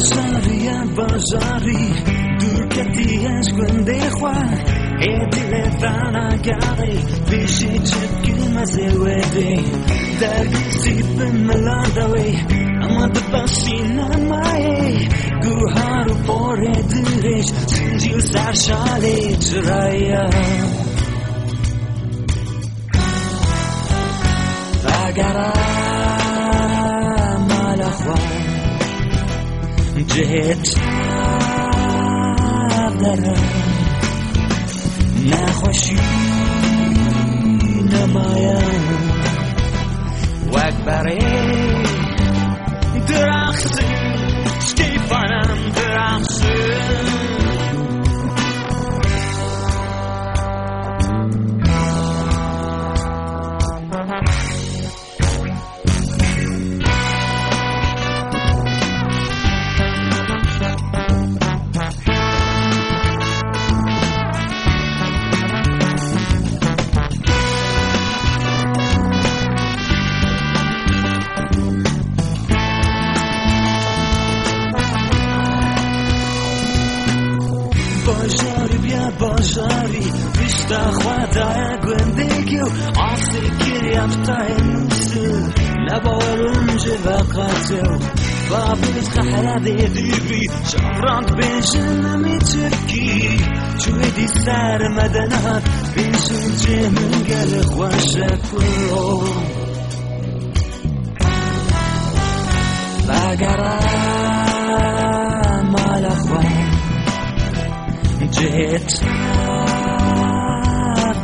seharian bersari Dürketiyen gwendewa Edile dana gare Bishi çetkin mazewede Dergi sipin meladawe Ama da başina maye Guharu pore direş Zincil sarşale çıraya Agara malahwa جهت دارم نخوشی نمایم وک برای درخت شکیفانم درخت žari Ništa hvataja gündeki Asikir yaptayın نبولنج بقاتو بابلت خحلا دي ديبي شمرانت بنجن ميتشكي جويدي سار مدنها بنجن جيمن قال خواشا كلهم بقرات جهت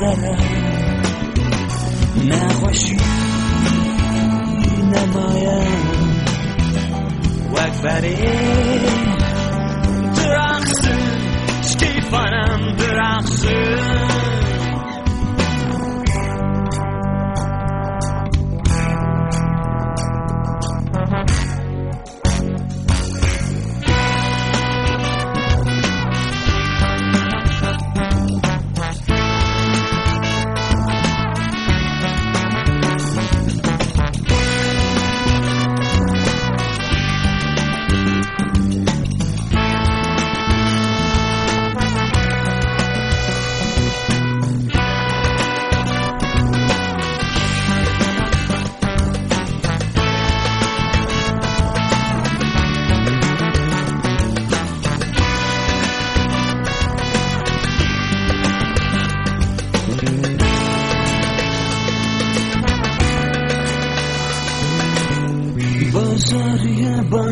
دارم نخوشی نمایم وک برای درخت شکیفانم درخت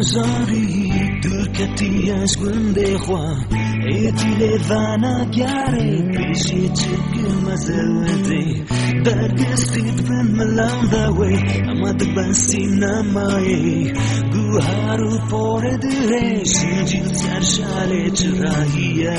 sonrit Türkiye'yiz gündehwa Etile vana gyare Peşi çıkılmaz evde Dergestit ben malanda ve Amadı ben sinamaye Guharu poredire Şincil serşale çırahiye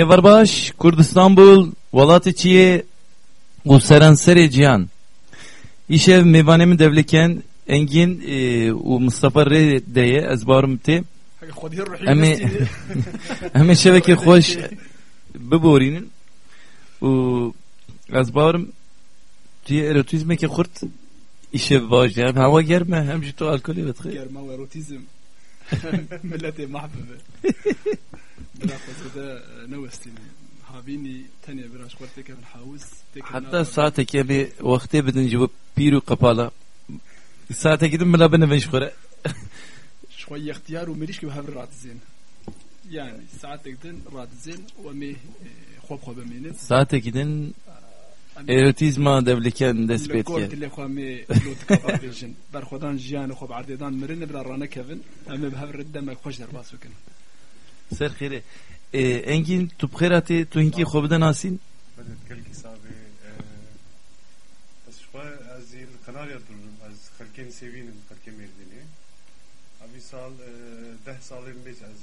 evarbaş Kurdistanbul Valatiçiye u seransere cihan. İşev mevanemi devleken engin e, u Mustafa Re deye te. Emi emi şeveke hoş biborinin. U ez barım diye erotizme ki kurt işev baş yani hava germe hem jito alkolü ve Germe erotizm. Millete mahbebe. حتى ساعتك يبي وقتي بدن جوا بيرو قبالة ساعتك دم ملا بنا بنش خورة. شوي اختيار ومريش كي بهاب الرات زين. يعني ساعتك دن رات زين ومي آه، خوب خوب منين ساعتك دن ايروتيزما دبلكن دسبيت كي قلت لك خامي لوت كابابيجن برخدان جيان خوب عردان مرن بلا رانا كيفن ام بهاب الردم خوش درباسو كن. Ser xêre. E, Engin tu bixêr hatê tu hinkî xwe bide nasîn? بدت كلكي صعبة بس شوي از القناة يضرب از خلكين سيبين خلكين ميرديني أبي صال ده سالين بيش از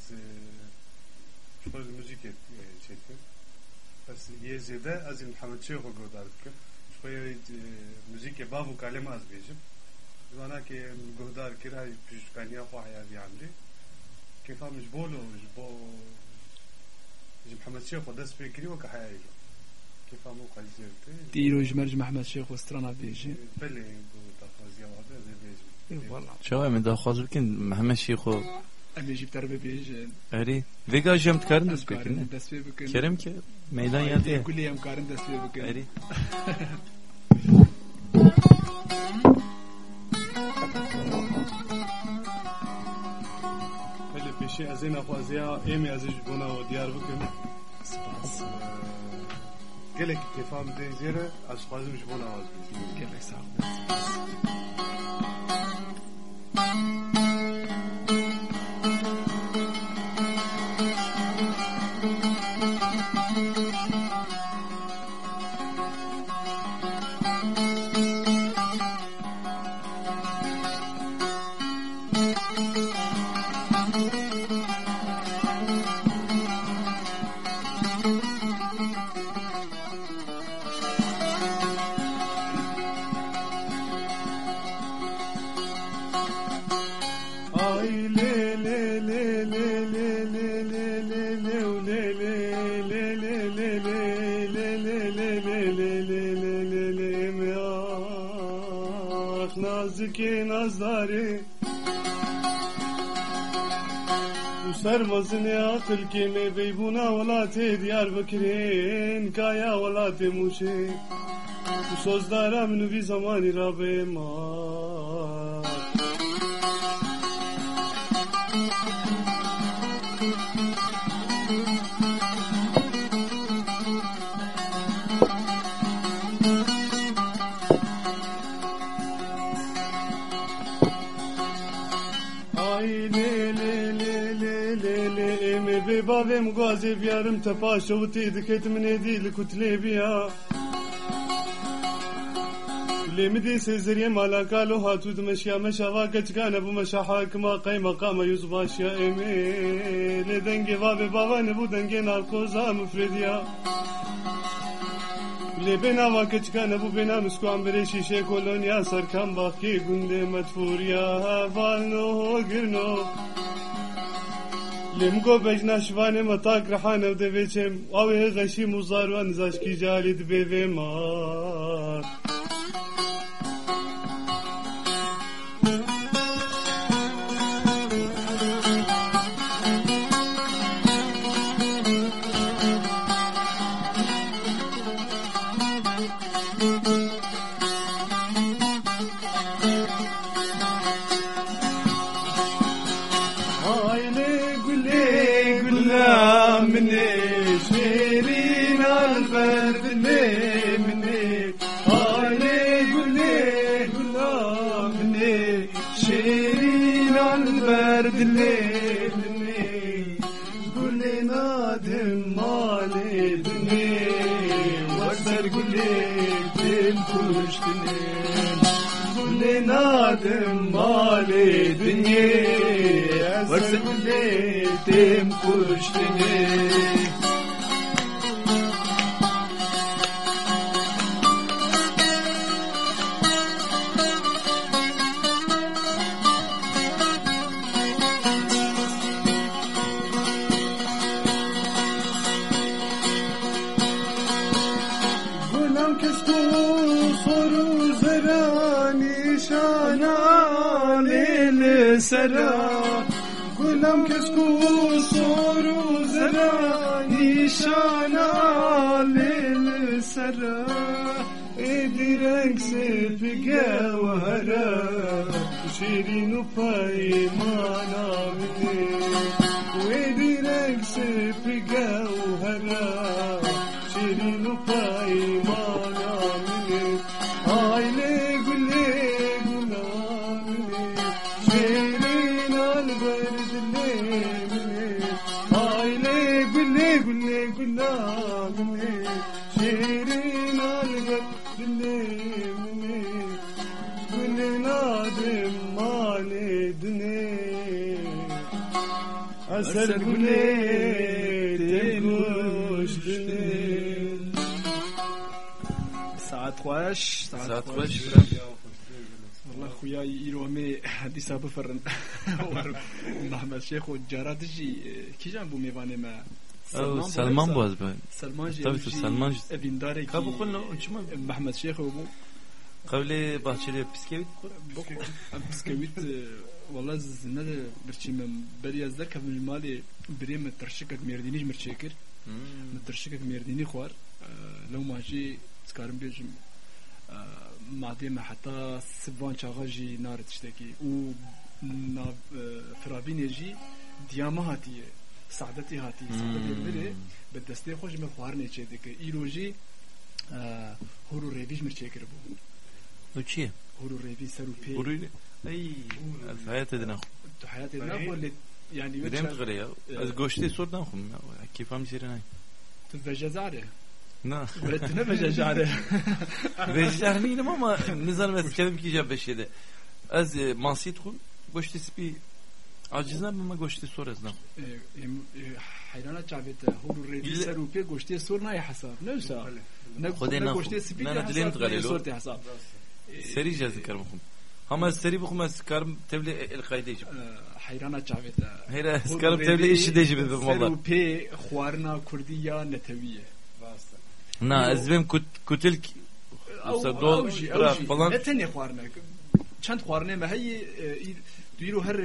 شوي الموسيقى شيتم بس يزيدا از محمد شيخ وقودارك شوي موسيقى بابو كلمة از بيجم زمانا كي قودار كرا بيش كان يافو حياتي كيفاه مجبولو جبو جي محمد شيخ وداس بكري وكحايلو كيفاه موقع الجيرتي ديرو جمرج محمد شيخ وسترانا بيجي بلي والله. شو من دا خاز بكين محمد شيخ امی جیب تر ببیجن اري وگا جمت كارن دست بکنه كريم كي؟ ميدان که میدان یادیه کلی هم دست بکنه Thank you. چی از این اخوازی ها ایمی ازش بونا و دیار بکن سپاس گلک تفام دی زیره از خوازمش بونا آواز بزنید گلک ساخت سپاس nazları Bu servazını akıl kime beybuna olatı Diyarbakır'ın kaya olatı muşe Bu sözlere münvi zamanı Rabbim emi be bavem gazi biyarım tepa şovti diket min edil kutle biya لمدي سيزري مالا قالوا هاتو دمشيا مشاوا كان ابو مشا حاكما قيم قام يوسف اشياء امي لدنجي بابي بابا نبو دنجي ناركوزا مفرديا لبنا وقت كان ابو بنا مسكو عم بريشي شي كولونيا سر كان باقي گنده مدفوريا Limgo bejna şivane ma tak rehan ev de veçem. Ave gaşi muzarvan zaşki jali dbe ve mar. Güle mini şirin alberdine mini Hayli güle güle mini şirin alberdine mini Gülün adım maledine Vasar güle dil kuştine Gülün adım maledine Vasar güle dil kuştine Gulam soru zara nişana lele sara دم کس کو سورو زرا نشانا قلم كسكون صور وزرع نشانة للسرى إدرك سيف جوهرة شيرين وفايمانة بدي وإدرك سيف جوهرة اثر گله دلوش دنی ساعت خوش ساعت خوش والله خوياي يرومي حديثا بفرن محمد شيخ وجاراتجي كي جنبو ميفاني ما او سلمان باز ben سلمان جي Tabii, tabii, Salman jي. evin dare ki Kabul kullu uçma محمد شيخ وبو قبل bahçeli bisküvit بوكو ام بسكويت والله زنده برشي من برياز ذاك من المالي بريم ترشكك ميردينيش مرشيكر من ترشكك ميرديني خوار آه، لو ماشي تكارم بيجم آه، مادي ما حتى سبان شاغاجي نار تشتكي و نا- آه، فرابين جي دياما هاتي سعادتي هاتي سعادتي مري بدستي خوش من خوارني چيدك ايروجي آه، هورو ريفيش مرشيكر بو o çiye هورو ريفي سرو بي buruyla ay az hayat edin akhu تو حياتي ناخذ يعني بدem tgıre ya az goşte sordan khum kif am sirenay تفجع زعره na بدت نفجع زعره Vejahmiyim ama nizam etkelim ki cebe şeyde. Az e, mansit khum goşte spi acizna ama goşte sorezna حيرانة جابت هورو ريفي إلا- سرو بي قشتي صورنا يا حساب نوسا خدي ناخذ. قشتي سبي لا، لا، دلين تغللو. صورتي حساب seri cazikar khum ama seri bu khum az karım tevle el qaydeci حيرانة جابت Heyra skarım tevle işi deji bedim سرو valla. بي خوارنا كردية نتوية Na az benim kut kutil او Mesela dol, أوجي- bırak أوجي. falan. ne tane خوارنا چند خوارنا ما هي دویرو هر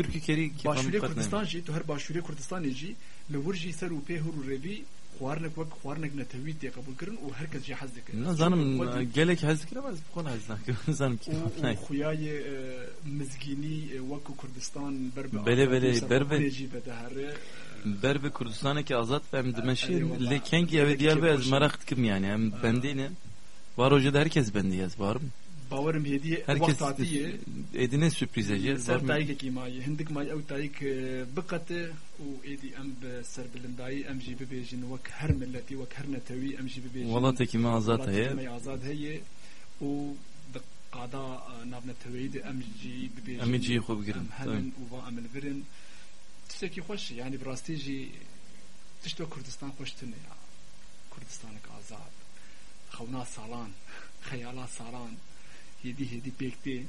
Ürkü keri ki باشوری pamuk کردستان katne. جی تو هر باشوری کردستان جی لور جی سر و په هر روی خوارنک وک خوارنک نتوی تی قبول کرن و هر کس جی حز دکن Ne zanım gelek hazikir ama bu konu haznak. Zanım ki. و خویای مزگینی وک کردستان بر بله، بله، بر به- جی به دهره Berbe Kürdistan'a ki azat ve hem dimeşi Eyvallah. leken ki evet diğer Leke bez boşu. merak tıkım yani hem bendine var hocada herkes bende yaz var mı? باورم هدیه Herkes وقت عطیه edine sürpriz edeceğiz var سر mı? تایک کی مای هندک مای او تایک بقت و ایدی ام بسر بلندایی ام جی ببیجن وک هر ملتی وک هر نتوی ام جی ببیجن Valla tekime azat والله heye. تکمه آزاد هیه و قادا ناف نتوی دی ام جی ببیجن Emi ciyi خوب girin. ام Tamam. هنن و با ام الفرن تشتكي خوش يعني براستي جي تشتو كردستان خوش تنه يا كردستانك آزاد خونا سالان خيالا سالان هدي هدي بيكتي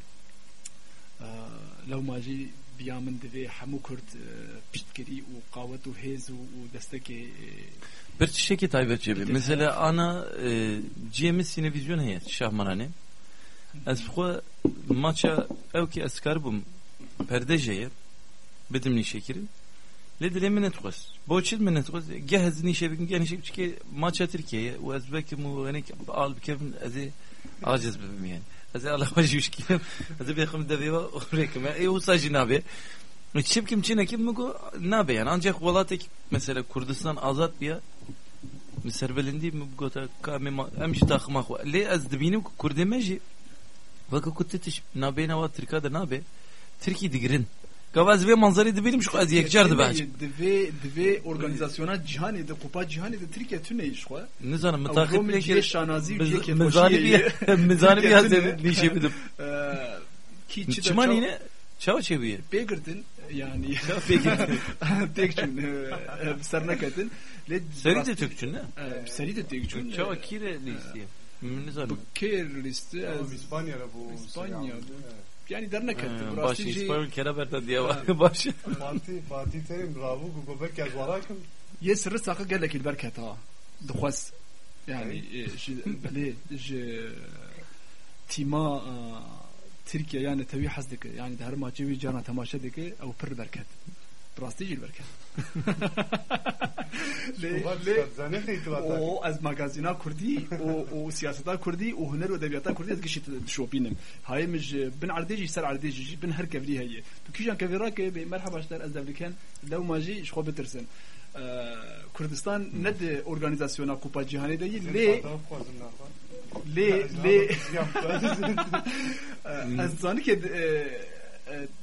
آه لو ما جي بيا من دفي حمو كرد آه بشتكري وقاوت وهيز ودستكي Bir çiçeki taybet cebi. Peki. Mesela ana e, GM'i sinevizyon heyet şahmarane. Ez xwe maça ew ki ez karibûm perdejeye bidim nîşekirin. Lê dilê min netxwest. Boçî min netxwest. Geh ez nîşe bikim geh nîşe bikim maça Tirkiye'ye û ez vekim û hinek al bikevim ez ê aciz bibim yani. Hazır Allah mucjus אז אללה מג'ושקים, אז ביחם דביבה אורקם, אי sadece nabe. Çipkim çinekim mi nabe yani ancak velatek mesela Kurdistan azat bir ya servelindi mi bu gota kami emşi takma le az dibinim kurdemeji vaka kuttetiş nabe nava Türkiye'de nabe Türkiye digirin Gavaz ve manzarayı da bilim şu az yekcerdi bence. Dve dve organizasyona cihanede kupa cihanede Türkiye tüneyi şu. Ne zanım mütakip ne ki şanazi ülke mezani bir mezani bir hazır ne şey bidim. Ki çiman yine çava çeviye. Begirdin e, yani. Begirdin. Tek cümle. E, sarnak edin. Seri de tek cümle. Seri de tek cümle. Çava e, kire ne isteyeyim. Ne zanım? Bu kire listi. İspanya'da bu. İspanya'da yani dernek etti. Ee, başı İspanyol keraberden diye var. Başı. Fatih, Fatih Terim bravo Gugu Berkez varakken. Ye sırrı sakı gelek ilberket ha. Dıkhaz. Yani e, şey, li tima e, Türkiye yani tevi hazdık yani her maçı bir cana tamaşa dik ev pır berket. Rastı ilberket. بر بركت براستي جي البركه ليه ليه Zane xeytilat. او از ماغازينا كردي او او سياستا كردي او هنر وادبياتا كردي از كشيت شوبينم هاي مش بن عرديجي سر عرديجي بن هر كفري هي تو كيجان كفراك مرحبا اشتر از دبلكن لو ماجي شخو بترسن آه، كردستان ند اورغانيزاسيونا كوبا جهاني دي ليه ليه ليه آه، از زاني كد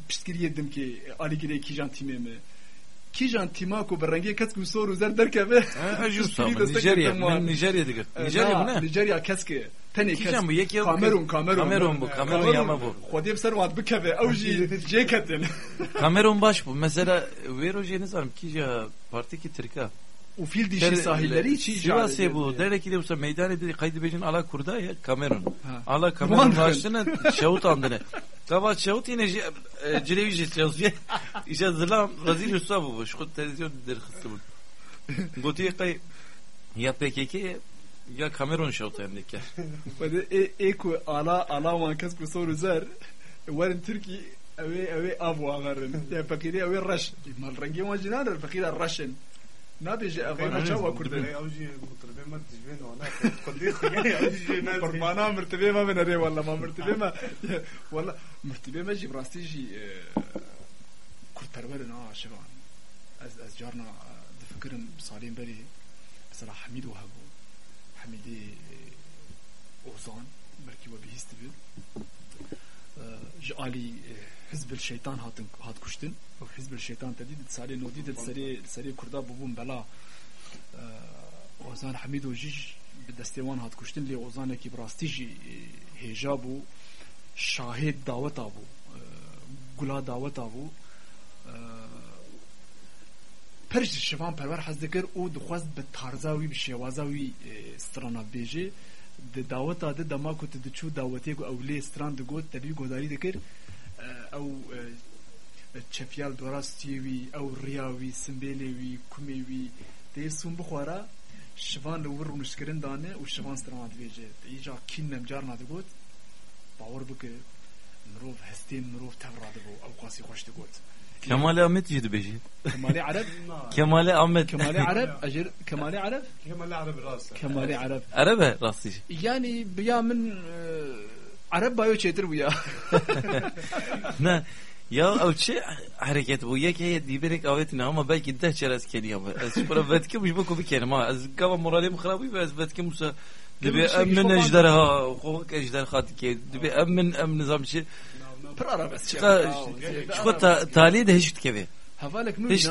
پشتگیری یدم که آلی گیره کیجان تیمه می کیجان تیما کو برنگی کس کو سور وزر درکبه Ajur پشتگیری sama دسته Nijerya کردم وان. ben Nijerya diyor Nijerya bu ne Nijerya kes ki tene kes Kişan bu, yek yek- Kamerun bu, bu. Bikeve ew jî jêketin Kamerun baş bu. Türkiye. çî Sivas'e bu. Meydan edildi. Kaydı bejin ala kurda ya Kamerun. Ala Kamerun Mantıklı. başlığına şahut andine. Kava şahut yine cilevi çalışıyor. İşte zılam Razil Usta bu. Şu televizyon derhıstı bu. Gotiye kay ya PKK ya Kamerun şahut hem. Xwedê ê ê ku ala ala wan kes ku sor zer werin Tirkî ew ê ew ê av waxerin ya feqîrê ew ê reş malrengî wan نادج اغانا شوا كردي. اوجي مرتبه ما تجبين وأنا كل فرمانا مرتبه ما من ري والله ما مرتبه ما والله مرتبه ما جي آه، براستي جي كل تربل نا شبان از از جارنا آه، دفكرم صالين بري بصراحه حميد وهبو حميدي آه، أوزان بركي وبهيست بيل جالي حزب شیطان هاتن هات کشتن و حزب شیطان تدید سری نو دید سری سری کردا بوبون بلا اوزان حمید و جیج به دستوان هات کشتن لی اوزان کی براستی جی هجاب و شاهد دعوت ابو گلا دعوت ابو پرش شفان پرور حزد کر او دخواست به تارزاوی به شیوازاوی سترانا بیجه. د دعوت اده دما کو ته د چو دعوتې کو اولې ستران د ګوت تدوی ګوداري دکر. او چفیال دوراستي وی او ریاوی سمبلې وی کومې وی د سوم بخوارا شوان له ور مشکرین دانه او شوان ستران بیجه ایجا کینم جارنا د ګوت باور بک مرۆڤ هەستێ مرۆڤ تەڕادە بۆ ئەو قاسی خۆش دەگوت Kemal Ahmet jî dibêjî. کەمالی عرب Kemal Ahmet. کەمالی عرب ئەژر کەمالی عرب كما العرب راسه کەمالی عرب Ereb e rastî jî. yani بیا من عرب بايو çêtir bûya Ne. Ya ew çi hereket bû yek heye dîberek avêtine ama belkî deh çer ez kenî ama ez ji bira vetkim ji bo ku bikerim ha ez gava moralê min xirab bû ve ez vetkim wisa dibe Değil mi? em min Şey, ejderha xwe ejderha dike dibe em min em nizamçı pir arabes şixwe talî de heş dikeve hevalek min heş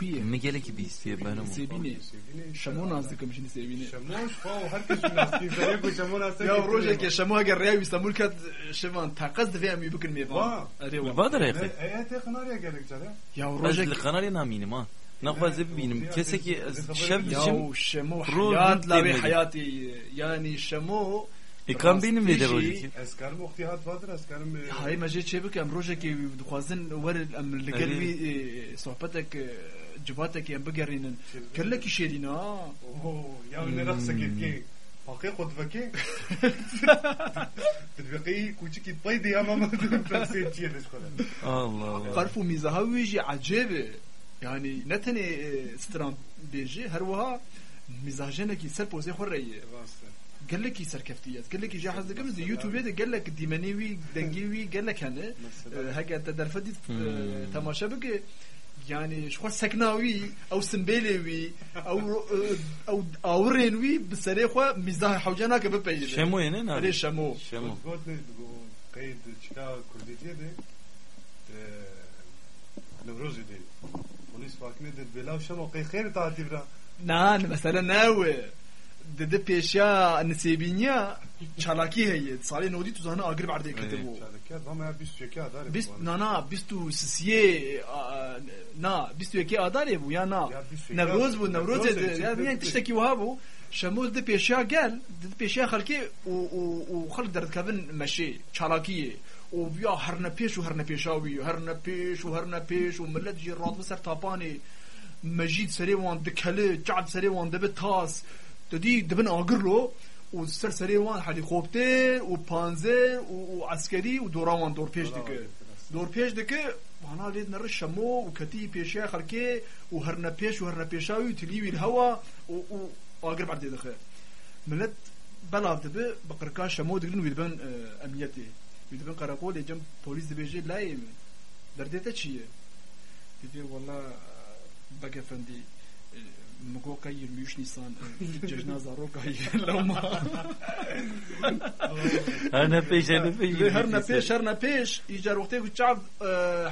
şkuye me gelekî bîstiye benim Sevini. Şamo naz dikim şimdi sevini. شموش فاو هركز ناسكي زيك وشمو ناسك Ya rojek ya şamo eger reya İstanbul kat şevan takaz dve em yubikin mi Va. Ere va. Badır ya. ايه تقناريا قالك جرى Ya Ez rojek li kanalê namînim ha. Naxwaze bibînim. Kesekî ez şev dişim. ya şemo Ro- hayat la ve Ro- hayatı yani şemo Ekran benim ve de Rastî rojekî. اسكارم اختيارات بادر اسكارم Hay mece çebik em rojek dixwazin wer em li gel Erê. wî sohbetek civatek em bigerînin gelekî şêrîn ha اوه يا من رقصك كي باقي قدفكي تبقي كوچكي طيدي يا ماما تنسيت شيء ليش Allah Allah. قرف و ميزها وی جی عجیبه yani ne tane stran beji her wiha mizajene ki ser poze xor reye gelek ki serkeftiyet gelek ki jahaz dikim di youtube de gelek dimeni wi dengi wi gelek hani hege te derfedi temaşa bike يعني شو سكناوي أو سمبيليوي أو آه، أو أو رينوي بسري مزاح حوجانا كبه بيجي شمو يعني نا ري شمو. شمو. قلت قيد تشكا كرديتي دي آه، نوروزي دي بوليس فاكني دي بلا شمو. قي خير تاع تعتبرها نعم مثلا ناوي دده پیشیا نسیبینیا چالاکی هیه سالی نودی تو زانه آگر برده کتبو شاركات هم يا بيس شكا داري بیست نانا بیستو سسیه نا بیستو یکی آداره بو یا نا Ya بیست و یک نوروز بو آداره. نوروز نوروز yani yani tişteki وها بو شموز ده پیشیا گل ده پیشیا خلکی و و و خلق درد کبن مشی چالاکیه و بیا هر نه پیش و هر نه پیشاوی هر نه پیش و هر نه پیش و ملت جی راد بسر تاپانی مجید سری وان دکله جعد سری وان دبه تاس ددی دبن آگرلو و سر سری وان هلیکوپتر و پانزر و, و عسکری و دورا وان دور پیش دکه دور پیش دکه وانا لید نر شمو و کتی پیشیا خلکه و هر نه پیش و هر نه پیشاوی تلیوی الهوا و, و آگر بعد دخه ملت بلاف دبه بقركا شمو دقلن ويدبن امنيتي ويدبن قراقول جنب بوليس دبيجي لايم درديتا چيه dedi valla bak efendi مگو که یه میوش نیستن جشن از رو که یه لوما. هر نپیش هر نپیش. هر نپیش هر نپیش ایجار وقتی که چعب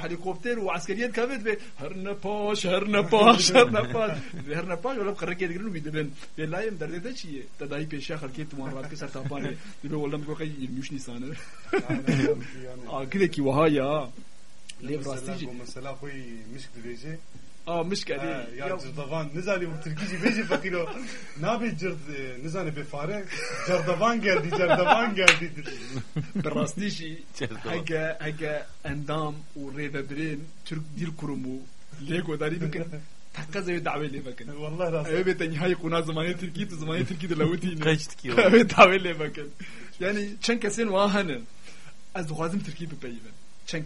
هلیکوپتر و عسکریت کبید به هر نپاش هر نپاش هر نپاش. هر نپاش ولی بخره که دیگرنو بیدبن به لایم درده ده چیه؟ تدایی پیشه خلکی تو مهارات که سر تاپانه دیبه ولی مگو که یه میوش نیستن آه, آه، کده کی وها یا آه. لیب راستیجی مثلا خوی مشک دویجه اه مش قاعدين يا جردوان نزالي وتركيجي بيجي فقيرو نابي جرد نزاني بفاره جردوان geldi جردوان geldi براستيشي Çerkova. هكا هكا اندام وريفابرين ترك دير كرومو ليكو داري بكن تقزا دعوه لي بكن والله راس ايوه تنهاي قنا زماني تركي تو زماني تركي دلوتي Kaçtı ki o. ايوه دعوه لي بكن يعني چن كسين واهن از خوازم تركي ببيبن چن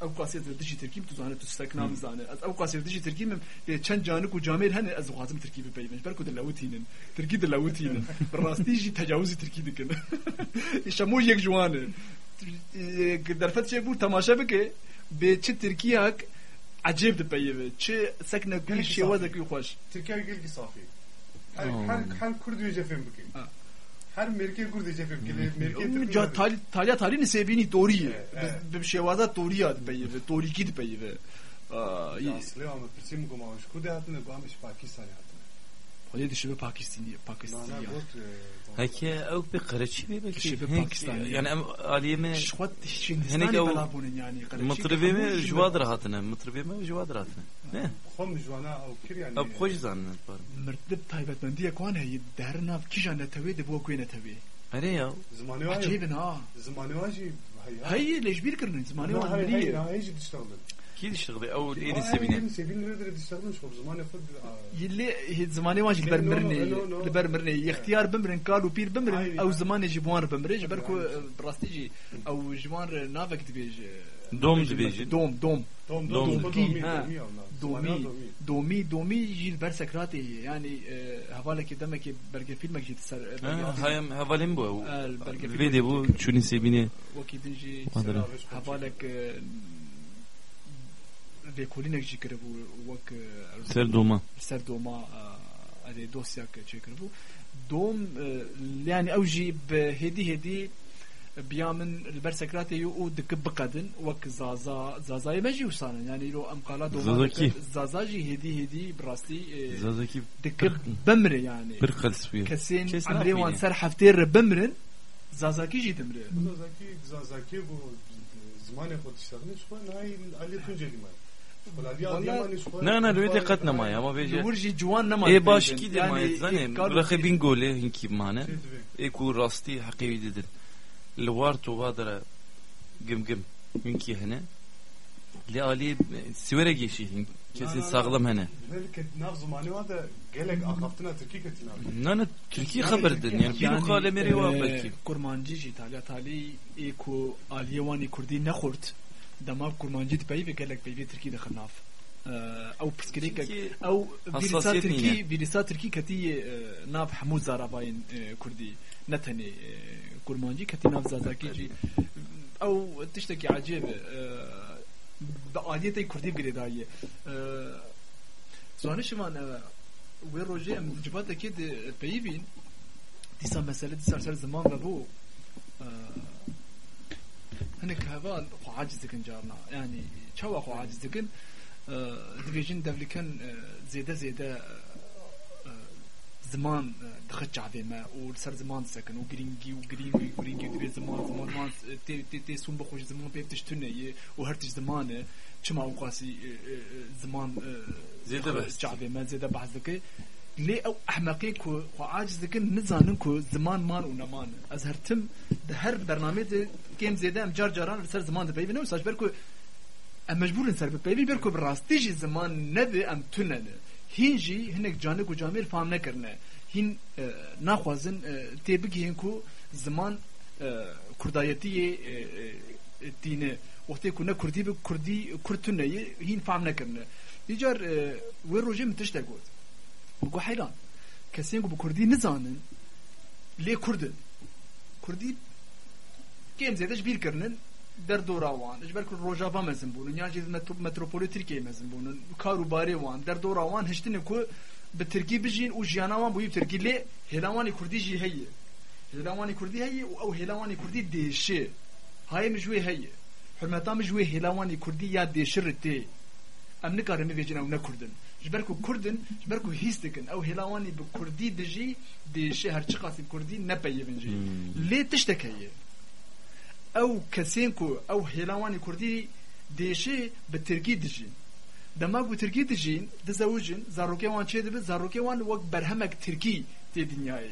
كسين واها او قاسيت دشي تركيب تو زانه تستكنام زانه از او قاسيت دشي تركيب چن جانك وجامير هن از خوازم تركيب ببيبن بركو دلوتينن تركي دلوتينن براستيجي تجاوزي تركي دكن شمو يك جوانه درفت چه بو تماشا بك به چه تركياك عجيب دبيبه چه سكنه كل شيء وذك خوش تركيا يقول صافي هر آه. هر هر كرد يجي فين بكي آه. هر مركي كرد يجي فين بكي مركي جا تالی تالیا تالی نسبینی طوریه اه. به شوازه طوریه دبیه طوریکی دبیه اصلي عم برسم قوم عم شكو ده هاتنا قوم مش باكستاني هاتنا خودی دشبه پاکستانی انا پاکستانی قلت Heki ev bir karaçi bir belki. Kişi bir Hek- Pakistani. Yani em aliyeme شخوت هیچ هناك هندستانی او بلا بونن yani مطربيمه جواد rahatına. Mıtribime جواد rahatına. Ne? خم جوانا او كر يعني Ab hoş zannet var. مرتب تایبەتمەندی کوان هەیە دار ناف کیژان نەتەوێ دەبووە کوێ نەتەوێ Are ya. زماني واجي عجیبن ها زماني واجي هەیە لەژبیر کردن زمانی هي وان هي ملیە هي يجي تشتغل كي تشتغلي او الايدي آه، سبينه يعني سبين نقدر تشتغل شو زمان ياخذ آه، يلي هي زماني واش لبر نو، نو، مرني نو، نو. لبر مرني اختيار بمرن قالوا بير بمرن هاي- او زمان جبوان بمرن جبركو براستيجي او جوان نافك دبيج دوم دبيجن. دوم دوم دوم دوم. دوم دومكي، دومي ها. دومي والله. دومي زمانها دومي. دومي دومي يجي البرسكراتي يعني آه، هفالك دمك برجر فيلمك جيت سر هاي هافالين بو آه، البرجر الفيديو بو شوني سبينه وكي دنجي هذا هفالك ليكولينك جي كربو وك آه، سر دوما سر دوما ادي دوسياك تشكربو دوم آه، يعني اوجي بهدي هدي بيامن البرسكراتي يو دك بقدن وك زازا زازا ماجي وصانا يعني لو ام قالا دوما زازا دك- كي؟ زازا جي هدي هدي براستي آه، زازاكي دك بمري يعني برقل سوير كسين كيس عمري وان نافيني. سر حفتير بمرن زازا كي جي تمرن زازاكي زازاكي بو زمان ياخذ تشتغل شو هاي علي تنجلي مال لا انا لو دقتنا معي ما بيجي ورجي جوان نما اي باش كي دي يعني ما زاني قالوا رخي كي- بنقول هنكي معنا يكون راستي حقيقي ديدن الوارتو بادرة قم قم ينكي هنا لالي سويرة جيشي كسي ساغلم هنا ذلك ناف زماني هذا قالك اخفتنا تركي كتنا نانا تركي خبر دن يعني بينو خالي مري وابلكي kurmancı jî talya talî ê ku aliyê wanî Kurdî nexurt dema kurmancî dipeyî ve gelek peyvê Tirkî dixin nav ew piskirêkek Çünkü ew vîrîsa hassasiyet Tirkî nîne. vîrîsa Tirkî ketî nav hemû zarabayên e, Kurdî ne tenê e, kurmancî ketî nav zazakî jî ew tiştekî acêb e, bi aliyetê Kurdî girêdayê zanişivan wê rojê em civatekê de peyî bîn dîsa mesele dîsa ser ziman ve bu hinek heval xwe aciz dikin carna yani çawa xwe aciz dikin dibêjin devlikin zêde zêde ziman dixit çavê me û li ser ziman disekin û girîngî û girîngî girîngî dibê ziman ziman ziman tê tê tê sûn bixwe ji ziman pêv tiştuneyê û her tişt ziman e çima û qasî ziman زيادة بحث. çavê me zêde behs dike lê ew ehmeqê ku xwe aciz dikin nizanin ku ziman man û neman e. ez hertim di her bernamê de kêm zêde em car caran li ser ziman dipeyvîne û saç ber ku em mecbûrin ser bipeyvîn ber ku bi rastî jî ziman nebe em tune ne hîn jî hinek canik û camêr fam nekirine hîn e, naxwazin e, tê bigihîn ku ziman e, kurdayetiyê e, e, tîne wextê ku ne kurdî bi kurdî kurd tuneyê hîn fam nekirine Dicar wê rojê min tiştek got gu heyran kesên ku bi kurdî nizanin lê kurdin kurdî kêm zêde ji bîr kirinin derdora wan ji ber ku rojava mezin bûnin yan jî met- metropolê Tirkiyeyê mezin bûnin kar û barê wan derdora wan hiştinê ku bi Tirkî bijîn û jiyana wan bûyî bi Tirkî lê hêla wanê Kurdî جبركو كردن جبركو هيستكن. او هلاواني بكردي دجي دي شهر شقاسي كردي نبي بنجي ليه تشتكي او كسينكو او هلاواني كردي ديشي بتركي دجي. دما بو تركي دجين دزوجين زاروكي وان چه دبه؟ زاروكي وان وقت برهمك تركي دي دنياي.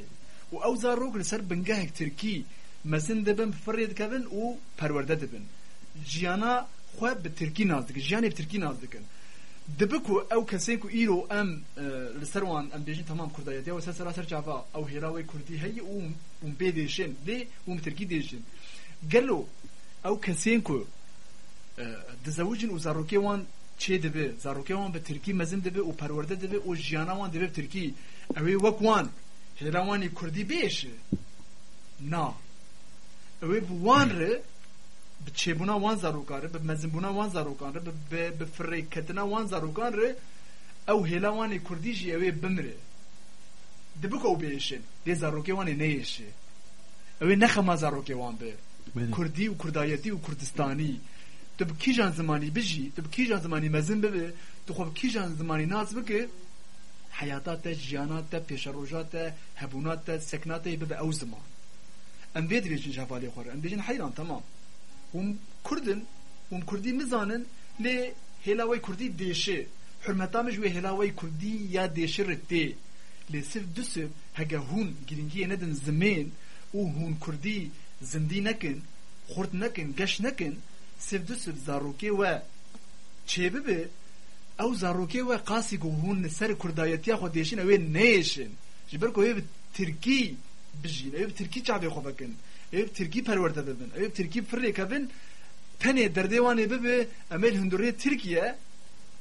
و او زاروك لسر بنگهك تركي. مزن دبن فريد كبن و پرورده دبن. جيانا خو به ترکی ناز دکن جیان به ترکی ناز دکن wanê Kurdî dêşe bi Tirkî dijîn dema ku Tirkî dijîn dizewicin zarokê wan çê dibe zarokê wan wek berhemek Tirkî tê dinyayê û ew zarok li ser bingehek Tirkî mezin dibin firê dikevin û perwerde dibin jiyana xwe bi Tirkî naz dikin jiyanê bi Tirkî naz dikin dibi ku ew kesên ku îro em e, li ser wan em bêjin tamam kurdayetiya we ser sera ser çava ew hêla wê Kurdî heye û û pê dêşin lê û bi Tirkî dêşin gelo ew kesên ku e, dizewicin û zarokê wan çê dibe zarokê wan bi Tirkî mezin dibe û perwerde dibe û jiyana wan dibe bi Tirkî ew ê wek wan hêla wanê Kurdî bêşe na ew ê bi wan re bi çêbûna wan zarokan re bi mezinbûna wan zarokan re um kurdin um kurdî mizanin lê hêlaway kurdî dêşe hurmeta min ji wê hêlaway kurdî ya dêşe re tê lê siv du siv hege hûn girîngiyê nedin zimên û hûn kurdî zindî nekin xurt nekin geş nekin. Siv du siv zarokê we çê bibe ew zarokê we qasî ku hûn li ser kurdayetiya xwe dêşin ew ê neêşin ji ber ku ew bi tirkî bijîn ew bi tirkî çavê xwe bikin ev Türkiye perverte bebin, ev Türkiye firreka bin, tenê derdewanê bibe emel hundurê Tirkiye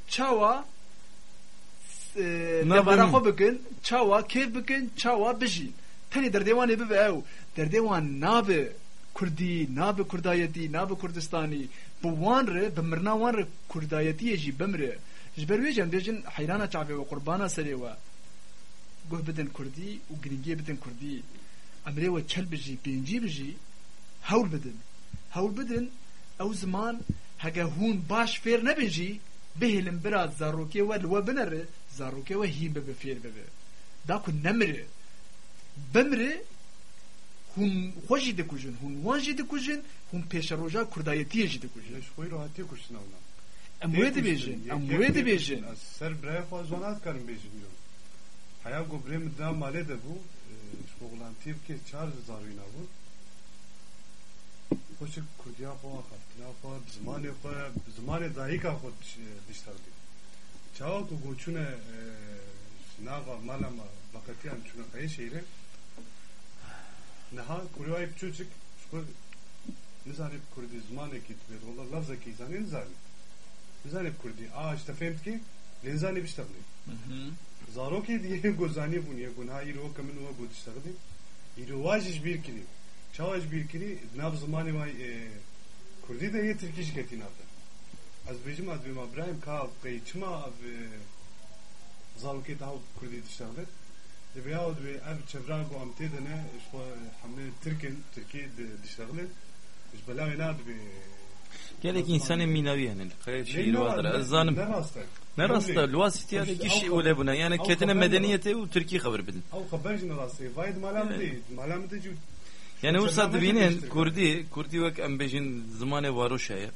çawa e, nevara xwe bikin, çawa kêv bikin, çawa bijîn. Tenê derdewanê bibe ew, derdewan nabe Kurdî, nabe Kurdayetî, nabe Kurdistanî, bi wan re, bi mirna wan re Kurdayetiyê jî bimre. Ji ber wê jî em bêjin heyrana çavê we, qurbana serê we. و چل بجی پینجی بجی هول بدن هول بدن او زمان هگه هون باش فیر نبیجی بهلم برا زاروکه و لو بنره زاروکه و هیم ببه فیر ببه دا کو نمره بمره هون خوشی دکوژن هون وانجی دکوژن هون پیش روژا کردایتی جی دکوژن ليش خوي راحتي كوشنا ولا ام وید بیجن ام وید بیجن سر برای خوازوانات کارم بیجن بیرون حیا گو بریم دا ماله ده بو شغلان تیب که چار زاروینا بو خوش کردیا خو خفتنا خو زمان خو زمان دایکا خو دشتردی چاو کو گوچونه ناغا مالا ما vakatiyan çuna kayı şehri Neha kuruay çocuk şu نزاني كردي زمانك يتبير والله لفظك يزاني نزاني نزاني كردي اه işte فهمت كي لنزاني بيشتغلي زاروكي دي گوزاني بون يكون هاي رو كمن هو بود اشتغلي يرو واجش بير كري çavaj bir kiri nav zamanı may kurdi de ye Türkiş geti navda az bejim ad bim Ibrahim ka kay çma av zaroki da kurdi diştaglı de be yahud be ev çevra go am tedene şu hamle Türkin Türkiye diştaglı iş belavi nad be gelek insan minavi yani kaya şiir vardır azanım Ne rastay? ne rasta luas ihtiyacı kişi öyle buna yani ketine medeniyeti o Türkiye haber bilin او خبرج نراسي وايد ملام دي ملام دي جو Yani o saat Selamünaleyküm binin işte. Kurdi, Kurdi vek em bejin zamanı varoşaya.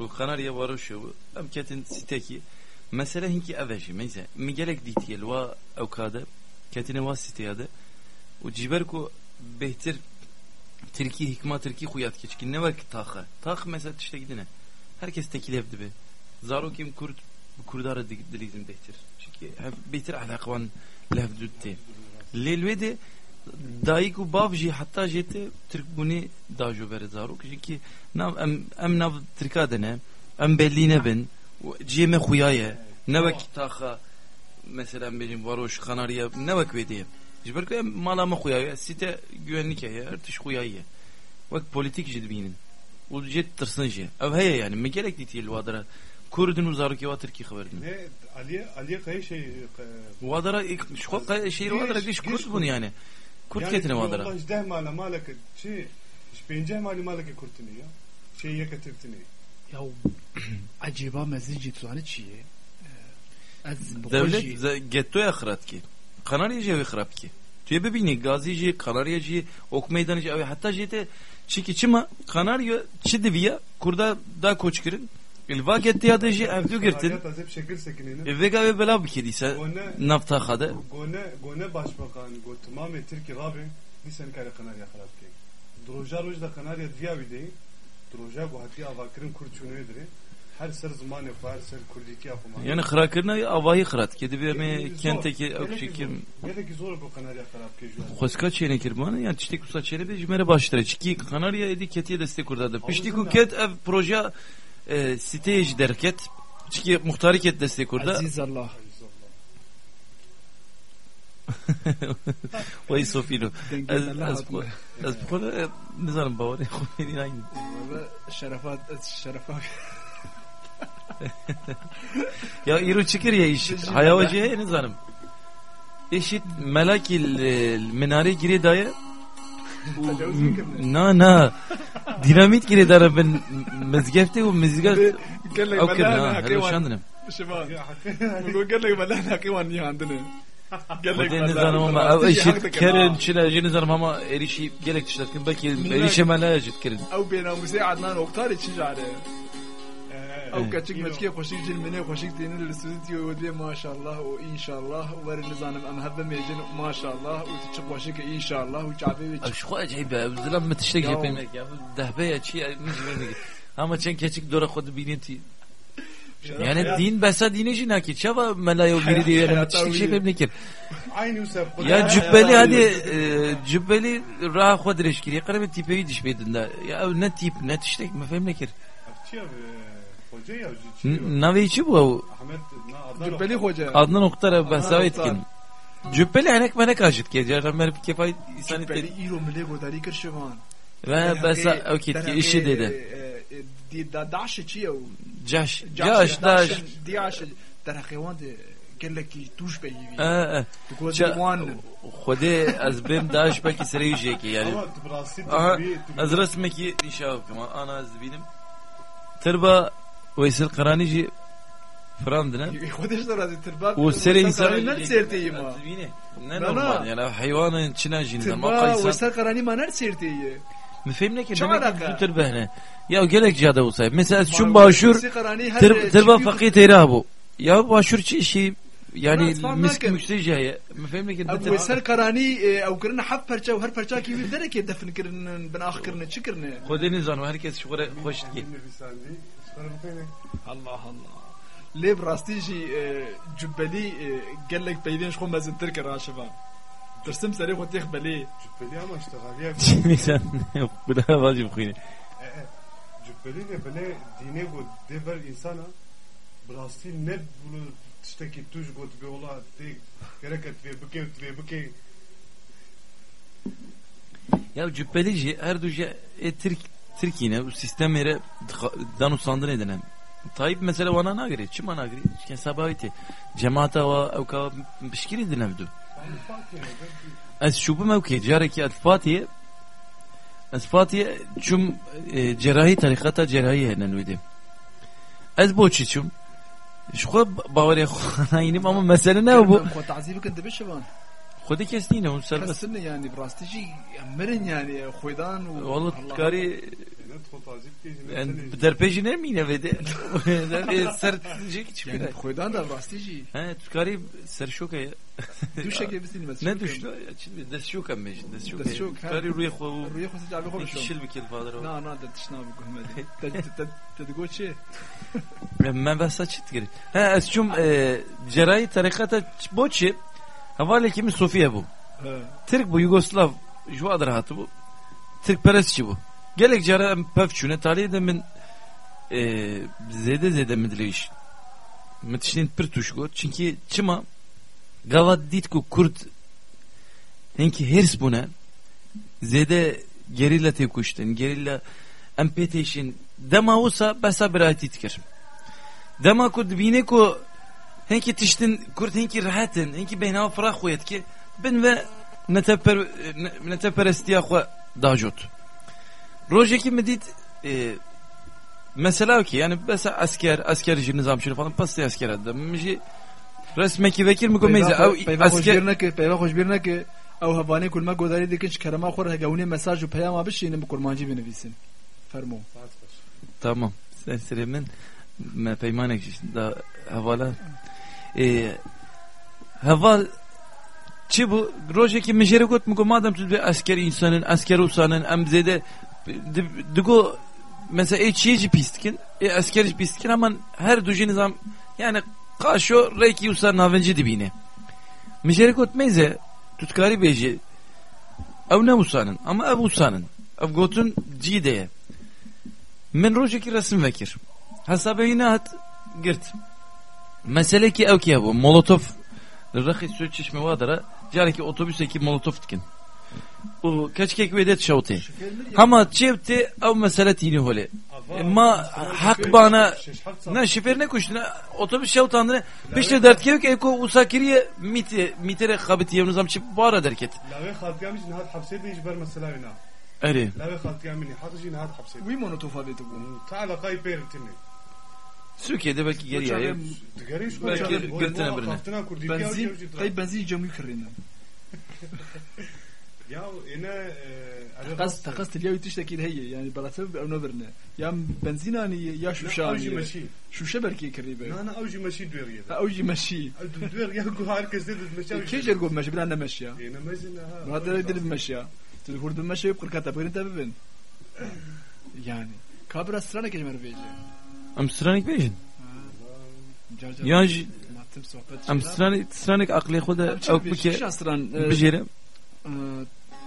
O Kanarya varoşu. Em ketin siteki. Mesela hinki evşi. Meyse. Mi gelek ditiyel va evkade. Ketine va siteyade. O ciber ku behtir Türkiye hikma Türkiye kuyat geçkin. Ne vek taha. Tah mesela işte gidine. Herkes tekil evdi be. Zaro kim Kurd Kurdara dilizm behtir. Çünkü hep behtir alakvan levdütte. Lelvede دایک و باv jî heta jê te Tirkbûnê dajo bere zarok jîkî nav em em nav Tirka de ne em bellî nebin ciyê me xuya ye ne wek taxa mesela em bêjin varoş Kanarya ne wek wê diye ji ber ku em mala me xuya ye sîte güvenlik heye her tiş xuya ye wek politik jî dibînin û jê tirsin jê ev heye yani me gelek dîtiye li wadara Kurdin û zarokê wa Tirkî xeber din Ne Ali Ali kayı şey wadara şu şehir wadara giş Kurd bun yani Kurt ketine wadara والله جده مال مالك شي ايش بينجه مالي مالك كرتني يا شي يكتبتني Ya acaba mezici tutanı çiye? Az devlet ze- gettoya xırat ki. Kanarya jevi xırap ki. Tuye bebini gazi ji, Kanarya ji, ok meydanı ji, hatta jete çiki çima Kanarya çi diviya kurda da koçkirin. Hayat azep şekil sekinini. Evve gavi bela bir kediyse Gone nafta xade. gone gone başbakan go tamam Türkiye rabi disen kare kanarya xarab ki. Droja roj da kanarya diya vide. Droja go hati avakırın kurçunu edire. Her ser zaman yapar, her ser kurdiki yapma. Yani xırakırına avayı xırat. Kedi bir me kenteki okşikim. Gerek zor bu kanarya xarab ki şu an. Xoska çene kirmanı yani çitik kusa çene be jmere başlara. Çiki Kanarya edi ketiye destek kurdadı. Pişti ku ket ev proje e, sitej derket. Çiki muhtari ket destek kurda. Aziz Allah. وای سوفیلو Denge از Allah از atma. از خود نزارم باوری خود این aynı Valla şerefat, şerefat. ya iru çıkır ya işit hayavacı ya nizarım işit melakil e, minare giri daya na na dinamit giri dara ben mezgefte و mezgef قال لك او كده ملانا هلو حكيوان şandınım شباب بقول قال لك ملانا حكيوان ني عندنا قال لك Kodin nizarım ama ev işit kerin çile nizarım ama erişi gerek tişletkin belki erişe mela ejit kerin او بينا مساعدنا وقتار تشجع او إيه. كاتشك متكي خوشيك جن مني خوشيك دين الاستوديو ودي ما شاء الله وان شاء الله ور النظام ام هذا ميجن ما شاء الله وتشق خوشيك ان شاء الله وجعبي Abi şu kadar acayip ya. Zılam mı tiştek Ya. yapayım ya. Dehbe ya çiğ. Ama çen keçik dora kodu bilin ti. Yani din besa dini jina ki çava melayo biri diye yani Hayata çiftlik şey uyuyor. pek nekir. Aynı usap. Ya cübbeli hadi e, cübbeli raha khodreş kiri. Karabe tipeyi diş bedinde. Ya ne tip ne tiştek mefhem nekir. Çiğ hoca ya. çiğ. N- Navi içi bu. Ahmet na Adnan Cübbeli hoca. Adnan Oktar'a besa Adnan etkin. Oktar. Cübbeli hanek mene karşıt ki. Cerrah merif kefay insan Cübbeli etti. İro milli godari kır şıvan. Ve besa okit ki işi dedi. Di da daş çiğ o. Caş. Caş daş. Diyaş. Derhakevan de geleki tuş beyi. Ee, Tu Ça- kozi wan. خودی از بیم داش بکی سری جیکی یعنی Ama Brasil aha bir az resmeki inşallah kama ana az benim terba Veysel Karanici Frandına Kodeş da razı tırbab. o seri insan Ne serteyim ha. ne Na, normal na. yani hayvanın içine jinden ma Tırba kaysan Veysel Karani ma ner serteyi. mefhem ne ki Çam demek alaka? ki tır behne ya gelek jada olsa mesela şun başur Veysel Karani her tır tırba çıkıyor- fakir tera bu ya başur çi şey yani Ulan, tamam, misk lakin- müşteci mefhem ne ki Ev Veysel Karani ev kirine haf parça و her parça ki bir dere ki defin kirine ben ah kirine çıkırne. خودی نزان و herkes şu kadar hoş ki Allah Allah. Leb rastî jî e, cübbelî e, gelek peydên xwe mezintir kir raşiva. Tirsim serê xwe têx belê. Cübbeli ama işte galiya. Şimdi sen bu da vacip kuyunu. Cübbeli de böyle dine go dever insana Brasil ne bunu işte ki tuş got ola de gerek et ve buke ve buke Ya cübbelici her duje e, Türk Türkiye'ne bu sistem yere dan usandın edinem. Tayyip mesela bana ne göre? Çim bana göre? Ken sabahiti. Cemaata ve evka pişkir edinemdu. Ez şubu mevki careki el Fatiye Ez Fatiye çum e, cerrahi tarikata cerrahi henen vidi. Ez boçi çum. Şu bavariye inim ama mesele ne bu? Xudi kesdine un serbest. Kesin yani rastî jî mirin yani xwedan û Vallahi kari ne totazip çıkıyor. yani xwedan da rastî jî Ha tukari ser şoka ya. duşeke bistîn mes. Ne düştü? Ya şimdi des şoka mı? Des şoka. Des şok, ha. Tukari ruye xo. Rüye xwe sıcak bir xwe Şil bir kel fader. Na na da tişna bir kuhmedi. Te digo çi? Ben basa çit giri. Ha es çum cerrahi tarikata boçi. Havale kimi Sofya bu. Türk bu Yugoslav şu adı rahatı bu. Türk perestçi bu. Gelek jara em pev çune talê e, de min zêde zêde min dilêj. Min tiştên pir tûş got çünkü çima gava dît ku kurd hinkî hêrs bûne zêde gerîlla têkuştin gerîlla em pê têşin dema wisa besa biratî dikir. Dema ku dibîne ku hinkî tiştin kurd hinkî rahetin hinkî bêhna firax xwe dike bin ve neteper neteper neteperestiya xwe dajot. Rojeki medit e, mesela ki yani mesela asker asker nizam şunu falan pastı asker resmeki vekil mi komeyze ev Peyva hoş asker bir neke. Ev havane kulma godari dikin çıkarama xor hegavune mesaj û peyama bişînin bi kurmancî binivîsin. Fermo. Tamam. Sen Süleyman me peymanek da havala e, haval çi bu rojeki mejere got mu madem tu asker insanın asker usanın emzede Dugo mesela ечиежи пистkin, e askeriş pistkin ama her dujiniz am yani kaşo reki usa navenci dibine. Mijere kotmeze tutkari beji. Ev ne usanın ama ev usanın. Ev gotun cideye. Men rojeki resim vekir. Hesabı yine hat girt. Mesele ki ev ki ev. Molotov. Rakhi söz çeşme vadara. Cari ki otobüse ki molotov dikin vedet şavti ama çevti av mesele tini hole ma hak bana ne şifir ne kuştuna otobüs şavtandını pişte dert ki eko usakiriye miti mitere khabit yevnuzam çip bara derket Lave xaltiyamiz nihat hapsedi hiç ber mesela ina. eri Lave xaltiyamini hatıcı nihat hapsedi. Wî monotofa vê bu. Taala kay pertini. Türkiye'de belki Digeri şu Belki gırtına birine. Benzin, tay benzin cemû kirîne. ياو انا قصد قصد اليوم تشتكي هي يعني بلا سبب او نظرنا يا بنزيناني يا شوشان اوجي ماشي شو شبركي كريبه انا اوجي ماشي دوير اوجي ماشي دوير يا كو هاركز دير ماشي كي جرب ماشي بلا انا ماشي انا ماشي هذا دير ماشي تلفورد ماشي بقر كتاب غير تبن يعني كابرا سرانك يا مرفيج ام سرانك بيجن يعني ام سرانك سرانك عقلي خود او بكي بجيرم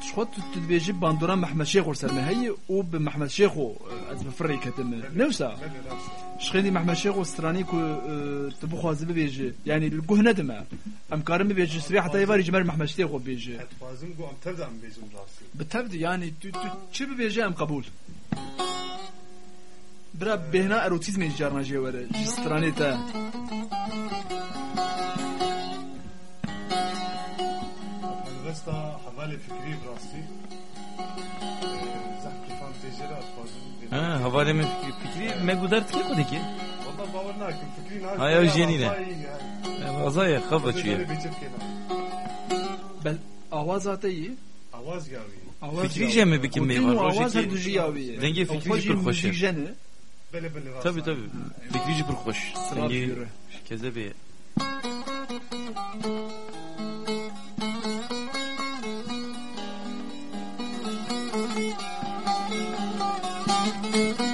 شخوت تدبيجي باندورا محمد شيخ ورسلنا هي وبمحمد شيخ أزم أه، فري كتم نوسا. شخيني محمد شيخ وستراني كو أه، تبخو بيجي يعني لقوه دما أم كارم بيجي سريع حتى يفاري جمال محمد شيخ وبيجي. أتفازم قو أم تبدأ أم بيجي مراسي بتبدأ يعني تشي بيجي أم قبول؟ برا بهنا اروتيزم جارنا جي ورا ستراني تا؟ غستا hale fikri brasi. Ee, Zahki fantezeri atfazı. Ha, havale fikri. Fikri me gudar tkir ki? Valla bavar nakim. Fikri nakim. Haya jeniyle. Vazaya kaba çüye. Bel avaz iyi. Avaz yavi. Fikri jemi bikin meyvar. Avaz her duji yavi. Denge fikri jipir hoşe. Bele bele. Tabi tabi. Fikri jipir hoş. Sıra bir yürü. Kezebe. Thank you. Müzik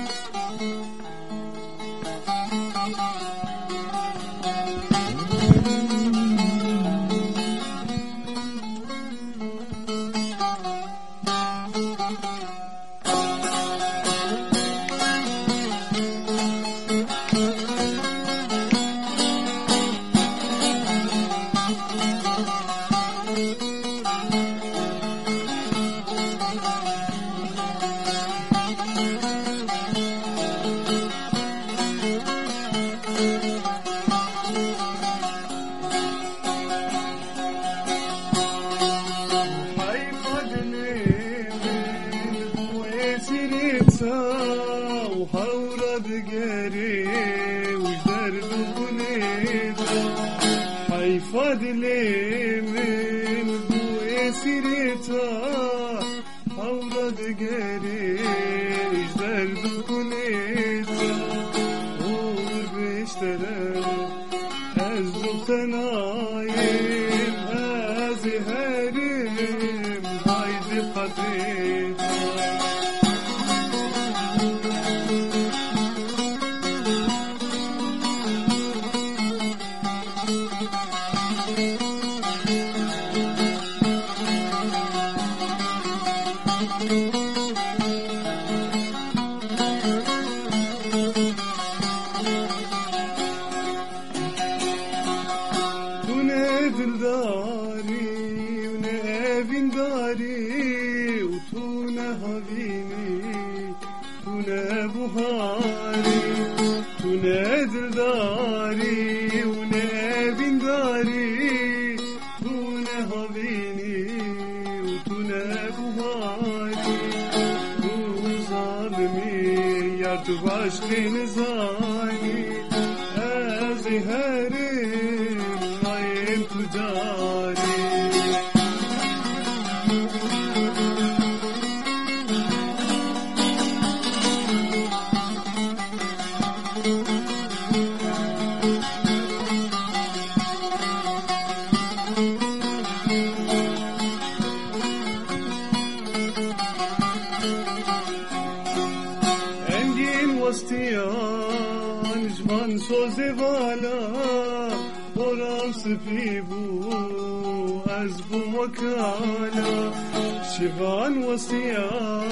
شغال وصياء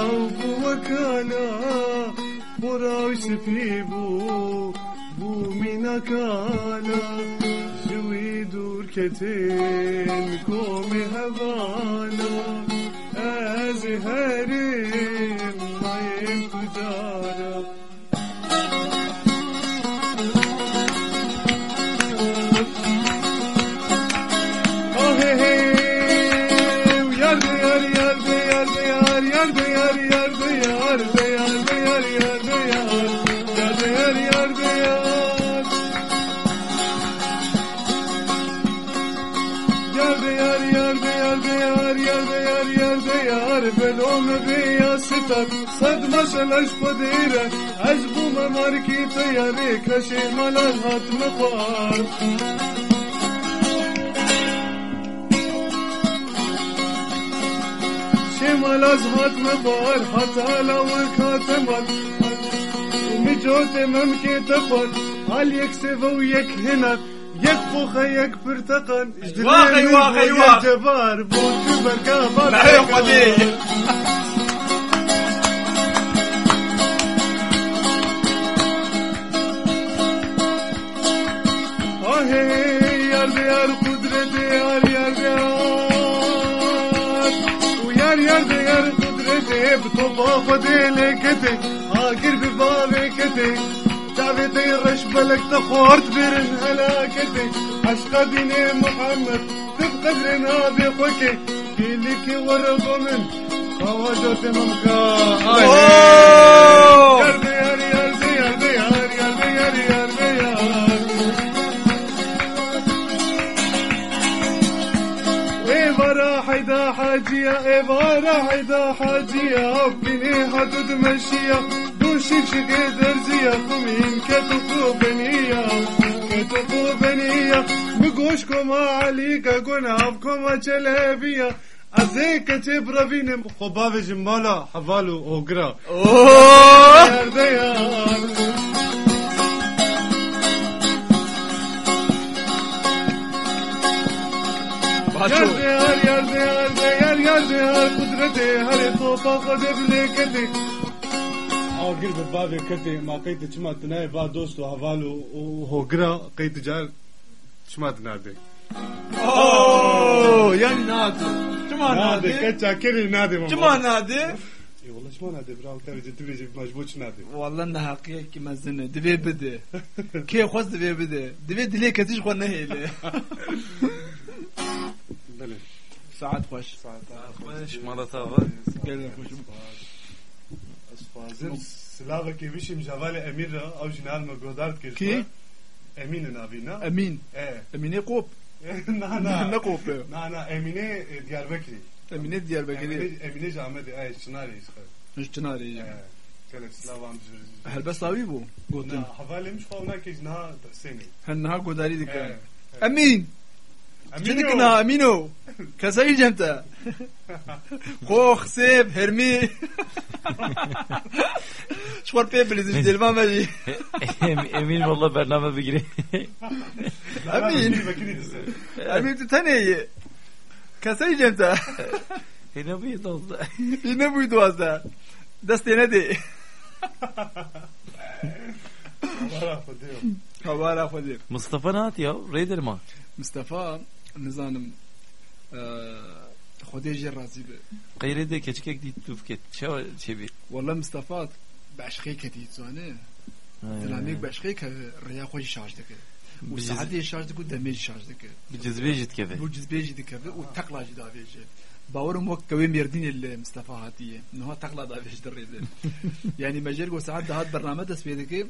أو وكالا براوس في بو بو من كالا جوي دور كتين كومي هبالا أزهرين ما يفدال ملش قدیره از بوم مارکی تیاری کشی ملش حتم خوار شی ملش حتم خوار حتی لو کاتمت ومجوت ممکی تخوار هل یک سفو هنا هنر يك فوخ يك برتقن واقي واقي واقي جبار بوت بركه ما نعم، ريال يا ريال ويا ريال غير قدرتي بطوبة فضيلي كتي هاجر في بالي كتي تعبتي يرش بلك تخورت برن هلاكتي عشقا ديني محمد تبقدر نابي خوكي كيليكي ورغم من خواجة ممكا حاجیا ای وارا ایدا حاجیا بینی حدود مشیا دو شیش که درزیا کمین که تو کو بنیا که تو کو بنیا بگوش کما علی که گناب کما چله بیا از ای کچه براوینم خوبا خب به جمالا حوالو اوگرا. اوه! ديار يا ديار قدرتي هري طوطا قد بليكتي آخر ببابي كتي ما قيت چما تناي با دوستو حوالو وهوغرا قيت جار چما تنادي اوه يعني نادي شما نادي نادي كتشا كيري نادي ماما شما نادي اي والله شما نادي براو ترى جد بيجي مجبوط نادي والله انها حقيقة كما زنة دبي بده كي خوز دبي بده دبي دلي كتيش خو نهيلي بله ساعات خوش خوش مالتا var. قال خوش اسفازم سلاوه كي بيشي مجاوالي امير او جنال مقودارت كيش كي؟ امين نابينا امين ايه امين يقوب نا نا نقوب نا نا امينه ديار بكري امين ديار بكري امينه امينه جامد اي شناري يسخر مش تناري كانت سلاوه عم تجري هل بس طبيبو قلت نا حوالي مش فاونا كيش نا حسيني هنها قداري دي كان إيه. امين جدكنا امينو كساي جمتا خوخ سيب هرمي شوار بيبلز الجلما ماجي Emin valla bername bigiri. امين بكري دزه امين تتني كساي جمتا Yine bir oldu. yine buydu azda destene de ورا خديو havara fadir Mustafa ne at ya? Raider ma. Mustafa nizanım خودی جر راضی به Gayre de keçkek dit tufket. Çeva çevi. والله مصطفى بعشقي كتي زانه دلاميك بعشقي ك ريا خوش شارج دك وساعدي شارج دك ودمج شارج دك Bir cizbe jit keve. bu cizbeji dike ve o takla jida veje باورم وقت كوي ميردين المصطفى هاتيه انه هو تقلا دا فيش دريد يعني مجال قو ساعات ده هاد برنامج دس بيدك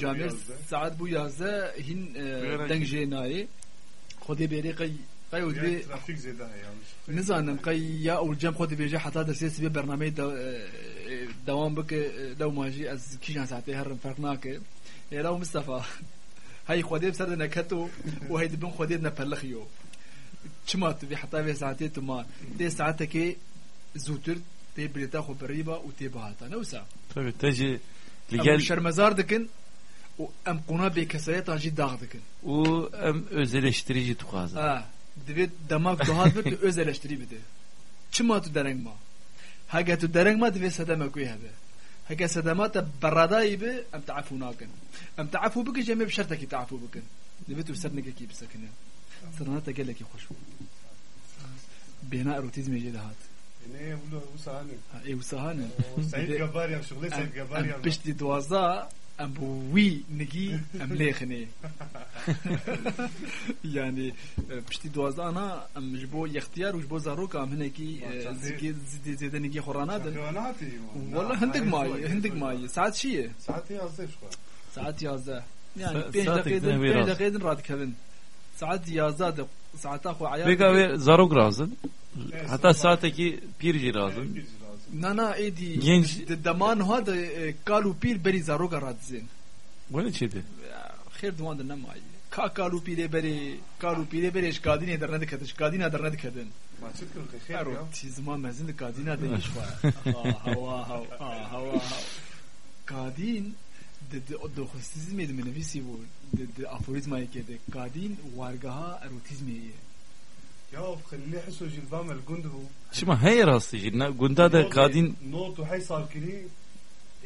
جامع ساعات بو يازا هين دنگ خودی بیاری قی قی و دی ترافیک زیاده هیا نزانم قی یا اول جام خودی بیاری حتی در سیس بی برنامه آه، آه، دوام بک آه، دو ماجی از کیشان ساعتی هر فرق نکه ایراو مستفا هاي خودی بسرد نكتو وهي دبن خودي نبلخيو چما تبي ساعتی تو ما. دی دي که زودتر تی بريتا خو بريبا و تی بهاتا نوسا؟ تبي تجي لقال شرمزار دکن و ام قونا بكسايت اجي داغ دكن o em özeleştirici tukazı. اه دبي دماغ دوهات بك öz eleştiri bide çima tu dereng ma haga tu dereng ma dibê sedema ku hebe haga sedema te beradayî bi em teafû nakin em teafû bikin jê me bi şertekî teafû bikin divê tu ser nekekî bisekine sirna te gelekî xweş bû bêhna erotîzmê jê dihat يعني ايه بقول له وسهاني ê wisa hane سعيد جبار يا شغلي سعيد جبار en bu wi nigi em lêxinê yanî e, piştî duwazdana em ji bo yextiyar û ji bo zaroka em hinekî e, zîdê zêde nigî xwe ranadin wala hindik mayî hindik mayî saet çi ye saet yazdeh ji xwe saet yazdeh yani pênc deqêdin pênc deqêdin radikevin saet yazdeh de saeta xwe aya pêka wê zarok razin heta saetekî pîr نا ايدي Genç- دمان هذا قالوا بير بري زاروغا راد زين Böyle şeydi. خير دوان دنا ماي كا قالوا بيري بري قالوا بيري بري ايش قادين يدر ندك ايش قادين يدر ندك هدن ما تشكر خير ارو يا تي زمان مازن قادين هدن ايش هوا هوا هوا هوا قادين د د دوخستیزم د منویسی و د د افوریزم که د قادین وارگاها اروتیزم يا خليه يحسوا جلبام الجند هو شما هي راستي جينا قندا دا قادين نوت وحي صار كري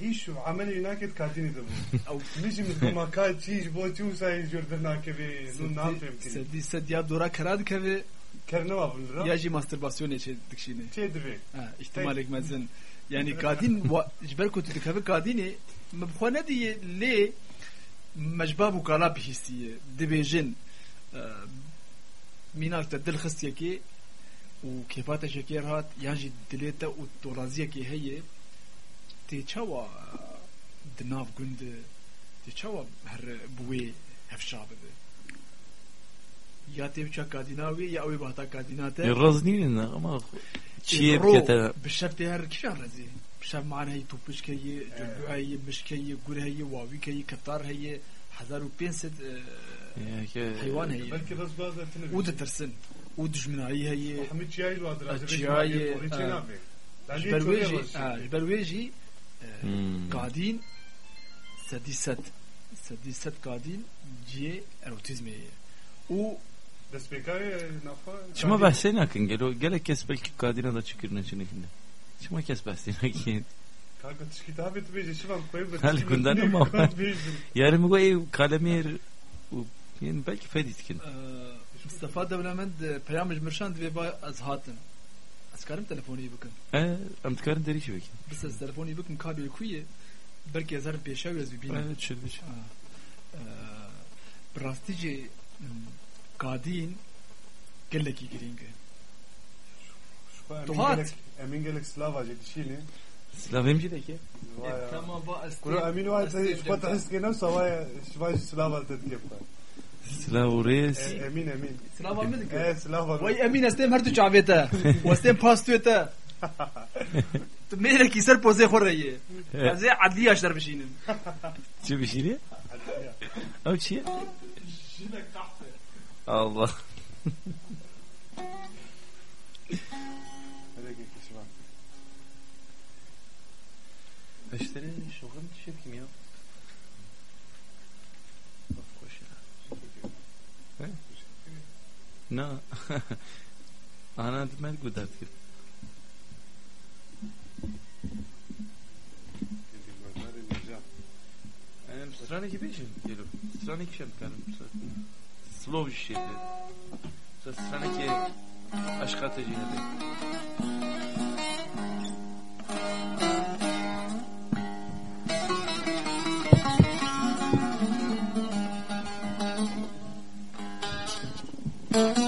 عيشوا عمل هناك كادين يدبو او نيجي من ما كاد تشيش بو تشوسا جردنا كبي نو نام فهم كري سدی سد یا دورا کراد که كرنوا بالرا یا جی ماسترباسیون چه دکشینه تشي دبي Ha, ihtimal mezin. Yani kadin wa- jiber ku tudikave kadine mebxwane diye le mecbab u kala bihisiye dibêjin e, minak te dil xistiyekî û kêfata şeker hat yan jî dilê te û dolaziyekî heye tê çawa di nav gundê tê çawa her bi wê hefşa bibe ya tê biça kadîna wê ya ew ê bahta kadîna te e, rez nînin ama çiyê bikete e, bi şev tê her kîjan rezî bi şev man heye tûpişk heye cilbû heye mişk heye gur heye wavîk heye keftar heye 1500 حيوان هي بلكي بس ود ترسن ود جمناعي هي حميد جاي الوادر جاي البرويجي البرويجي قاعدين سديست سديست قاعدين جي اروتيزم و بس بكاي نفا شما بحثينا كن قالوا قالك كاس بلكي قاعدين هذا تشكرنا شنو كنا شما كاس بحثينا كين Как это китабет вижу, вам коебет. Хали кундан ма. Яри мго и калемир ин бек федитkin. Mustafa Devlemend Peyamej Mirşan diye bay az hatın. Ez karim telefonu iyi bakın. Ee, am tkarin deri şibek. Biz ez telefonu iyi bakın kabel kuyu. Belki yazar peşe göz bir bina. Evet, şöyle bir Brastici ee, kadin hmm, geleki giringe. Duhat. Emin gelek Slavaca dişini. تشيني سلافيم جي دكي تمام با كل امين واحد شو تحس كنا سوايا شو سلافا تتكيف سلاف وريس امين امين سلام عليكم ايه سلافا وای امین استم هر تو چاویتا و استم پاس تویتا تو میره کی سر پوزه خور رهیه از عدلی اشتر بشینم شو بشيري او شيء الله Gösterelim şu kadar çirkin ya. Of course you No. Anadmet gut hat gibt. Strane ki beşim geliyor. Strane ki şemtlerim. Slov işi. Strane ki aşk atıcı. Strane ki aşk atıcı. Thank you.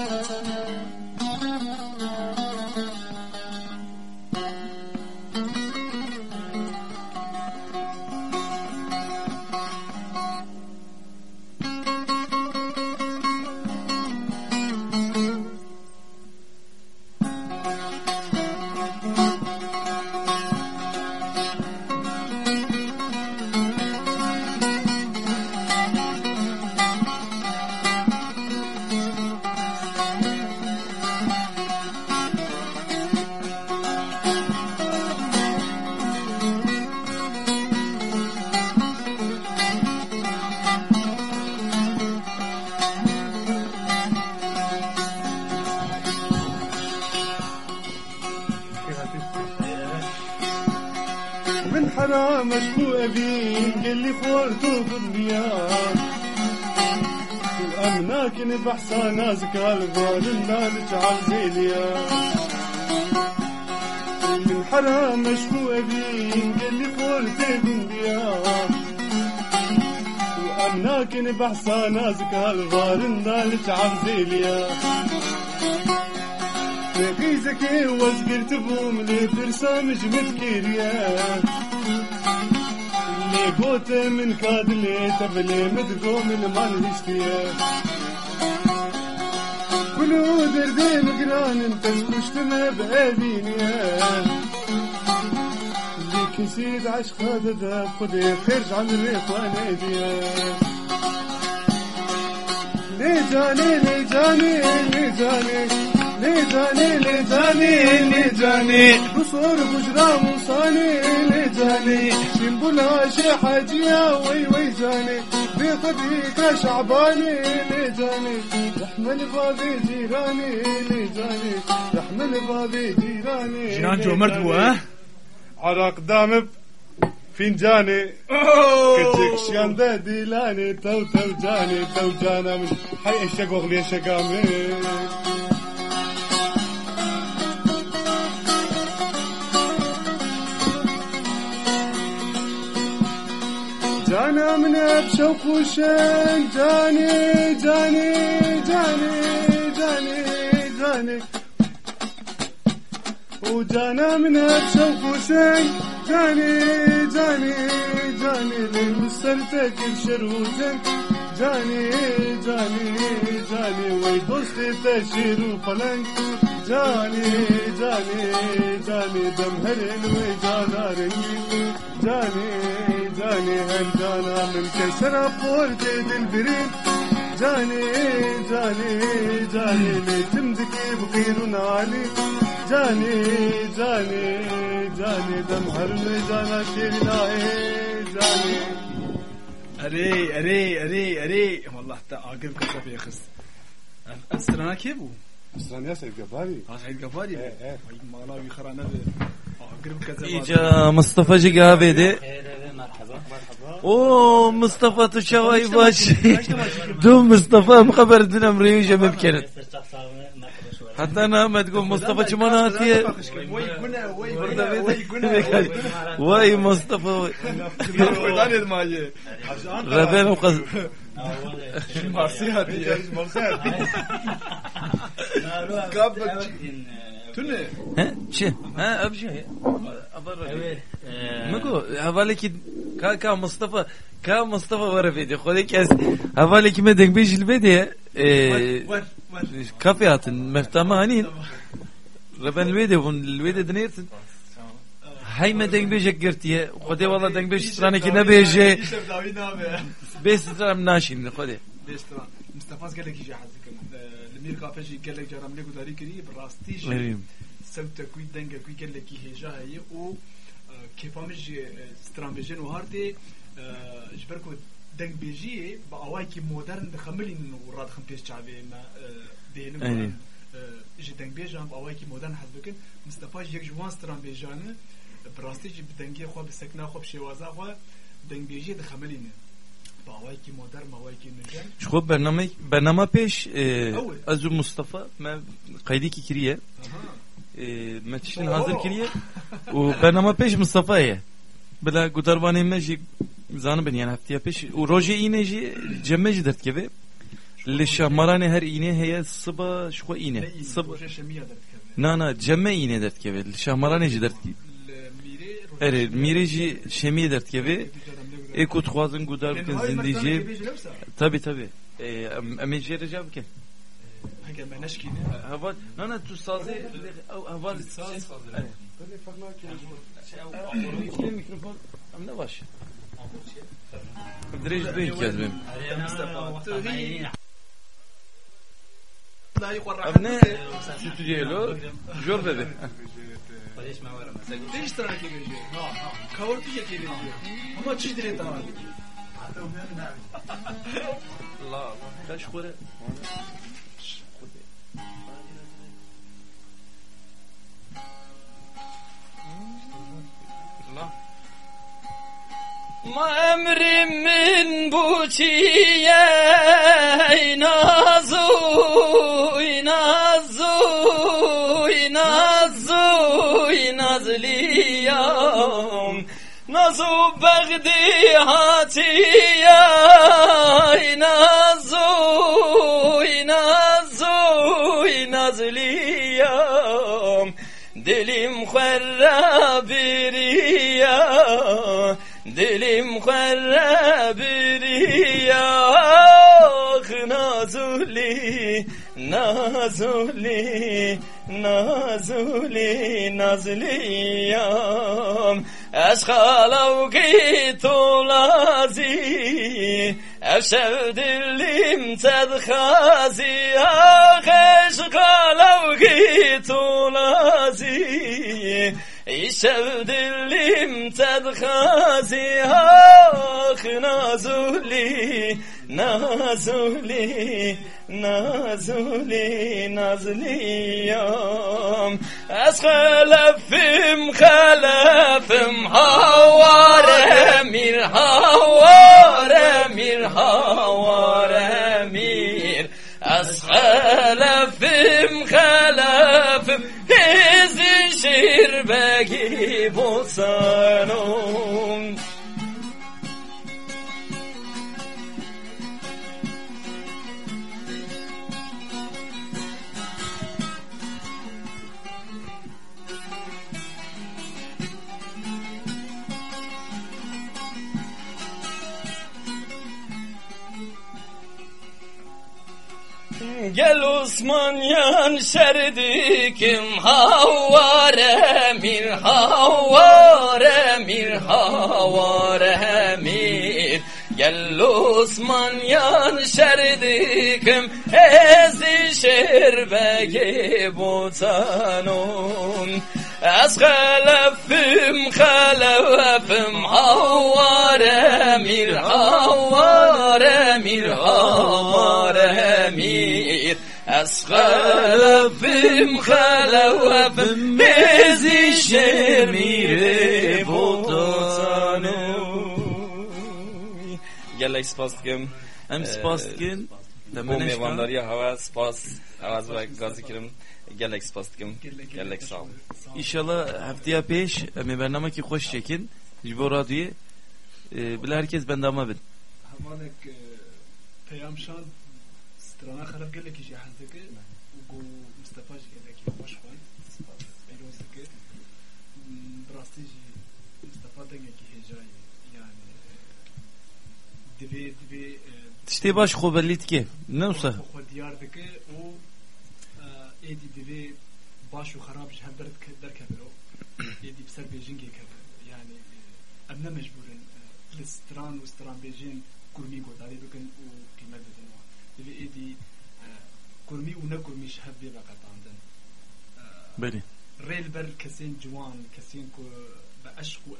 اللي خوالته بالنيا وأمناك نبحصى نازك البال النالج عالزيليا من حرام مشكوة أبين اللي خوالته بالنيا وأمناك نبحصى نازك البال النالج عالزيليا لقيتك وزقرت بوم لفرسان جمت كيريا. قوت من كاد كادلي تبلي مدقوم المال هشتيا كلو دردي مقران انت المجتمع بأبينيا ليك يسيد عشق هذا ذا خدي خرج عن الريق وأنا ديا ليه جاني ليه جاني ليه جاني لجاني لجاني لجاني. بصور بجرى مصاني لجاني. شنبلها شي حاجية وي وي جاني. بخديك شعباني لجاني. يحمل بابي جيراني لجاني. يحمل بابي جيراني جنان جو مرد بو ها؟ عراق دامب فنجاني. كتك شياندا ديلاني تو تو جاني تو جانا مش حي إشتاق واغلي إشتاق جانم نبش و خوشن جانی جانی جانی جانی جانی او جانم نبش و خوشن جانی جانی جانی للمستر تاكل شروزن جاني جاني جاني وي دوستي تشير وفلنك جاني جاني جاني دمهرن وجانا رنجي جاني جاني هل جانا من كسر فورتي البريد جاني جاني جاني لتمدكي بقير نالي جاني جاني جاني دمهر جانا شيرناي جاني اري اري اري اري والله حتى عاقب كسب يا خس السنة كيفو استنى يا سيد قبالي ها سعيد قفاري إيه، إيه. والله مالاوي خرانا عاقب كسب إيجا مصطفى جيجا دي او مصطفى تشاوي باش دو مصطفى مخبر دنا مريوجة ممكن حتى انا ما تقول مصطفى شماناتي وي قنا وي برضه قنا بيت- وي قنا واي مصطفى داني الماجي ربين وقز مارسي هذه تنه ها شي ها ابشي ابرر مكو حوالي كا كا مصطفى كا مصطفى ورا فيديو خذي كاس حوالي كي مدك بيج الفيديو إيه، ور ور كافي هاتن مفتما هنين ربن الفيديو الفيديو دنيت هاي ما دنگ بيج قرتيه خذي والله دنگ بيج ستراني كي نبيجي يشرب داوي نامه بيس سترام ناشين خذي ليش ترى مصطفى قال لك يجي حزك المير كافجي قال لك جرام لك داري كري براستيش مريم سوت كوي دنگ كوي قال لك هيجا هي او كيفامج سترامبيجن وهارتي جبركو دنگ بيجي باواي كي مودرن دخملين وراد خم بيش شعبي ما دينم أيوة. جي دنگ بيجان باواي كي مودرن حزبكن مصطفى يك جوان سترامبيجان براستيش بدنگي خو بسكنا خو بشوازا خو دنگ بيجي دخملين باواي كي مودرن باواي كي نجان شو برنامج برنامج بيش أول. ازو مصطفى ما قيدي كي كريه اها ما تشتين حاضر كريه وبرنامج بيش مصطفى هي بلا قدرباني مجي زانı ben yani haftaya peş o roje iğne ji cemme dert gibi li şamarane her iğne heye sıba şu iğne لا sıba روجا شمية درت كذا na na cemme iğne dert gibi li şamarane ji dert gibi الميري ere mire ji şemi dert gibi e kut xwazın gudar bikin zindici tabi tabi e eme jere jav ke هكا ما نشكي hava na na tu sazı hava saz mikrofon am ne baş Direkt duy kezbim. لا يقرا Abne stüdyelo jor dedi. ليش ترى كذا يجي كورتي كذا يجي ما تشدري ترى La kaç kore. Ma emrimin bu çiye nazu nazu nazu nazliyam. Nazu begdi hatiye nazu nazu nazliyam. Dilim xerrabiriya دلیم خرابی آخ نازولی نازولی نازولی نازلیم از خالاو که تو لازی دلیم تدخازی آخش خالاو که تو لازی يشدلم تدخازي آخ نازولي نازولي نازولي نازلي يوم. أسخلفم خلفم هوارة امير هوارة امير هوارة امير أسخلفم خلفم şiir begib olsan on gel Osman yan şerdi kim havare min havare min havare min mir Gel Osmanyan şerdikim ezi şerbegi botanun از خلفم خلفم حواره میر حواره میر حواره میر از خلفم خلفم بزی شیر میره بوتانو گلک سپاس دکم Em spas dikin. بو Demeneşka. میوانداری هوا سپاس آواز و گازی کرم گلک سپاس دکم گلک سال İnşallah haftaya peş em bernameki hoş çekin. Jibo radyoyu. E, Bile herkes bendama bin. هەمانێک پەیامشان سترانە خەرب gelekî jî hez dike دبی دبی تشتی باش خوب لیت که نه أصلا خود دیار دکه أو ایدی باش و خراب جه درد که در که برو ایدی بسر بیجینگی که یعنی ابنا مجبورن لستران و استران بیجین کرمی گوداری بکن أو قیمت بدن و دبی ایدی کرمی و نه کرمی شه بی وقت آمدن بله ریل بر جوان کسین کو به عشق و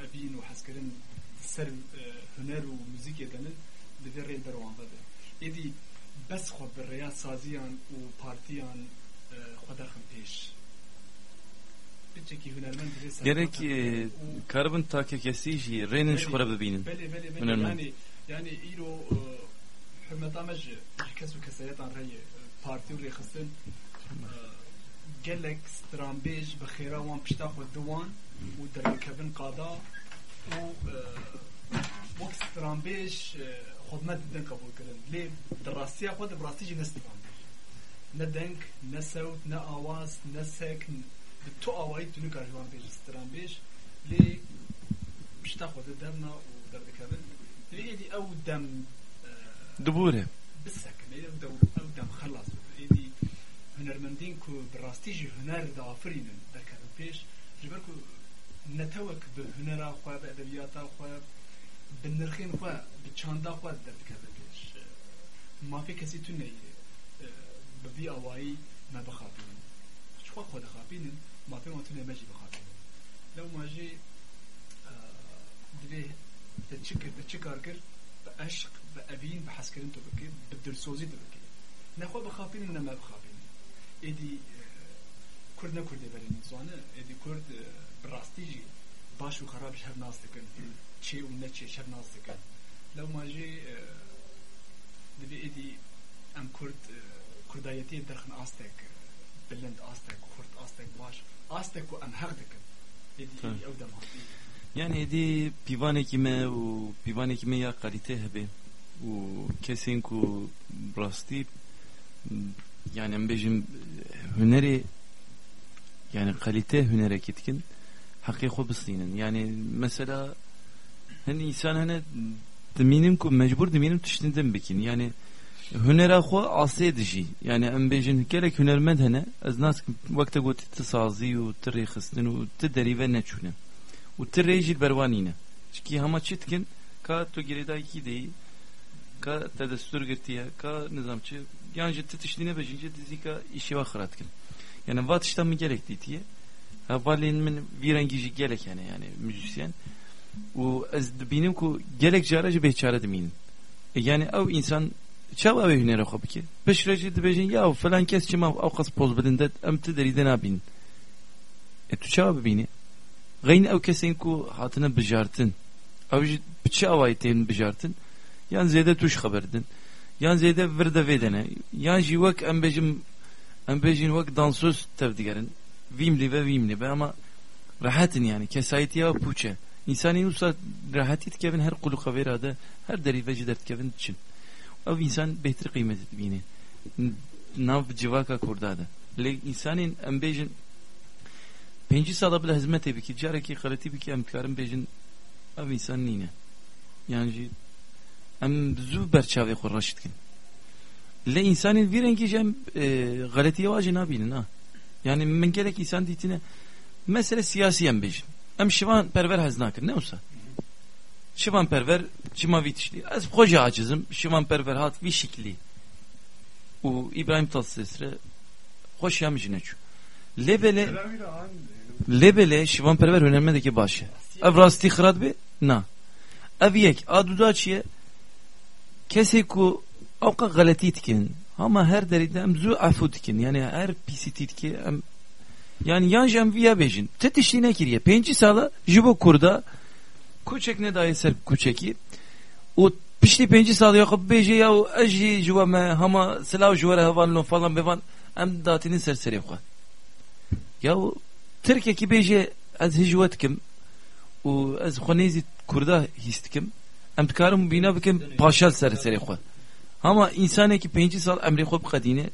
rêl ber wan bebe êdî bes xwe bi rêya saziyan û partiyan xwe derxin pêş Biçekî hunermend divê ser Gerek e, karabın takekesi jî rênin şi xwe bibînin. Yani yani îro hürmeta me ji ji kes û keseyetan reye partî û rêxistin gelek stranbêj bi xêra wan pişta xwe diwan û derkevin qada û wek stranbêj xwe me didin qebûl kirin lê di rastiya xwe di bi rastî jî ne stranbêj ne deng ne sewt ne awaz ne sek bi tu awayî tu nikar ji wan bêjî stranbêj lê pişta xwe di derna û derdikevin lê êdî ew dem Dibure. Êdî ku bi bi hunera xwe bi edebiyata xwe bi nirxên xwe bi çanda xwe derdikevin pêş mafê kesî tu neyê bi vî awayî me bixapînin ji xwe xwe dixapînin mafê wan tu ne me jî bixapînin lew ma jî divê te çi kir te çi kar xerab ji hev nas dikin çê û ne çê şev nas dikin lew ma jî divê êdî em kurd kurdayetiyê derxin astek bilind astek kurd astek baş astek ku em heq dikin êdî Tabii. ew dem hatî Yani edi pivanekî me û pivanekî me ya kalite hebe û kesên ku rastî yani em bêjim hunerê yani kalite hunerekî dikin însan hene dimînim ku mecbur dimînim tiştin din bikin. Yani hunera xwe asê dijî yani em bêjin gelek hunermend hene ez nas wekte gotî tu sazî û tu rêxistin û tu derîve neçûne û tu rê jî berwanîne çikî hema çi dikin ka tu girêdayekî deyî ka te destur girtiye ka nizamçı yani titişliğine bejince dizi ka işi var kıratkin yani vat işten mi gerek ditiye ha valin min bir rengi ji gerek yani yani müzisyen. U ez binim ku gerek jara ji beçare deminin e yani ev insan çava ve hünere xo bike. Peşreci dibejin ya falan kes çima ev qas poz bilinde em te deride nabin e tu çava bibini Gayn ev kesin ku hatına bijartın ev ji biçi avayteyn bijartın yan zede tuş haberdin yan zede virde vedene yan ji vak em bejim em bejin vak dansöz tevdigerin vimli ve vimli be ama rahatın yani. Kesayet ya puçe. İnsani usta rahatit kevin her kulu kaverada her deri ve cidert kevin için. Ev insan behtir kıymet bini. Nav civaka kurdada. Le insanin em bejin penci sala bile hizmet ebi ki careki kaleti bi ki em karım bejin ev insan nine. Yani em zu berçave xor raşitkin le insanin bir rengi jem galetiye vacı nabinin ha yani men gerek insan ditine mesele siyasi em bejin em şivan perver haznakir ne olsa? Şivan perver çima vitişli ez hoca acizim şivan perver hat vi şikli u İbrahim Tatlıses're hoş yamjine çu lebele lebele şivan perver önermedeki başı. Ev rasti xirad be na. Ev yek aduda çiye kese ku avka galati tikin ama her deride em zu afu tikin yani her pisi titki em yani yan jem viya bejin. Tetişliğine kiriye. Penci sala jibo kurda kuçek ne dahi ser kuçeki. O pişti penci sala yok beje ya o aji jiva me hama silav jivara havan falan bevan em datinin serseri yok ya o Türkiye ki beje az hijvat kim o az xonezi kurda histikim em dikarim bina bikim paşal serseri yok ama insane ki penci sal emri xob qadine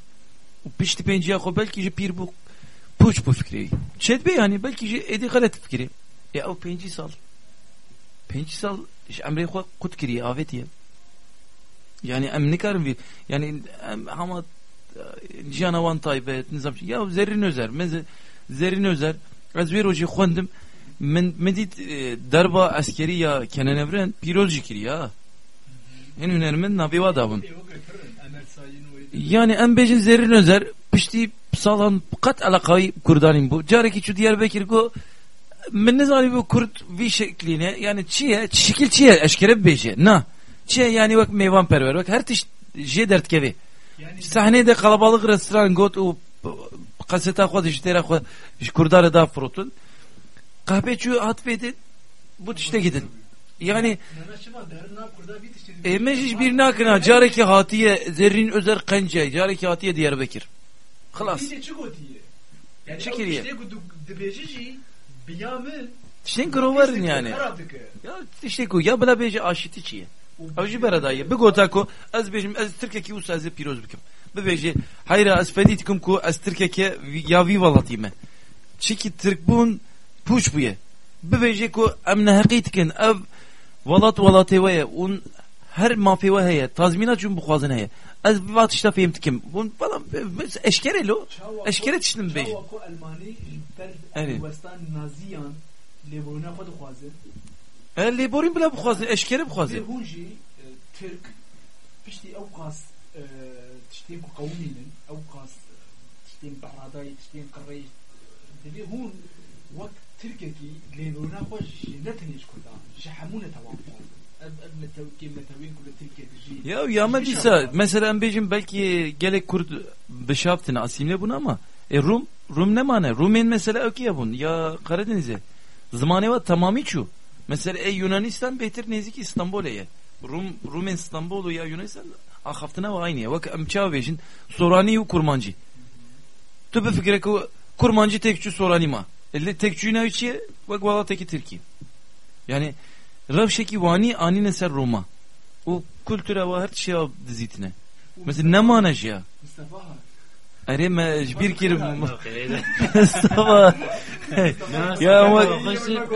o pişti penci ya xob belki ji pir bu puç bu fikri. Çet be yani belki ji edi galet fikri. Ya o penci sal. Penci sal iş emre xo kut kiri avet ye. Yani em nikarim bir yani em hama canavan taybet nizam ya zerrin özer meze zerrin özer az bir hoca xondim men medit darba askeri ya Kenan Evren piroz jikiri ya. Hin hünermin nabiva davun. Yani en becin zerin özer pişti salan kat alakayı kurdanim bu. Careki şu diğer Diyarbakır go min ne zani bu kurt vi şekline yani çiye şekil çiye eşkere beje na. Çiye yani bak meyvan perver bak her tiş je dert kevi. Yani, Sahnede kalabalık restoran got o kaseta xod iştera xod kurdara da frutun. Kahpe çu hatfedin bu tişte gidin. Yani Emeciş bir nakına careki hatiye zerrin özer kence careki hatiye Diyarbakır. Klas. Çekiriye. Fişten kuru verin yani. Ya işte ku ya bela beji aşiti çiye. Avcı beradayı. Bir gota ku az bejim az Türkiye'ki usta az piroz bikim. Bir beji hayra az feditkum ku az Türkiye'ki ya vivalatime. Çiki Türk bun puş buye. Bir beji ku emne hakitkin ev Valat valatı ve un her mafi ve heye tazminat cüm bu khazın heye. Az bir vat işte fehimtikim. Bun falan eşkere lo. Eşkere tiştim beji. Evet. naziyan leboruna xwe dixwazin E leborin bile bu khazın eşkere bu vê khazın. hûn jî e, Türk piştî ew qas e, tiştên ku qewmînin ew qas e, tiştên beradayî tiştên qireyî divê hûn Ya yama disa mesela en bejim belki gelek kurd bişaptın asimle bunu ama e Rum Rum ne mane? Rumen mesela ökiye bun ya Karadeniz'e. Zamanı var tamamı şu. Mesela e Yunanistan beter nezik İstanbul'e. Rum Rumen İstanbul'u ya Yunanistan ah haftına var aynı ya. Bak amça vejin sorani yu kurmancı. Tübe fikre ku kurmancı tekçü sorani ma. Elle tekçü ne içi bak valla teki Türkiye. Yani Revşeki vani anine ser Roma. O kültüre ve her şeye dizitine. Mesela ne manaj ya? Mustafa. Ere me bir kere Mustafa. Ya ama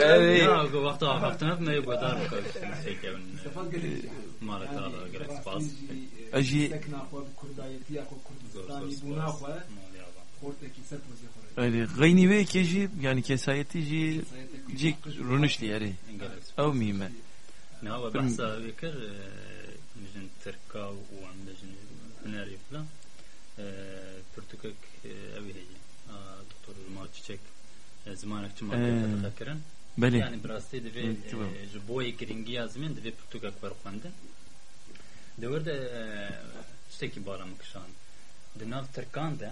evet. Vakti vakti ne bu kadar Aji Öyle gayni ve keji yani kesayeti ji ji runuşti yani. Ev mime. ناوى بحثا بكر مجن تركا وعم بجن هنري فلا پرتوکک اوی هی دکتور ما چیچک زمانك چما آه. تذكرن بله يعني براستي دبي تمام. جبوي جرينجي ازمن دبي پرتوکک برخوانده دورده شتێکی باڵام کشان دناو ترکان de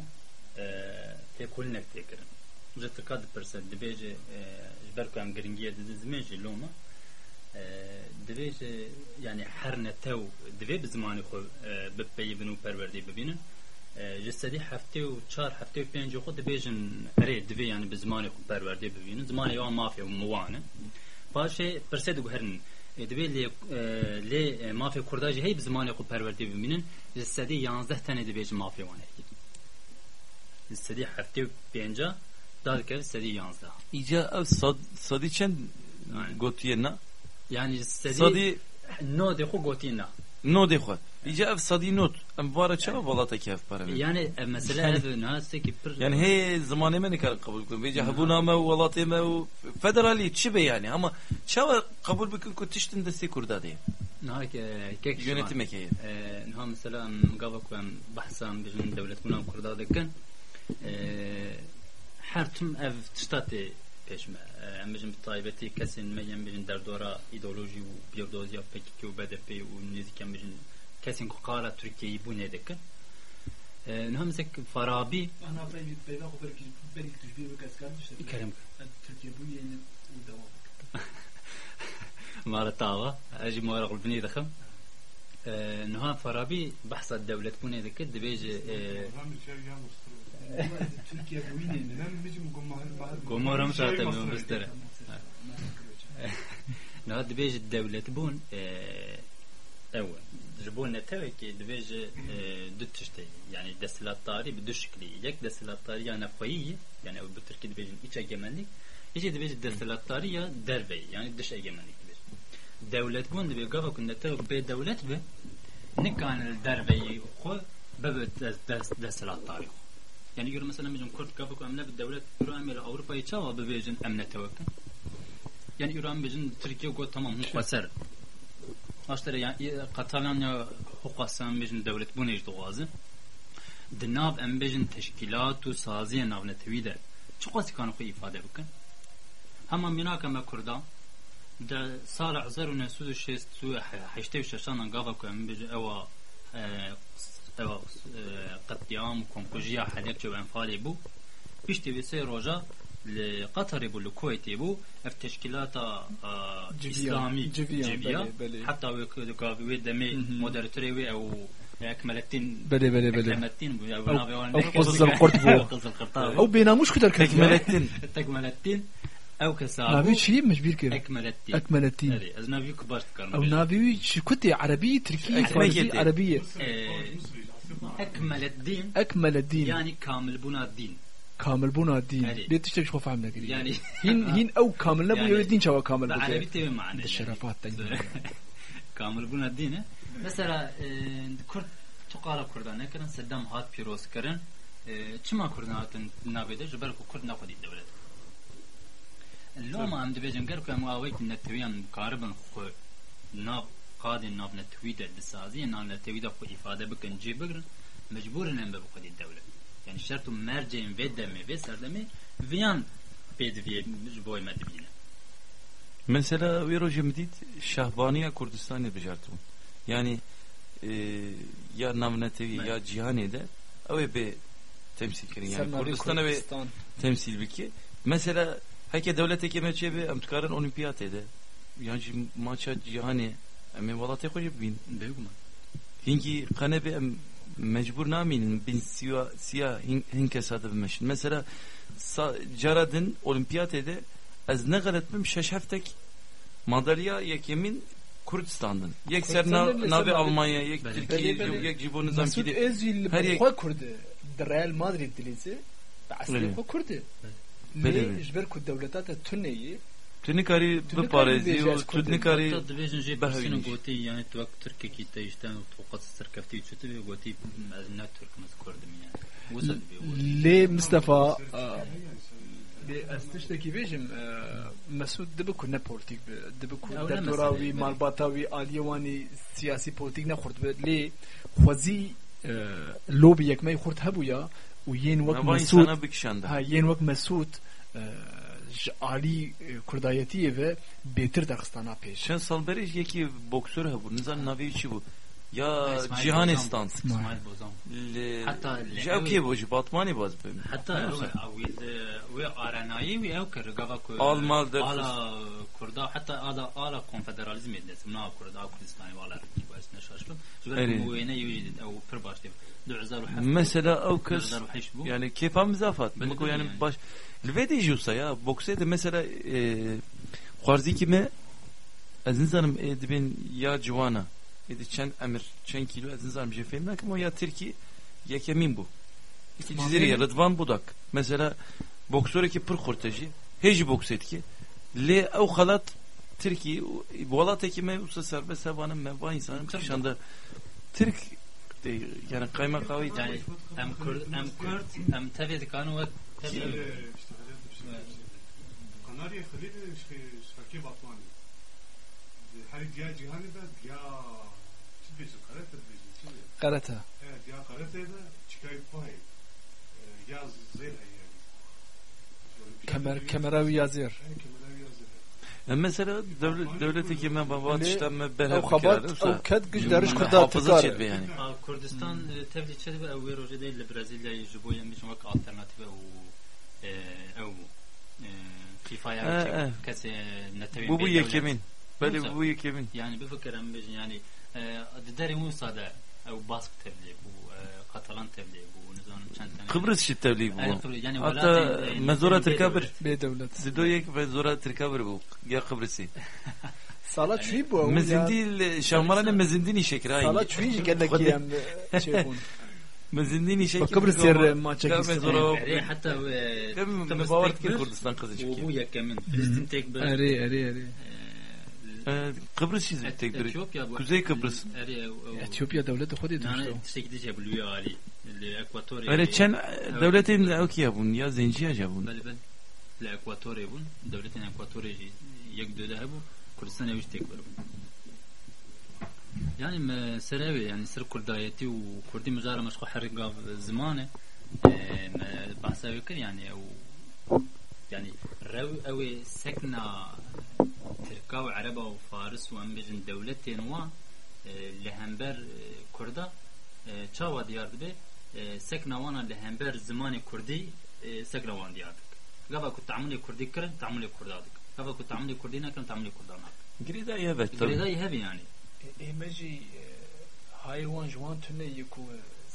têkulnek têkirin Jet kad persen dibêje e, berkan giringiye dizmêje loma. E, dibêje yani her netew divê bi zimanê xwe bipeyibin hani e, û perwerdî bibînin ji sedî heftê û çar heftê û pêncê xwe dibêjin erê divê yani bi zimanê hani xwe perwerdî bibînin zimanê hani wan mafê û miwan e paşê pirsê diguherin Edbe le le mafya kurdajı hey zamanı ku perverdi biminin listede 11 tane edbe mafya var. Listede hafte 5 دارکر سری یانزده اینجا او صد صدی چند گوتیه نه یعنی صدی نو دخو گوتیه نه نو دخو اینجا اف صدی نوت ام بارا چه ولاتا کیف پره یعنی مثلا اف ناس کی پر یعنی هی زمانه من کار قبول کنم بیجا هبونا ما ولاتی ما فدرالی چی به یعنی اما چه قبول بکن که تشتن دستی کرده دی نهار kek yönetime ki. Nha mesela gavak ben bahsam bizim devlet bunam kurda dekken. نهاك كيك Yönetim ekeği. نها مثلا قبك وام بحثا بجن دولة كنا كردا دكن her tüm ev tiştatı peşme em bejin bi taybeti kesin meyen bejin derdora ideoloji û biyodozya PKK û BDP û nêziken bejin kesin ku qala Türkiye'yi bu ne dikin niha mesela Farabi انا بين بين اخو بركي بركي تشبيه بكاس كان مش Kerim تركيا بو يعني ودوام مارتاوا اجي مورق البني دخم نها فرابي بحث الدولة بوني ذكر دبيج Ben bir şey yanlış. تركيا بو يعني Ben bizim gomar قمورم شاطئ من بسترة نها دبيج الدولة بون اول جبون نتوي كي دبيج دو تشتي يعني دستلات طاري بدو شكلي يك دستلات طاري يعني فويي يعني او بتركي دبيج ايش اجمالي يجي دبيج دستلات طاري يا دربي يعني دش اجمالي دبيج دولة بون دبي قفا كنا نتوي بي دولة به نكان الدربي خو ببت دستلات طاري يعني يقول مثلا بيجن كرد قفا امنا بالدولة يقولوا امي اوروبا يتشاوا ببيجن امنا توكل yani İran bejin Türkiye go tamam hukasar. Aştere yani Katalanya hukasan bejin devlet bu nejdi gazı. Dinav em bejin teşkilat u saziye navnetevi de çok az kanı ifade bikin. Hema minaka me Kurda de sala 1906 حشتي وششانا قافا كو ام بيجي اوا ewa qetyam komkujiya hedefçe û enfalê bû piştî vê sê roja li Qatarê bû li Kuweytê bû ev teşkilata İslamî civiya heta wê دمي moderatörê wê أو اكملتين بلي بلي بلي. بلي اكمل القرد بو قصص القرطاوي أو بينا مش كتر اكملتين اكملتين اكملتين أو كسابو. نافي شي مش بير كيف اكملتين اكملتين أز كبرت أو نابي شي كنت عربي تركي عربية. عربية اكمل الدين اكمل الدين يعني كامل بنا الدين كامل بنا الدين هذه. بيت تشتغل شو فهمنا كده يعني هين هين او كامل نبو يعني يعني الدين شو كامل بالعربي بوكي. تبي معنا الشرفات تقدر. كامل بنا الدين مثلا كرد تقال كردان كرن سدام هات بيروس كرن چما كردان هاتن نابده جبر کو كرد ناخذ الدولة لو ما عم دبيجن قال كم اويك نتويان قاربن خو ناب kadê navnetewî de disazî navnetewî de xwe îfade bikin cê bigirin mecbûrin em be bi xwedî yani şertu merceğin ve demi ve serdemi viyan bedviye boy medbine mesela ve rojim dit Şahbaniya Kurdistan'ı becertum yani e, ya Navnetevi evet. ya Cihani'de ev be temsil kirin yani Kurdistan'a ve temsil bilki mesela heke devlet ekemeci ve emtikarın olimpiyatede yani maça Cihani emin valatı koyu bin. بيقوم Hinki kanebe em mecbur naminin bin siya siya hin- hinke sadı bilmeşin. Mesela sa, caradın olimpiyat ede ez ne galetmim şeş heftek madalya yek yemin Kürdistan'dan. Yek ser Kürdistan'dan nav, mesela navi bari- Almanya, yek Bari- Türkiye, bari- bari- yek Cibo nizam مسعود kidi. ازيل هر يك- بخوا كرد الريال مدريد دليزي بعسل بلي. بخوا كرد بلي. ليه جبر كو دولتات التونية Tünikari Tünikari biparezi, diyeceğiz o Kürt'ün. tünikari دبيجن جي بهوينش. بسنو قوتي يعني توقت تركي كي تيشتان وتوقت السركفتي تشتي قوتي ازنا ترك مذكور دم يعني وصل بي ليه مصطفى آه، Bi ez tiştekî bêjim Mesud dibe ku ne politik bi dibe ku Ya, ne dektora mesele, wî bele. malbata wî aliyê wanî siyasî politik nexurt be lê xwezî lobî yekmeyê xurt hebûya û yên wek Nava Mesud insana bikişanda. ha yên wek Mesud ji alî e, Kurdayetiyê ve bêtir Daqistana pêş. Çend salberê ji yekî boksör hebû. Nizam navê çi bû? Ya Cihanistan. Hatta ji ev kê bû ji Batmanê baz bû. Hatta wê aranayê wê ew kir gava ku Almal der ala Kurda hatta ala ala konfederalizmê des. Mina Kurda Kurdistanê wala bas neşaşlım. Jiber bu wêne yûjî ew pir baş dê. Mesela ew kes yani kêfa mizafat. Miko yani baş Lvedi jusa ya. Bokse de mesela e, xwarzî kime? Ez nizanim e, dibin ya ciwana edi çend emir. Çend kilo ez nizanim je fêm nakim o ya Tirkî yekemîn bû. İki Cizîrê Rıdvan Budak. Mesela boksörekî pir xurtejî hêjî boksetki lê ew xelat Tirkî welatekî me wisa serbest hevanin me va insanim kişanda Türk de, yani kaymakavî yani em kurd em kurd em tevye dikanı ve Kanarya Halil şey Şarkı Batman. Her diğer cihanı da diğer çibici karate bizi Karate. Evet diğer karate de çıkayıp pay. Ya zeyla yani. Kemer, kemeravi yazıyor. E, mesela devlet devleti kime babat işte me berhab kârı. Avkat güç darış kurda tutar. yani. Kurdistan e, tevlid çedi ve evver hoca değil de Brezilya'yı jiboyen bir şey şumak alternatifi o ev FIFA ya eh. kese netevye Bu bu yekemin. Böyle bu yekemin. Yani bir fikir em bejin yani dideri Musa da ev Bask tebliğ bu e, Katalan tebliğ bu Kıbrıs şit Yani bu. Yani Hatta mezora yani tirkabir. bê devlet Zido yek ve zora tirkabir bu. Ya Kıbrıs'ı. sala ew ya Mezindil şamarane mezindini şekir ha. sala mezora. Yani bavar tek ki bir, Kurdistan kızı bu çıkıyor. bu yekemin Filistin tek bir erê erê erê Ee, Kıbrıs şiz Et- tek bir. Etiyopya bu- Kuzey Kıbrıs. Eri ev- ev- Etiyopya devleti xwedê Yani dişto tiştekî dişe buluyor Ali. Li Ekvatorya. Öyle çen devletin ev ya bun ya zenci ya bun. Bel bel. Li Ekvatorya bun. Devletin Ekvatorya jî yek döde hebu. Kurdistan ev tek bir bun. Yani me serevê yani ser kurdayetî û Kurdî mizara meşxu herik gav zimanê me behsa wê kir yani ew yani rew ew ê sekna Tirka û Ereba û Faris û em bêjin dewletên wan li hember Kurda çawa diyar dibe sekna wana li hember zimanê Kurdî sekna wan diyar dik. Gava ku tamilê Kurdî kirin tamilê Kurda dik. Gava ku tamilê Kurdî nekirin tamilê Kurda nakin. Girida evet. Girêdayî hevî yani. ئێمە jî haywan ji wan tune yê ku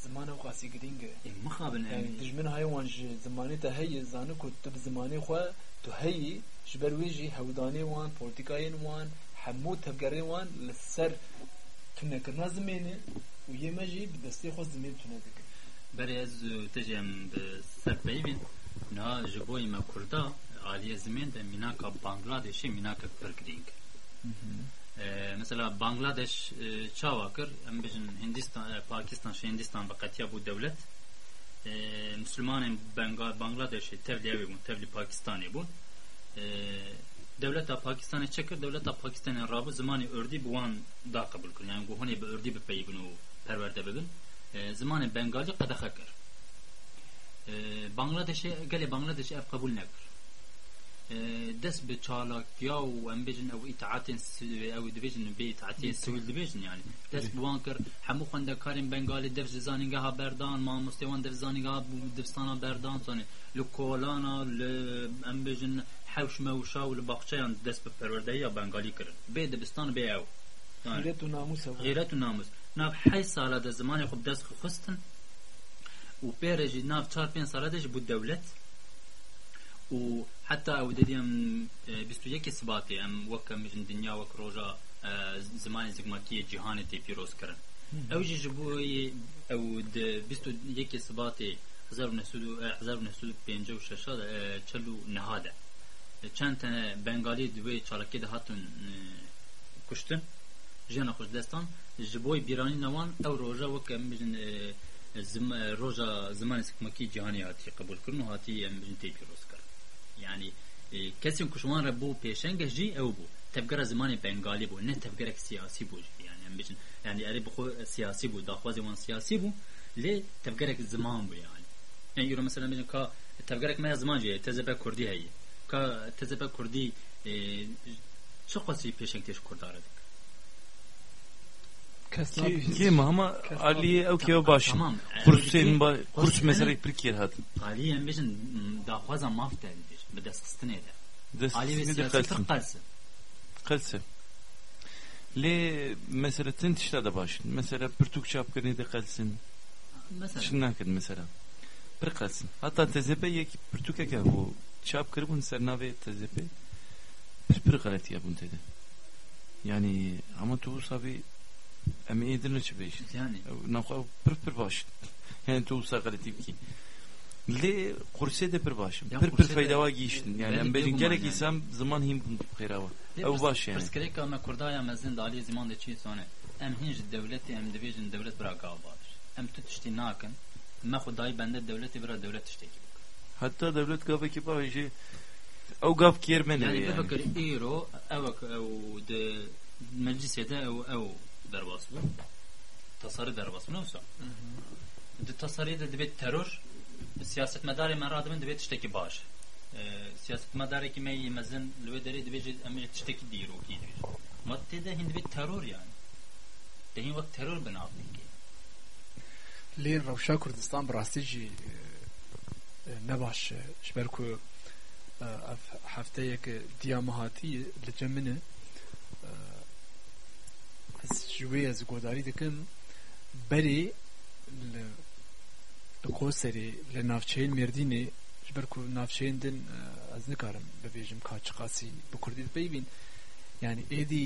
zimana xasî giring e E mixabin yani em. dijmin haywan ji zimanê te heye zane ku tu bi zimanê xwe tu heyî ji ber wê jî hewdanê wan polîtikayên wan hemû tevgerên wan li ser ee, mesela Bangladeş e, em bijin Hindistan e, Pakistan şey Hindistan bakatiya bu devlet. E, Müslümanın Bengal Bangladeş'e tevliye bun tevli Pakistan'ı bun e, devlet da Pakistan'ı çekir devlet da Pakistan'ın rabı zamanı ördi bu an da kabul kır yani bu hani bir ördi bir peygün o perverde e, zamanı Bengali kadaha kir e, Bangladeş'e gele Bangladeş'e kabul nekir دەست بە چالاکیا و ئەم بێژن ئەو ئیتعاتێن ئەو دەبێژن بێ ئیتعاتێ سویل دەبێژن yani دەست بوان کرد هەموو خوێندەکارین بەنگالی دەرج زانینگەها بەردان مامۆستێوان دەرزانینگەها دبستانە بەردان سۆنێ لە کۆلانە لە ئەم بێژن حەوشمە و شاو لە باخچەیان دەست بە پەروەردەیە بەنگالی کرد بێ دەبستان بێ ئەو غیرەت و ناموسە غیرەت و ناموس ناو حی ساڵە دە زمانی خۆ دەست خستن و پێرەژی ناو چار پێنج ساڵە دەژ بوو دەولەت و حتى او دديم بستو يكي سباتي ام وكا مجن دنيا وك روجا زمان زگماكي جهان تي بيروز كرن او جي جبوي او د بستو يكي سباتي هزار نسودو هزار نسودو پنجه و ششا چلو نهاده چند تنه بنگالی دوی چالکی ده هاتون کشتن جنا خوش دستان جبوی بیرانی نوان او روجا وکا مجن زم روجا زمان زگماكي جهاني هاتي قبول کرن و هاتي ام مجن تي بيروز كرن yani e, kesin kuşman re bu peşenge jî ew bû tevgera zimanê bengalî bû ne tevgerek siyasî bû jî yani em bêjin yani erê bixwe siyasî bû daxwazê wan siyasî bû lê tevgerek ziman bû yani yani euro mesela bêjin ka tevgerek me ziman jî TZP Kurdî heye ka TZP Kurdî e, çi xwasî pêşeng têş kurdar dik Kes Ki ki ama Ali ev ki baş. Tamam. Kurs Yani senin ba kurs kurs senin- mesela bir kere hat. Ali em bêjin daxwaza maf de bêj bi destxistinê de Dest Ali ve de siyasi kalsın. kalsın. Kalsın. Le mesela tint işte de baş. Mesela Pürtük çapkını da kalsın. Mesela Şundan kadar mesela. Bir kalsın. Hatta TZP yek Pürtük eke bu çap kırbın sernave TZP. Bir bir galet ya bunu dedi. Yani ama tu sabi em edirne çibeş. yani نخوا پر پر باش yani tu sakaleti ki le kurse de per baş Ya per per kurse de- fayda giştin yani Ben em diyorum gerek yani. isem zaman him khirava ev baş yani Pirskrek ka me Kurdaya mezin de Ali ziman de çi sone. Em hinj devleti em dibêjin devlet bira gavadır. Em tu tiştî nakin. Me xudayî bende devleti bira devlet tiştekî. hatta devlet gavı ki başı ev gav kiyer men Yani yani bifekir îro evek ew de meclisê de ew ew derbas bû. Tasarı derbas bû newsa. Di tasarıyê de dibêt terör siyasetmedarê me radimin dibêt tiştekî baş. Ee, siyasetmedarekî me yê mezin li wê derê dibêje em ê tiştekî dîrokî dibêje. Ma têde hin dibêt terör yani. De hin wek terör bi nav bike. لێن ڕەوشا کوردستان بڕاستیجی نەباش ji ber ku ev hefteyek diya mehatî li cem ji ber ku navçeyên din ez nikarim bibêjim ka çi qasî bi Kurdî dipeyvîn yani êdî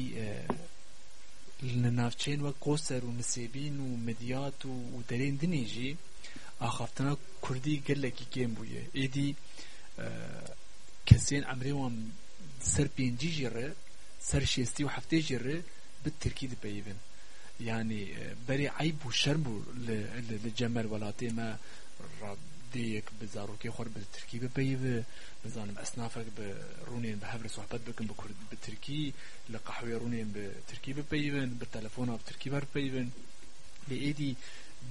li navçeyên wek Koser û Nisêbîn û Midyat û û derên dinê jî axaftina Kurdî gelekî kêm bûye. Êdî kesên emrê wan ser pêncî jî re ser şêstî û heftê jî re bi Tirkî dipeyivin yani berê eyb û şerm bû li cemer welatê me radeyek bi zarokê xwe bi Tirkî bipeyive bizanim esnafek bi rûnên bi hev re sohbet bikin bi Kurd bi Tirkî li qehwê rûnên bi Tirkî bipeyivin bi telefona bi Tirkî berpeyivin lê êdî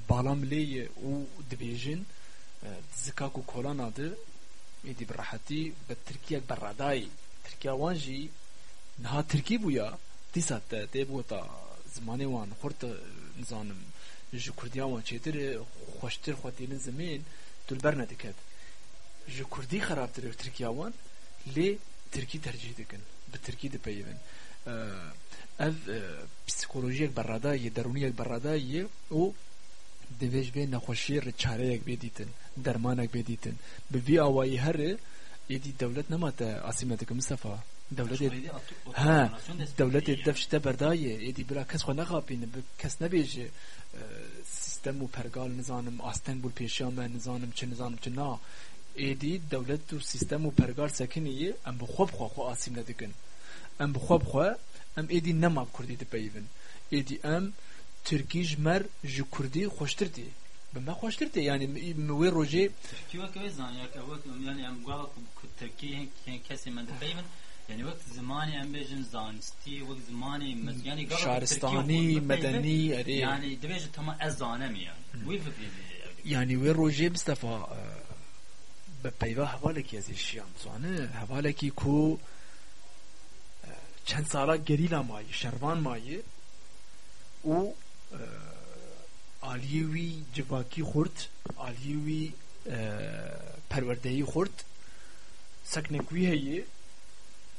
balam lê û dibêjin zika ku kolana di êdî bi rehetî bi Tirkiyek berradayî Tirkiya wan jî niha Tirkî bûya dîsa te tê bû ta nizanim ji Kurdiya wan çêtir e xweştir xwetînin zimên tu li ber nediket ji Kurdî xerabtir ev Tirkiya wan lê Tirkî tercih dikin bi Tirkî dipeyivin ev psikolojiyek berradayê derûniyek berradayê û divê ji vê nexweşiyê re çareyek bê dîtin dermanek bê dîtin bi vî awayî here êdî dewlet nemate asîme dikin Mustafa dewletê ha dewletê dev ji te berdayê êdî bila kes xwe nexapîne bi kes nebêje sistem û pergal nizanim asteng bû pêşiya me nizanim çi nizanim çi na. Êdî dewlet û sistem û pergal sekiniyê em bi xwe bixwe xwe asîm nedikin em bi xwe bixwe em êdî nema Kurdî dipeyivin êdî em Tirkî ji mer ji Kurdî xweştir tê bi me xweştir tê yani mi wê rojê Tirkî wek ew zaniya ke yani em gava ku Tirkî hin kesê me dipeyivin yani wek zimanê em bêjin zanistî wek zimanê yani gava şaristanî medenî erê yani? Dibêje tema ez zanem yani. Wî fikrî yani wê rojê Mustafa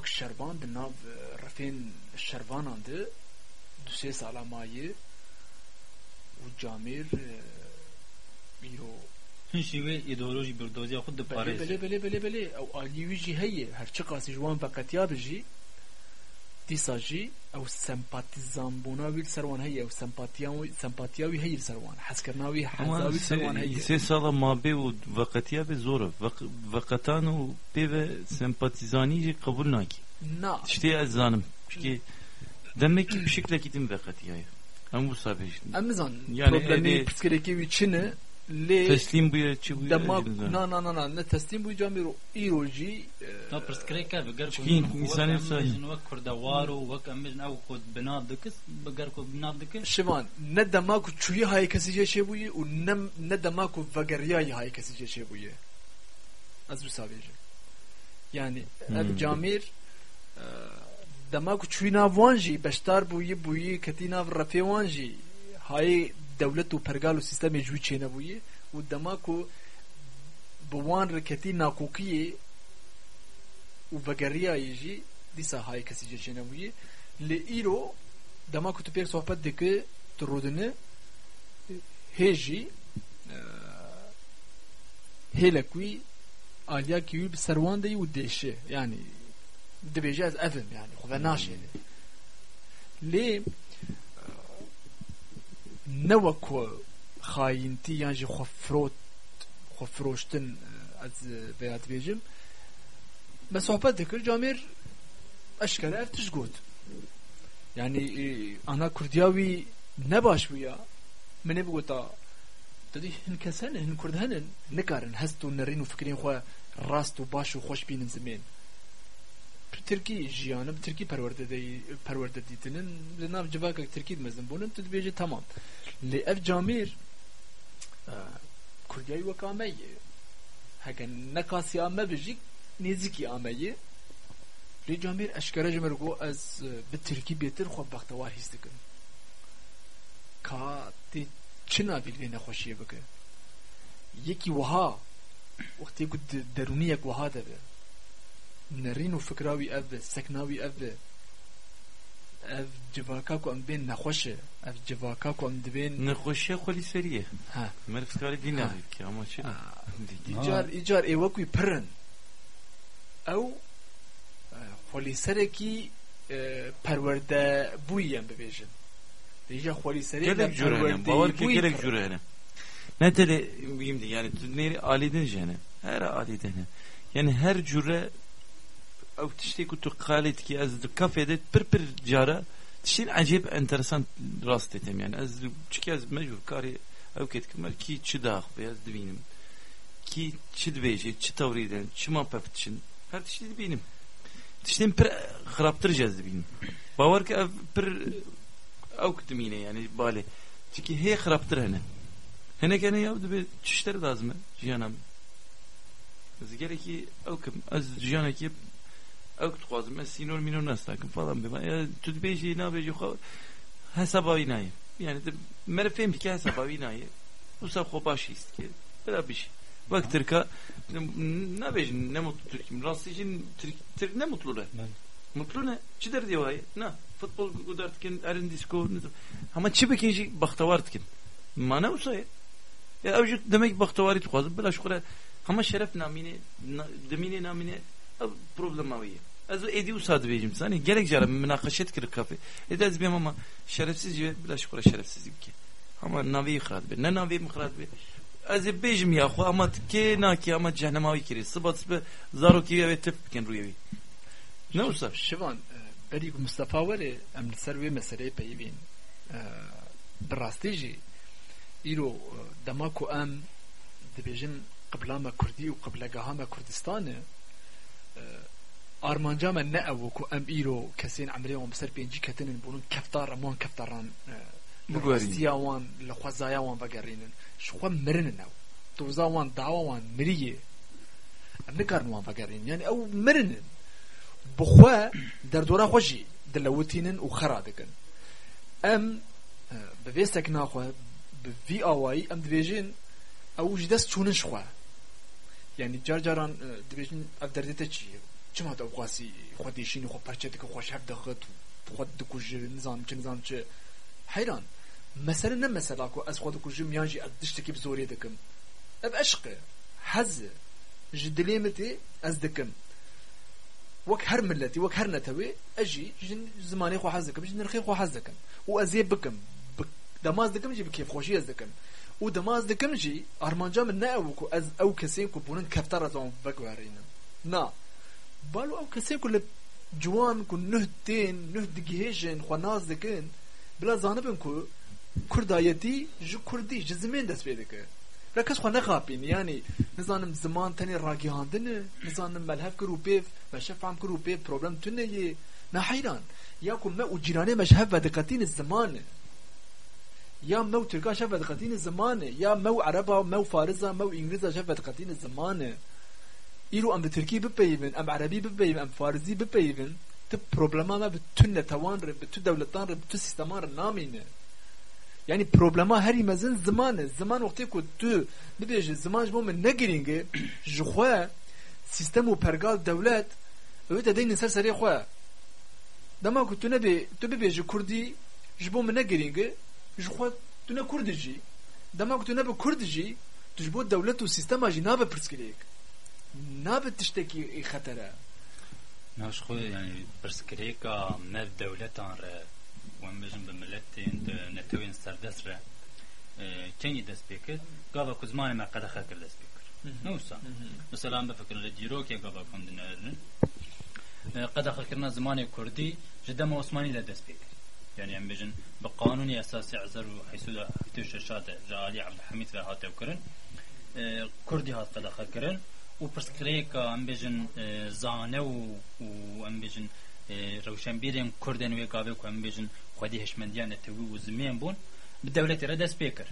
Bak şerban di nav refên şervanan de du sê sala mayê û camêr îro hin şîvê îdeolojiya birdoziya xwe diparêze belê belê belê belê ew alî wî jî heye her çi qasî ji wan دیسا جی او سمپاتیزان بونا ویل سروان هیه او سمپاتیاوی سمپاتیاوی هیه سروان حسکرناوی Ama حزاوی سروان se, هیه se sala mabe u vakatiya be zor. Vak, vakatan u pe ve sempatizani ji kabul naki. نا İşte ez zanım. Çünkü demek ki bir şekilde gidin vakatiyayı. Ama bu sabe işte. امزان Yani problemi eli- psikolojiki vi çine le teslim bujë na na na na ne teslim bujë jamir i roji na pres kreka be gar ko misani sani no kur dawaru wak amir na ko binad dikis be gar ko binad dikis shivan ne dama ku çuyi hay kesice şey bujë u ne ne dama ku vagariya hay kesice şey bujë az bir sadece yani ev jamir e, dama ku çuyi na vanji beştar bujë bujë katina rafi vanji hay devlet u pergal u sistemi jwi çene bu ye u demek ku bu wan reketi nakukiye u vagariya ji disa hay kesice çene bu ye li iro demek ku tu pek sohbet dike tu rodine هێژی هێلەکوی ئالیا کیوی bi serwan deyî û dêşe yani dibêje ez evim yani xwe naşêne lê ne wek ku xayîntî yan jî xwe firot xwe firoştin ez veya dibêjim me sohbet dikir camêr eşkere ev tiş got yani e, ana kurdiya wî ne baş bûya من بگوتا تدی هن کسان هن کرد هنن نکارن هست و نرین و فکرین خو راست و باش و خوش بینن زمین ترکی جیانم ترکی پرورده دی پرورده دیتنن لناف جواک ترکی مزن بونن تد بیجه tamam لی اف جامیر کردیای وکامه هکن نکاسی آمه بجی نزیکی آمه لی جامیر اشکره جمرگو از به ترکی بیتر خو بختوار هستکن کا تی چنا بیل وی نخوشیه بکه یکی وها وقتی گود درونی یک وها ده به نرین و فکراوی اف به سکناوی اف به اف جواکا کو ام بین نخوشه اف جواکا کو ام دبین Nexweşiya xwelî seriye. Ha. Mer fikarî dî navê ki ama çi? ایجار ایجار ایوکوی پرن او خلی سرکی پرورده بویم ببیجن ایجا خلی سرکی Gelek jürene. Bavar ki gelek jürene. Ne tele bileyim de yani neri aliden jene. Her aliden. Yani her cüre ev tiştê ku tu qalet ki ez di kafede pir pir cara tiştên acayip enteresan rast etem yani ez çünkü ez mecbur karî ew ketkim ki çi dax beyaz dibînim ki çi dibêje çi tewrîden çi ma pevtişin her tiştê dibînim tiştên pir xirabtir jez dibînim bawer ki ev pir ew kitimîne yani balê çünkü hê xirabtir hene hinek hene yav dibe çişleri lazım jiyana ez gerekî ew kim ez jiyanekî ew dixwazim ez sînor mînor nastakim falan bima ya tu dibêjî nabêjî xwe hesaba wî nayê yani de mere fêm dike hesaba wî nayê wisa xwe baş îst ki bira bişî Bak Türk'a ne bejin ne mutlu Türk'üm. Rastlayıcın Türk, Türk ne mutlu re? Mutlu ne? Çi derdi ay? Ne? Futbol gudartken erin disco ne? Ama çi bekinci baktavartken. Mana usay. Ya evcü demek baktavari tuğazı. Bila şukura. Ama şeref namine demine namine problem aviye. Ez edi usadı beyim sani gerek cara münakaşet kırık kafi. Edez beyim ama şerefsizce biraz kura şerefsizlik ki. Ama navi ihrat be. Ne navi ihrat be. Ez bejim ya xo ama ke naki ama cehnemavi kiri. Sıbat be zaro ki ve tep ken ruyevi. Ne olsa? Şivan Erik Mustafa var ya em serve meseleyi peyvin. Brastici îro dema ku em dibêjin qeblama Kurdî û qeblegeha me Kurdistanê و قبلا گاها ما کردستان آرمانجا ما نه او کو ام ایرو کسین عملی و بسر پینجی کتنن بونن کفتار امان کفتاران بگوارین وان لخوازایا وان بگرینن شخوا مرن نو توزا وان دعوا وان مريه ام نکارن وان بگرین یعنی او مرن بخوا در دورا خوشی دلوتینن و خرا دکن ام بویستک ناخوا بوی آوایی ام دبیجین او جدست چونن شخوا yani car caran dibêjin ev derdê te çi ye çima te xwasî xwe dêşînî xwe perçe dike xweş hev dixit xwe dikuje nizanim çi nizanim çi heyran mesele ne mesela ku ez xwe dikujim yan jî ez tiştekî bi zorê dikim اب عشق حز جدليمتي ازدكم وك هر ملتي وك هر نتوي اجي جن زماني خو حزكم جن رخي خو حزكم وازيب بكم بك دماز دكم جي بكيف خوشي ازدكم ودماز دكم جي ارمانجا من ناوكو از او كسين كو بونن كفتر زون بكوارين نا بالو او كسين كل جوان كو نهتين نه دگهيجن خو ناز دكن بلا زانبن كو کردایتی ji کردی ji zimên dest pê dike re kes xwe nexapîn yanî nizanim ziman tenê ragihandin e nizanim melhev kir û pêv meşev fehm kir û pêv problem tune yê me heyran ya ku me û cîranê me ji hev vediqetîn ziman e ya me û Tirka ji hev vediqetîn ziman îro em bi Tirkî bipeyivin em Erebî bipeyivin em Farizî bipeyivin tu problema me bi tu netewan re bi tu dewletan re bi tu sîsteman re namîne yani problema herî mezin ziman e ziman wextê ku tu bibêjî ziman ji bo min negiringe ji xwe sîstem û pergal dewlet ew te deynin ser serê xwe. Dema ku tu nebê tu bibêjî kurdî ji bo min negiringe ji xwe tu ne kurd jî. Dema ku tu nebe kurd jî tu ji bo dewlet nabe tiştekî xetere ناش خو يعني برسكريكا مر دولتان را وان بجن بملتين نتوين سردس را كني دست بكر قابا كزمان ما قد خكر دست بكر نوسا مثلا بفكر الديروك يا قابا كون دنرن قد خكرنا زمان كردي جدما عثماني لا دست بكر يعني ام بجن بقانون أساسي عزر وحيث حيث شاشات جالي عبد الحميد هاتو كرن كردي هات قد خكرن و پرسکریکا ام بیجن زانه و و ام بیجن روشنبیرین کردن و گاوه کو ام بیجن خودی هشمندیان توی و زمین بون به دولت را دست بکر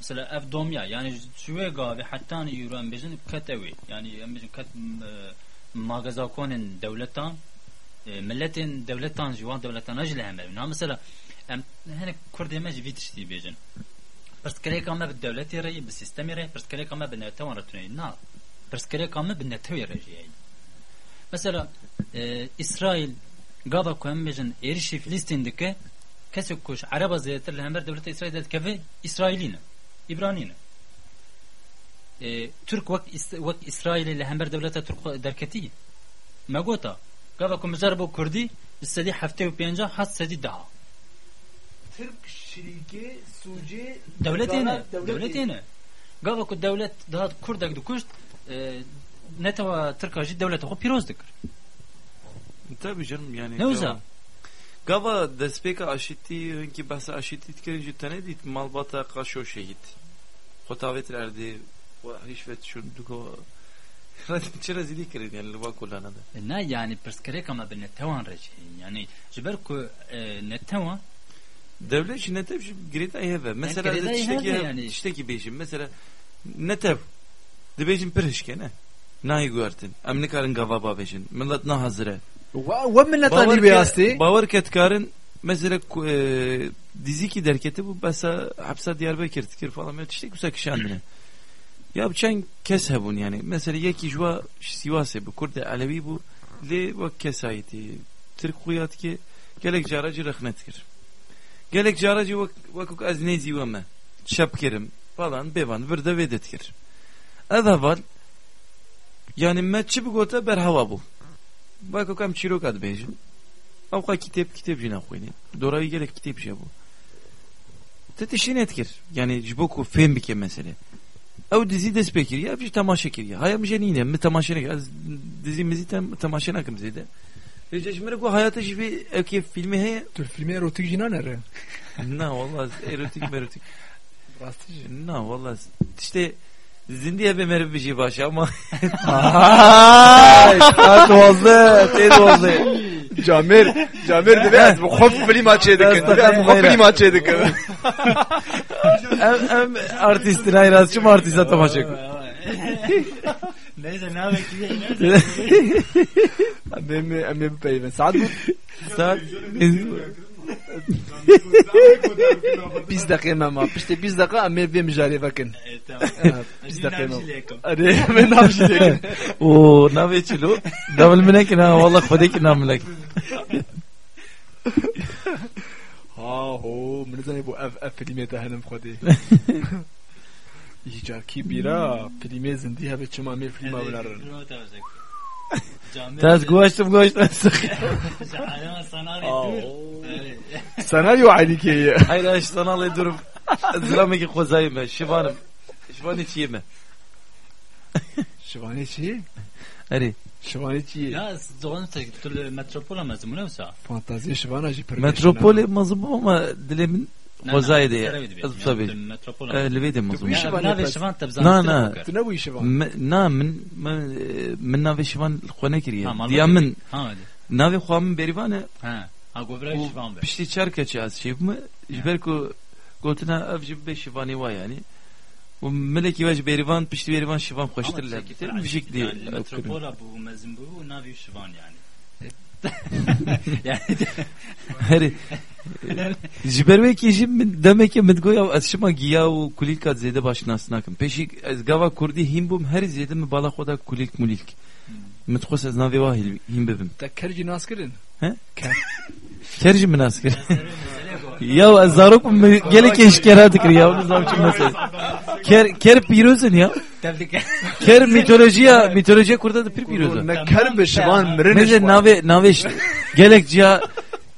مثلا اف دومیا yani شوی گاوه حتی یورو ام بیجن کتوی yani ام بیجن کت ماغازا کنن دولتان ملتین دولتان جوان دولتان اجل همه نه مثلا ام هنه کرد همه جوی تشتی بیجن پرسکریکا ما بالدولت رأي بالسيستم رأي پرسکریکا ما بالنتوان رتوني Pirskereka me binde tevye rejiyayı. Mesela e, İsrail gada ku hem bejin erişi Filistin'deki kesek kuş Araba ziyaretir hember devleti İsrail dedi kevi İsrailini, İbranini. E, Türk vak, is, vak İsrail ile hember devleti Türk derketi. Megota. Gada ku mezar bu Kurdi istediği hafte ve penca hat sedi daha. Türk şiriki Suci devletini, devletini. Gava ku devlet daha Kurdak kuşt كشت نتوا تركا جي دولة خو بيروز دكر Tabii canım yani. Ne uza? Gava despeka aşitti ki bahsa aşitti tkerinci tane dit malbata kaşo şehit. Xotavetlerdi ve hişvet şunduk o çera zili kirin yani luva kullanada. نا يعني برسكريك ما بنتوان رجي يعني جبركو نتوان Devlet için ne tabi gireta heve. Mesela gireta tişteki heve yani. tişteki bejim. Mesela ne tabi de bejim pirişke ne? Nahi güvertin. Emni karın gava bejin. Millet na hazire. ومن نتاني بياستي Bavar ketkarın mesela ku- e, dizi ki derketi bu mesela hapsa Diyarbakır tikir falan böyle tiştek güzel kişi andine. Ya bçen kes hebun yani. Mesela yeki jwa Sivas'e bu Kurde Alevi bu le bu kesayeti. Türk kuyat ki gelek caracı rıhnet kir. Gelek caracı vak vakuk az nezi veme. Şapkirim falan bevan vırda vedet Edhe yani me çi bigote berhava bu. Bak o kam çirok ad bejin. Avka kitap kitap jina koyni. Dorayı gerek kitap şey bu. Tete şin etkir. Yani jboku fen bike mesele. Ev dizi despekir ya bir tamaşa kir ya. Hayam jeni yine mi tamaşa ne dizimizi tam tamaşa nakım zide. Recep Şimere bu hayata jibi evki filmi heye. Dur filmi erotik jina nere? Na vallahi erotik merotik. Bastıcı. Na vallahi işte zindiye be merhaba bir şey başı ama. هاي توزع توزع جامر جامر دبي از بخوف فيلم ماتشي دك دبي از بخوف فيلم ماتشي دك em, em artistin hayır azçım artiste tamaşa kır. neyse ne yapayım امي امي بيبن ساعات Saat. 20 دقيقة ماما بشتي 20 دقيقة امي بي مجاري فكن 20 دقيقة ماما اري ما نعرفش لك O ne veçilo? Davul minek na vallahi khodek na milek. ها هو من زمان بو اف اف فيلم تهنم خدي Hicarki bira filmi zindi habe çuma mir filma bunların. تاز قواشتم قواشتم دست گوشتم گوشت سناریو بله. علی که هی راش سنال درم زلامی که خوزایم شبانم شبانی چیه من؟ شبانی چی؟ اری. شبانی چی؟ نه دورنت تول متروپول مزمونه وسا فانتازی شبانه جی متروپول دلی من متروبولا لبيدي مظلوم نافي شفان تبزان نا نا Tu ne bu işi var? م- نا من من- من نافي شيفان خوانه كريه ها ديا من ها نافي خوام بريفانه ها ها قبرا شفان بس بشتي تشاركة از شيف ما جبركو قلتنا افجب بشيفاني وا يعني وملكي واج بريفان بشتي بريفان شيفان خوشتر لها كتير بشكل متروبولا بو مزن بو نافي شفان يعني ji ber wekî min demeke min goya ez şima giya û kulîlka zêde baş nas nakim pêşî ez gava kurdî hîn bûm herî zêde min bala xwe da kulîlk ez navê wa hîn bibim te kercî nas kirin kercî min Ya ez zarok gelekê ji kera dikir ya nizam çi mesel. Ker ker pîrozin ya. Ker mitolojiya mitolojiya kurda da pir pîrozin. Me ker bi şivan mirin. Mece nave nave gelek ciya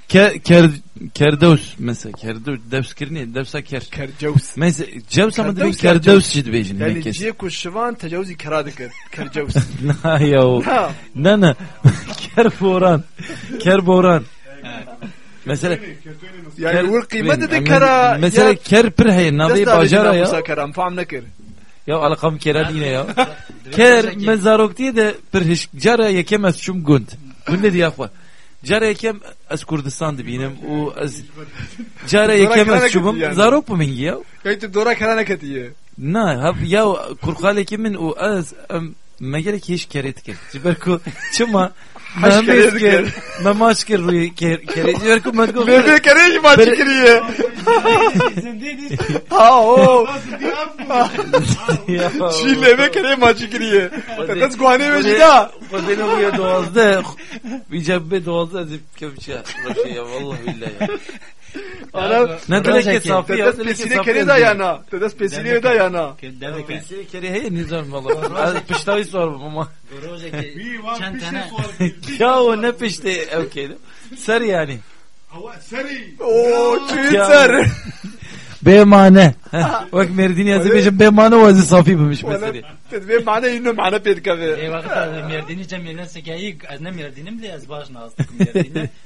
ker kerdevs mesela kerdevs devs kirni devsa ker. Kercevs. Mesela cevs ama demek Kerdevs, ciddi bejin Yani mekkes. ciye ku şivan tecavüzi kera dikir. Kercevs. Na ya. Na na. Ker boran. Ker boran. Mesela Yani ul kıymet de Yani kera. Mesela ker pir hay nave bajara ya. Alakam kera dine ya. Ker mezarok diye de bir hiç cara yekemez şum gund. Gund diye akwa. Cara yekem az Kurdistan dibinem o az cara yekemez şumum yani. zarok mu mingi ya? Yani tu dora kera neketiye. Na hab ya kurqal yekemin o az em, megelek hiç ker. Diker. Namaş ker ker kere diyor ki madgo. Bebe kere hiç maçı kiriye. Ha o. Şi leve kere maçı kiriye. Tetes guhane ve jida. Kodene uya doğazda Bicabbe doğazda azip kevçe Raşi ya vallahi billahi ya Ana. Ne demek ki safi ya Tetes pesine kere da yana. Tetes pesine da yana. دبك Pesi kere hey nizam vallahi Az piştavi sormam ama بروجك وي وان كان بيشي أنا سوال Ya o بمانه. وقت مردین از بیش بمانه وازی صافی بمیش مثلی تدبیر معنی اینو معنی پیدا کنه. ای وقت مردینی چه مردین سکایی از نه مردینم دی از باش ناست. تو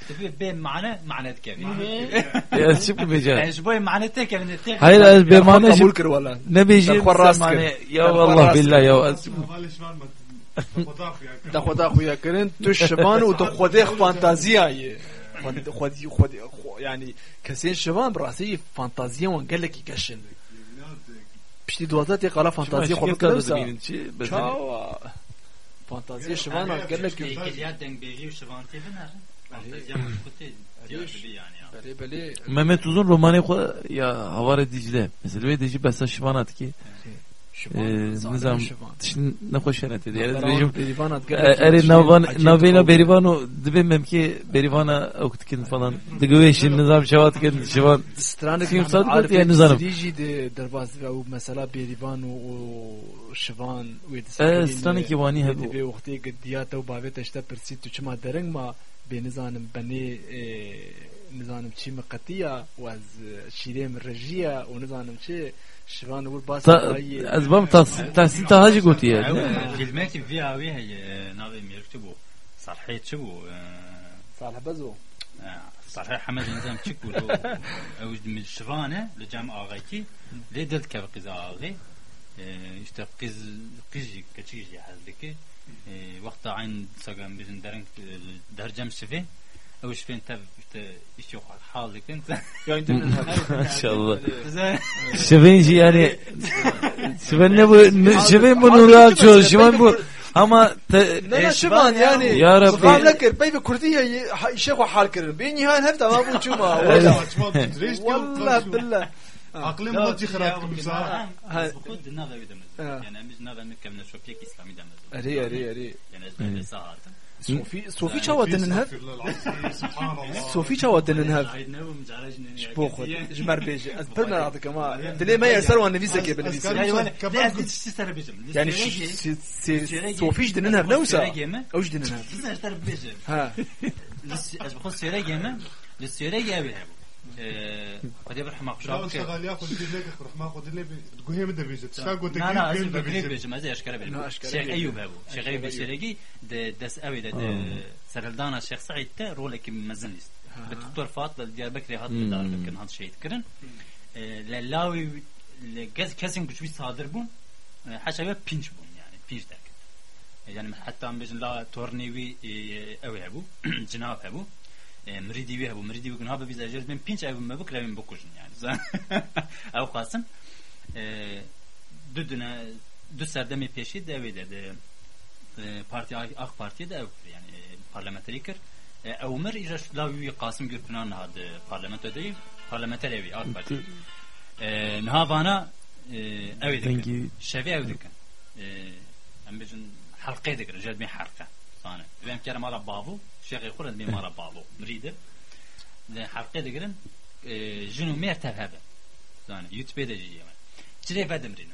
تدبیر بمانه معنی کبه از چی بجا از بوی معنی تکلنه تک هاي از خب، بمانه خب، قبول کر ولا نبیجی معنی یا والله بالله یا ده خدا خویا کرن تو شبان و تو خود فانتازیایه یه خودی خود yani kesin şivan براسي فانتازيا وان قال لك يكشن بشتي دوازات قال فانتازيا خو بكلمسا تشاو فانتازيا شivan قال لك كليات دنگ بيجي وشفانتي بنار فانتازيا مشكوتي يعني بله بله Mehmet Uzun romanı ko ya Havare Dicle. Mesela ve Dicle besa şivanat ki Ee, znam, ne hoće ne te Eri navina berivanu dibemem ki berivana okutkin falan. Digüve şimdi nizam şevat kin şevat. Stranik kim sadık ya nizam. Dici de derbaz ve o mesela berivanu o şevan. Ee, e stranik yuvani hep. Ve vakti gidiyata o bavet işte persit tu çima dereng ma benizanım beni e, nizanım çi mekatiya ve şirem rejiya o nizanım çi از بام تحسين تهاجي قوتي كلماتي في عوي هي ناظم يكتبوا صالحية شبو صالح بزو. آه، صالح حمد نظام تشكو أو من الشفانة لجامعة غيكي لي دلت كبقز آغي آه، اشتاق قز قزي كتشيجي حزبكي وقت عين ساقام بزن درنك درجم سفي او شفين تب işte iş yok حالك انت Maşallah. Şiven yani Şiven ne bu Şiven bu Nurhan çoğu Şiven bu ama te, لا لا شفان يعني يا ربي. صغام لكر بيبي كردية شيخ وحال كرن بيني هان هفتا ما بو چوما والله والله بالله عقلي مضي خراب كمسا خود نادا بدمز آه. يعني biz nada mükemmel şopyek İslami demez اري اري اري yani ezberle saat صوفي صوفي چاوا دنن هف سبحان الله صوفي چاوا دنن هف عيدناهم جعلجنا بو خود جمر بيجي از پر نعطيك ما دلي ما يسر وانا نفيسك يا بنفيس أذكر- يعني وانا كمان لا قلت- تشتي سر بيجم يعني صوفيش دنن هف نوسا اوش دنن هف بس اشتر بيجم ها از بخص سيرا جيما للسيرا جابي بعدين بروح ماخذ لا اشتغل ياخذ فيزا بروح ماخذ اللي تقول ده فيزا تشاكو نا نا اسف بقريب فيزا ما زي اشكال بالو شيخ ايوب هو شيخ ايوب الشرقي دس اوي ده سردانا الشيخ سعيد تا رولك مزنيست بالدكتور فاطمه ديار بكري هات يمكن هات شيء تكرن آه، للاوي كاس كاسين كشوي صادر بون آه، حسب بينش بون يعني بينش داك يعني حتى مش لا تورنيوي آه، اوي هبو جناب هبو. مريدي وي هبو مريدي وي هابا بيز اجر من بينش ابو ما بكره من بكوجن يعني او قاسم دودنا دو سردمی پیشی دوی ده ده parti AK Parti'ye de ev yani parlamenteri kir. Ev mer iş lavi Kasım Gürpınar nadı parlamento değil parlamenter evi AK Parti. Nahavana ev Thank dikin. you. Şevi ev dikin. Em bejin halqe dikin. Jed mi halqa. Sana. Benim kerem ala babu. Şeyh Kur'an mi mara babu. Mridir. Halqe dikin. Jinu mer tevhebe. Sana. YouTube'da ciye. Cire vedimrine.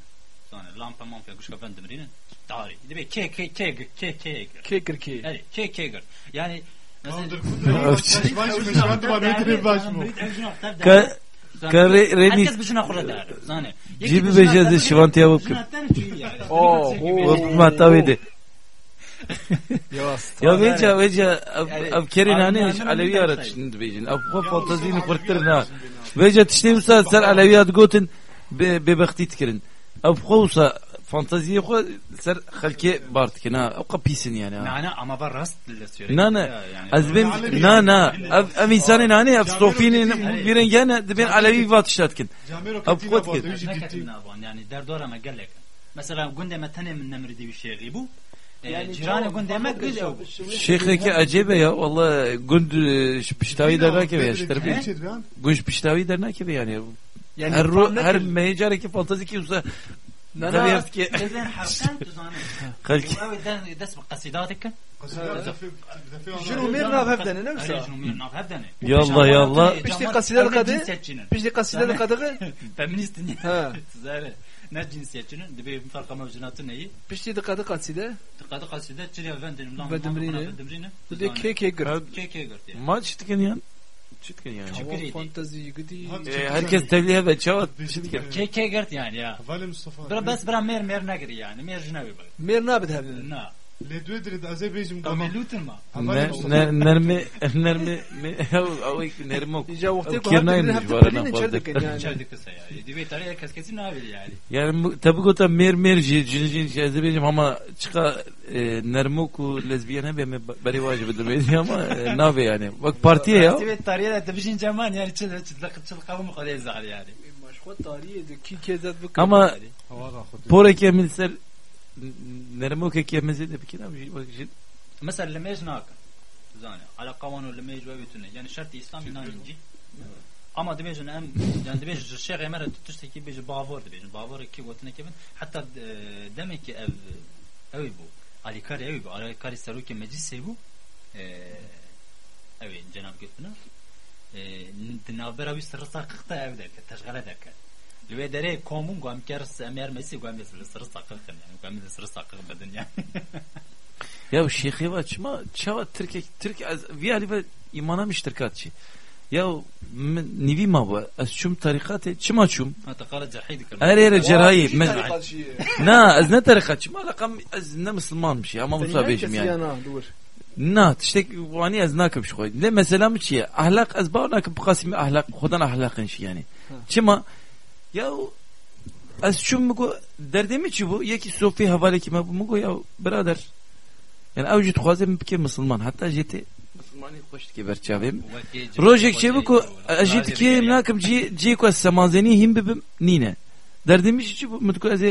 Sana. Lampa mampa kuşka vendimrine. Tarih. Dibe ke ke ke ke ke. كيكر كي Yani ke ke gör. Yani Kaldır baş baş mı şu anda bana ötürü baş mı? Ka- ka re- reni- Herkes bir şuna kurada. Zane. Cibi becezi şivantiya bakıp. اوه Vapı matavidi. يا Ya veca veca Yani- ab kerin hani Abi, hiç yani aleviyat ben- şimdi bejin. Ab bu fantazini kurtırın ha. Veca tişte usa ser aleviyat gotin be bebekti tkirin. Ab khosa fantaziye kho ser halke bart kina. Ab qapisin yani. ha. Nana ama var rast dille söyleyeyim. Na na Yani- azbin na na ab am insanin hani ab stofinin birin gene ben alevi vat işlatkin. Camero Ab katina kot vardı. kid. Yüzü Ne ciddi. kadar navan yani derdora ma gellek. Mesela gündeme tane min nemridi bir şey bu. يعني Cirane gündeme gül ev. Şeyh ki acebe ya vallahi gund piştavi derler ki ya Bedri, işte bir şey diyor. Guş piştavi derler ki yani. يعني Her ru her meycara ki fantazi ki usta لا Tabiat ki Gezen harkan tuzane. kalki. Bu evden des baqasidatik. قصيدات في في شنو ميرنا بهفدن Arayı نفسه şunu ne cinsiyetinin dibe farka mevzunatı neyi? Pişti dikkadı kaside. Dikkadı kaside çiriya vendirim lan. Vedimrine. Vedimrine. Bu de keke gırt. Keke gırt yani. Ma çitkin yan. Çitkin yani. Çikiri. Fantazi yigidi. E, herkes tebliğe ve çavat. Çitkin. Keke gırt yani ya. Vali Mustafa. Bıra bas bıra mer mer ne giri yani. Mer jinavi bak. Mer ne bidhe. Ne. Ledvedrid Azerbaycan Ama gamam. lutun ma. Ne ne nermi nermi o nermi ok. إجا وقتك Kirnaymış وهذا var هفتة ana بلين fazla. شردك يعني Çaydı kısa ya. Dibe tarihe herkes kesin abi yani. Yani bu- tabi kota mer mer ji cin cin şey benim ama çıka e, nermoku lezbiyene be me bari vacip edilmedi ama e, nave yani. Bak partiye ya. Dibe tarihe de tabişin zaman yani çıl çıl çıl kavim kadar zar yani. مشخوط طارية كي كذا بك Ama Havada kutu. poreke milser nermoke kemezi de bikin abi bak şimdi. مثلا لما يجي ناكل زاني على قوانين لما يجي ويتونه يعني شرط اسلامي نانجي اما دبيجن ام يعني دبيج الشيخ مره تشتكي بيجي بافور دبيجن بافور كي وتنا كيفن حتى دمك اف اوي بو علي كاري اوي بو علي كاري سروكي مجلس بو اوي جناب كيفنا دنابرا ويس رصاققتا او دك تشغل دك لو دري كومون قام كرس امير مسي قام يسرس رصاقق يعني قام يسرس رصاقق بدن يعني Ya şeyhi var çma çava Türkiye Türkiye az vi ali ve imana tırkatçı. Ya m- nivi ma bu az çum tarikatı çma çum. ما تقال جحيدك Her yere cerrahi. شي men- طريقة شي Na az ne tarikatçı ma rakam az ne Müslümanmış ya ama Musa bejim yani. أنا دور Na tiştek vani az nakım şu koy. Ne mesela mı çiye ahlak az bağ nakım bu kasimi ahlak hudan ahlakın şey yani. Çima ya az çum mu derdemi çi bu yeki sofi havale kime bu mu ya birader. Yani avcı tuhazem bir Müslüman hatta jeti Müslümani hoş ki berçavim. Rojek çebuko ajit ki nakım ci ci ko samazeni him bibim nine. Derdemi çi bu mutku az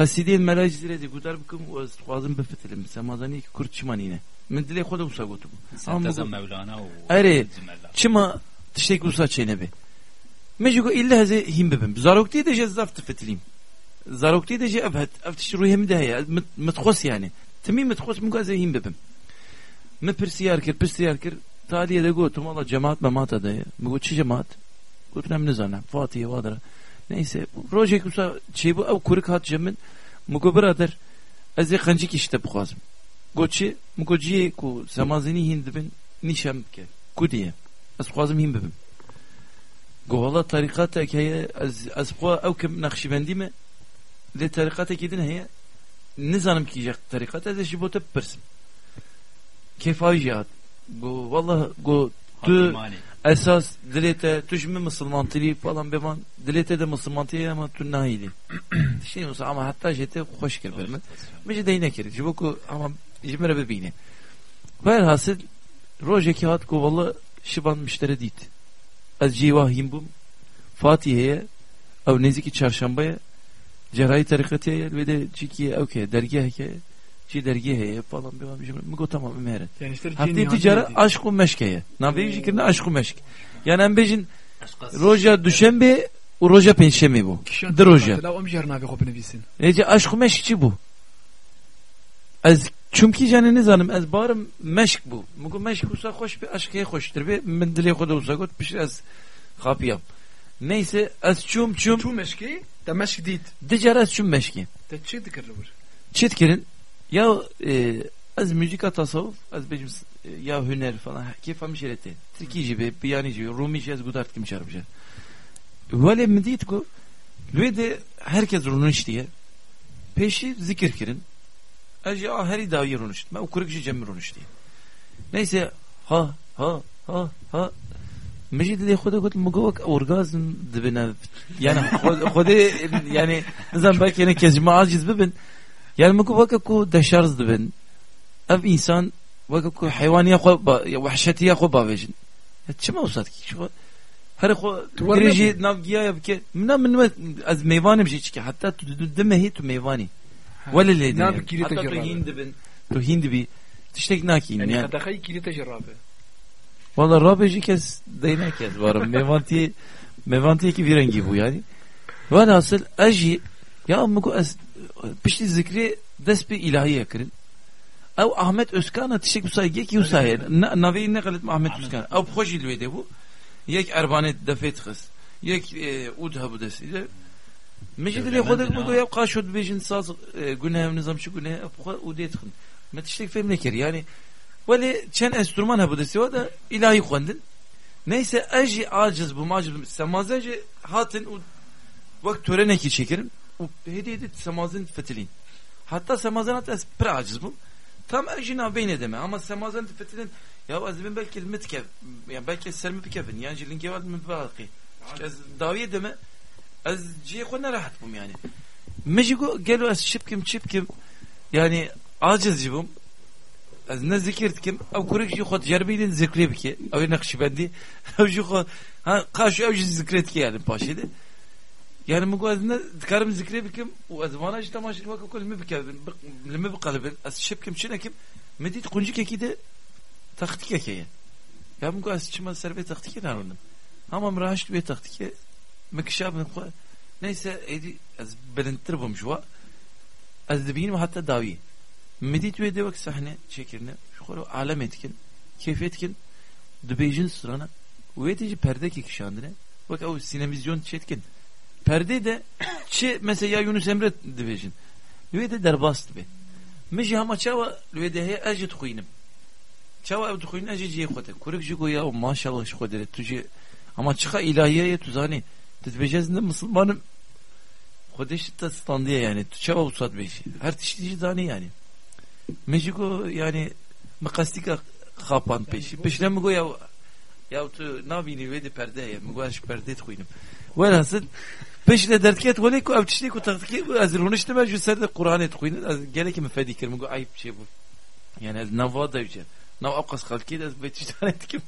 قصيدة الملاج زي قدر بكم وازم بفتلم سمازاني كرت شمانينه من دلي خود وسا قلت سنتزم مولانا و أري. زملا. شما تشتكي وسا çene Mejugo illa heze himbebem. Zarokti de jezzaf tefetiliyim. Zarokti de je evhet. Evtiş ruhem de heye. Metkhos yani. Temi metkhos muga heze himbebem. Me pirsiyar kir, pirsiyar kir. Taliye de gotum Allah cemaat memat adaya. Mugo çi cemaat? Götünem ne zanem. Fatiye vadara. Neyse. Roje kusa çi bu ev kurik hat cemin. Mugo birader. Ez de kancik işte bu kazım. Goçi, mugo ciye ku semazini hindibin nişem ke. Kudiye. Ez kazım himbebem xwa ew kim nakşibendi mi? Le tarikata kedin heye. Ne zanım ki yiyecek tarikat ez ji bota pirsim. Kefavi cihat. Go valla go tu Hakimane. esas dilete tujmi Müslümantili falan bevan dilete de Müslümantili ama tu nahili. şey olsa ama hatta jete hoş kir verme. Mece deyne kir. Jiboku ama jimere bebine. Velhasıl rojeki hat go valla şiban müşteri dit. Az civahim bum Fatihe'ye ev neziki çarşambaya cerrahi tarikatiye ve de ciki evke dergahke ci dergaheye falan bir şey mi tamam mehret. Yani işte Hafti ticara aşk u meşkeye. Nabi zikrine aşk u meşk. Yani embejin roja düşembe u roja penşemi bu. De roja. La om jarna ve kopene bilsin. Nece aşk u meşkçi bu. Az çünkü canınız hanım az barım meşk bu. Mugu meşk olsa hoş bir aşkıya hoştur ve min dili koda olsa got pişir az kapıyam. Neyse az çum çum Tu meşki, da meşk dit. dicar az çum meşki. Da çi dikirler. Çetkirin ya e, az müzik tasavvuf az becim e, ya hüner falan keyif amşerete. Türkiye gibi, piyani gibi, Rumi jaz gudart kim çarpacak. Vale midit ko Lüde herkes runuş diye peşi zikir kirin. Acı aheri dahi runuştu. Ben okuruk جمع رو runuştu. Neyse ها ها ها ها. میشه دیده خدا گفت مگو وک ارگازم دبن یعنی خود یعنی نزن بک یعنی جمع آجیز ببین. یعنی مگو وک کو دشارز دبین اف انسان وک کو حیوانی خو وحشتی خو باویشن چه موساد کی شو هر خو گریجی ناوگیا یا بکی من من از میوانم چی که حتی تو دم هی تو میوانی ولا اللي ناب كيلي حتى تو تجربة. هند بن تو هند بي تشتك ناكين Yani يعني kadakayı kili tecrübe. Valla Rabeci kes değnek kes varım. Mevanti Mevanti ki bir rengi bu yani. Ve nasıl aji ya mugu az pişti zikri des bir ilahi yakırın. Ev Ahmet Özkan'a tişek bu sayı ki usayı. Navi ne kalit Ahmet Özkan. Ev hoş ilvede bu. Yek erbanet defet kız. e. Mecid li khodak mugu ya qaşud bejin saz e, günah nizam şu günah bu udiyet khın. Ma tiştek fem nekir yani. Veli çen enstrüman ha bu desi o da ilahi kondun. Neyse aji aciz bu maciz semazeci hatin u vakt törene ki çekerim. U hediye edit semazın fetilin. Hatta semazın hatta pre aciz bu. Tam ajina beyne deme ama semazın fetilin ya azibin belki mitkev yani belki sermi bikevin yani jilin gevad baqi. Az daviye deme az ciye kona rahat bum yani. Mejigo gelo az şipkim çipkim yani aciz jibum از نه ذکرت کم او کرک جو خود جربیدن ذکری بکی او نقش بندی او جو خود ha kaşı او جو ذکرت کی yani paşede yani مگو از نه دکارم ذکری بکم و از وانا جتا ماشي وقت كل ما بك لما بقى لبن از شب كم شنا كم مديت قنجي كي ده تختيك كي ya مگو از چما سر به تختيك نارونم ama mrahaş bir taktike mekşab neyse edi az belentir bum şwa az dibin hatta davi مديت ويدي وقت صحنة شكرنا شو خلو عالم etkin keyif etkin dubeyjin sırana ويدي perde ki kişi andine bak o sinemizyon çetkin perde de çi mesela Yunus Emre dubeyjin ويدي derbast be مجي هما çava ويدي هي اجي تخوينم çava ev تخوين اجي جي خوته kuruk جي goya o maşallah şu kodere tuji ama çıka ilahiyeye tuzani tezbejez ne Müslümanım Kodeş de standıya yani. Çava usat beşi. Her tiştici zani yani. Mexico yani makastika kapan peşi. Peşine mi ya ya tu nabini ve de perde ya. Mi goyaş perde tkoynim. Velhasıl peşine derket veli ko avtişli ko taktiki az runişte ben ju serde Kur'an et koynin. Az gerek mi fedikir mi go ayıp şey bu. Yani az navada yüce. Nav avkas kalki az betiştan etkim.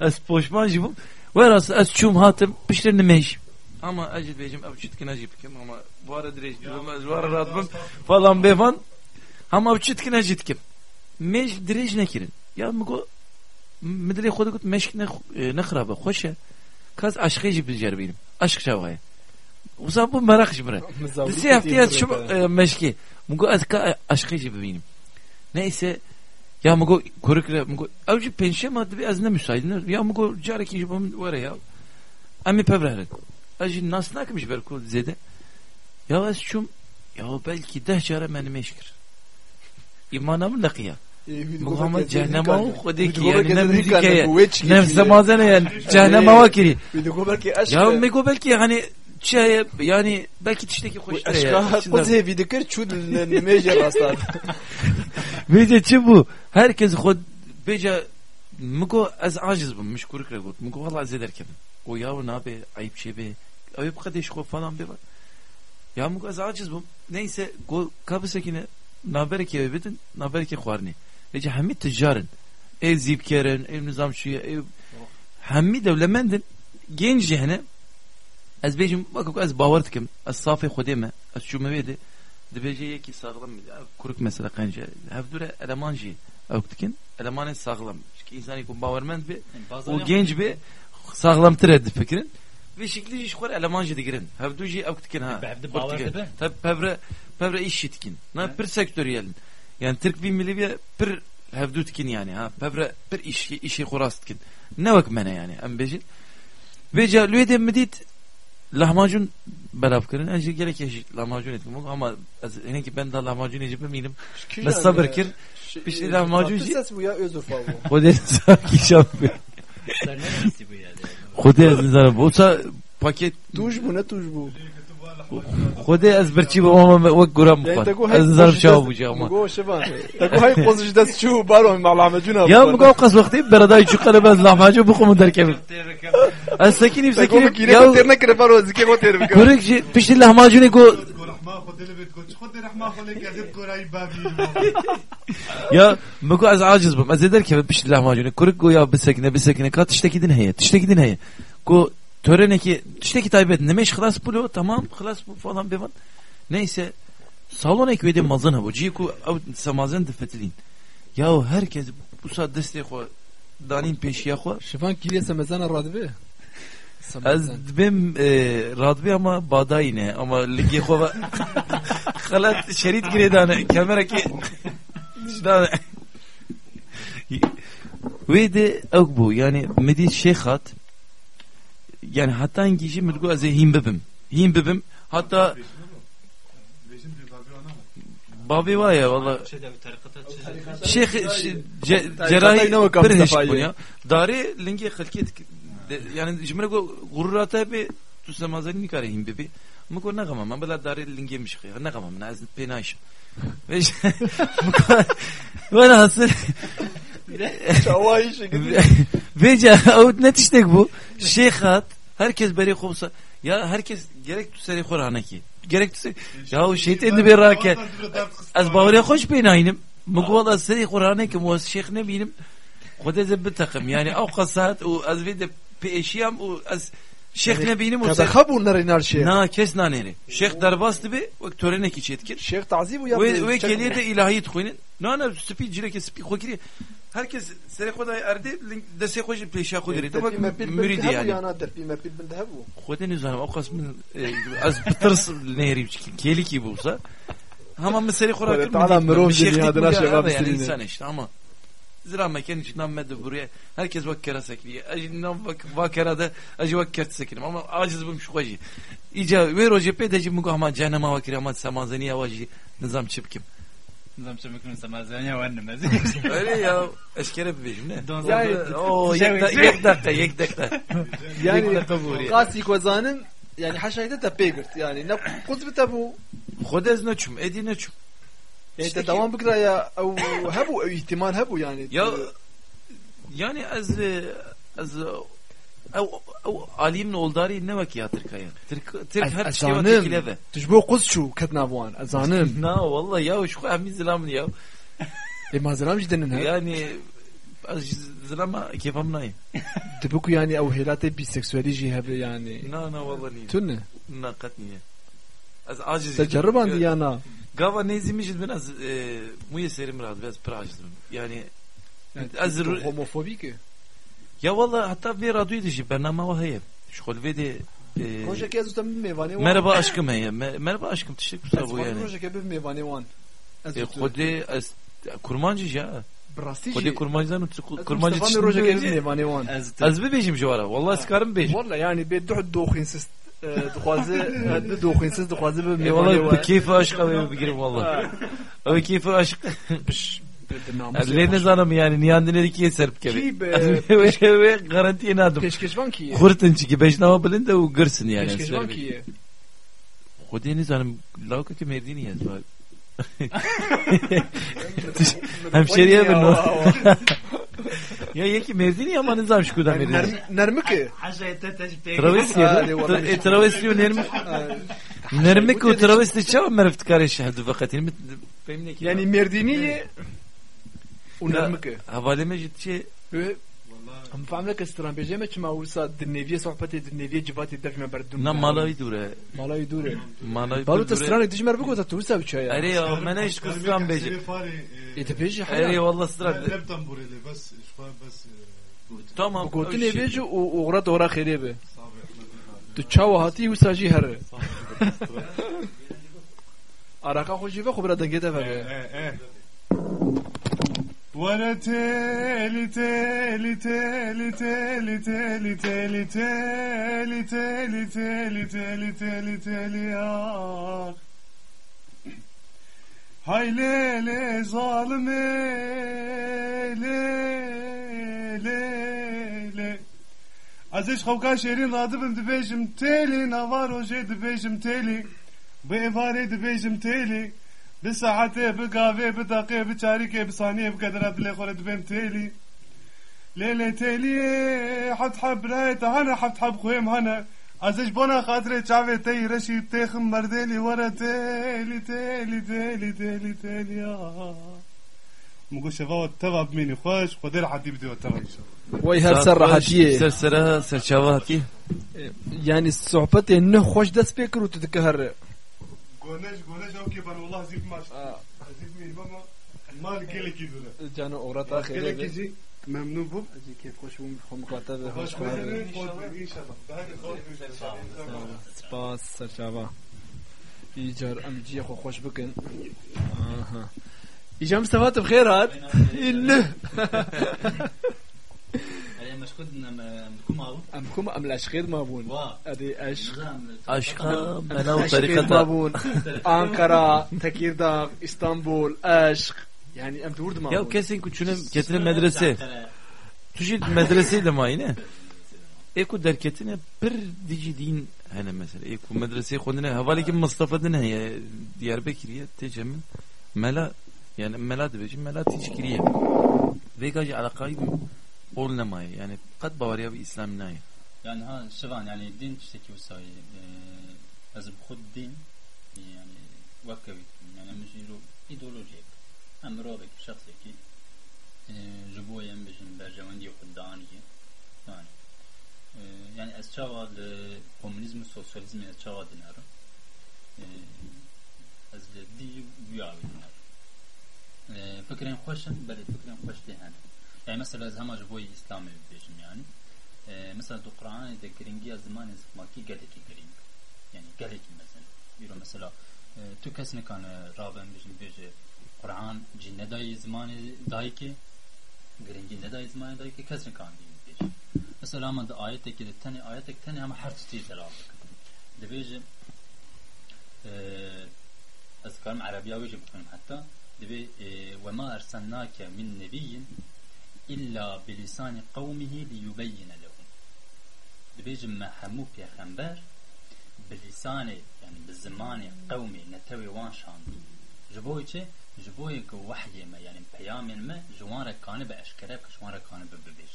Az poşman jibum. Velhasıl az çum hatım peşlerine meş ama ajit beyciğim ab çütkin ajitkim ama bu ara direkt durmaz bu ara rahatım falan bevan ama ab çütkin ajitkim meş direkt nekirin. Ya mıgo medre kodu kut meşk ne e, ne kıraba hoşa kaz aşkı jip bilir benim aşk şavaya uzan bu merak jimre disi haftaya şu e, meşki mıgo aşkı jip benim neyse. Ya mı mıgo korukla mıgo avcı penşe madde bir azne müsaidin ya mıgo cari ikinci bom var ya. Ami pevrahret. Nakmış ber kul zede. Ya az çum ya belki de cara benim eşkir. İmanam lakiya. Muhammed cehenneme o kodeki yani ne müzikaya nefse mazene yani cehenneme vakiri. Ya mego belki hani şey yani belki tişteki hoş Aşka kuzi vidikir çud meje rastan. Bece çi bu? Herkes kod bece mego az aciz bu mش kuruk regut. Mego valla az ederken. O ya ne abi ayıp şey be. Ayıp kardeş ko falan bir var. Ya mego az aciz bu. Neyse kapı sekine naberke ebedin naberke kvarni. Bece hamid tüccarın. Ev zipkeren, ev nizam şuya, ev hamid devlemendin. Genç cehene Ez bejim bakıp ez bavar dikim. Ez safê xwedê me. Ez de dibêje yekî sağlam kuruk mesela qence. Hevdure eleman jî ew dikin. Elemanê sağlam. Çünkü insanî ku bawermend be û genç be sağlamtir ed fikirin. Hevdû jî ew dikin ha. Bevde bawer dibe. Tabi pevre pevre iş jî dikin. Na pir sektöriyelin. Yani Türk bir milli bir pir hevdû dikin yani ha. Pevre pir iş işi xuras dikin. Ne vak mene yani em bejin. Ve ca lüye de medit lahmacun beraber kırın. Önce gerek yaşı lahmacun ettim ama hani ki ben de lahmacun yiyeceğim eminim. Ben sabır kir. Bir şey lahmacun yiyeceğim. Ses bu ya özür falan. Kode sanki şampiyon. Sen neresi bu ya? Kode azizlerim. Olsa paket. Tuş bu ne tuş bu? Kode az berçi bu ama vak guram bu. Azizlerim şav bu ama. Go şeban. Taku hay qoziş das şu baro ma lahmacun. Ya bu qas vaqti berada yuqara baz lahmacun bu qum derkeb. Az sakini sakini ya terna kre baro zike go ter. Kurek ji pişti lahmacun go ya meko az aciz bu. Az eder ki pişti lahmacun. Kurek go ya bir sakine bir sakine kat işte gidin heye. İşte gidin heye. Go töreneki işte kitap edin. Nemiş خلاص bu tamam خلاص bu falan bevan. Neyse salon ekvede mazana bu. Ciku av samazan defetilin. Ya herkes bu saat desteği ko danin peşiye ko. Şifan kiliye semezana radve. Az bim radvi ama badayine ama ligi ko خلات şerit giredane kamera ki dane ve de bu yani medis şeyhat yani hatta İngilizce mi az him bibim him bibim hatta Babi var ya valla Şeyh cerrahi bir heş bu ya Dari lingi xilkit yani cimre go gururata be tu samazani nikare him bibi Muko ne gamam ama bela dari lingi miş xiyar ne gamam naz penaş ve ve nasıl Çavayı şekilde Veca avut ne tiştek bu Şeyhat herkes beri kovsa ya herkes gerek tüseri Kur'an'a ki gerek tüseri ya o şeytan bir rake az bavriye hoş beynaynim mukvala seri Kur'an'a ki mu şeyh ne benim خود از بتقم yani او قصات و از vide peşiyam o az Şeyh ne በኤሽያም ሼክ ነቢንም ተኸቡ ነሪናር ሼክ ና kes naneri şeyh derbas dibe vek törene ki çetkir. Şeyh tazibu yaptı ve keliye de ilahi tkhoinin na na spi jile ke spi khokiri. Herkes sere khoda erdi de se khoji peşa khokiri. Tamam müridi yani. yana derpi mepil bin dehabu khoda ne zanam o kasmın e, az tırs nehri keli ki bulsa. Ama mesele khoda tamam mürov dünyada şevap yani insan işte ama Zirahmeken içinden medde buraya. Herkes vakkara sekliye. Ajinden vak vakara da acı vakkert sekinim. Ama aciz bum şu acı. İca ver o cephe de cimu kahma cehenneme vakir ama samazaniye vajı nizam çipkim. Nizam çipkim samazaniye vannem. Öyle ya. Eşkere bir bejim ne? Yani o yek dakika yek dakika. Yani kasik vazanin yani haşayda da peygırt. Yani ne kutbete bu. Kodez ne çum edi ne çum. yani de devam bikra ya او hebu او ihtimal hebu yani Ya yani az az او او عليم نولداري ne vaki ya Türkaya Türk Türk her şey vaki azanım kileve tujbo quz şu ketna buan azanım na vallahi ya şu hami zilam ya e mazeram jidenen ha yani az zilama kefam nay تبكو يعني او هيلاتي بيسكسوالي جي هبه يعني na na vallahi ni تن na katniye az aciz تجرب عندي انا Gava ne izlemişiz biraz e, müyesserim biraz biraz praştım. Yani, yani azır homofobik. Ya valla hatta bir radyoyu dişi şey, bernama var heyem. Şkol ve de e, Koca kez tutam bir meyvane var. Merhaba aşkım heyem. Merhaba aşkım teşekkür ederim bu yani. Koca kez bir meyvane var. E kode kurmancı ya. Brasici. Kode kurmancıdan ötürü kurmancı çıkıyor. Mustafa Roja kez var. Az bebejim şu ara. Valla sıkarım bejim. Valla yani bedduh doğhin دخوازه هده دوخینسیز دخوازه به میوانه و کیف عشق اوی بگیریم والله اوی کیف عشق لی نزانم yani niyandine ki serp kere. Ki ve garantiye nadım. Peşkeşvan ki. Kurtun çünkü beşnama bilin de o gırsın yani. Peşkeşvan ki. Kudeye nizanım lauka ki merdini yaz var. Hemşeriye ben o. Ya Ja, jeki mevzini ja ma ne ku ta merrin. Nërmik? Travesti, e travesti u nërmik. Nërmik u travesti çava merft karesh hadu vakatin. Yani merdiniye u nërmik. Havale me jitë مفهم لك استرامبيجي ما تشمع وصا دنيفية صحبتي دنيفية جباتي دفع ما بردون نعم مالا يدورة مالا يدورة مالا يدورة بالو تستراني تجمع بكو تتوسا بشايا اري او ما نايش كو استرامبيجي يتبيجي حالا اري والله استرام لا بتنبوري لي بس بس تمام قلت لي بيجو وغرا دورا خريبه تشاو هاتي وساجي هر أراك خوشي بخبرة دنجي تفهم Vara teli teli teli teli teli teli teli teli teli teli teli teli ah. Hay lele zalim lele Aziz kavka şehrin adıbım dibeşim teli Navar oje dibeşim teli Bevare dibeşim teli بساعته بقافه بدقيه بشاركه بصانيه بقدر ابلي خلد بين تيلي ليلة تيلي حد حب رايت هنا حد حب خويم هنا ازج بنا خاطر چاوي تي رشي تيخم مردلي ورا تيلي تيلي تيلي تيلي تيلي يا آه. مگو شفاو تواب مني خوش خدر حدي بدي وتوا ان وي هر سر حدي سر سر سر شفاو حدي يعني صحبتي انه خوش دس بيكرو تتكهر Gonaj gonaj av ki ben Allah zif maç. Zif miyim ama mal gelek izure. Canı orada ahire. Gelek izi memnun bu. Acı kef hoş bum hom kata ve hoş kata. İnşallah. Spas sarçava. İcar amciye hoş bakın. Aha. إجام سوات بخير هاد إله ان امكم ام الاشخير مابون ادي اشخ اشخ بناو طريقه مابون انقره تكيرداغ اسطنبول اشخ yani em durdum abi. Ya kesin küçünün getirin medrese. Tuşil medreseyle mi aynı? Eku derketine bir dici din hani mesela. Eku medreseye kondine havale ki Mustafa dine ya Diyarbakır'ya tecemin mela yani mela dibeci mela ticikiriye. Ve gacı alakaydı mı? اورنمای یعنی قد باوریا به اسلام نای یعنی ها شغان یعنی دین تشتکی وسای از خود دین یعنی وكبي يعني مش يرو ايدولوجيك ام روبك شخصي كي جبو يم بيش برجمان ديو قداني يعني يعني از چاوا كومونيزم سوسياليزم از چاوا دينارو از دي بياوي دينارو فكرين خوشن بل فكرين خوش دهانه يعني مثلا از هما جبوي اسلامي بيجن يعني مثلا دو قرآن ده گرنگی از زمان اسماکی گلکی گرنگ یعنی گلکی مثلا بیرو مثلا تو کس نکانه رابن بجن بیجه قرآن جی ندای زمان دایی که گرنگی ندای زمان دایی که کس نکان بیجه مثلا اما ده آیت که ده تنی آیت که تنی همه هر چیزی زراب ده بیجه از کارم عربیه ویجه بکنم حتی ده بی وما ارسلناک من نبی إلا بلسان قومه ليبين لهم. دبيجم ما همو پیغمبر بلسان يعني بالزمان قومي نتوي وان شاندو جبوي چه؟ جبوي كو وحي ما يعني پیام ما جوان رکانه به اشکره کشوان رکانه به ببیش.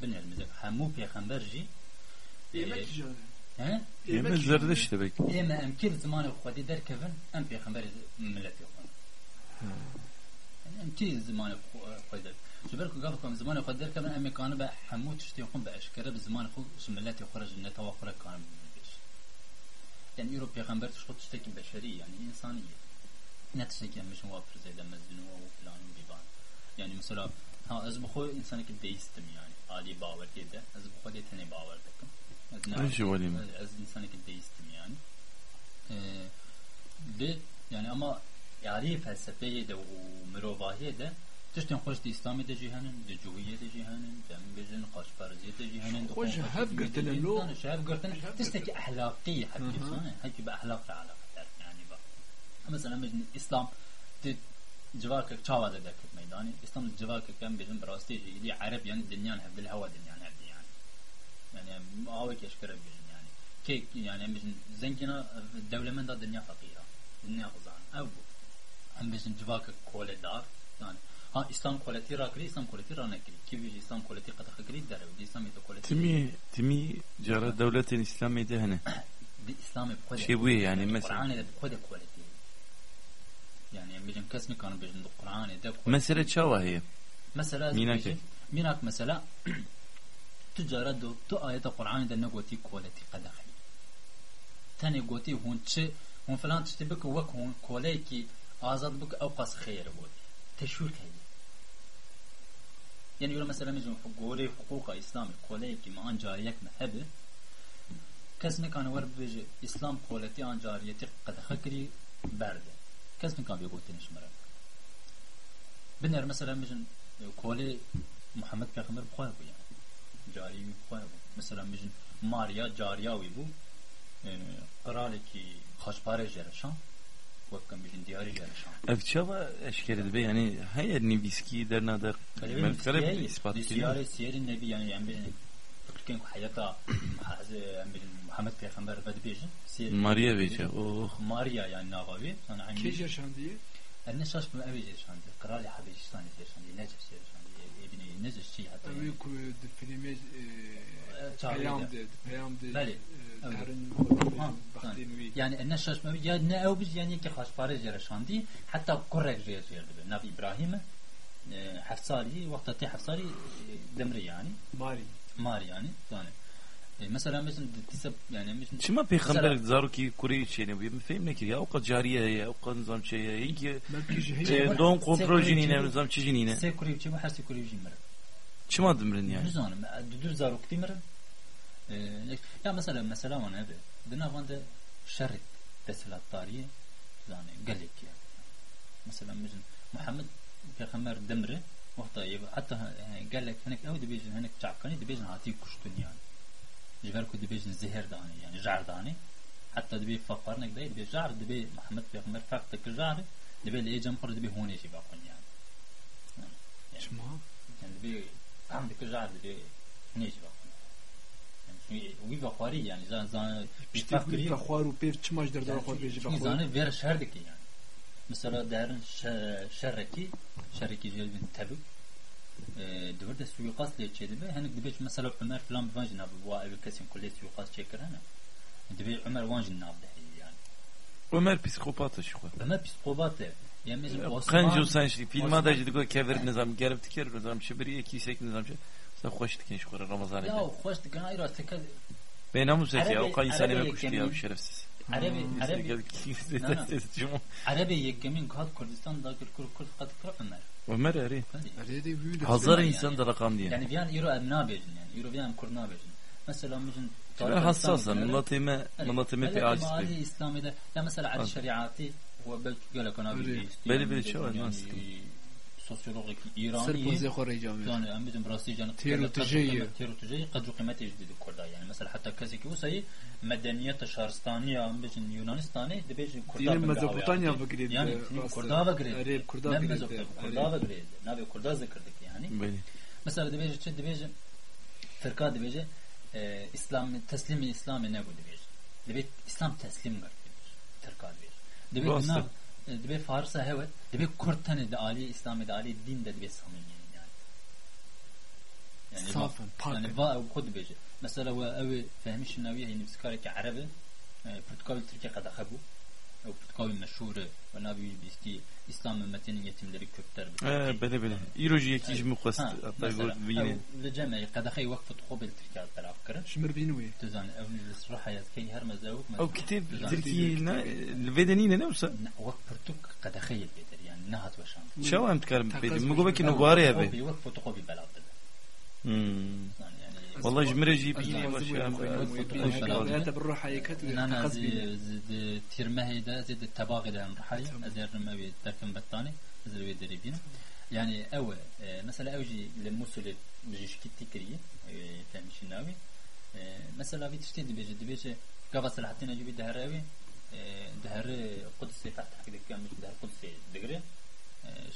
بنر مزه. همو پیغمبر جی؟ ایمه کی جانه ایمه زردش تبک ایمه امکن زمان خودی در کفن ام پیغمبر ملتی خونه امکن زمان خودی در جبر كو قبل زمان خو درك من أمي كان به حمو تشتي يقوم باشكره زمان خو سملاتي خرج لنا توخر كان يعني يورو بيغمبر تشخو تشتكي بشرية يعني إنسانية. نتشتكي مش موافر زي ده مزنوع وفلان وبيبان يعني مثلا ها از بخو انسانك ديستم يعني عالي باور ديدا از بخو دي تاني باور دكم. إيش وليم از انسانك ديستم يعني. آه دي يعني أما يعني فلسفه ده ومروباهيه ده تشتن خوش دي اسلامي دي جيهانن دي جوية دي جيهانن دي بجن قاش بارزية دي جيهانن خوش هاب قرتن اللو هب قرتن تشتكي احلاقية حكي صاني حكي باحلاق العلاقة يعني با. مثلا مجن اسلام دي جواك تشاوا دي داك ميداني اسلام جواك كم بجن براستي جي عرب يعني دنيان هب الهوا دنيان دي يعني يعني اوك كشكر بجن يعني كيك يعني مجن زنكنا الدولة من دا دنيا فقيرة دنيا غزان أو. ام بجن جواك كولدار يعني ها İslam koleti rakri İslam koleti ranekri ki bir İslam koleti kadar hakri der ve İslam ite koleti تمي تمي جرى دولة الإسلام ده هنا bir İslam ip koleti Şey bu yani mesela. Kur'an ede koleti koleti yani bizim kesmi kanı bizim de Kur'an ede koleti مسألة شاوة هي mesela Minak bizim- minak mesela تجارة دو تو آيات القرآن ده نقوتي كولتي قدخي تاني قوتي هون تش هون فلان تشتبك وك هون كوليكي آزاد بك أو قص خير قوتي تشويك هي يعني يقول مثلا مجمع قولي حقوق إسلام كوليكي ما أن جاريك مهبه کس نکان ور بيجي اسلام قولتي عن جاريتي قد خكري برده کس نکان بيقوتنش مرة بنر مثلا مجن كولي محمد پیغمبر بخواه بو يعني جاري بخواه بو مثلا مجن ماريا جارياوي بو قرالي كي خشباري جرشان وكم مجن دياري جرشان أف شاوة أشكال البي يعني هاي النبيسكي درنا در من كلام إثبات سيارة كلمة سيار النبي يعني عم بين كان حياته محمد پیغمبر بد بيجن سير ماريا بيجا أوه ماريا يعني ناغاوي انا عندي كي جرشاندية انا شاش من ابي جيشان قرالي حبيشستان جيشان نجس جيشان ابني نجس شيء حتى أوي كو دي فيلمي تعريض. بيام دي بيام دي بله. أوي. دارن ها، بختين وي يعني الناس شاش ما يا نا او بز يعني كي خاش باري جرشاندي حتى قرق جير جير نبي ابراهيم اه، حفصالي وقت تي حفصالي اه، دمري يعني ماري ماري يعني يعني اه، مثلا مثلا تسب يعني مثلا شما بيخمبر زارو كي كوري شيء نبي مفهم نكري أوقات جارية هي أوقات نظام شيء هيك بلكي جهية دون كنترول جنينة نظام چي جنينة سي كوري بچي ما حسي كوري بچي مر شما دمرن يعني نزانم دور زارو كتي مر يا مثلا مثلا وأنا هذا دنا فاند شرط تسلات طاريه يعني قال لك يعني. مثلا مثلا محمد پیغمبر دمرة وقت حتى قال لك هناك. أو دبيجن هناك تعبكني دبيجن هاتي كشتن يعني. جبركو دبيجن زهر داني يعني جعر داني. حتى دبي فقرنك ده دبي جعر دبي محمد پیغمبر فقط جعر دبي اللي جنبر دبي هون شي باقون يعني. يعني شما يعني دبي عندك جعر دبي هنيش باقون يعني وي بخواري يعني زان زان بشتي بي بخوار و بيف چماش در دار خود بيجي بخوار زانه فير شهردكي يعني مثلا دارن ش- شركي شركي جيل بن تبك دور ده سويقاس ليه تشي دبي هنك دبيش مثلا عمر فلان بفانج ناب بوا ابي كسين كل سويقاس تشيكر هنا دبي عمر وانج ناب ده يعني Ömer psikopat şu kadar. اما بسقوبات يعني مثل Kanjo sen şey Osman- filma da jidi go kever nizam gerib tiker nizam şibiri iki sek nizam şey. Sen hoş tiken şu kadar Ramazan يا ayında. خوش تكنا ايرا تكد Beynamı sesi ya o Arabi- kadar insan Arabi eve kuştu ya yekemin- bu şerefsiz. عربي عربي Geldik. لا، لا. عربي يكمين كاد كردستان دا كل كل قد كر عمر Ömer eri. ريدي ويل Hazar Yani- insan da rakam diye. يعني فيان يرو ابنا بيجن يعني يرو فيان كرنا بيجن مثلا مجن Şöyle hassasın. Mılatime, mılatime bir aciz عادي değil. اسلامي ده لا مثلا على آه. الشريعاتي هو بل قال لك انا أري. بلي بلي شو الناس سوسيولوجي سر بوزي ايراني خوري جامي يعني ام بجن براسي جان تيروتوجية. تيروتوجية قدر قيمته جديد كردا يعني مثلا حتى كذا كي وسي مدنية شهرستانية ام بجن يونانستاني دبيجن كردا دين مزبوطانيا بقريد يعني راس- كردا بقريد أريب كردا نعم، بقريد. مزبوط. أريب. كردا بقريد نابي كردا ذكرتك يعني Beni. مثلا دبيجي تشد دبيجي فرقة دبيجي آه اسلام تسليم الاسلام نقول دبيجي دبي اسلام تسليم قال دبيجي فرقة dibe Farsa hevet, dibe Kürt tane de Ali İslam de Ali din de dibe samimi yani. Yani safın, parkın. Yani va kod beje. Mesela ve evi fehmişin nevi yani biz karek Arabi, Portugal Türkiye kadar habu. Öpüt kavimle şure ve nabi bisti İslam ümmetinin yetimleri köpter bir. Ee, bele bele. İroji yeki iş mukast. Hatta gord bine. Lejeme kadahi vakfı tuqbil Türkiye taraf kırın. Şmir bine ve. Tüzan evni lisra hayat keyi her mezavuk. O kitap Türkiye ne? Vedeniyle ne olsa? Vakfı tuk kadahi elbeder yani nahat ve şan. Şavam tkar bedi. Mugubaki nugari abi. Vakfı tuqbil beladır. Hmm. Yani والله جمرة جيبيني هذا بالروح هيك أنا زد ترمه ده زد التباغي ده رحاي أزر ما بيتركم بطاني أزر بيدربينا يعني أو آه، مثلا أوجي لموسل مجيش كتير كريه آه، تعمش الناوي آه، مثلا في تشتي دبيجي دبيجي قبل سلاحتنا جيبي دهراوي دهر قدس تحت حكي دكان مش دهر قدس دقري.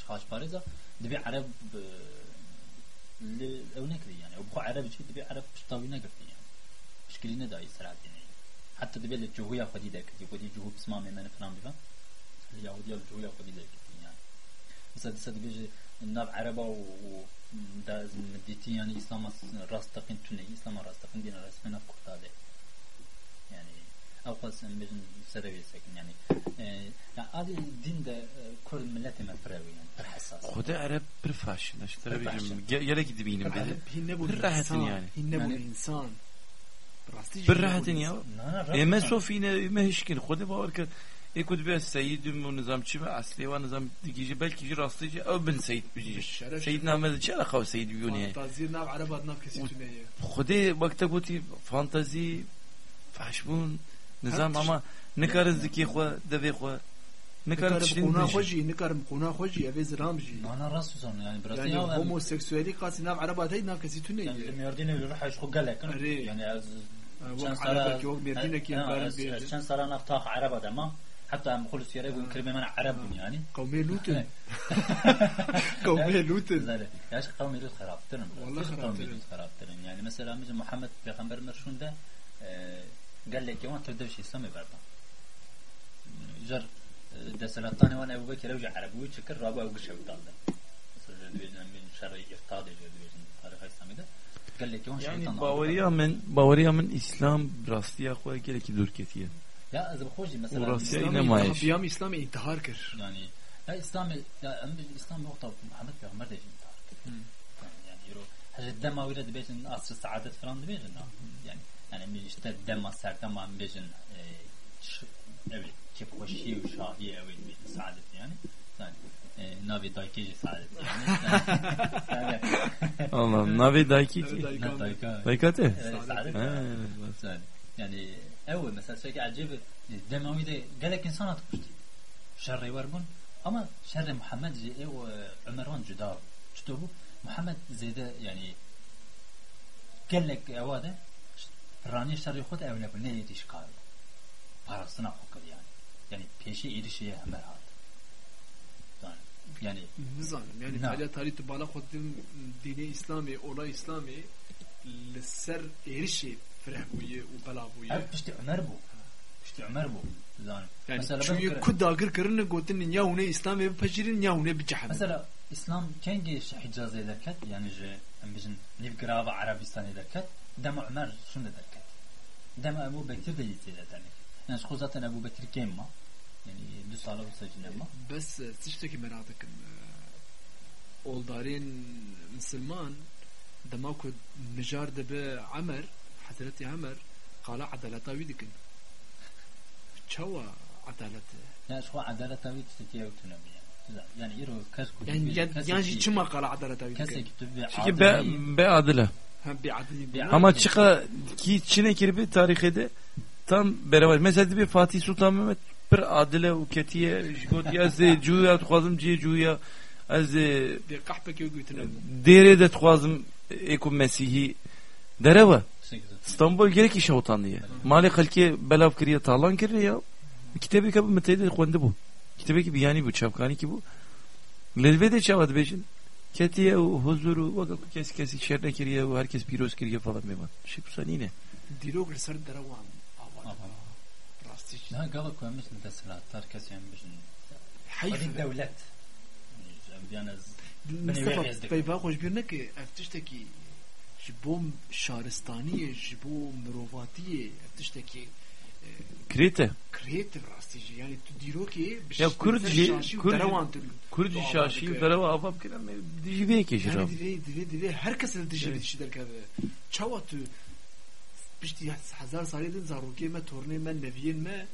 شخاش باريزا دبي عرب أو نكري يعني. أو بخو عربي شي دبي عرب بشتاوي نكرتي يعني. مشكلي نداي سرعة يعني. حتى تبي الجهو جوهيا خدي داك دي جوه جهو بسمع من أنا فلان بيفا. اللي ودي الجهو جوهيا خدي داك يعني. بس هذا صدق بيجي الناب عربة و دا ديتي يعني إسلام راس تقين توني. إسلام راس تقين دينا راس من كرتاده أو قص بجن سروي ساكن يعني آه، يعني هذه الدين ده آه، كل ملتي ما فراوي يعني بالحساس خدا عرب bir fashion işte Bir bicim fashion. gerek gidibiyim العرب dedi هي نبو bir rahatın الإنسان yani هي نبو يعني- الإنسان براستي bir rahatın ya لا لا e me رب- sofine me hişkin خدا باور کرد اکود به سیدیم و نظام چی و اصلی و نظام دیگه بلکی جی راستی او بن سید بجی بالشرف. سید نامه چرا خو سید بیونی فانتازير ناب عربات ناب كسي تونية خدا وقتا گوتی فانتازی فحشبون نظام هر اما نکارز دکی خو دوی خو نکارز نكرم تشتین قونا دیجی خوجي نكرم قونا خوجي أبي زرامجي لا لا راس وصل يعني براسي يعني يعني هوموسيكسوالي قاسي ناب عربات هي ناب كسي تونية الميردين اللي راح يشخو قال لك أري. يعني از وقت عربك وقت ميردينة كي مقارن بيجي كان صار انا افتاخ عرب هذا ما حتى عم خلص يا ريب كلمه من عرب يعني قومي لوتن قومي لوتن زين ياش قومي لوط خراب ترن والله خراب قومي ترن. لوط خراب ترن يعني مثلا مثل محمد بيغمبر مرشون ده آه، قال لي كمان تبدأ شيء؟ سامي برضه. جر ده سلطاني وأنا أبو بكر أوجع على أبوي شكر رابع أبو شو ضل من شر يفتاض تعرف هاي ده. قال لك يوان يعني باوريا من باوريا من إسلام براستي اخويا قال لك دور كثير. لا إذا بخوجي مثلا براسيا ما يش أيام اسلام انتحار كر يعني لا اسلام لا أم إسلام نقطه محمد بيغمر ده انتحار يعني يرو حاجة دم ولد بيت أصل السعادة فلان بيجن يعني يعني من işte الدم سر تمام بيجن evet كيف خوشي وشاهي او سعاده يعني يعني نافي دايكيجي سعاده يعني Allah'ım navi dayki لا دايكا daykate سعاده Ha, سعاده يعني اول مثلا شيء عجيب الدموي ده قالك انسان اتقشتي شر يوربون اما شر محمد جي او عمران جدار شتوبو محمد زيدا يعني قال لك اواده راني شر خود اولى بني يديش قال parasına okul yani. Yani peşi erişeye hemen hat. Yani, yani نظام يعني نعم. فعليا تاريخ بالا خود ديني إسلامي أولا إسلامي لسر إيرشي فرهبوية وبلاغوية hep işte Ömer bu. İşte Ömer bu. Yani, يعني mesela شو ben كد داقر كرن قوتن يا هنا إسلامي بفجرين يا هنا بجحد Mesela İslam kendi Hicaz ederken yani je em bizim Nivgrava Arabistan ederken dema Ömer şunu ederken dema Ebu Bekir de yitir ederken yani şu zaten Ebu Bekir kemma yani dü sala bu secine ma بس تشتكي مراتك اولدارين مسلمان دماكو نجار دبي عمر حضرتي عمر قال عدالة ويدكن شوا عدالة yani şu adalet tabi tetiye ötüne yani yani yero kas kudu يعني يعني شما قال عدالة kese ويدكن ki tübbi Çünkü be, be adile. Ama çıka ki Çin'e kirbi tarihede tam beraber. Mesela bir Fatih Sultan Mehmet bir adile uketiye jgot yazdı cuya tuhazım ciye cuya az e, bir kahpe ki götüne. Dere de tuhazım ekum mesihi dere var. İstanbul gerek işe otan diye. Mali halki belav kiriye talan kiriye ya. Kitabı kabı meteyde kondu bu. Kitabı gibi yani bu çapkani ki bu. Lelve de çavadı beşin. Ketiyehu huzuru vakak kes kes şerre kiriyehu herkes piroz kiriye falan bema. Şipsa nine. Dirog sar darawan. Rastiç. Ne galak koymuş ne tesrat herkes yani bir. Hayır devlet. Yani Mustafa Beyba hoşbirne ki eftişteki jibo şaristaniye jibo mirovatiye eftişteki kreatif kreatif راستي يعني تديروكي Ya Kürtçe, Kürtçe, دروان Kürtçe şaşi darava avav kiram diji ve ki يعني şirab. دلي دلي دلي herkes اللي تجي بتشي دركبه تشوا تو بشتي هزار سالي دين زاروكي ما تورني ما نبيين ما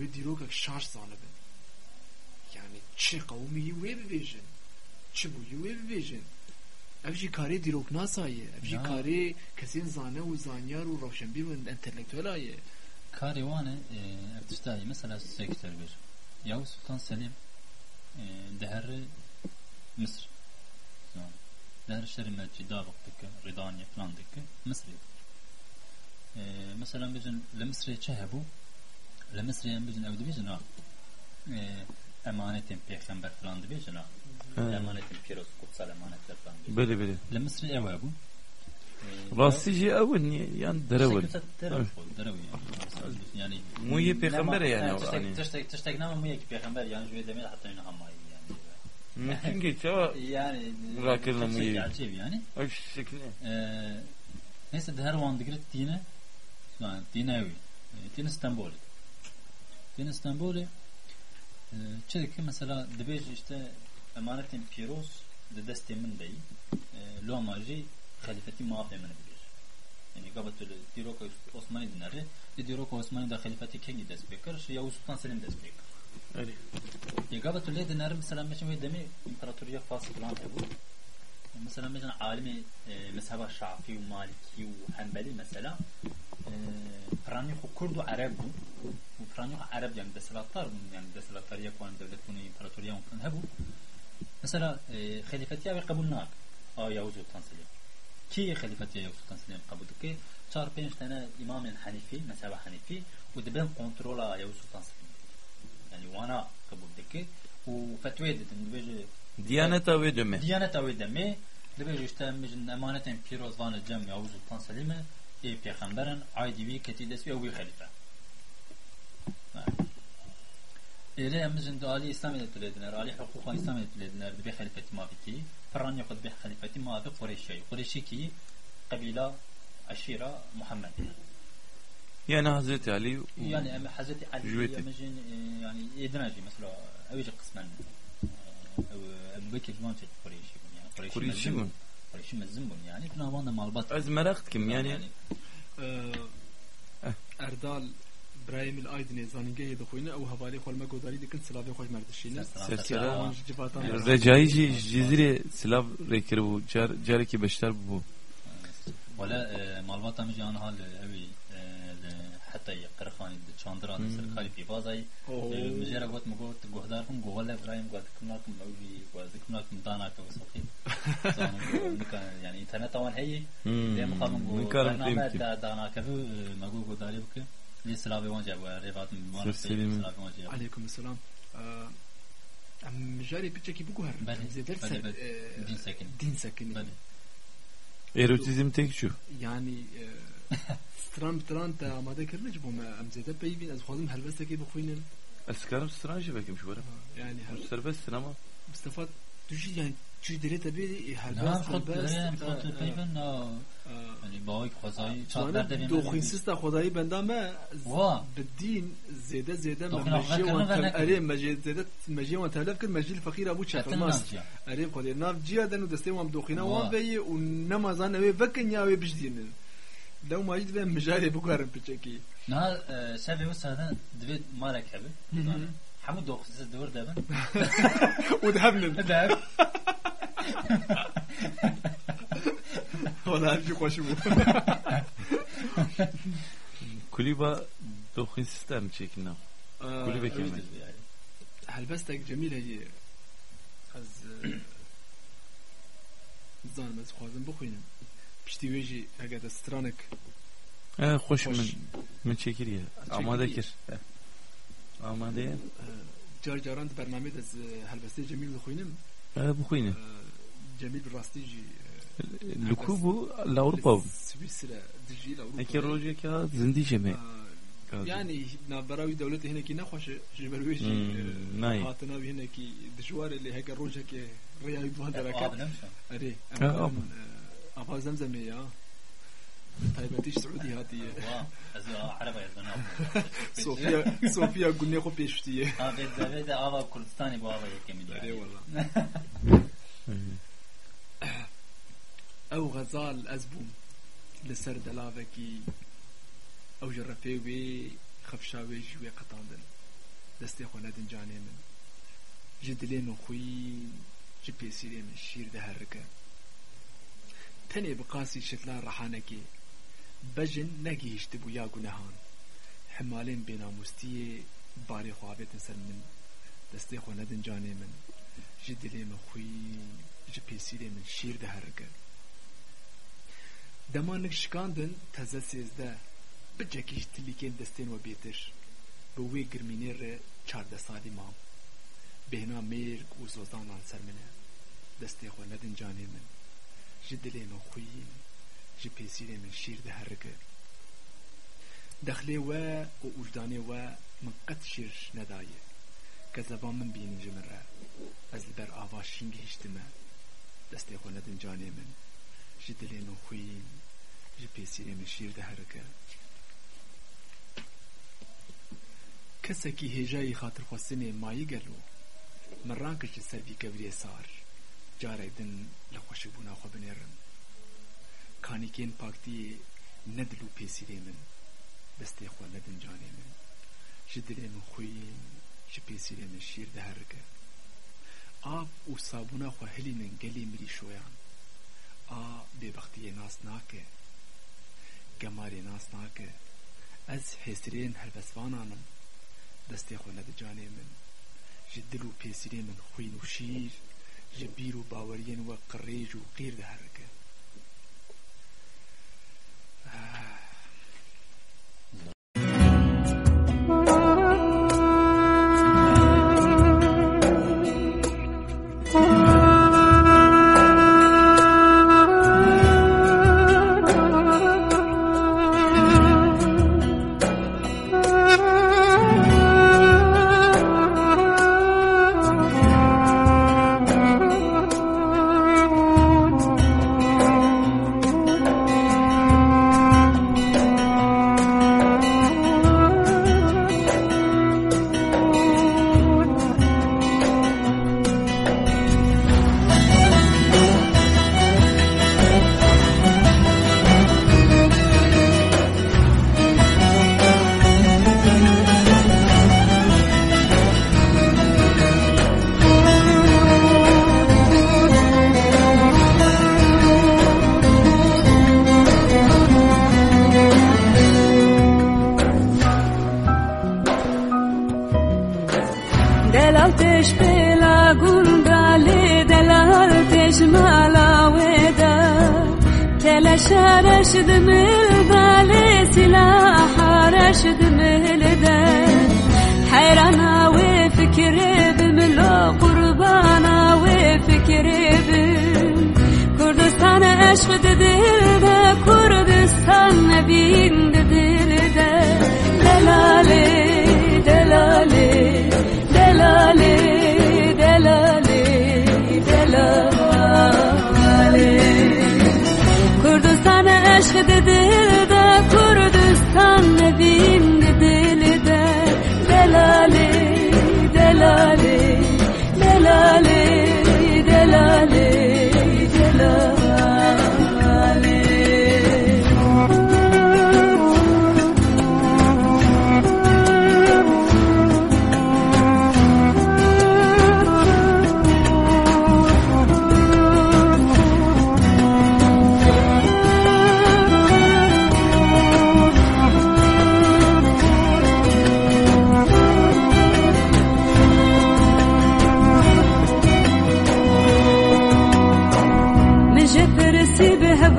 وديروك شاش زانبن يعني چه قومي وي بيجن چه بو وي بيجن افجي كاري ديروك ناسايه افجي نعم. كاري كسين زانه وزانيار وروشنبير وانتلكتولايه Karivane e, mesela sekter bir. Yavuz Sultan Selim e, deherri Mısır. Yani, deherri şeri mecci davıktık, ridaniye falan dik. Mısır'ı. E, mesela bizim le Mısır'ı çehebu le Mısır'ı bizim evde bizim ha. Şey e, emanetin peygamber falan dibijin şey ha. Emanetin piros kutsal emanetler falan. Şey böyle böyle. Le Mısır'ı ev bu. راستیجی اون یان درول يعني موي بيغمبر يعني تشتک يعني تشتك تشتك نعم موي بيغمبر يعني جوي دمير حتى ينها ماي يعني ممكن جيت يعني راكلنا موي عجيب يعني إيش شكله ناس دهر وان دقرت تينا يعني تيناوي تين اسطنبول تين اسطنبول تشتك مثلا دبيج işte emanetin piros de destemin değil. Lo amacı xəlifəti Muad əmənə bilir. Yəni qabətül Diroka Osmani dinləri, Diroka Osmani da xəlifəti Kengi dəsbəkir, Yavuz Sultan Selim dəsbəkir. Bəli. Yəni qabətül dinləri məsələn məşəm demi imperatoriya fası filan bu. مثلا مثلا عالم مذهب الشافعي ومالكي وحنبلي مثلا فراني كرد وعرب وفراني عرب يعني دسلاتار يعني دسلاتار يكون دولتون امبراطوريا ممكن هبو مثلا خليفتي ابي قبول ناك آه يهوز وتنسلي كي خليفة يوسف سليم كي چار بينش تنه إمام حنیفی مسابة حنيفي ودبن دبن يوسف یوسف سليم يعني وأنا قبضك وفتوى دتن دبج ديانة وي دمي. ديانة وي دمي. دبج اشتا مجن أمانة بيروز فان الجمع أو سلطان إيه اي بيغمبرن اي دي وي كتي دسوي أو خليفة. إيه مجن علي إسلام يتلدنا علي حقوق الإسلام يتلدنا دبي خليفة ما فيكي فران يقود به خليفة موافق قريشي قريشي كي؟ قبيلة عشيرة محمد. يعني حضرت علي و... يعني أما حضرت علي جويتي. يعني إدراجي مثلا أوجه قسمان. أو أبو بكر مونتي قريشي يعني قريشي مزمون قريشي مزمون يعني كنا وأنا مالبات أز مرقتكم يعني, نعم، يعني, يعني. أه أردال برایم الاید زانينگه يد دخوینه أو هوا لی مګوداري د کن سلاوي خوښ مرد شینه سرکره رجایی جی جزیره سلاب رکر بو جار جاری کی بشتر بو. ولی آه، معلومات هم جان حال اولی آه، حتی قرخانی د چاندرا سرکاری پی بازای آه، مجره گفت مګو ته کم گوهله برایم گفت ګات کوم کوم گفت وی ګوز دانا که سوخی یعنی اینترنت آن هي دیم خامم گفت دانا که مګو ګوداري بکه. لي سلافي وانجا ريفات عليكم السلام عم جاري بيتشكي بوكو هر دين ساكن دين ساكن ايروتيزم تك شو يعني ستران بتران تا آماده کرنه چه بوم ام زیده بیبین از خوازم هر بسته که بخوینن از ستران شو بکم شو برم هر سر بست نما مصطفى يعني نعم هلبس خد هلبس خد تقريبا يعني باوك خزاي شاطر زانه ده دو خوینسیز تا خدایی بنده ما وا. بالدين زيادة زيادة دو ما خنا مجي خنا وان خنا تل خنا. اري مجي زيادة مجي وان تلف كل مجي الفقير ابو شاف كتن الماس نافجا. اري قدر ناف جيا دنو دستي وام دوخينا وا. وان بي ونما زان ابي فكن يا ابي بجدين لو ما جيت بين مجاري بقارن بتشكي نهار شابي وسا دبيت مالك حبي حمود دوخ دور دابا وذهبنا داب Hollandje خوشی بود. كليبا چکی سيستم کلی كليبا كمان حلبستك جميلة هي از زانم از خوازم بخوینم. پشتی ویجی اگر استرانک خوش من من چکریه. آماده کر. آماده؟ جار جاران برنامه از هلبسته جمیل بخوینم. بخوینم جميل راستيجي الكوبو لاوروبا سويسرا دجي لاوروبا اكي روجي كا زندي جمع يعني براوي دولتي هنا كي نخوش جبرويش خاطنا هنا كي دجوار اللي هيك روجا كي رياي بوان دركا اري ابا زمزم يا طيب انتي سعودي هاتي صوفيا تایبەتیش سعودی هاتیە سۆفیا سۆفیا گونێ خۆ پێشتیە کوردستانی باڵە والله ew xezal ez bûm li ser delavekî ew ji refê wê xefşa wê ji wê qetandin destê xwe nedin canê min ji dilê min xwî ji pêsîrê min şîr diherike tenê bi qasî şitla rehanekê bejin negihiştibû ya gunehan himalên bênamûstiyê barê xwe avêtin ser min destê xwe nedin canê min principesile min şiir de hergin. Demanlık şikandın teze sezde bir çekiştilikin desten ve bedir. Bu ve girmini re çarda sadi mam. Behna meyir ku zozdan lan sermine. Deste xo nedin cani min. Ji dilê min xuyîn, ji pêsîrê min şîr de herike. Dexlê we û ujdanê we min qet şîr nedaye. Ke zevan min bînin ji min re. Ez li ber ava şîngê hiştime destê xwe nedin canê min ji dilê min xwîyîn ji pêsîrê min şîr diherike kesekî hêjayî xatirxwestinê mayî gelo min rankir ji ser vî kevirê sar carek din li xweşibûna xwe binêrin kanîkên paktiyê nedil û pêsîrê min destê xwe nedin canê min ji dilê min xwîyîn ji pêsîrê min şîr diherike آب و صابونه خو هلی ننگلی مری شویان. آ بی بختی ناس ناکه گمار ناس ناکه. از حسرین هر بسوانانم دستی خو ند جانی من. جدل و پیسری من خوین و شیر جبیر و باورین و قریج و قیر ده هرکه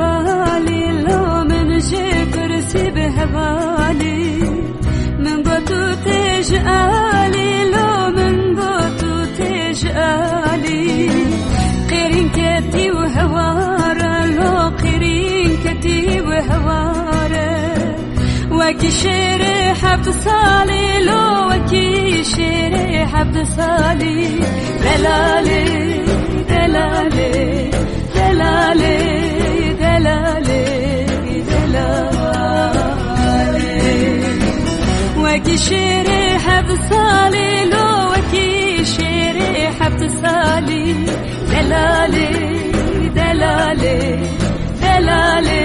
بهبالي لو من جبرسي بهبالي من قطو تجالي لو من قطو تجالي قيرين كتي وهوارا لو قيرين كتي وهوارا وكي شيري حبت لو وكي شيري حبت صالي دلالي دلالي دلالي دلالي وكي لو وكي شيري حبت صالي دلالي دلالي دلالي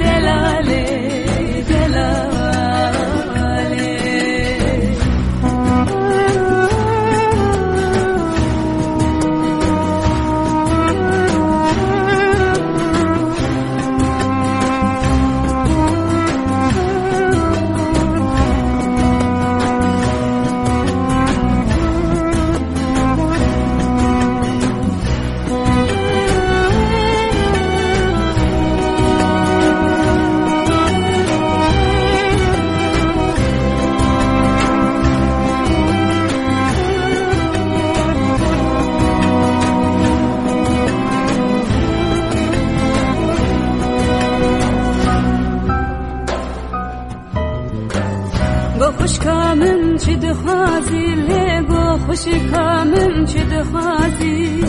دلالي دلالي چی دخوازی لگو خوشی کامم چی دخوازی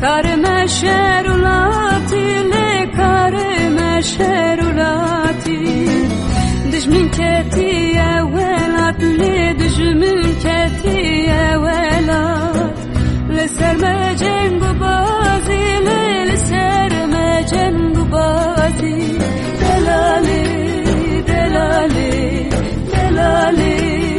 کارم شرولاتی لکارم شرولاتی دجمن کتی اولات لی دجمن کتی اولات لسر مجنگ بازی لسر مجنگ بازی دلالی دلالی دلالی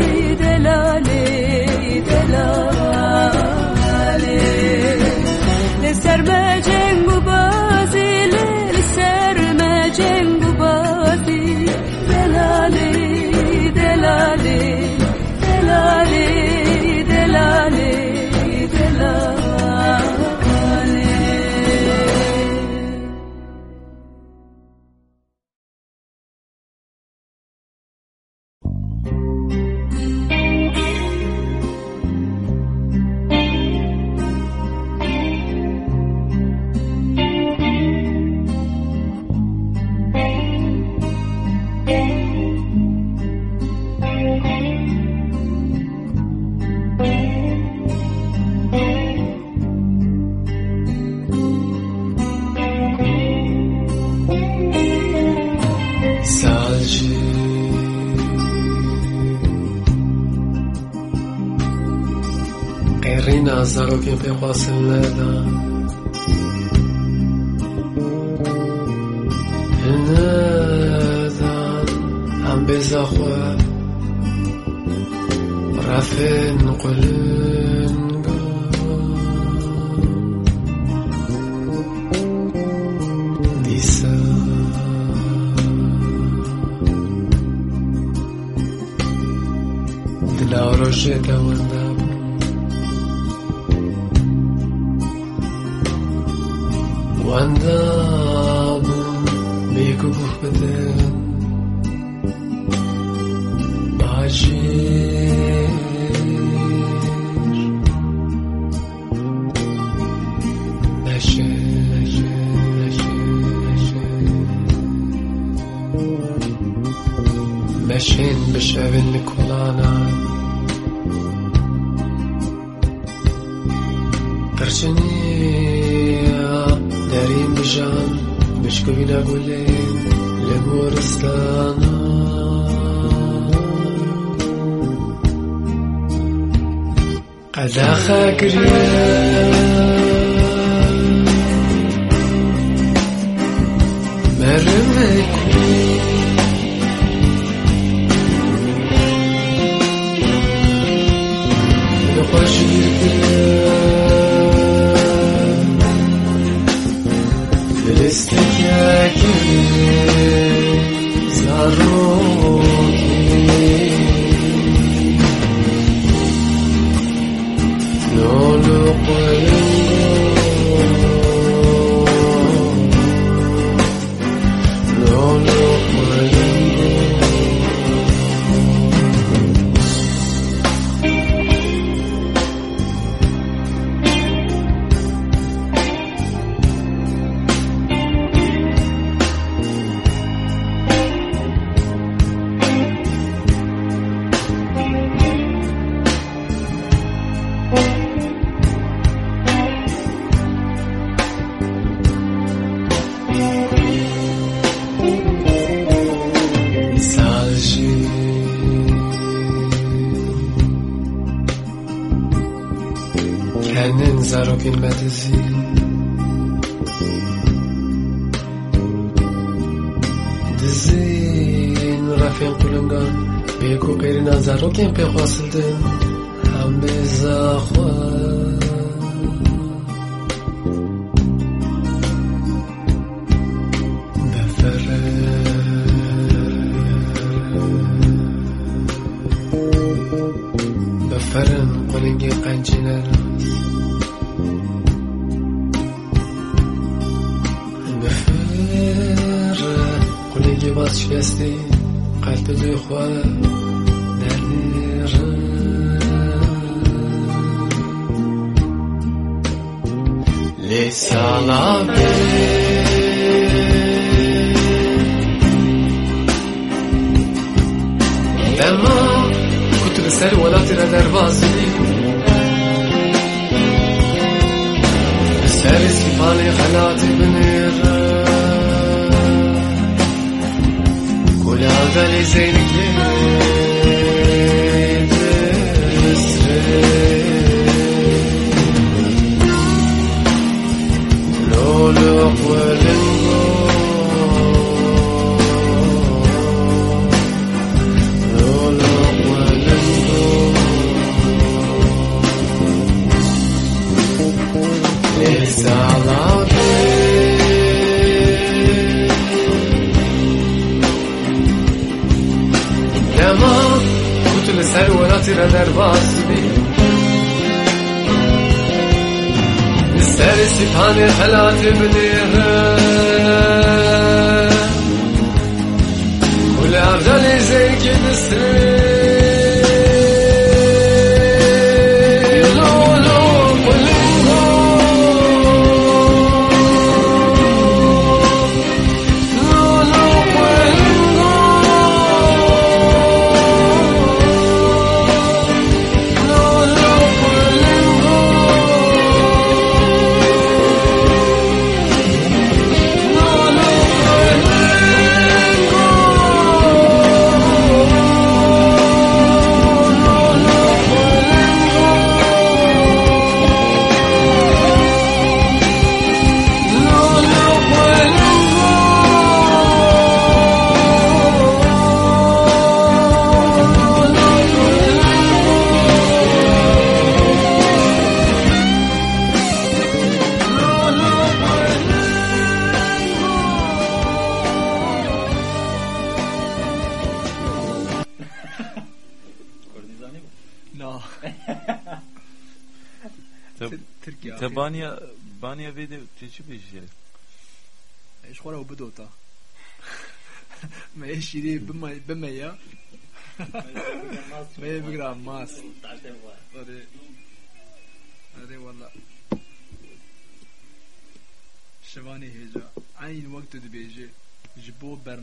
method.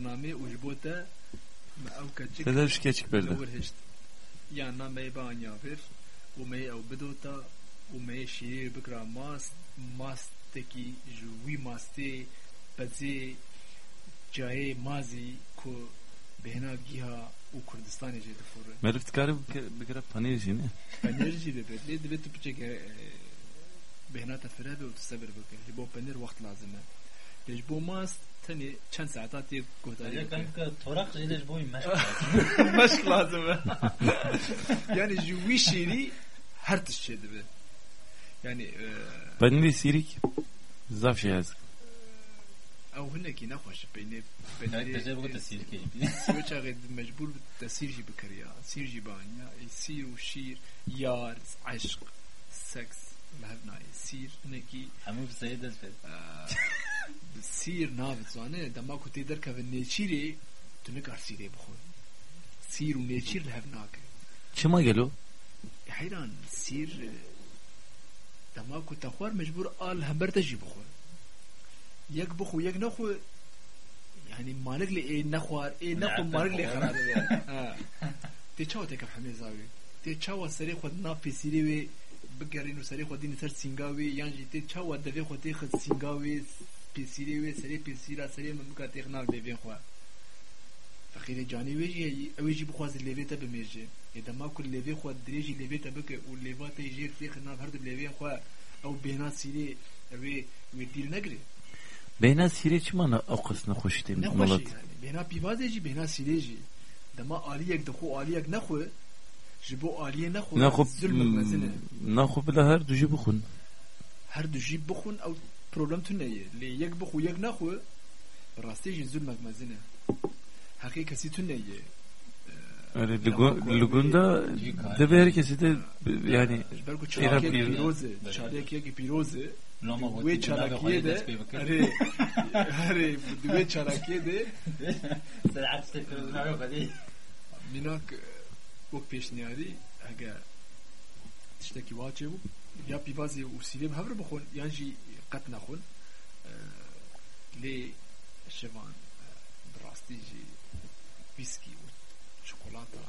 جبو برنامج وجبو تا ما او كتشك Te de şu keçik verdi. دور هشت يعني ما مي بان يافر ومي او بدوتا ومي شيرير بكرا ماس ماس تكي جوي ماستي بزي جاي مازي كو بهنا جيها وكردستان جي دفور Merif tkari bikra panir jine. بنرجي دبت ليه دبت بتشك بهنا تفرها وتصبر بك جبو بنر وقت لازمه ليش بو ماس تاني چند ساعات يك اگه قوتاري کنک تورق جیلش بوی مشک مشك لازمه يعني جوي شيري هر تشي دبت يعني آه، Panir sirik. Zaf şey yazık. او هناك نخوش بين تجربه بين تسهیل کی سويتش غير مجبور تسير جي بكريا سير جي بانيا يسير وشير يار عشق سكس لهبناي سير نكي همون سید دست بید سير نافت زانه دما كنت تقدر كف النيتشيري تنكر سيري بخور سير ونيتشير لهبناك Çima gelo? حيران سير دما كنت اخوار مجبور آل همبر تجي بخور يك بخو يك نخو يعني مالك لي ايه نخوار ايه نخو نعم، مالك لي نخوار. خراب اه تي چاو تك حمي زاوي تي چاو سري خود نا بيسيري وي بگرين و سري خود دين سر سينگاوي يانجي تي چاو دبي خود تي پسیری وی سری پسیرا سری ممکا تخنال بیوین خواه فخیر جانی ویجی ویجی بخواز لیوی تا بمیجه ادما کل لیوی خواه دریجی لیوی تا بکه و لیوی تا جیر تخنال هر دو لیوی خواه او بهنا سیری وی وی دیل نگری بهنا سیری چی مانا او قسن خوشتی مولاد بهنا پیوازی جی بهنا سیری جی دما آلیک دخو آلیک نخوه جبو آلیه نخوه نخوه نخوه بلا هر دو جی بخون هر دو جی بخون او بروبلم تنية لي يك بخو يك نخو براستي جي ظلمك مزنه حقيقة كسي تنية Öyle lugunda de bir herkesi de yani برگو ایران چالاکی پیروز. پیروزه چالاکی که پیروزه لما دوی بودی جناب چالاکیه خواهی ده دست بی بکر اره اره دوی چالاکیه ده سرعت تفرد نارو بدی میناک و پیشنیاری اگه تشتکی واچه بو یا پیوازی و سیلیم هفر بخون یا جی قط نخون اه، لی شوان اه، براستی جی ویسکی و شکلاتا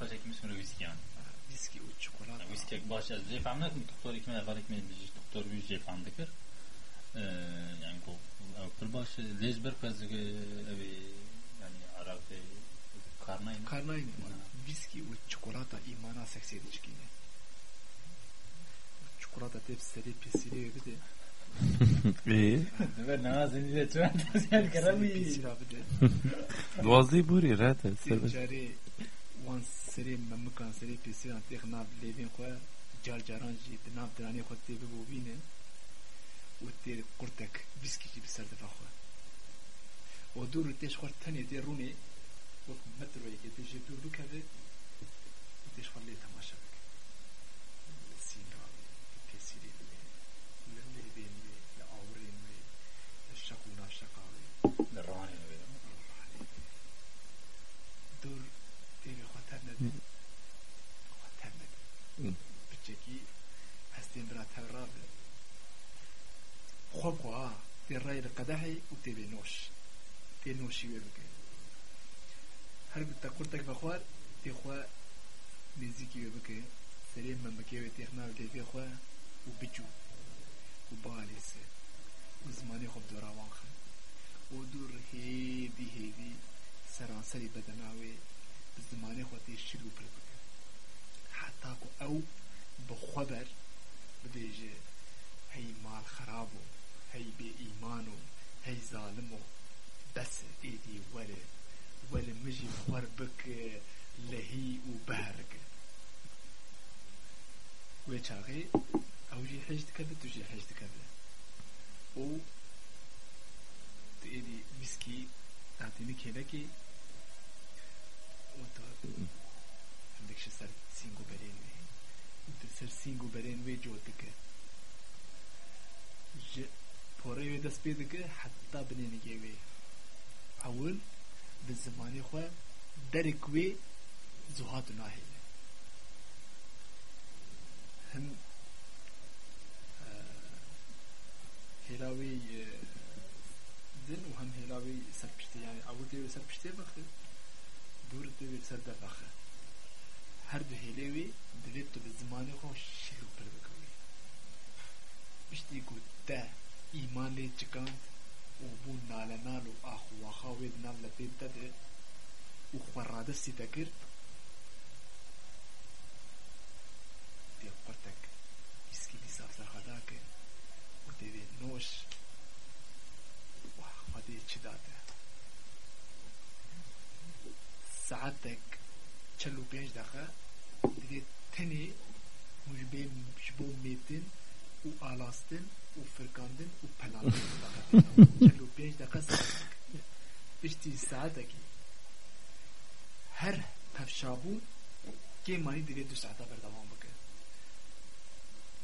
paşa kim sonra whisky an. ویسکی و چکولات Whisky baş az jef am nakum doktor kim evvel kim bijiş doktor bir jef am dikir. Yani ko pır baş lejber kaz evi yani Arap karnayın. karnayın ویسکی و çikolata imana seksiyedi çıkıydı tep seri pisiri bir de İyi. Ve nazın ile çöğen tasyan karami. pisiri abi de Duazı buri rahat. Serbest. Cari wan seri memukan seri pisiri an tek nav levin khoya jar jaran ji de nav drani khot te bu bine u te kurtak viski ji bisar defa khoya o dur te shkhar tani te runi o metro yeke te je dur kave te shkhar le tamasha qopqoa te rayr qadahi u te benosh te noshi veruke har gut ta kurtak bakhwar te khwa niziki veruke serim mamake ve tehna ve ve khwa u bichu u balise u zmani khob dorawan kha u dur hedi hedi سراسري بدناوي بالزماني خوتي شلو بلبك حتى أو بخبر بديجي هي مال خرابو هی بی ایمانو هی ظالمو بس ایدی وره وره مجی خور بک لهی و بهرگ و چاقی او جی حجد کده تو جی حجد کده او تو ایدی ویسکی تعطيني كيلكي وانت عندك شي صار سينجو برين وي انت صار سينجو برين وي جوتك ج بوري وي دس بيدك حتى بنين جيوي اول بالزماني خو درك وي زهات ناهي هم هلاوي دن و هم هلاوی سر پشتی یعنی اول دیوی سر پشتی بخه دور دیوی سر در بخه هر دو هلاوی دوید تو به زمانی خو شیخ پر بکوی پشتی گو ده imale çıkan obun nalanalu ahvaha ve navlatinta de uhvarada sitakir diye patak iskili safsa hadake o deve noş vahmade çidate saatek çelu beş dakika dedi teni mujbe mujbo metin u alastin ufırgandım, upalandım. Çelo beş dakika sardık. İşte saataki. Her tefşabu gemayı diye düz saate berdavam bakı.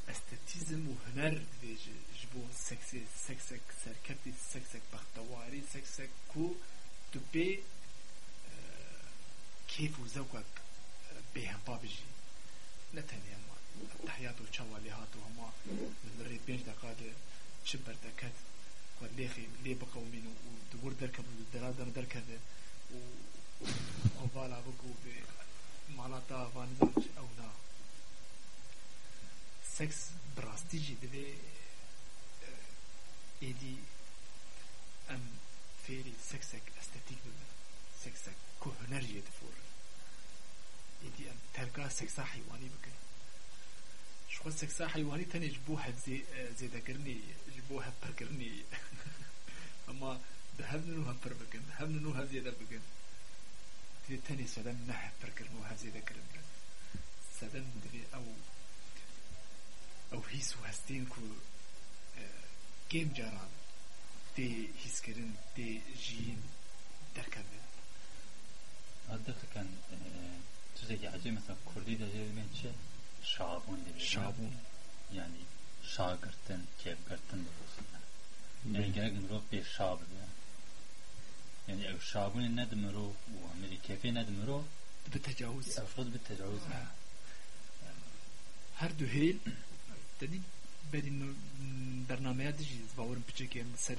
Estetizm ve hüner diye jibo seksi, seksek serketi, seksek baktavari, seksek ku tübe e, keyif ve zevkak e, beyhempa biji. Ne تحيات والشوا اللي هاتوا هما من بري بينج دقادة شبر دكت. قد ليخي لي بقوا منه ودور دركب الدرادر دركب. و وفالا بقوا مالاتا فانزاج أو لا سكس براستيجي دبي آه، إيدي أم فيري سكسك أستاتيك بمن سكسك كهنرجي دفور. إيدي أم تلقى سكسا حيواني بكن شو خصك ساحة يواري تاني جبوها زي زي ذكرني جبوها برقرني. أما ذهبنا نوها بربكن ذهبنا نوها زي بكن تري تاني سدن نح فكر نوها زي قرن سدن مدري أو أو هيس هستين كو آه، كيم جاران. تي هيس هيسكرن تي جين دركبن هذا كان آه، تزكي عجيب مثلا كردي دجاج من شيء؟ ده جاي من شيء شابون دي شابون يعني شاگرتن كيف گرتن بوسنا يعني جاك نروح بي شاب يعني او شابون ندمرو وعملي كيفي ندمرو بالتجاوز المفروض بالتجاوز هر دو هیل تدی بدین برنامه دجی باورم بچه که سر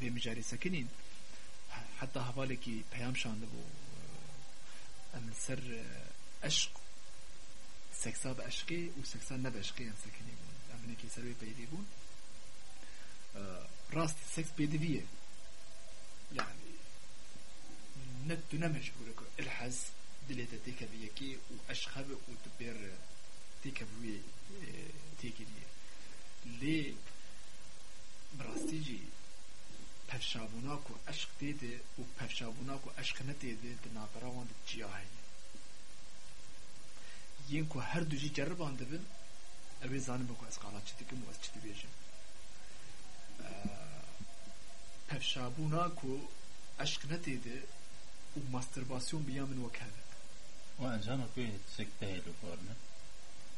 به مجاری سکنین حتی حواله که پیام شانده بو ام سر عشق سكسا بعشقي وسكسا نبعشقي ام سكني بون ام نكي سروي بيدي بون راست سكس بيدي فيه يعني نت نمجبور الحز دليتا تيكا بيكي واشخب وتبير تيكا بوي تيكي دي لي براستيجي پفشابونا کو عشق دیده و پفشابونا کو عشق ندیده ده نابراوان ده جیاهی. yin ku her duji cerriban dibin ev zanim ku ez qala çi dikim ez çi dibêjim ee, pevşabûna ku eşq netêdi û masturbasyon biya min wek hebe wan jana ku e sekte hêlû ne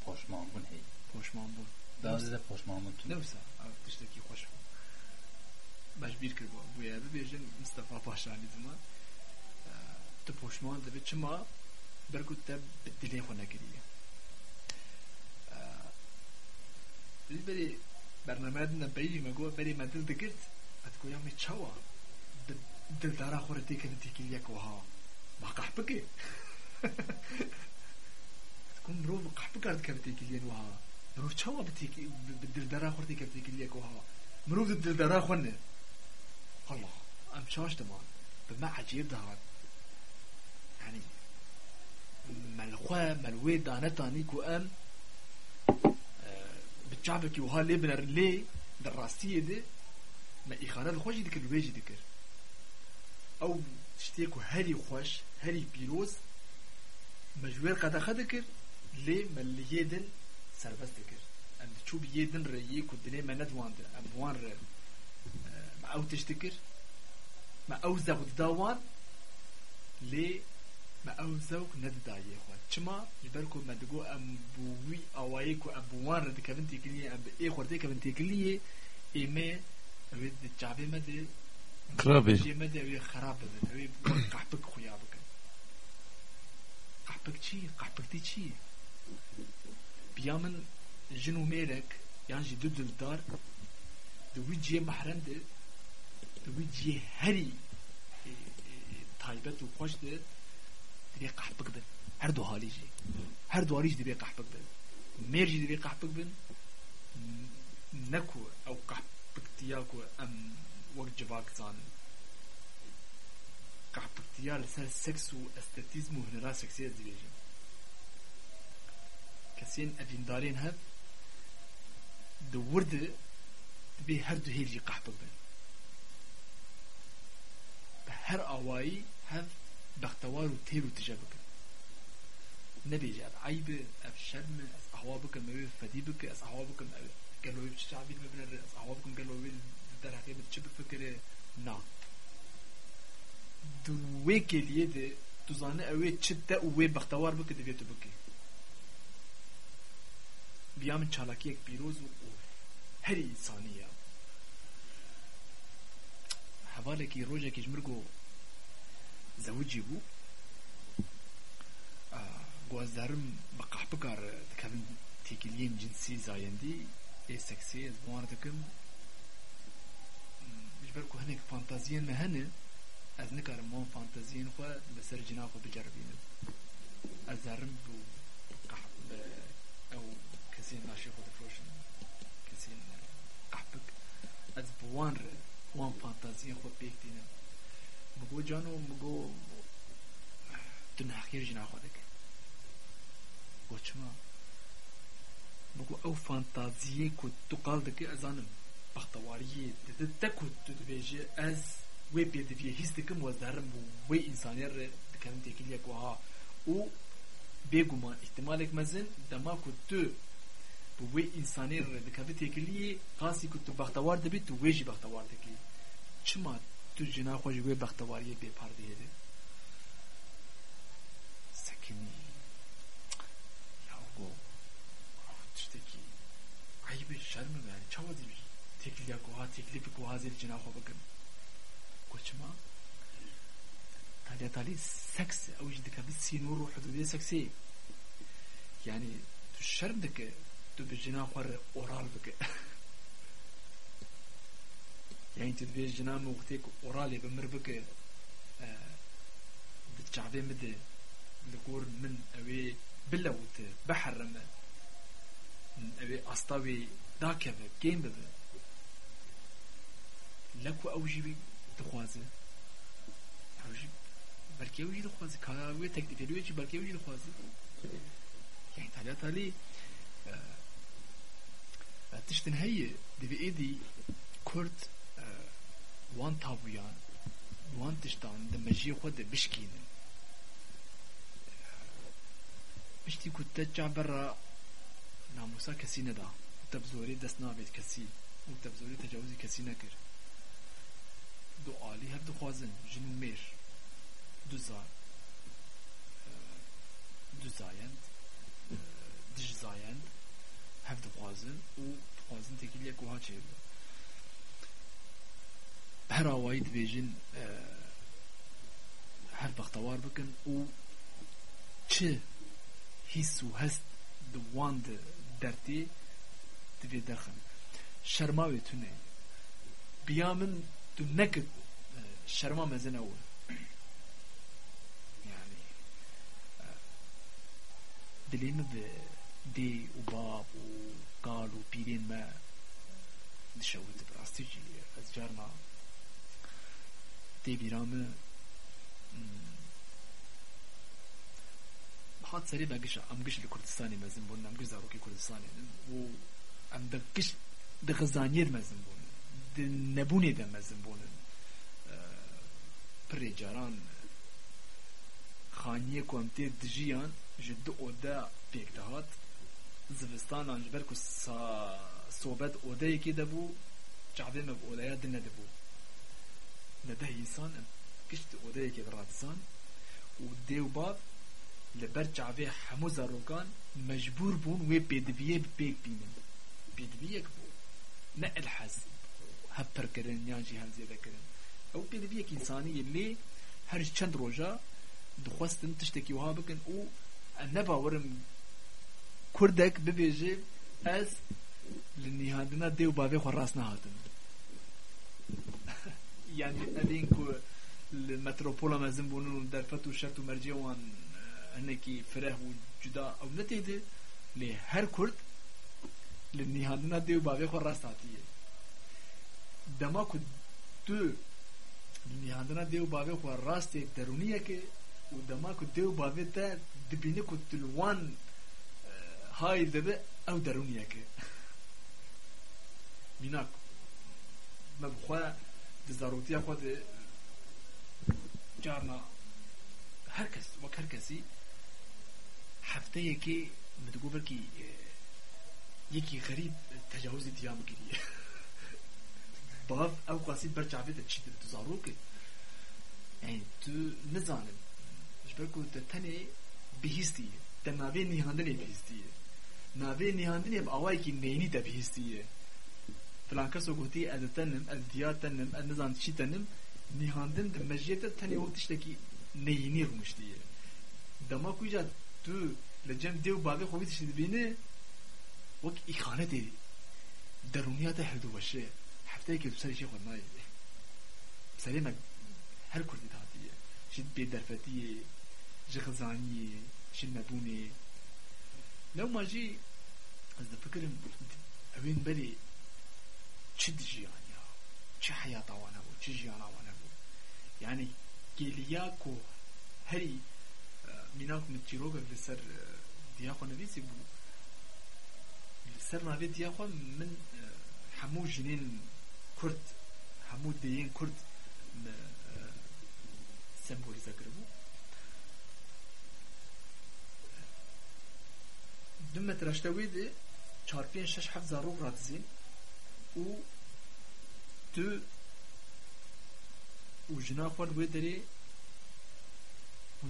poşmanbûn hê poşmanbûn dazê de poşmanbûn tu nemsa ev tiştekî xweş bû mecbir kir bû bûye bibêjin Mustafa Paşanî dima ee, tu poşman dibe çima bergû te bi dilê xwe Vi beri برنامجنا بری مگو بری مدل دگرد ات گویا می چوا دل دارا خوره تیکن تیکیل یک وها. ما قحبکی تكون مروف قحبك عرض كرتيك لين وها. مروف تشوا بتيك بالدردرة خورتي كرتيك ليك وها. دل دارا خونة الله أم شاش دمان بما عجيب دهان يعني ملخوا ملوي دانتانيك ام تشافكي وها ليبنر لي دراستي دي ما إخانة الخوش يذكر الواجي ذكر أو تشتيكو هري خوش هري بيروز مجوير قد خدكر لي مليدن سربس ذكر أم تشو بيدن ريي كدني ما ندوان ده أم وان ر ما أو تشتكر ما أو زاغ داوان لي ما أو زاغ نددا يخوان چما جبركو ما دغو أم بوي أوايكو أم بوان ر دكبن تيكلي أم إيه خورتي كبن تيكلي إيمي أبي الجعبي ما دي كرابي ما دي أبي خراب بدن أبي قحبك خويا بك قحبك چی قحبك دي چی بيامن جنو ميرك يعني جي دو دلدار دوي جي محرم ده دوي جي هري تايبت وخوش ده دبي قحبك بن هر دو حالی جی هر دو حالی جی دی قحبک بن. میر جی دی قحبک بن. نکو أو قحبک تیاکو ام وقت جباك زانن قحبك تيال سر سکس و استاتيزم و هنرا سكسية دبيجن كسين افين دارين هب دو ورد بي هر دو هيلجي قحبك بن. هر آوائي هب بختوار و تيل و تجابك نبيجي اب عيب اب شرم از احوابك موي فدي بك از احوابك قالوا يبش شعبي المبنى از احوابكم قالوا يبل در حقيقة بتشب فكر نا دوی کلیه ده تو زانه اوی چته اوی بختوار بکه دوی تو بکه بیام چالاکی یک پیروز و هر انسانیه حواله کی روژه که جمرگو زوجی بو گوازدارم بقح بکار دکبن تیکلین جنسی زایندی ای سکسی از بوار دکم مجبر کو هنک فانتازیان مهنه از نکارم مون فانتازین خو بسر جنا خو بجربین از زرم بو قحب او کسی ناشی خود فروشن کسی قحبک از بوان ر وان فانتازین خو بیک دینم مگو جانو مگو koçma bu ev fantaziye ku tu kaldaki azanim bakhtawariye dedi te ku tu dibêje ez wê pêdiviye hîs dikim û derim bû wê însaniyê re dikenim têkiliyek wiha û bêguman îhtimalek dema ku tu bu wê însaniyê re dikevî têkiliyê qasî ku tu bextewar dibî tu wê jî bextewar dikî çima tu cina xwe ji wê bextewariyê bêpar diyêdî sekinî عيب شرم يعني چاوا دي تكليا كوها تكليف كوها زي جنا خو بكم koçma tali tali seks او جدك بالسينور وحدودية سكسي يعني تشرب دك تو بجنا خور اورال بك يعني تدبي جنا موقتك اورالي بمر بك بتشعبي مد لگور من اوی بلوت بحرمه من اوی استاوی داکبه گیم ببه لکو اوجی بی دخوازه اوجی بلکه اوجی دخوازه کاوی تکلیف دوی چی بلکه اوجی دخوازه يعني تالي تالي آه، تشتن هي دي بإيدي كرت آه، وان تابويان وان تشتان دمجي خود بشكين بشتي كنت تجع برا ناموسا كسي ندا تبزوري دست نابت كسي وتبزوري تجاوزي كسي نكر دو آلي هف دو خوازن جنو مير دو زار آه، دو زايند دش زايند هف دخوازن و دخوازن تكيليا كوها چه هر آوایی دبیجن هر بختوار بکن و چه حس و هست دوان ده derdi divê derxin şerma wê tune biya min tu nekid e, şerma mezin ew yani e, dilê min bi dê û bab û gal û pîrên me dişewî di rastî jî ez carna dê bîra min hmm, بقش ام قش لكردستاني مزن بون ام قش زاروكي كردستاني و ام بقش دغزانير مزن بون د نبوني ده مزن بون پرێ جاران خانیە کۆمتێ دژیان ji du oda pêk dihat zivistanan ji ber ku sobet odayekê de bû çavê me bi odaya din nedibû nedeh însan em gişt odayekê li ber çavê hemû zarokan mecbûr bûn wê pêdiviyê bi pêk bînin pêdiviyek bû ne elhez hep pirkirin yan jî hem zêdekirin ew pêdiviyek însaniyê lê her çend roja dixwestin tiştekî wiha bikin û em nebawerim kurdek bibêje ez li nîhandina dê û bavê xwe rast nehatim yani evên ku li metropola mezin bûnin û derfet û şert û hinekî fireh û cuda ew netêde lê her kurd li nîhandina dê û bavê xwe rast hatiye dema ku tu nîhandina dê û bavê xwe rastê derûniyekê û dema ku dê û bavê te dibîne ku tu li wan hay dibe ew derûniyeke mînak me bi xwe di zarotiya xwe de carna her kes wek her hefteyekê min digot belkî yekî xerîb tecawuzê diya bikiriye bav ew qasî ber çavê te çî tu zarokê yani tu nizanin ji ber ku te tenê bihîstiye te navê nîhandinê bihîstiye navê nîhandinê bi awayekî neyînî te bihîstiye filan keso gotî ez tenim ez diya tenim ez nizan çî tenim nîhandin di meciyê te tenê wek tiştekî neyînî rûmiştiye dema ku îca tu dê û bavê xwe wî tiştî dibînî wek îxanetê derûniya te hevdû weşe hefteyekê tu serê xwe nayê serê me her kurdî hatiye ji bêderfetiyê ji xizaniyê ji nebûnê lewma jî ez difikirim evên berê çi dijiyan ya çi heyata wan hebû çi jiyana wan hebû yani gêliya ku herî mînak min çîrokek li ser diya xwe nivîsî bû li ser navê diya xwe min hemû jinên kurd hemû deyên kurd sembolîze kiribû işte wê de çar pênc şeş heft zarok radizîn û tu û jina xwe li wê derê hûn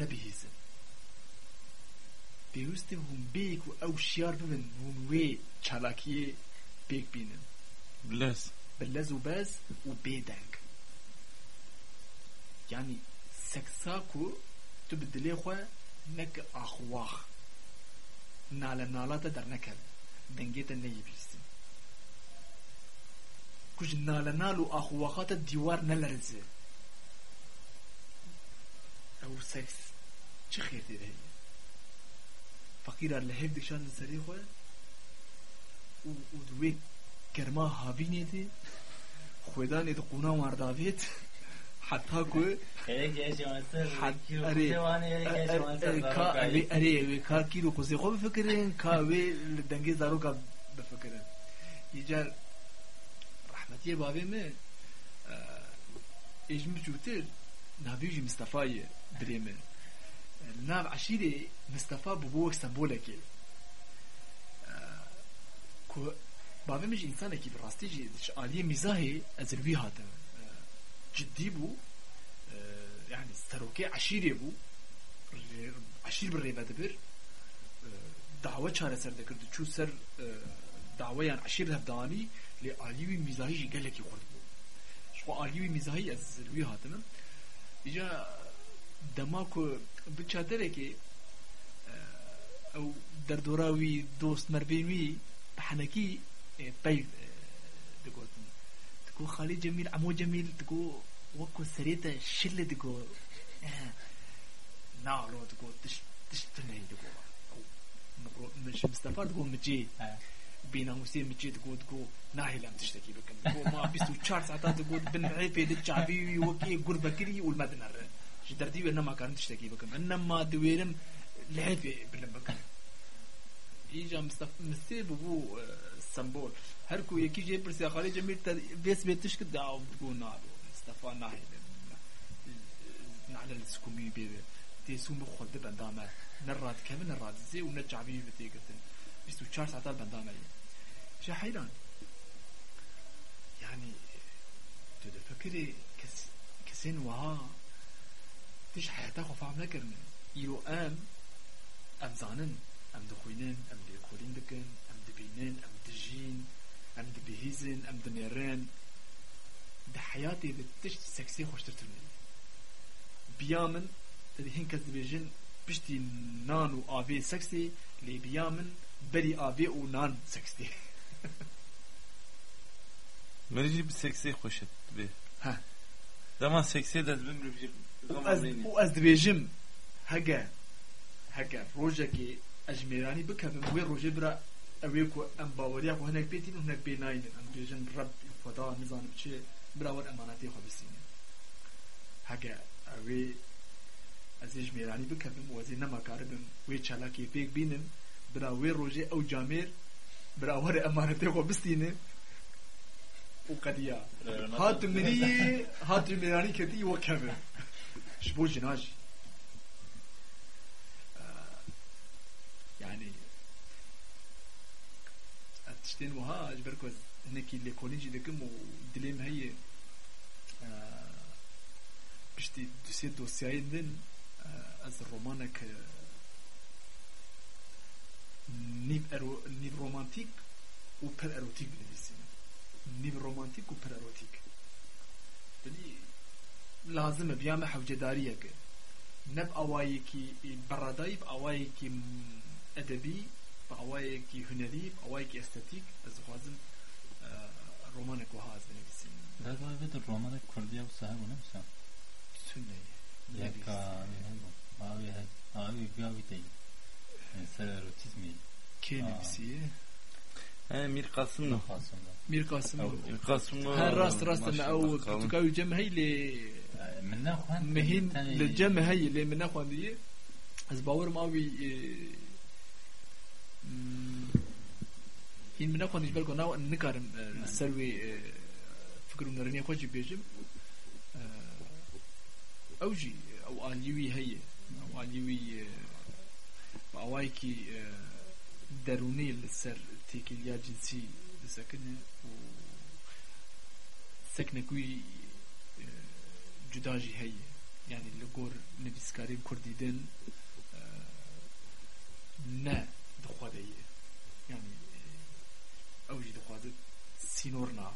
nebihîzin pêwîst e hûn bêyek û ew şiyar bibin hûn wê çalakiyê pêk bînin Bilez. bi lez û bez û bêdeng yani seksa ku tu bi dilê xwe neke axwax nale nala te dernekeve dengê te neyê bîstin ku ji nale nal û axwaxa te dîwar nelerize او سكس چه خیر دیره هی فقیر لهف دشان سری خو و و دوی کرما هاوینه دی خودان اد قونا مرداویت حتی کو هيك يا شمسر حد كيلو اري جواني هيك يا شمسر کا اري اري کا کیلو کو زه خو بفکرین کا وی دنگی زارو کا بفکرین ایجار رحمتیه بابی می ايش مجوتر نابيجي مصطفى بريمه ناب عشيري مصطفى ببوك سمبولك كو بابي مش انسان كي براستي جي عاليه مزاحي ازلوي هذا جدي بو آه، يعني ستروكي عشيري بو ر- عشير بالريبه دبر آه، دعوه چاره سر دكر چو سر آه، دعوه يعني عشير هفداني لعاليوي مزاحي جي قال لك يخرج بو دماکو بچادره که اه، او در دوراوی دوست مربینوی بحنکی اه، بی دقوتن تكو خالي جميل عمو جميل تكو وكو سريتا شل تكو اه، نالو تكو تش تشتني تكو أو نقول مش مصطفى تكو مجي بينا مسير مجي تكو تكو ناهي لم تشتكي بكم تكو ما بيستو تشار ساعات تكو بن عيبي للشعبي وكي قرب بكري والمدنر ترتيب انما كانت تشتكي بكم. إنما دويرم لحيف بلم جام إيجا مستيب بو آه، سمبول. هر كو يكي جي برسي خالي جميل بيس بيتش كدا أو تكون نابو مصطفى ناحي نعلى السكومي بي تيسوم بخود بندامه نراد كامل نراد؟ زي ونرجع بيه بتيقتن 24 ساعت بندامه شي حيران يعني تدفكري كس كسين وها تش حياتا خو فهم نكرن. يرو أم أم زانن أم دخوينن أم ديكولين دكن أم دبينن أم دجين أم دبيهيزن أم دنيرن. ده حياتي تش سكسي خوش ترتمني بيامن تدي هين كز دبيجن بشتي نان و آبي سكسي لي بيامن بري آبي و نان سكسي. مرجي بسكسي خوشت به ها. دما سكسي دز بمر بجيب وأز وأز دبيجم هجا هجا روجكي أجميراني بكم وين روجي برا أويكو أم باوريا كو هناك بيتين وهناك بيناين أم بيجن رب خدا نزان بشي برا ور أماناتي خو بسين هجا أوي از اجميراني بكم وزي نما كاربم وي چالاكي بيك بينم برا وي روجي أو جامير برا ور أماناتي خو بسين وقديا هات مني هات مني كتي وكفر جبوجي ناجي آه، يعني أتشتين وها اجبركوز هناك اللي كولينجي لكم ودليم هي آه، بشتي دوسي دوسيين دن آه، أز رومانك نيب أرو نيب رومانتيك و بر أروتيك نيب رومانتيك و بر أروتيك. دلي لازم بيام حوجدارية كه نب أواي كي براداي بأواي كي أدبي بأواي كي هنري بأواي كي استاتيك از خوازم آه، رومانك وهاز بنفسي لا لا بد الرومان كردية وصاحب ونفسه سنة يكا آوي هاي آوي بياوي تي سر اروتيزمي كي آه. ها مير قاسم مير قاسم مير راس راس أنا أو كتكاوي جم هي اللي من اخوان مهين للجم هي اللي من اخو اخوان دي زباور ماوي هين من اخوان يجبل كنا نكار السلوي فكروا نرني كوجي بيجم اوجي أو اليوي هي أو اليوي اوايكي دروني للسر تيكيليا جنسي لسكنه و سكنه كوي جداجي هي يعني لقور نبيسكاري كردي دن نه دخواده يعني اوجي دخواده سينورنا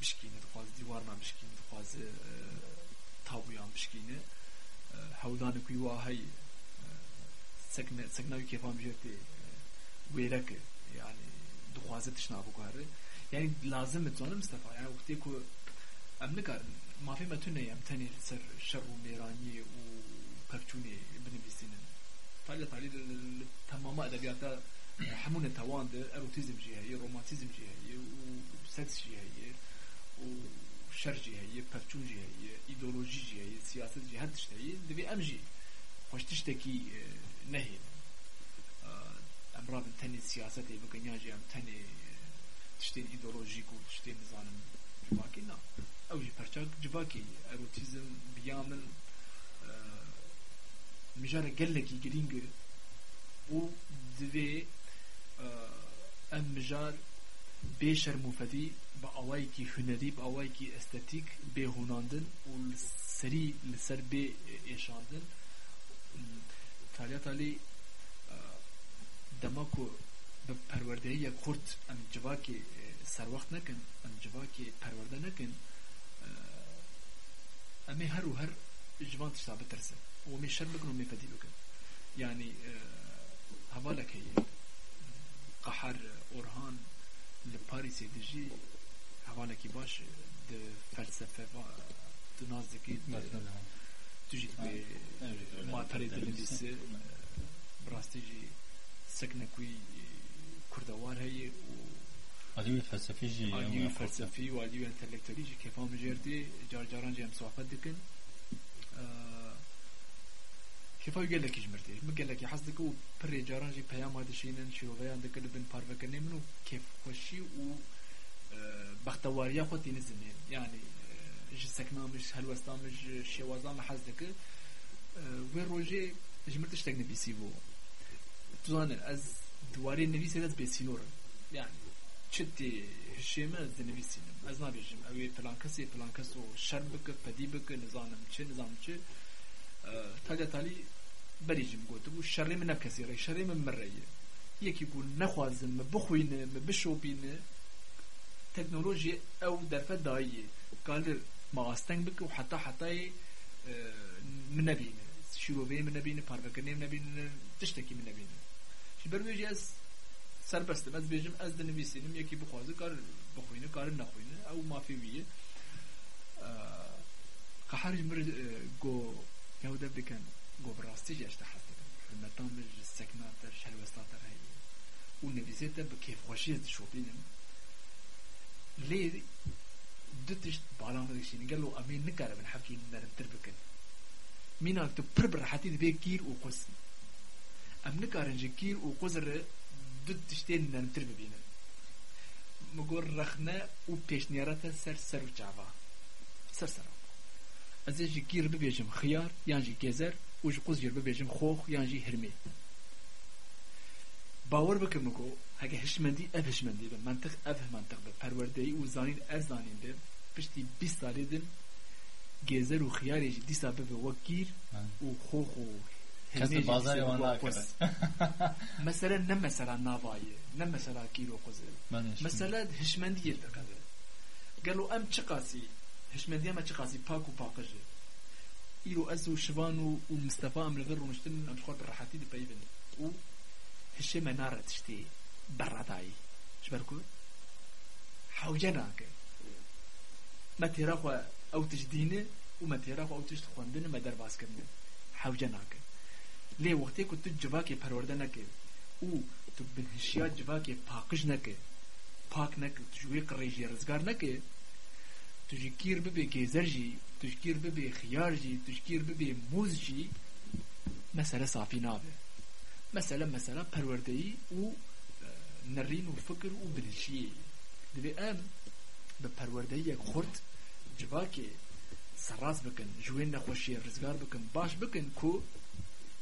بشكينه دخواده ديوارنا بشكينه دخواده تابويان بشكينه حودان كوي واهي سكنه سكنه كيفان بجرتي ويرك يعني دخواده تشنا بكاره يعني لازم تزون مصطفى يعني وقتي كو ام نكار ما في ما تني ام تاني سر شر وميراني و pevçûnê binivîsînin talya talî li temama edebiyata hemû netewan de erotizm jî heye romantizm jî heye û seks jî heye û şer jî heye pevçûn jî heye îdeolojî jî heye siyaset jî her tişt heye divê em jî xweş tiştekî e, nehêlin em rabin tenê siyasetê bikin yan jî em tenê e, tiştên îdeolojîk û tiştên nizanim civakê na ew jî perça civakê ye erotizm biya min e, mijara gelekî girîng e û divê e, em mijar bê şermûfedî bi awayekî hunerî dema ku bi perwerdeyiya kurt em civakê e, serwext nekin em civakê perwerde nekin e, em ê her û her civan tişta bitirsin û em ê şer bikin û em ê fedî bikin yani e, hevalek heye qehar orhan li Parîsê dijî hevalekî baş di felsefe tu naz dikî tu jî dibê materê dinivîsî bi rastî jî seknekûî kurdewar heye û Aliyê felsefî jî aliyê felsefî û aliyê entelektüelî jî kêfa mijerdê car caran jî em sohbet dikin kêfa wî gelekî ji mirtê min gelekî hez dike û pirê caran jî peyama dişînin şîroveyan dike li bin parvekinê min û kêfxweşî û bextewariya xwe tî nizînê yani ji sekna min ji helwesta min ji şêwaza min hez dike wê rojê ji mir tiştek nivîsî bû tu zanin ez diwarê nivîsê ez bêsînorim yani çi tê hişê me ez dinivîsînim ez nabêjim ew ê filan kesê filan kes û şer bike pedî bike nizanim çi nizanim çi talya talî berî jî min gotibû şerê min ne kesê re şerê min ber wê jî ez serbestim ez bêjim ez dinivîsînim yekî bixwaze kar bixwîne karin nexwîne ew mafê wî ye qehar ji mir go yaw dev dikin go bi rastî jî eşte hürmetan min ji sekna te ji helwesta te re heye û nivîsê te bi kêfxweşî ez dişopînim lê du tişt bala me dişînin gelo em ê nikaribin hevkî nerimtir bikin mînak tu pir bi rehetî divê kîr em nikarin ji kîr û quz re du tiştên nerimtir bibînin mi got rexne û pêşniyara te ser ser û çava ser ser ez ê ji kîr bibêjim xiyar yan jî gezer û ji quz jî bibêjim xox yan jî hirmê باور بکە مگۆ هەگە هشمەندی ئەف هشمەندی بە منطق ئەف منطق بە پەروەردەی و زانین ئەر زانین بێ پشتی بیست ساڵێ دن گێزەر و خیارێکی دیسا ببێ وەک گیر و خۆخ و کسی بازار وان نکرد مثلا نه مثلا نوایی نه مثلا کیلو قزل. مثلا هشمندی دکاره قالوا ام چقاسی هشمندی ما چقاسی پاکو پاکجه إلو أزو شبانو ومصطفى أم لغير ونشتن أم شخور براحتي دي بايبن و هشي منارة تشتي برا داي شباركو حوجناك ما تيراخوا أو تجديني وما تيراخوا أو تشتخواندنه ما درباس كرنه حوجناك Lê wextê ku tu civakê perwerde neke û tu binhişiya civakê paqij neke pak neke tu ji wê qirê jî rizgar neke tu ji kîr bibe gêzer jî tu ji kîr bibe xiyar jî tu ji kîr bibe mûz jî mesele safî nabe mesele mesele perwerdeyî û نرین و فکر و بنشی دوی ام به پرورده یک خورد جواکی سراز بکن. جوین نخوشی رزگار بکن. باش بکن کو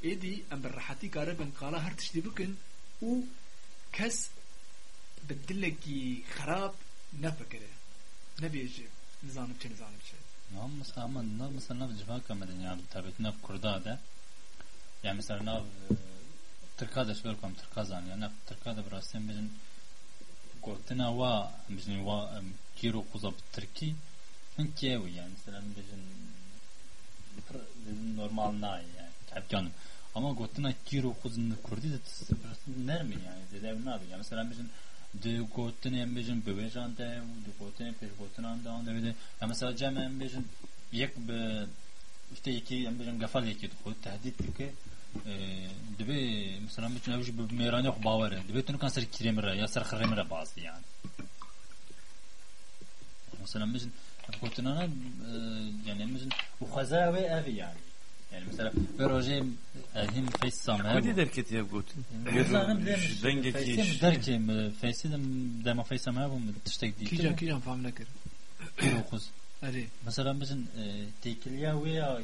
bi rehetî karibin qala her tiştî bikin û kes bi dilekî xerab nefikire nebêje nizanim çi nizanim çi Nam mesela ama nav mesela nav civaka medin yani tabii nav kurda da yani mesela nav Tirka da şöyle kom Tirka zan yani Tirka da burası bizim gotina wa bizim wa kiro kuza Tirki min kevi yani mesela bizim bizim normal nay yani hep canım ama gotina kiro kuzun kurdi de burası nermi yani? Dedev ne yapıyor mesela bizim de gotina bizim bebejan da de gotina peş gotina da da ya mesela cem bizim yek be işte iki em bejin gafal yeki xwe tehdit dike dibe mesela bütün evji bir meyrani yok bavere dibe tunu kan ser kiremire ya ser xiremire bazı yani. Mesela bizim kotunana yani bizim bu xaza ve evi yani yani mesela bir roje hem feysam Kudi derket ya gotin. Zanim Denge Feysim kiş. derkem feysim dema feysam ha bu tiştek değil. Kîjan kîjan fam nekir. Dokuz. Erê. Mesela bizim tekiliya ve ya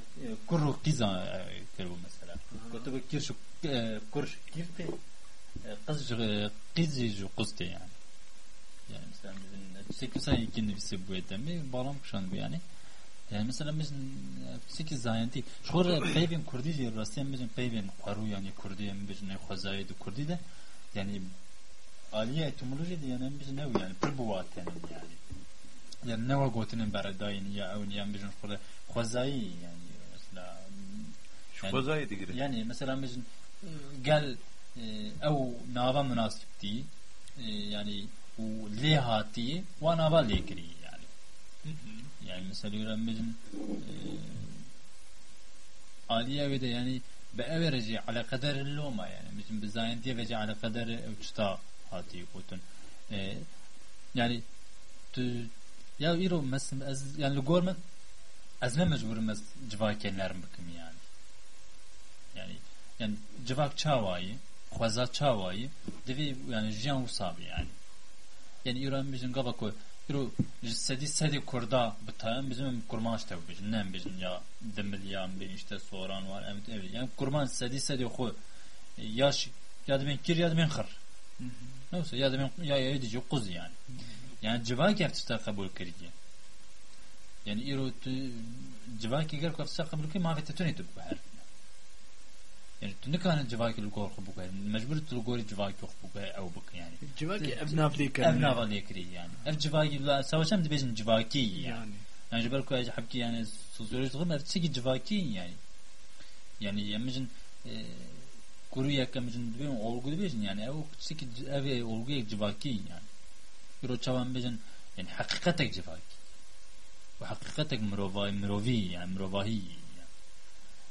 kuru kiza kırbu mesela. Kutu bir kirş kurş kirte kız kız kızte yani. Yani mesela bizim 8 ay ikinci bir bu etemi bağlam kuşan bu yani. Yani mesela biz 8 zayen değil. Şu ara peyvin kurdi diye rastlayan bizim peyvin qaru yani kurdi yani biz ne khazaydı kurdi de yani aliye etimoloji de yani biz ne yani bir bu yani. Yani ne var gotinin beredayın ya evni yani bizim khada khazayı yani mesela Khazayı digire. yani mesela biz gel ev nava münasip değil yani o lehati ve nava lekri yani. Yani mesela öğrenmecin Aliye ve de yani be'evereci ala kadar loma yani. Bizim bizayen diye vece ala kadar uçta hati kutun yani tu ya iro mes az yani gormen azme mecburum mes civakenlerim bakım yani. Yani yani civak çavayı xwaza çavayı devi yani jiyan usabi yani. Yani İran bizim gaba ko İro sedi sedi kurda bitayen bizim kurban işte bizim nem bizim ya demilyan bir işte soran var evet evet yani kurban sedi sedi ko yaş ya da ben kir ya da ben khır neyse ya da ben ya ya edici kuz yani yani civak yaptı kabul kiriye yani İro civak eğer kafsa kabul ki mafete tünetü bu her يعني تنكان جواك الجور خبوك مجبور تلقول جواك خبوك أو بك يعني. جواك ابنا فليك ابنا فليك يعني. الجواك لا سوا شم تبيزن جواكي يعني. يعني. جبالكو أجي حبكي يعني سوزوري تغم تسقي جواكي يعني. يعني يمجن آه، كوريا كمجن دبيون اولغو دبيزن يعني أو تسقي ابي اولغو جواكي يعني. يرو تشوان بيزن يعني حقيقتك جواكي وحقيقتك مروفاي مروفي يعني مروفاهي يعني.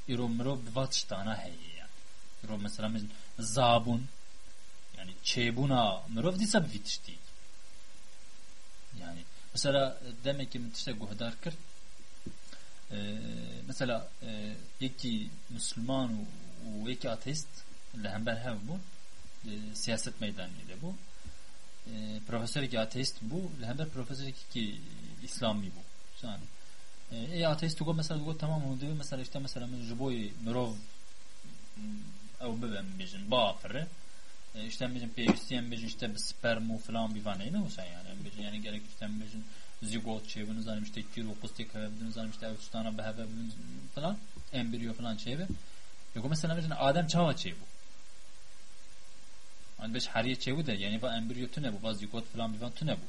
يرو مروف بفاتش تانا هي يعني. Yani mirovahi yani İro mirov bivatştana heye yani İro mesela biz zabun yani çebuna mirov disa bitişti yani mesela demek ki işte guhdar kır ee, mesela e, yeki Müslüman ve yeki ateist lehember hev bu. E, siyaset meydanıyla bu. E, profesör ki ateist bu lehember profesör ki İslami bu. Yani e ateist go mesela go tamam onu diyor mesela işte mesela من جبوي مرov او ببن بيجن بافر işte bizim peyvisiyen bizim işte bir spermu falan bir var ne olsa yani bizim yani gerek işte bizim zigot şey bunu zalim işte kiro kustik bunu zalim işte avustana behave falan embriyo falan şey ve yok mesela bizim Adem çava şey bu yani beş hariye şey bu da yani bu embriyo tüne bu bazı zigot falan bir var tüne bu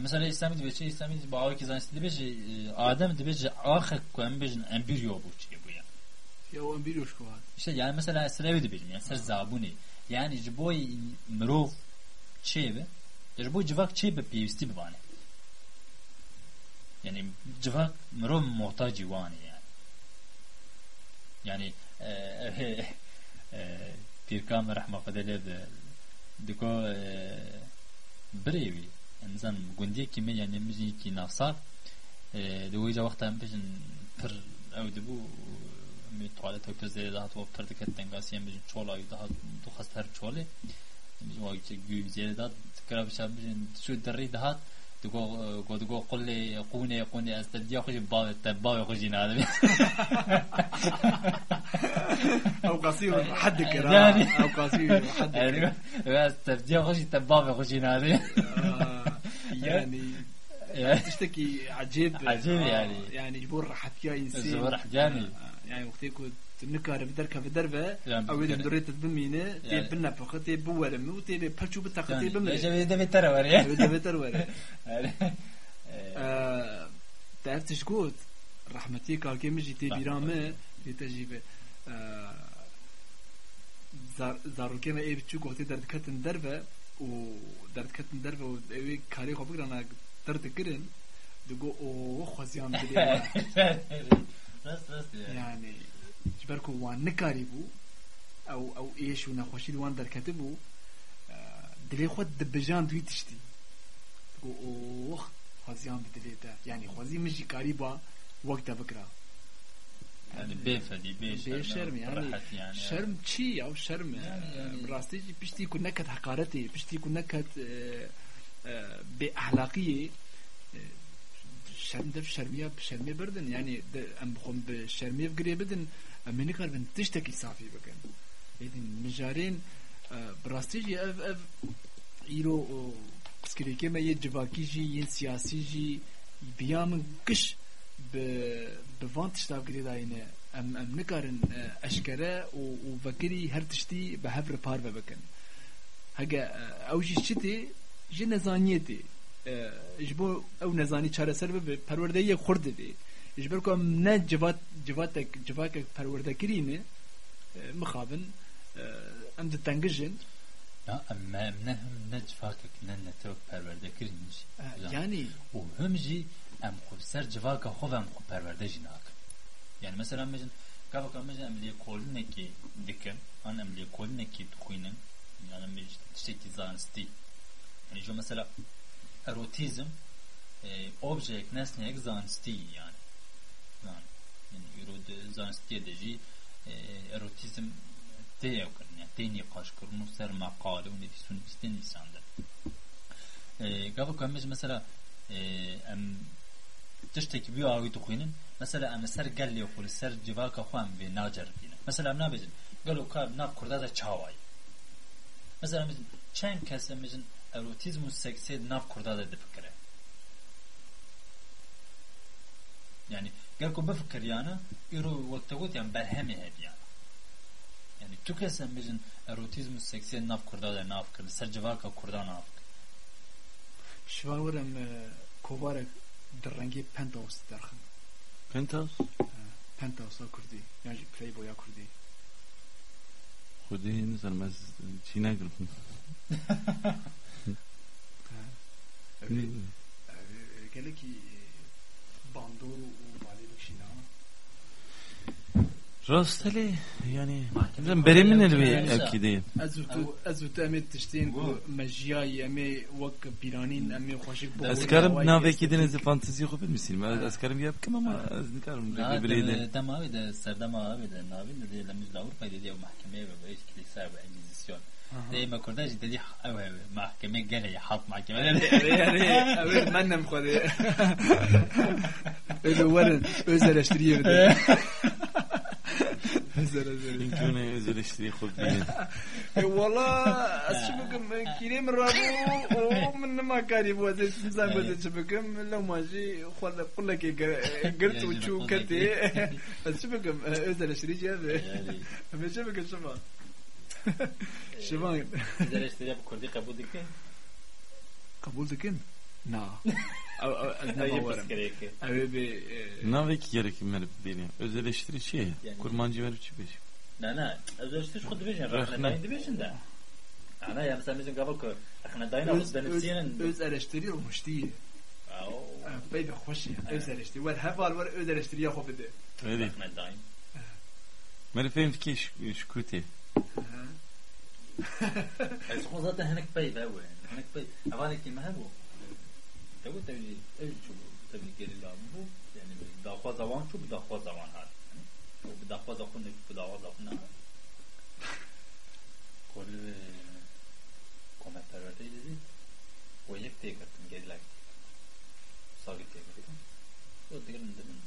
مثلا İslam'ı dibe şey İslam'ı dibe ağı ki zanesi dibe şey Adem dibe şey ahı koyan bejin embriyo bu şey bu ya. Ya o embriyo şu var. İşte yani mesela sıravi dibe yani ser zabuni. Yani jiboy mirov çeve jiboy civak çeve pivisti bir bana. Yani civak mirov muhtacı vani yani. Yani Pirkam rahma fadele de diko brevi انسان گوندی که می یعنی میزی کی نفسات دوی جا وقت هم بجن پر او دبو می mi tualet hok tözleri daha tuop tırdık etten gasiyen bizim çoğla daha duhas her çoğla bizim o işte güvizeli daha tıkıra bişan bizim دو گو daha تقول قدقو قل لي قوني قوني استبدي اخرج باب التباب يخرجين هذا أو قصیر حد كرا أو قصیر حد كرا استبدي اخرج التباب يخرجين هذا يعني تشتكي عجيب عجيب يعني يعني جبور راح فيها انسان جبور راح جاني يعني وقت يكون نكار دركه في دربه أو إذا دريت بمينه تي بنفخ تي بورم وتي بحشو بتاخ تي بمري جاي دبي تروري دبي تروري تعرف تشكوت رحمتي كاكي مجي تي بيرامه تي تجيبه. آه، زارو كيما اي بتشوك وقت إيه درت كتن دربة و درت كتن دربة و إيه كاري خو بقرانا درت كرن. دوغو أو خوزيان بدي. rast rast yani. yani ji ber ku wan nikarî bû ew ew êş û nexweşî li wan derketibû e, dilê xwe dibijand wî tiştî digo o xwaziyan bi dilê te yani xwazî min jî karî ba wek te bikira Yani beyefendi, beyşerm. بشرم يعني راحت يعني شرم چی او شرم يعني- راستی پشتی کو نکت حقارتی پشتی کو نکت به اخلاقی شرم دف شرمیه شرمیه بردن یعنی ام بخوم به شرمیه بگری بدن ام نکار بن تشتکی صافی بکن ایدین مجارین براستی جی اف اف ایرو قسکری که ما یه جواکی جی یه سیاسی جی بیام کش به به وان تشتاف گری داینه ام ام نکارن اشکره و و وکری هر تشتی به هفر پار بکن هگه او جی شتی جی نزانیتی ji bo ew nezanî çareser bibe perwerdeyê xurt dibe ji ber ku em ne civat civatek civakek perwerdekirîne mixabin em ditengijin Ya ama ne hem ne civakek ne ne tev perwerdekirin yani û him jî em xwe ser civaka xwe em xwe perwerde jî nakin yani mesela mejin kavaka mejin em lê kolinekê dikin an em lê kolinekê dixwînin yani mej tiştekî zanistî yani jo mesela erotizm e, objek nesneyek zanistî yani. Yani, yani euro zanistiye de jî e, erotizm te yakın yani te nikaş kırmızı ser makale ve nefis nefisten insanda. E, gavuk emez mesela e, em tişteki bir avi tukhinin mesela em ser gelli yokul ser civaka xwam ve nacer bine. Mesela em nabezin galo ka nav kurda da çavay. Mesela em çen kes emizin erotizmu seksi nav kurda da fikre. Yani gel ko befkir yani iro vakti got yani berhemi hep yani. Yani tu kesen bizim erotizmu seksiye nav kurda da nav kırdı. Ser civaka kurda nav kırdı. شوان ورم کوبارک در رنگی پنتاوس درخم Penthouse پنتاوس ها کردی یعنی پلی بویا کردی خودی نزارم از چی نگرم گله کی باندور و مالی بکشینا راستلی yani bizim berimin elbi Yani- akide از تو از تو امید تشتین کو مجیای امی وک بیرانین امی خوشک بو Askarım naveki denizi fantezi yapabilir misin? Ben askarım yapkım ama az nikarım birbirine. Dem abi de serdem abi de navi de diye lemizle Avrupa dedi ya mahkemeye ve böyle kilise ve engizisyon. Deyme زي ما كنتاش دلي أو محكمة قال حط محكمة. اوي اللي مخذ إذا اشتري وزر أشتريه يمكن ينزل اشتري خذ والله الشبكم كريم رابو ومن ما كان يبغى مزال بدا الشبكم لو ماشي خل قول لك قلت وشو كتي الشبكم انزل اشتري هذا الشبكم شباب. Şivan. Zare işte ya bu kurdi kabul dikin? Kabul dikin? Na. Ne yaparım? Abi bir... E, ne ve ki gerek merip diyeyim. Öz eleştiri şey. Kurmancı verip çıkmış. Ne ne. Öz eleştiri şu division. Öh, Rakına dayın division da. Ana yani sen bizim kabul kır. Rakına dayın alız benim siyenin. Öz eleştiri olmuş değil. Bey de hoş ya. Öz eleştiri. Vel hep var var öz eleştiriye hop edi. Öyle. Rakına dayın. Merifeyim ki. Ez xo zaten henek bey be we. Henek bey. Avani ki mehabu. Tabu tabi ev şu tabi geri la bu. Yani daha fazla zaman şu daha fazla zaman har. O daha fazla konu bu daha fazla konu. Kol komentar verdi dedi. O yek tek attım geriler. Sabit tek attım. O diyelim dedim.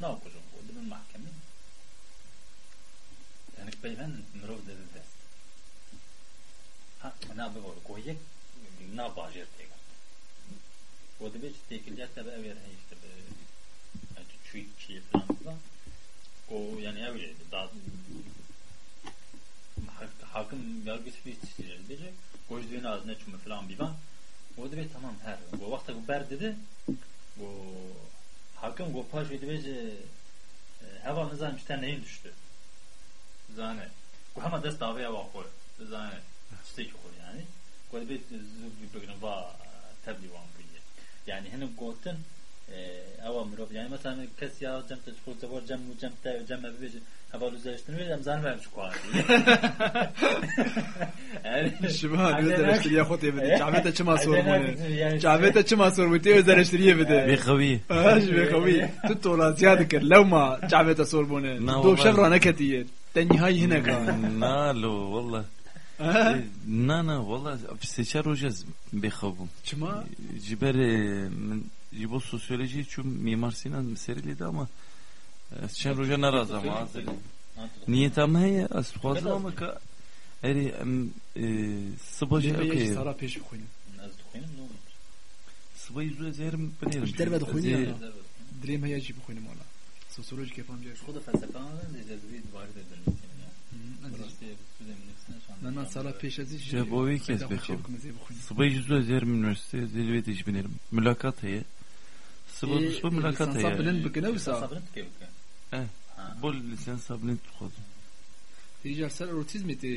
Ne yapacağım? O dedim mahkeme. Yani bey ben mırov dedi de. Ha, ne yapıyor? Koyacak. Ne yapacak tek attım. O da bir tekilecek tabi ev yerine işte be. Yani çüyük şey falan falan. O yani öyleydi. Daha hak- hakim yargıç bir isteyecek diyecek. Gözlüğün ağzına çumu falan bir van. O da bir tamam her. O vakti bu ber dedi. Bu hakim paş ve dibece hava nizam işte neyin düştü. Zane. Bu hemen dest davaya bakıyor. Zane. ستيج خور يعني. قد بيت زوج بقنا با تبلي وان بيه يعني هنا قوتن آه، أو مروب يعني مثلا كس يا جم تشكر تبور جم وجم تا جم بيج هبالو زاشتن ويدم زان ما مش كوار يعني شبه زرشتري يا خوتي بدي. جابته كما صور مول جابته كما صور متي زرشتري بدي. بيخوي اش آه، بخوي تطول كر. لو ما جابته سور مول دوب شغله نكتيه تنهاي هنا قال نالو والله. نه نه والله سه چهار روز از بخوابم Çima جبر من جيبو سوسيولوجي چون ميمار سينان مسيرليdi ama از چند روزا ناراض ama hazır. Niyetim هي از خوازم ama ka eri em e, sıbacı ليه بيجي okey. صار بيش بخوين الناس دخين نو Sıbacı zü zerim benerim. مش دربة دخوين Zü- أنا دريم هي يجي بخوين مولا سوسيولوجي نفسنا شان أنا صار بيش أزيج Şey bu bir kez bekhov. Sıbacı zü zerim üniversite zilveti benerim. Mülakat heye. Sıbı إيه، sıbı mülakat lisansa bilen heye. bikine wisa صبرت كيف كان Bol lisans sabını tutmadım. يجي سر روتيزم تي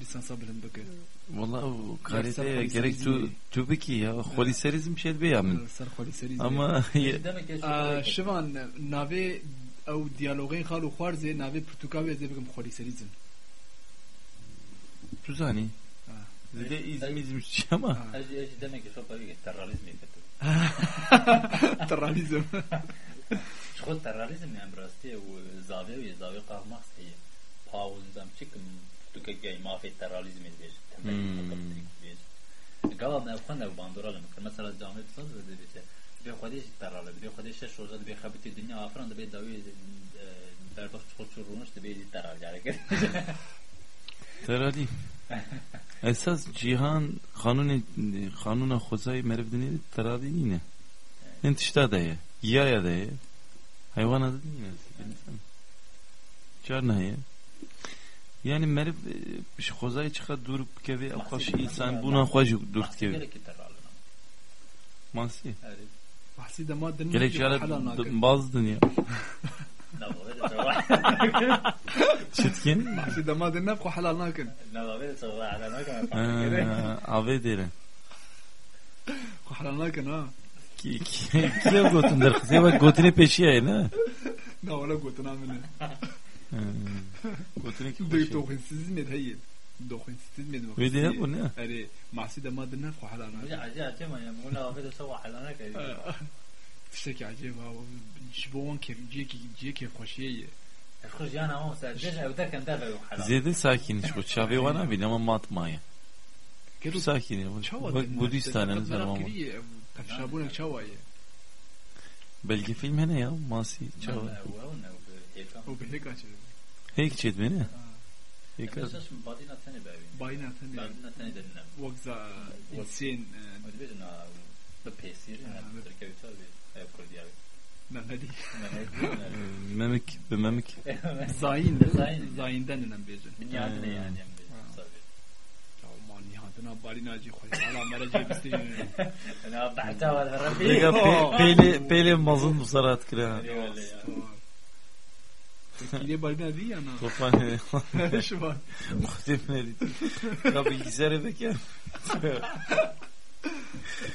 lisansa bilen bike Vallahi o Dersler karate polis gerek tu eğitimi. tabii ki ya holiserizm şey be yamin. سر خالي سري Ama شوان ناوي او ديالوغين خالو خوارزي ناوي برتقالي زي بكم خالي Suzani. Zide izmizmiş ama. Demek ki sopayı geç. Terrorizm Terrorizm. Şu terrorizm yani biraz diye bu zaviye ve zaviye kalmak diye. Pauzdan çıkın. Tuka gay mafet terrorizm diye. Temel takım diye. Gala ne yapkan ne banduralı mı? Mesela cami tutan da dedi bize. Bir kudeş terrorizm, bir kudeş şaş olacak, bir habiti dünya afran bir davi berbat çok çorunuş da bir e, terör gerek. Teradih. Esas cihan kanun kanuna hozay merevdini teradih yine. Entişta da ye. Yaya da ye. Hayvan adı yine. Çarna ye. Yani merib e, hozay çıka durup kevi akış insan buna hoş durup kevi. Masi. Bahsi de maddenin. Gerek yara bazı dünya. Çitkin. Şimdi ma dinle ko halal nakin. Abi diyelim. Ko halal nakin ha. Kiye gotundur. Kiye bak gotini peşiye ne? Ne ola gotin amine. Gotini ki peşiye. Dokunsuz ne değil. Dokunsuz mi dokunsuz? Ve diyelim bu ne? Eri mahsi de ma dinle ko halal nakin. Ya acı acı ma ya. Mula abi de sabah halal nakin. تشتكي عجيب شبوان كيف جيكي جيكي خوشيه خرج انا هون سجل او ده كان دافع وحلال Zede sakin iş bu. Çavi vana bin ama matmaya. كيلو Sakin ya. شوا Bak Budistan'ın zaman. تفشابونك شوايه Belge film ne ya? Masi. Çava. وبهيك عشان Heyk çet beni. Heyk بس بعدين ثاني باوي باينه ثانيه بعدين ثاني درنا وقزا انسان ما ادري انا ببيسير انا تركب تابي كردياوي مهدي Memik be memik. زاين زاين. زايندن نم بيجن من يعني يعني ما نهاتنا بالي ناجي خوي على مرجي بستين انا بعتها ولا Lega ربي pele pele mazın bu sarat kira. Yine balina değil ya ana. Topan. Şu var. Muhtemelen. Ya bilgisayar eve gel.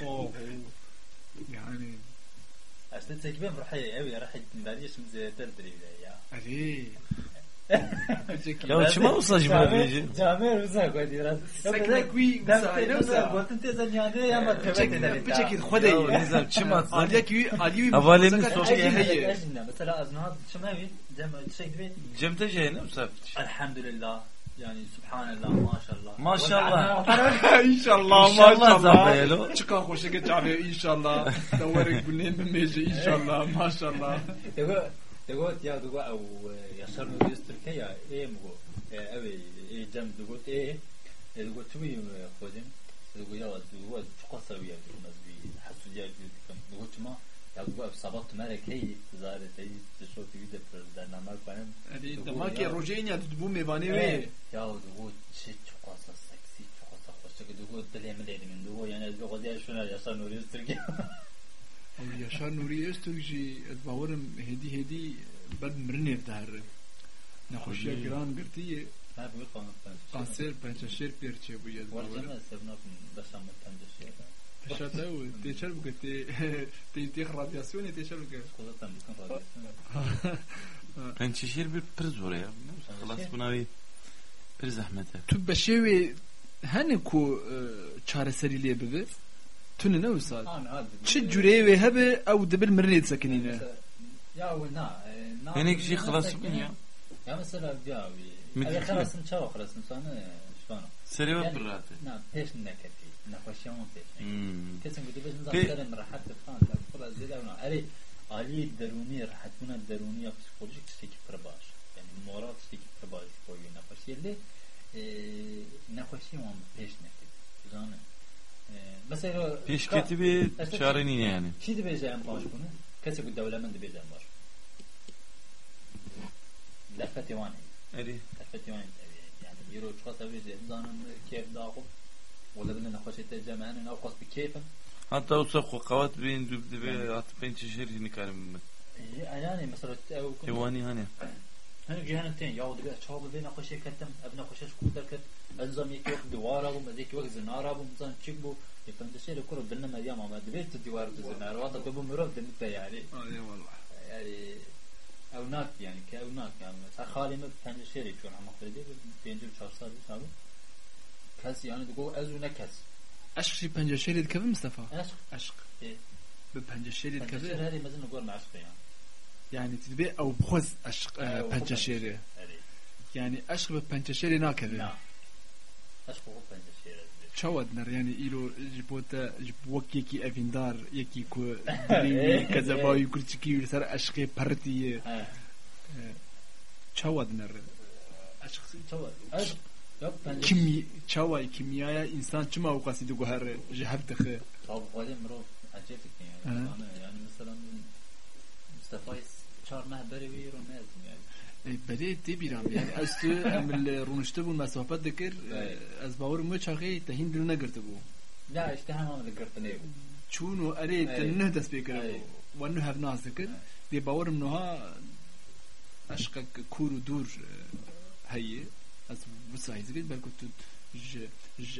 Oh. aslında tekbir rahi ev ya rahi bence şimdi zeyter driyle ya. Ali. Ya çima usta jima diye. Cami ruza koydu biraz. Sakla kui musayla usta. Gotun teza nyade ya ma tebet eder. Bir çekil khoday. Nizam çima. Aliye kui aliye. Avalin sosu yehiye. Mesela aznat çima vi. Cem şey gibi. Cem tejehne usta. Elhamdülillah. Yani subhanallah maşallah. Maşallah. inşallah maşallah. Zabayelo. Çıkan hoşa geç abi inşallah. Davarek bu neyim meje inşallah maşallah. Ego ego ya dugo e, e, au yasar mı Türkiye ya e mi go. E, evet e cem dugo e dugo tümü yeme kodim. Dugo ya dugo çok seviye durmaz bir hasudiye dugo dugo tümü ya bu sabah tümerek hey zarete işte şu tüyü de pırda namak benim. Demek ki rojenya bu mevane ve يا تقول شي تقصر سكسي تقصر خوش تقول دلهم دلهم من دو يعني تقول يا شنو يسر نوريس تركيا او Yaşar Nuri Öztürkçi ez bawarım hedi hedi bad mirne dahar نخوشیا گران گرتی ما بقول قانون قانسر پنچشیر پیرچه بو یز باورم ورجما سبنا بس عم تنجش تشات او تشال بك تي تي تي رادياسيون تشال بك خودتان بکن رادیاسyon. Pençeşehir bir pır zor ya. Klas buna bir bir zahmet. Tu beşevi hani ku e, çareseriliğe bebe? Tu ne uysal? Çi cüreye ve hebe ev de bir mırneyt sakinine. Ya o na. E, yani kişi kılas ya. Ya mesela ya. Eğer kılasın çava kılasın sana e, şuan. Sereve bir rahatı. Na peş ne kati. Na hoşyamun peş. Hmm. Kesin kutu peşin zaten rahat falan. Kula zira ona. Ali Ali deruni rahatına deruni ya psikolojik stik kırbaş. Yani moral stik hoşyerli. Na hoşyan on peş ne kati. Zanı. Mesela Peşketi bir çareni yani. Çi dibêjeyem baş bunu? Kesek ku dewlemen dibêjeyem baş. Lefetê wan heye. Eri. Lefetê wan heye. Yani îro çiqa sevêje zanin kêf daxu. Wala bilin nexweşê te cem henin ew qas bi kêfin. Hatta olsa kokavat bin dübdü ve atı pençeşehir hini karım ben. Yani mesela ew Hevani hani. Hani cihanın ten ya dibe çawa bi nexweşê ketim ev nexweşê ji ku derket ez zam yekî wek diwara bûm ez yekî wek zinara bûm zan çik bû ya pendişê li kur dilne meryem ama dibê tu diwar tu zinara wata tu bu mirov dimte yani والله yani evnak yani ki evnak yani mesela halime pencereyi şu an ama kredi bence çar saat abi kes yani go ez ne kes اشق شي بنجا شيري كيف مصطفى aşk اشق إيه. ببنجا شيري pencere كيف hadi mezun gor aşk yani يعني تدبي او بخوز اشق أو بنجا بخوز. شيري hadi يعني اشق ببنجا شيري ناكذا na aşk o pencere تشود نر يعني إلو جبوتا جبوك يكي أفيندار يكي كو إيه. دليني كذباوي كرتشكي ورسر أشقي بارتي ha تشود نر أشق çava aşk yok pencere كيمي تشاوي كيمياء إنسان كما وقاسي دو هر جهب دخه tabi hadi mro acayip yani Ha. yani yani mesela Mustafa çar mehberi ve yero ne yani بدي تي بيرام يعني أستو أمل رونشتو بون مسافات ذكر أز باور مو شاقي تهين دلنا قرتبو ya işte hemen de gırtını شونو أري أي. تنه دس بيكر أي. وانو هاف ناس ذكر دي باور منها أشقك كورو دور هي از وساي ذكر بلكو تو ج ج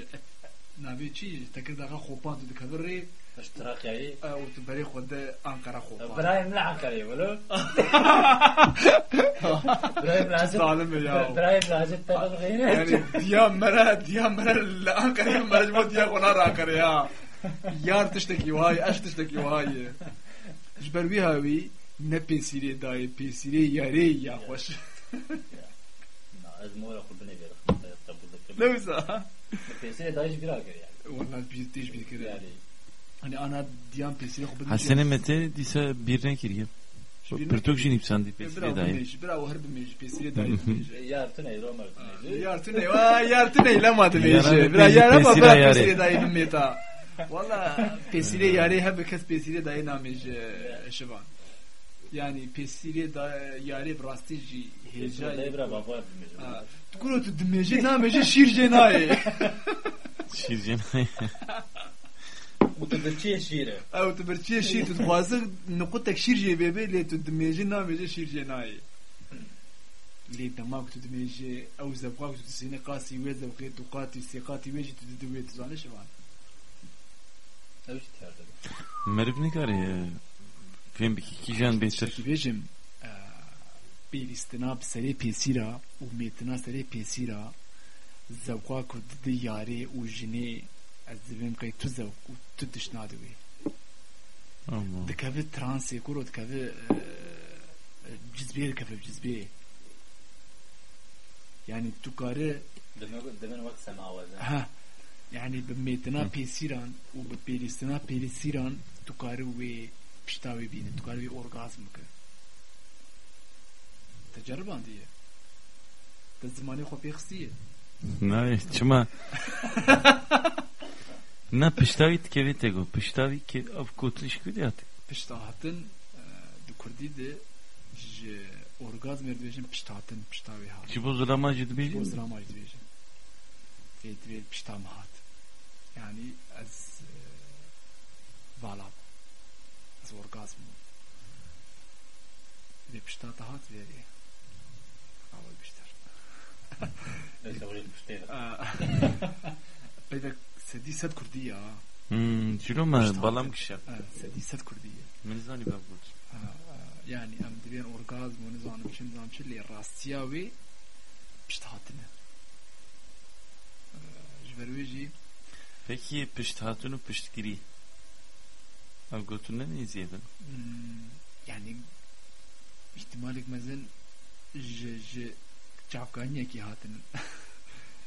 نابي چی تکر دغه خوپان تو دکبر ری اشتراكي أو آه، تبري خد أنقرة خو إبراهيم لا أنقرة ولا إبراهيم لازم ظالم يا إبراهيم لازم تاخذ غيره يعني يا مرا يا مرا الانقره يا مرا جبت يا قنار أنقرة يا. يار تشتكي وهاي أش تشتكي وهاي جبر بي هاوي نه بيسيري داي بيسيري ياري يا خوش. از مورا خو بني غير لو زه بيسيري دايش بيراكر يعني والله بيتيش بيكر يعني hani ana diyan pesiri خو بدي Hasene Mete dise birine giriyor. Pırtok jinip sandi pesile برا dahi. بميش برا وهرب ميش بيسيري داي يا تني رومر تني يارتني وا يارتني لا ما تبيش Yaranı برا pesi- يارا ما pesire برا yare. بيسيري داي بميتا والله بيسيري ياري هب كس بيسيري داي نامج شبان يعني بيسيري داي ياري براستي جي لا هيجا يبرا بابا بمجمع تقولوا تدمجي نامج شير جناي Şirjen. وتبرشي شيره او تبرچی شي تخوازه نقطه شير جي بيبي لي تدمجي نامج شير جناي لي دماغ تدمجي او زبقاك تسيني قاسي ويزا وقيت وقاتي سيقاتي ويجي تدوي تزاني شبان ايش تهرب Merif ne kare ya. Film bir iki jan beter. بيجم بيستنا بسري بيسيرا وميتنا سري بيسيرا زوقا كرد دي ياري وجني الزبم كي تزوق وتدش نادوي Allah. دكافي ترانسي كورو دكافي جزبيه دكافي جزبيه يعني تكاري دمن وقت سماوات ها يعني بميتنا بيسيران وببيريستنا بيريسيران تكاري وي بشتاوي بين تكاري وي اورغازم كه تجربة عندي تزماني خو بيخسيه Ne çima. Na piştavi tkevi tego. Piştavi ke av Na pështavit ke vete go, pështavi ke avkotën shkridiatë. Pështahatën dukurdi de ji orgazm erdvejin piştatın piştavi hat. Çi bozulama cidbejin? Çi bozulama cidbejin. Edvej piştam hat. Yani az valab. Az orgazm. Ve piştata hat veri. Aval piştar. Peyda سد كردية Hmm, Cilo ma Pişt balam hatin. kişap. Evet, sedi set kurdiye. Min zani ben bu. Ha, ha, Yani em dibên orgazm û nizanim çi nizam çi lê rastiya wê pişt hatine. Ji ber wê jî Peki pişt hatunu pişt giri. Ev gotun ne izledin? hmm, yani ihtimalek mezin ji ji çavkaniyekî hatinin.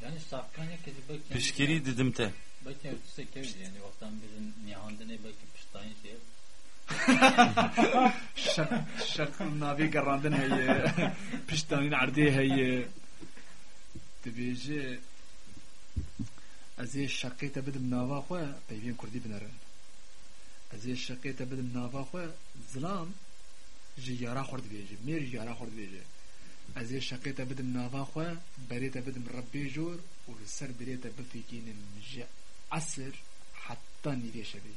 Yani şapkanya kedi belki Pişt giri dedim te. belki örtüse kevir yani. Vaktan bizim nihandine belki piştayın şey şak navê gerandin heye. Piştanîn erdê heye. Dibêje ez ê şeqê te bidim nava xwe peyvên kurdî binerin ez ê şeqê te bidim nava xwe zilam ji yara xwe dibêje mêr ji yara xwe dibêje ez ê şeqê nava xwe berê te bidim rebbê jor û ser birê te bifikînin ji esir heta nîvê şevê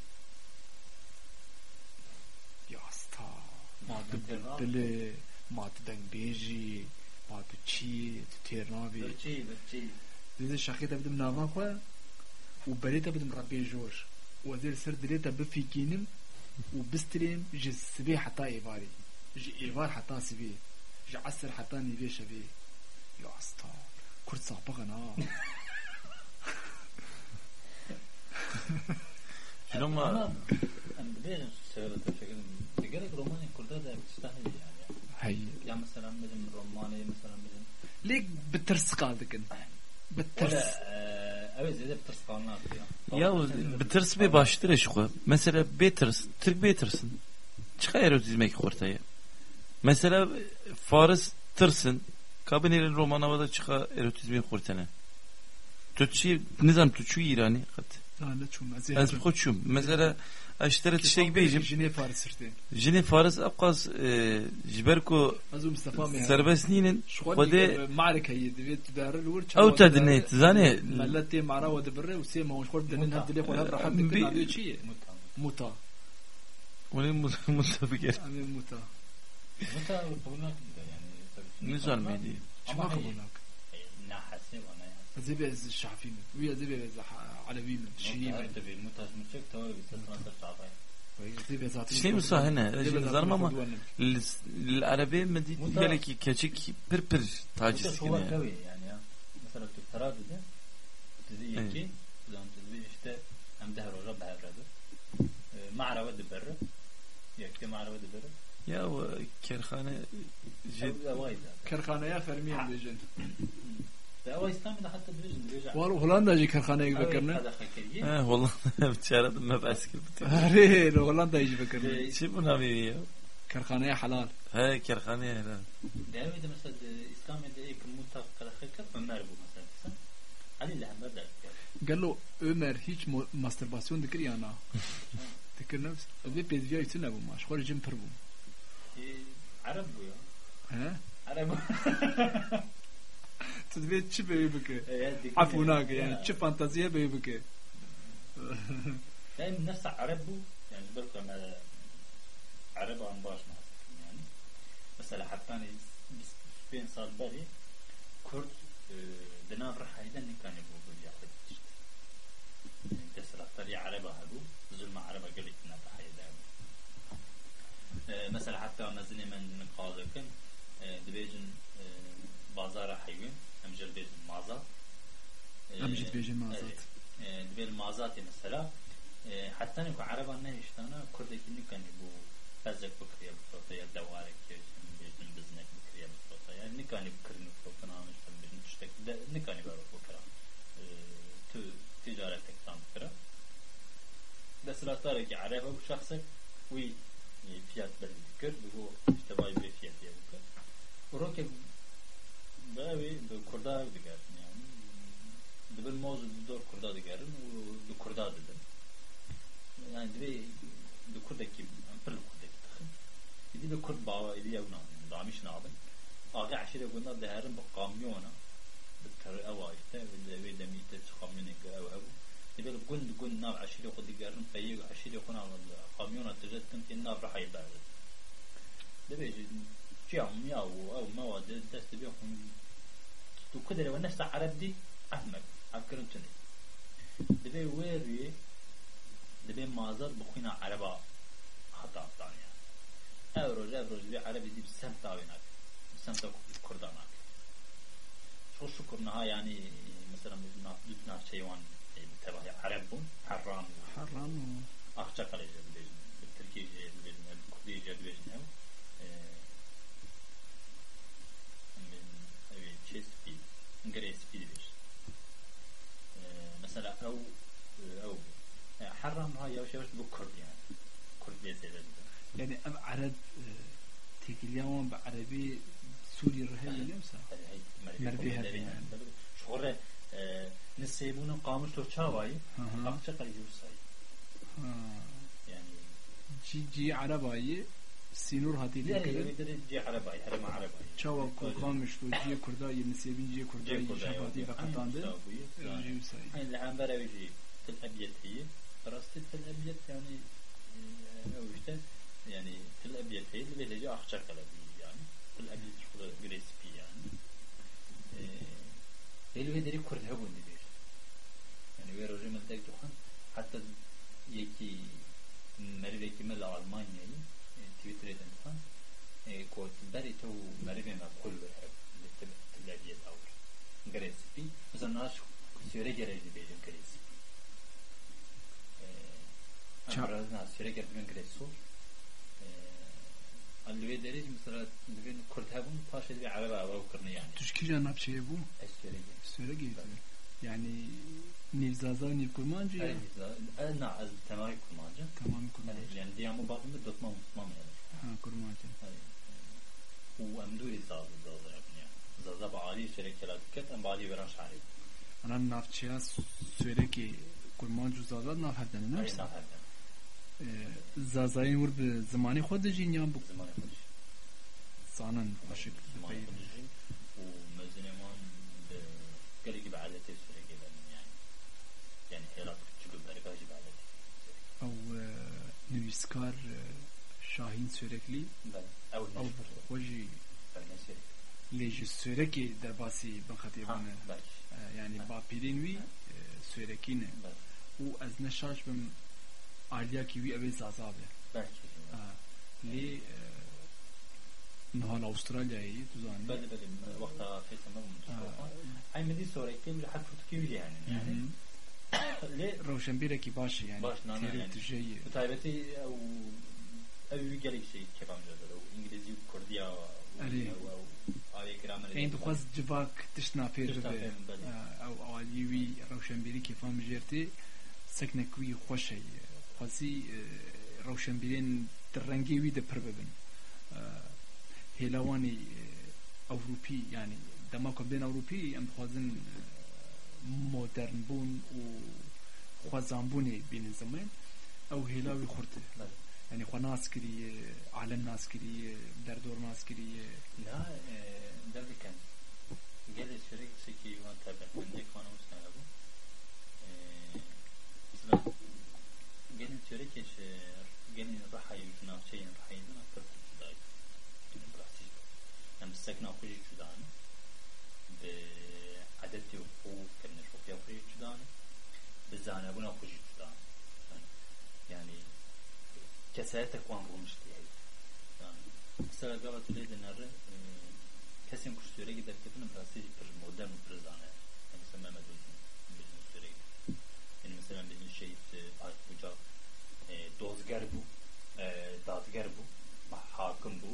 ya sta ma tu bilbilê ma tu dengbêjî ma tu çî tu têr nabî Birçi birçi Dizê şeqê te bidim nava xwe û berê te bidim rebbê jor û ez ê li ser dilê te bifikînim û bistirêm ji êvarê ji êvar heta sibê ji esir heta nîvê şevê ya sta kurd sapixin ha Cilo ma ama em dibêjin söyle teşekkür ederim. Gerek romanı kurda da piştahı yani. hey Ya mesela bizim romanı mesela bizim lêk bi tirsiqa dikin bi o tirs da eee, evet zede tırs kanlı atıyor. ya bitirsi bir baştır eşku. Mesela betırs, Türk betırsın. Çıka erotizmek ortaya. Mesela Faris tırsın. Kabinenin roman havada çıka erotizmek ortaya. Tutçu, nizam tutçu İrani. Kat. Ha, ne çum ez ê Ez bixuçum. Mesela eştere tiştek beyjim. jinê Faris sirtê Jini Faris abqas jiber ku ez û Mustafa me serbest ninin خودي معركة هي دبيت تدار الورد او تدني تزاني ملتي معرا ودبره وسيما وش خورد دنين هاد دليق وهاد راح بي- تكن عبيد شيء موتا ولي متفقر امين موتا Muta kabulnak yani. نزال ميدي شو ما قبلناك Nahasi bana yani. زي بيز الشعفي من ويا زي بيز علوي من شيري من Tabii mutaj mutçak tabii bir satrançta çağırıyor. زي بيز عطيني شنو مسا هنا زار ماما ماما العربية مدي متى- قالك كاتشيك بر بر Muta تاجس şu var كده tabii yani ya. Mesela Türklara dedi. Dedi Evet. iki. Ulan dedi işte hem de her hoca beherredi. Ma'rava diberre. Yekte ma'rava diberre. يا كرخانة جد Ev evaydı. كرخانة يا فرمية بيجن Ve eva İslam'da hatta diyeceğim diyeceğim. والله هولندا جي كرخانة يجي Evet, بكرنا hadi hakeriye. اه والله بتشارد ما بأسكر هري لو هولندا يجي بكرنا شو بنابي يا كرخانة يا حلال هاي كرخانة هلا Devede mesela de, İslam'da ilk muta kalakık Ömer bu mesela. Sen Ali ile haber der. قال له عمر هيك ماسترباسيون ذكر يا انا ذكر نفس ابي بيدفيا يتنا ابو ماش خرج جيم تربو Arap bu ya. ها Arap. تدبي تشي بيبك إيه، عفوا ناقة يعني تشي فانتازيا بيبك يعني الناس عربوا يعني بركة ما عربوا عن باش يعني. مثلا حتى بين صار بري كرد آه، دناف رح هيدا نكان يبو بلي عرب تشت يعني تسرع طريق عربة هبو ظلم عربة قلت نتا هيدا مثلا حتى مزني من قاضي كان آه، دبيجن آه، بازار حيوان. bazara hayvan amjel bejin mazat أمجد بيجن مازات دبل مازاتي مثلا حتى نكو عربا نهيش تانا كردك نكن يبو فزك بكريا بفروتيا دوارك بيجن بزنك بكريا بفروتيا نكن بكرن بفروتنا مش بيجن تشتك نكن يبارو بكرا تو تجارتك تام بكرا بس لا تارك عربا وشخصك وي fiyat belli dikir bu işte vay bir fiyat diye dikir Uroke Davi do kurda digerin yani. Dibir mozu do kurda digerin u do kurda dibin. Yani dibi do kurdaki pır kurdaki tıxın. İdi do kurd bawa idi ya evna damiş nabın. Ağı aşire gunda deherin bu kamyona bitter eva işte ve de demite kamyona ke eva evu. Dibi gund gund nav aşire kurd digerin feyye aşire kuna kamyona tizettin tin nav rahayı bağlı. Dibi ciyam yavu ev mevadi desti bir hun kudere wa nafsa arabdi ahmak afkarın tünü dibe veri dibe mazar bukhina araba hata aptaniya evroj evroj dibe arabi dib semt avinak semt kurdanak çok şükür naha yani mesela biz nafdüt nah şeyvan tebahi arabun harram harram ahçakalı cedbejin Türkiye cedbejin Kurdiye cedbejin ev بي إنجليز بي بيش مثلا أو أو حرام هاي يوش يوش بكرد يعني كرد بيزيد يعني أم عرب تيكليان بعربي سوري رهي اليومسا مربي هذه يعني شغل نسيبون قاموس تو چاوای أها. اخچه قلیل سای يعني جي جي عرباي sinur hatiyle çava kokan müştu ciye kurda yirmi sevin ciye kurda yirmi şafati ve katandı racim sayı. Hani lehamber evi şey tel ebiyeti rastı tel ebiyet yani e, o işte yani tel ebiyeti böylece akça kalabi yani. Tel ebiyet şurada grespi yani. Elvederi kurda bundi bir yani ve rojim ezdek duhan hatta yeki mervekime la Almanya'yı تويتر eden falan e, ko beri to meribe me kul ver li tibladiyet avr gresipi mesela naş süre gereci bejim gresipi Ça- Amraz na süre gereci gresul Alve deriz mesela divin kurt hebun paş edbi araba ava ukırını yani تشكي جان نبشي بو Es süre gereci سورة جيزة يعني نيف زازا نيف كرمانجي Na az temari kurmancı تمام كرمانجي Yani diyamı bakımda dotma musmam yani ها كرمانجي وأمدوري زاز زاز يعني زاز بعالي شركة لا دكت أم بعالي بران شعري أنا نافشيا سورة كي كرمانجو زازا ناف هردن أي نفسه نافع زازاين ور بزماني خود جين يام بو زمان خدش زانن عشق زمان بخير خدش ومزن مان قال يجيب على تسفر يجيب يعني يعني هيرات تشوف بركة يجيب على أو نويسكار شاهين سوركلي بل أول أو نشوف خوجي فالنسير ليج سوركي درباسي بخطيبان ها بلش يعني باپیرین وی سویرکین بل و از نشاش بم آلیا کی وی اوی زازابه بلش لی نهال استرالیایی تو زانی بل بل وقتها في تمام هاي مدي سوري كم حد فتكي يعني يعني ليه روشنبیره کی باشه یعنی باش، نه، نه، تیره یعنی. تجیه وتایبەتی ئەو ئەوی گەلێکی کەفام دەدە و ئینگلیزی و کوردیا و ئەرێ. ئاوی گرامەر این بخواست جواک تشنا پیر تشنا ببه پیر بله. او آلی وی روشنبیری کی فهم جرتی سکنکوی خوشه خواستی روشنبیرین در رنگی وی ده پر ببن هیلوانی اوروپی یعنی دما کبدین اوروپی ام خوازن مدرن بون و خوازان بونی بین زمان او هیلاوی خورده بله. يعني خو ناس كري عالم ناس كري دردور ناس كري لا دەردی کەن گەلێ شرێک شێکی وان تابەتمەندێکوانە وستانە بوو گەلێ شرێکێش گەلێ ڕحایی ناوچەیان ڕحایدن پڕ جدای براسیج ئەم سەکنا خوژی جودانە بعدەتی و حقوق کردنە شوقیا خوژی جودانە بزانەبوونا خوژی جودانە يعني كساتك وان بومشتي هي يعني مثلا قالت لي دنر كسم كشتوري قدر كتن براسي بر مودرن برزانه يعني مثلا ما بدون بدون سوري يعني مثلا بدون شيء آيت بوجا دوزگر بو دادگر بو حاكم بو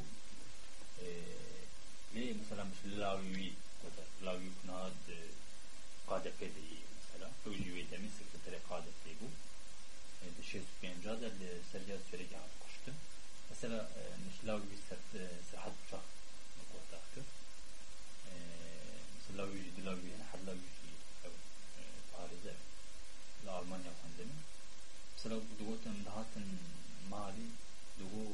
ليه مثلا مش لاوي كذا لاوي كناد قادة فيدي مثلا وجوي دمي دشيت في إنجاز السرية السرية جاب كشت مثلا مسلاوي بيسر سحب شخ مقاطعك مسلاوي جدلاوي هنا حلاوي في باريس لألمانيا فندم مثلا دوت مدهات مالي دو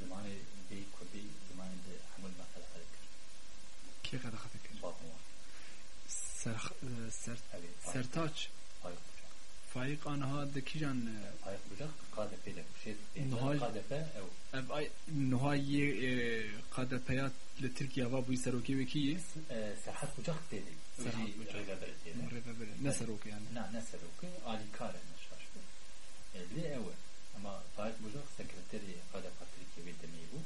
زمان بي كودي زمان حمل مثلا كيف هذا خطك؟ باقوان سرخ سرت سرتاج Faik anha dekijan ayık bucak kadepe de e, şey kadepe ev ev ay nuhayi e, kadepe ya le Türkiye va bu seroki ve ki e, serhat bucak dedi. Serhat bucak. Rebeber dedi. Rebeber ne seroki yani? Ne ne seroki ali kare şaştı eli ev ama faik bucak sekreteri kadepe Türkiye ve demeyi bu.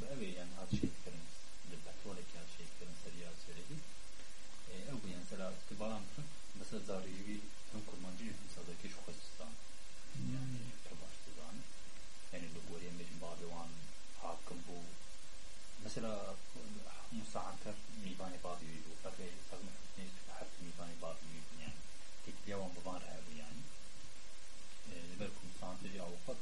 Bu ev yani hat şey kirin le petrol ki hat şey kirin seriya söyledi. Ev yani serhat balam خاصة زاريوي هم كرمانجين هم صدقيش خوزستان يعني تباش تزان يعني لقوريا مجن بابوان حاكم بو مثلا موسى عنتر ميباني بابيوي بو فقه فقه حرف ميباني بابيوي يعني تكبيا وان ببان رهبو يعني لبركم سانتجي أو قد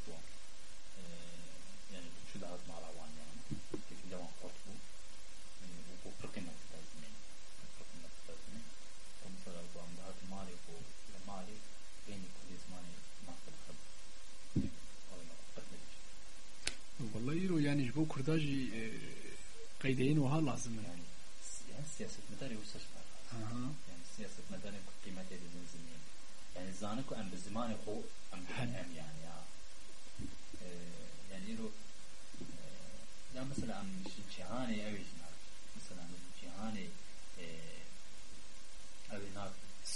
also and ask Malik or Malik can you please Malik ناصر الخلف والله يرو يعني جبو كرداجي آه، قيدين وها لازم. يعني يعني سياسة مداري وش أها. يعني سياسة مداري قيمة دي لازم يعني يعني زانكو أم بزمان خو أم بهم يعني آه، آه، يعني يرو لا مثلا أم شهاني أو مثلا جهاني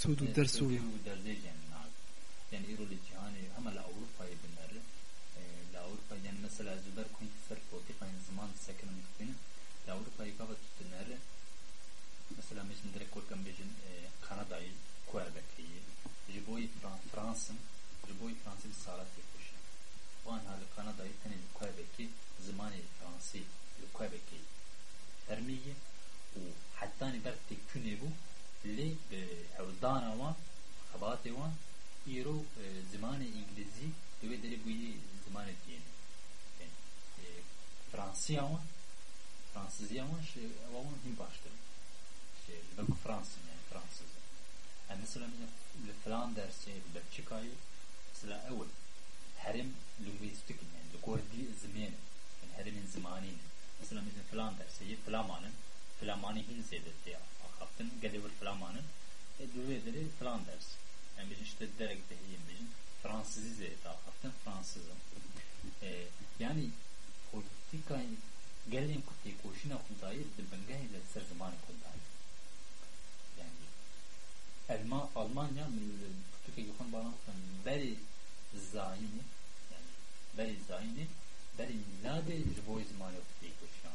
ناك سود ودرس و ودرجة يعني ناك يعني يرو لجهاني هم لأوروبا يبنر لأوروبا يعني مثلا زبر كنت سر فوتي قاين زمان سكن مكتين لأوروبا يكابت تنر مثلا مش ندرك كل كم بيجن كندا كويبك جبوي فرانسا جبوي فرانسا بسالات يخش وان هذا كندا يتني كويبك زماني فرنسي كويبك ترمية وحتى نبرت كنبو لي حوزدانا و خباتي و ايرو آه، زمان انجليزي دوي دلي بوي زمان دين فرانسيا و فرانسيزيا و شي وان هم باشتر. شي لبك فرنسي يعني فرانسيزي يعني مثلا لفلاندرس لبتشيكاي مثلا اول هرم لونجليستيك يعني لكوردي زمان يعني هرم زماني مثلا مثلا فلاندرس هي فلامان فلاماني هي زيادة يعني kapten gedevir flamanın e duvederi Flanders. Yani bizim işte direkt deyim bizim Fransızız e daha kapten Fransızım. E, yani politika gelin kutu koşuna kudayı dibenge ile ser zamanı kudayı. Yani Elma, Almanya e, kutu yakın bağlantıdan beri zayini yani beri zayini beri milade jivoy zamanı kutu koşuna.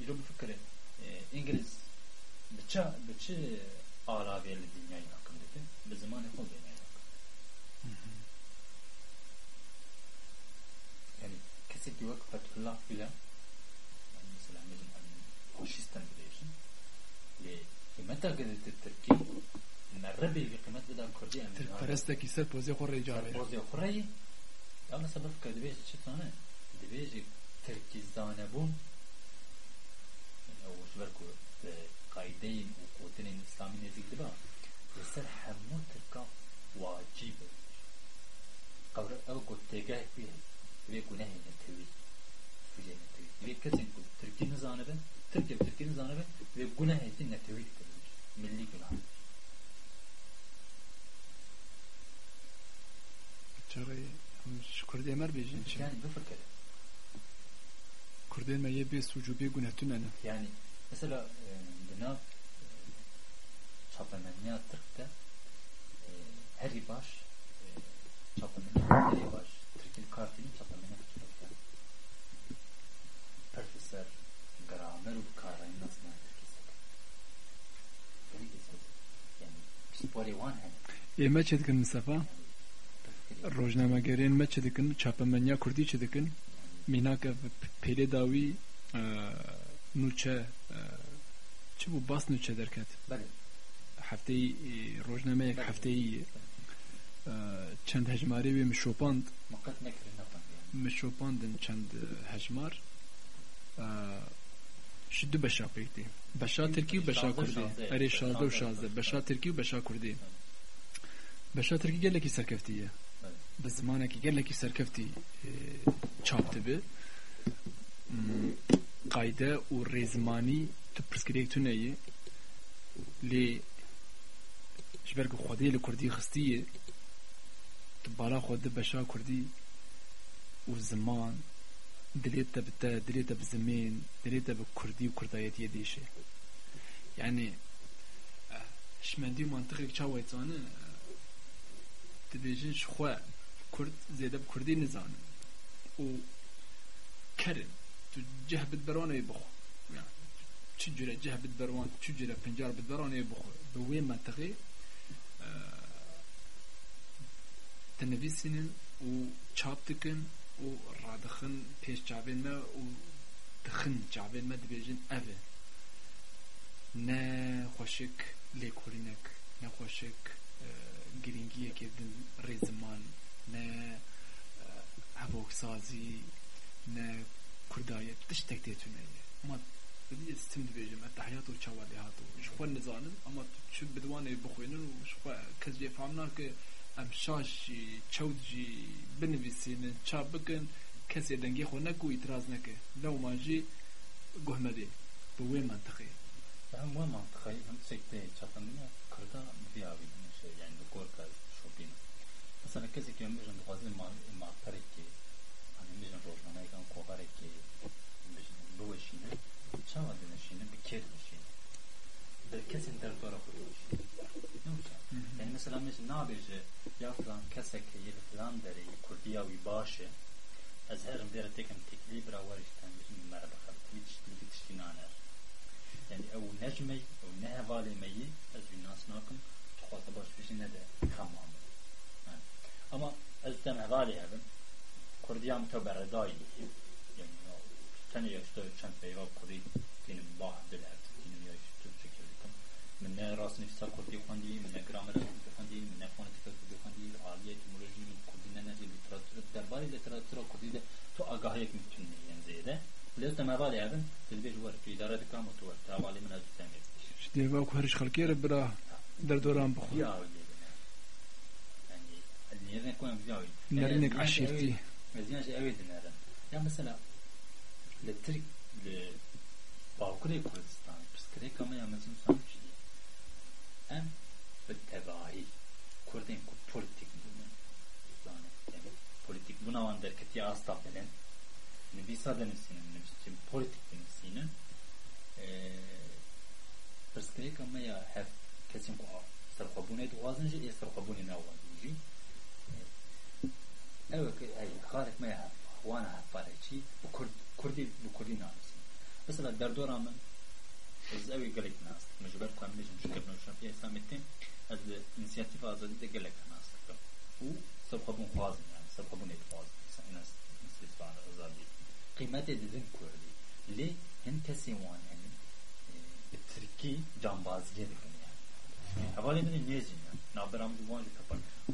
ኢሉ ምፍክር እንግሊዝ ብቻ ብቻ አራብ የለ ዱኛ ይናክም ልክ በዘማን እኮ ዜና ይናክም yani kesit yok Fethullah bile yani mesela bizim hani faşistten biliyorsun ve kıymet akıdeti Türkiye. Merre bir kıymet beden kurdu yani? Türk parastaki ser pozya kurreyi cevabı pozya kurreyi ama sebep kadibeci çıtanı dibeci Türkizane bu. yani o şver ku قاعدين وقوتين الإسلامي نزيك دبا يسر حمو تركا واجب قبر أو قد تجاه فيه بيكو نهي نتوي فيه نتوي بيك كسن قد تركي نزانبه تركي بتركي نزانبه بيكو نهي تين نتوي ملي كنا چرا کردی مر بیجین چی yani بفكر کردی kurdemeye bir sucubi günetünene. Yani mesela e, buna e, çapemenliğe attırıp da e, her baş e, çapemenliğe her baş Türkiye kartını çapemenliğe tutup da Profesör Gramer bu karayın nasıl Eme çedikin misafa? Rojnama gereğin me çedikin, çapemenya kurdi çedikin? minaka pede dawi e, nuçe çi bu bas nuçe derket? Hafteyi rojname yek hafteyi çend hecmari ve mişopand mişopandın çend e, hecmar e, şiddu beşa pekti beşa Türkiye beşa kurdi eri şazda ve şazda beşa Türkiye beşa kurdi beşa Türkiye geleki serkeftiye بە زمانێکی گەلێکی سەرکەفتی چاپ دەبێ قاعدە و ڕێزمانی تو پرسکرێک تو نەیە لێ ji ber ku xwedê li Kurdî xistiye tu bala xwe di beşa Kurdî û ziman دليت بتا دليت بزمين دليت بكردي وكردايتي ديشي يعني آه، شمندي منطقي تشاوي تانا تبيجن شخوا كرد زيادة بكردي نزان و كرن تجه بدبرون يبخو يعني تجرى جه بدبرون تجرى بنجار بدبرون يبخو بوين منطقي آه، تنفيسين و چاپتکن و رادخن پیش چاوین ما و دخن چاوین ما دبیجن اوه نه خوشک لیکورینک نه خوشک گرینگیه که دن ریزمان نه hevoksazi ne kurdayet dış tek detüne ama bir istim diyeceğim hatta hayat o çava dehatı şu konu zanın ama şu bedvanı bukhuyunun şu kez bir famlar ki em şaşi çavci benvisinin çabıkın kese denge xona ku itiraz neke lav maji gohmedi bu ve mantıkı ben bu mantıkı hem sekte çatınma kırda bir abi şey yani korkar Sasa na kesi kiambizo ndo kwazi maathari ke ambizo ndo jana ikan kokare ke ambizo ndo shine chama dene shine bir kere shine de kesin der dora kuruyor shine yani mesela mesela ne yapıcı ya falan kesek ya falan deri kurdiya vi başı az her bir tekem tekli bir avar işte bizim merhaba kalbi işte tiştinaner yani ev necmeyi ev ne havalemeyi az bir nas nakum tuhata baş bir şey ne de kamam ama ez tem hevalê hebim Kurdiyan te beredayî tenê ya tu çend peyva Kurdî tînim bah dilhev tînim ya Türkçe kirdikim min ne rastî nifsa Kurdî xwendî min ne gramera Kurdî xwendî min ne fonetika Kurdî xwendî aliyê etimolojî min Kurdî ne nezî literatûra derbarê literatûra Kurdî de tu agahiyek min tune yên zêde lê te mevalê hebin dilbêj tu îdare dikam û tu wer te hevalê min ez tu temê Deva ku heriş xelkê bira derdoran bixwe. Na rynek Ashirti. Ja mesela le Türk le Bağkur'e Kurdistan. Piskire kama yamazım sanmış em bir tebahi Kurdin ku politik bunu yani politik buna van derketi asla bilen nebisa denizsinin nebisçim şey, politik denizsinin piskire e, kama ya hef kesin ku sarkabune duazınca e sarkabune ne şey, olan diyeceğim ewe xarek me wana hefare çi bu kurdi bu kurdi namesi mesela derdora min ez ewe gelek nas mecbur kuam lejim şükür no şafi isamettin ez inisiyatif azadi de gelek nas bu sabhabun huazın yani sabhabun et huazın insan inisiyatif azadi kıymeti dizin kurdi li hin tesiwan hin Türkiye cambazlığa dikin yani. E, Havale edin ne izin yani? Naberamız bu anca.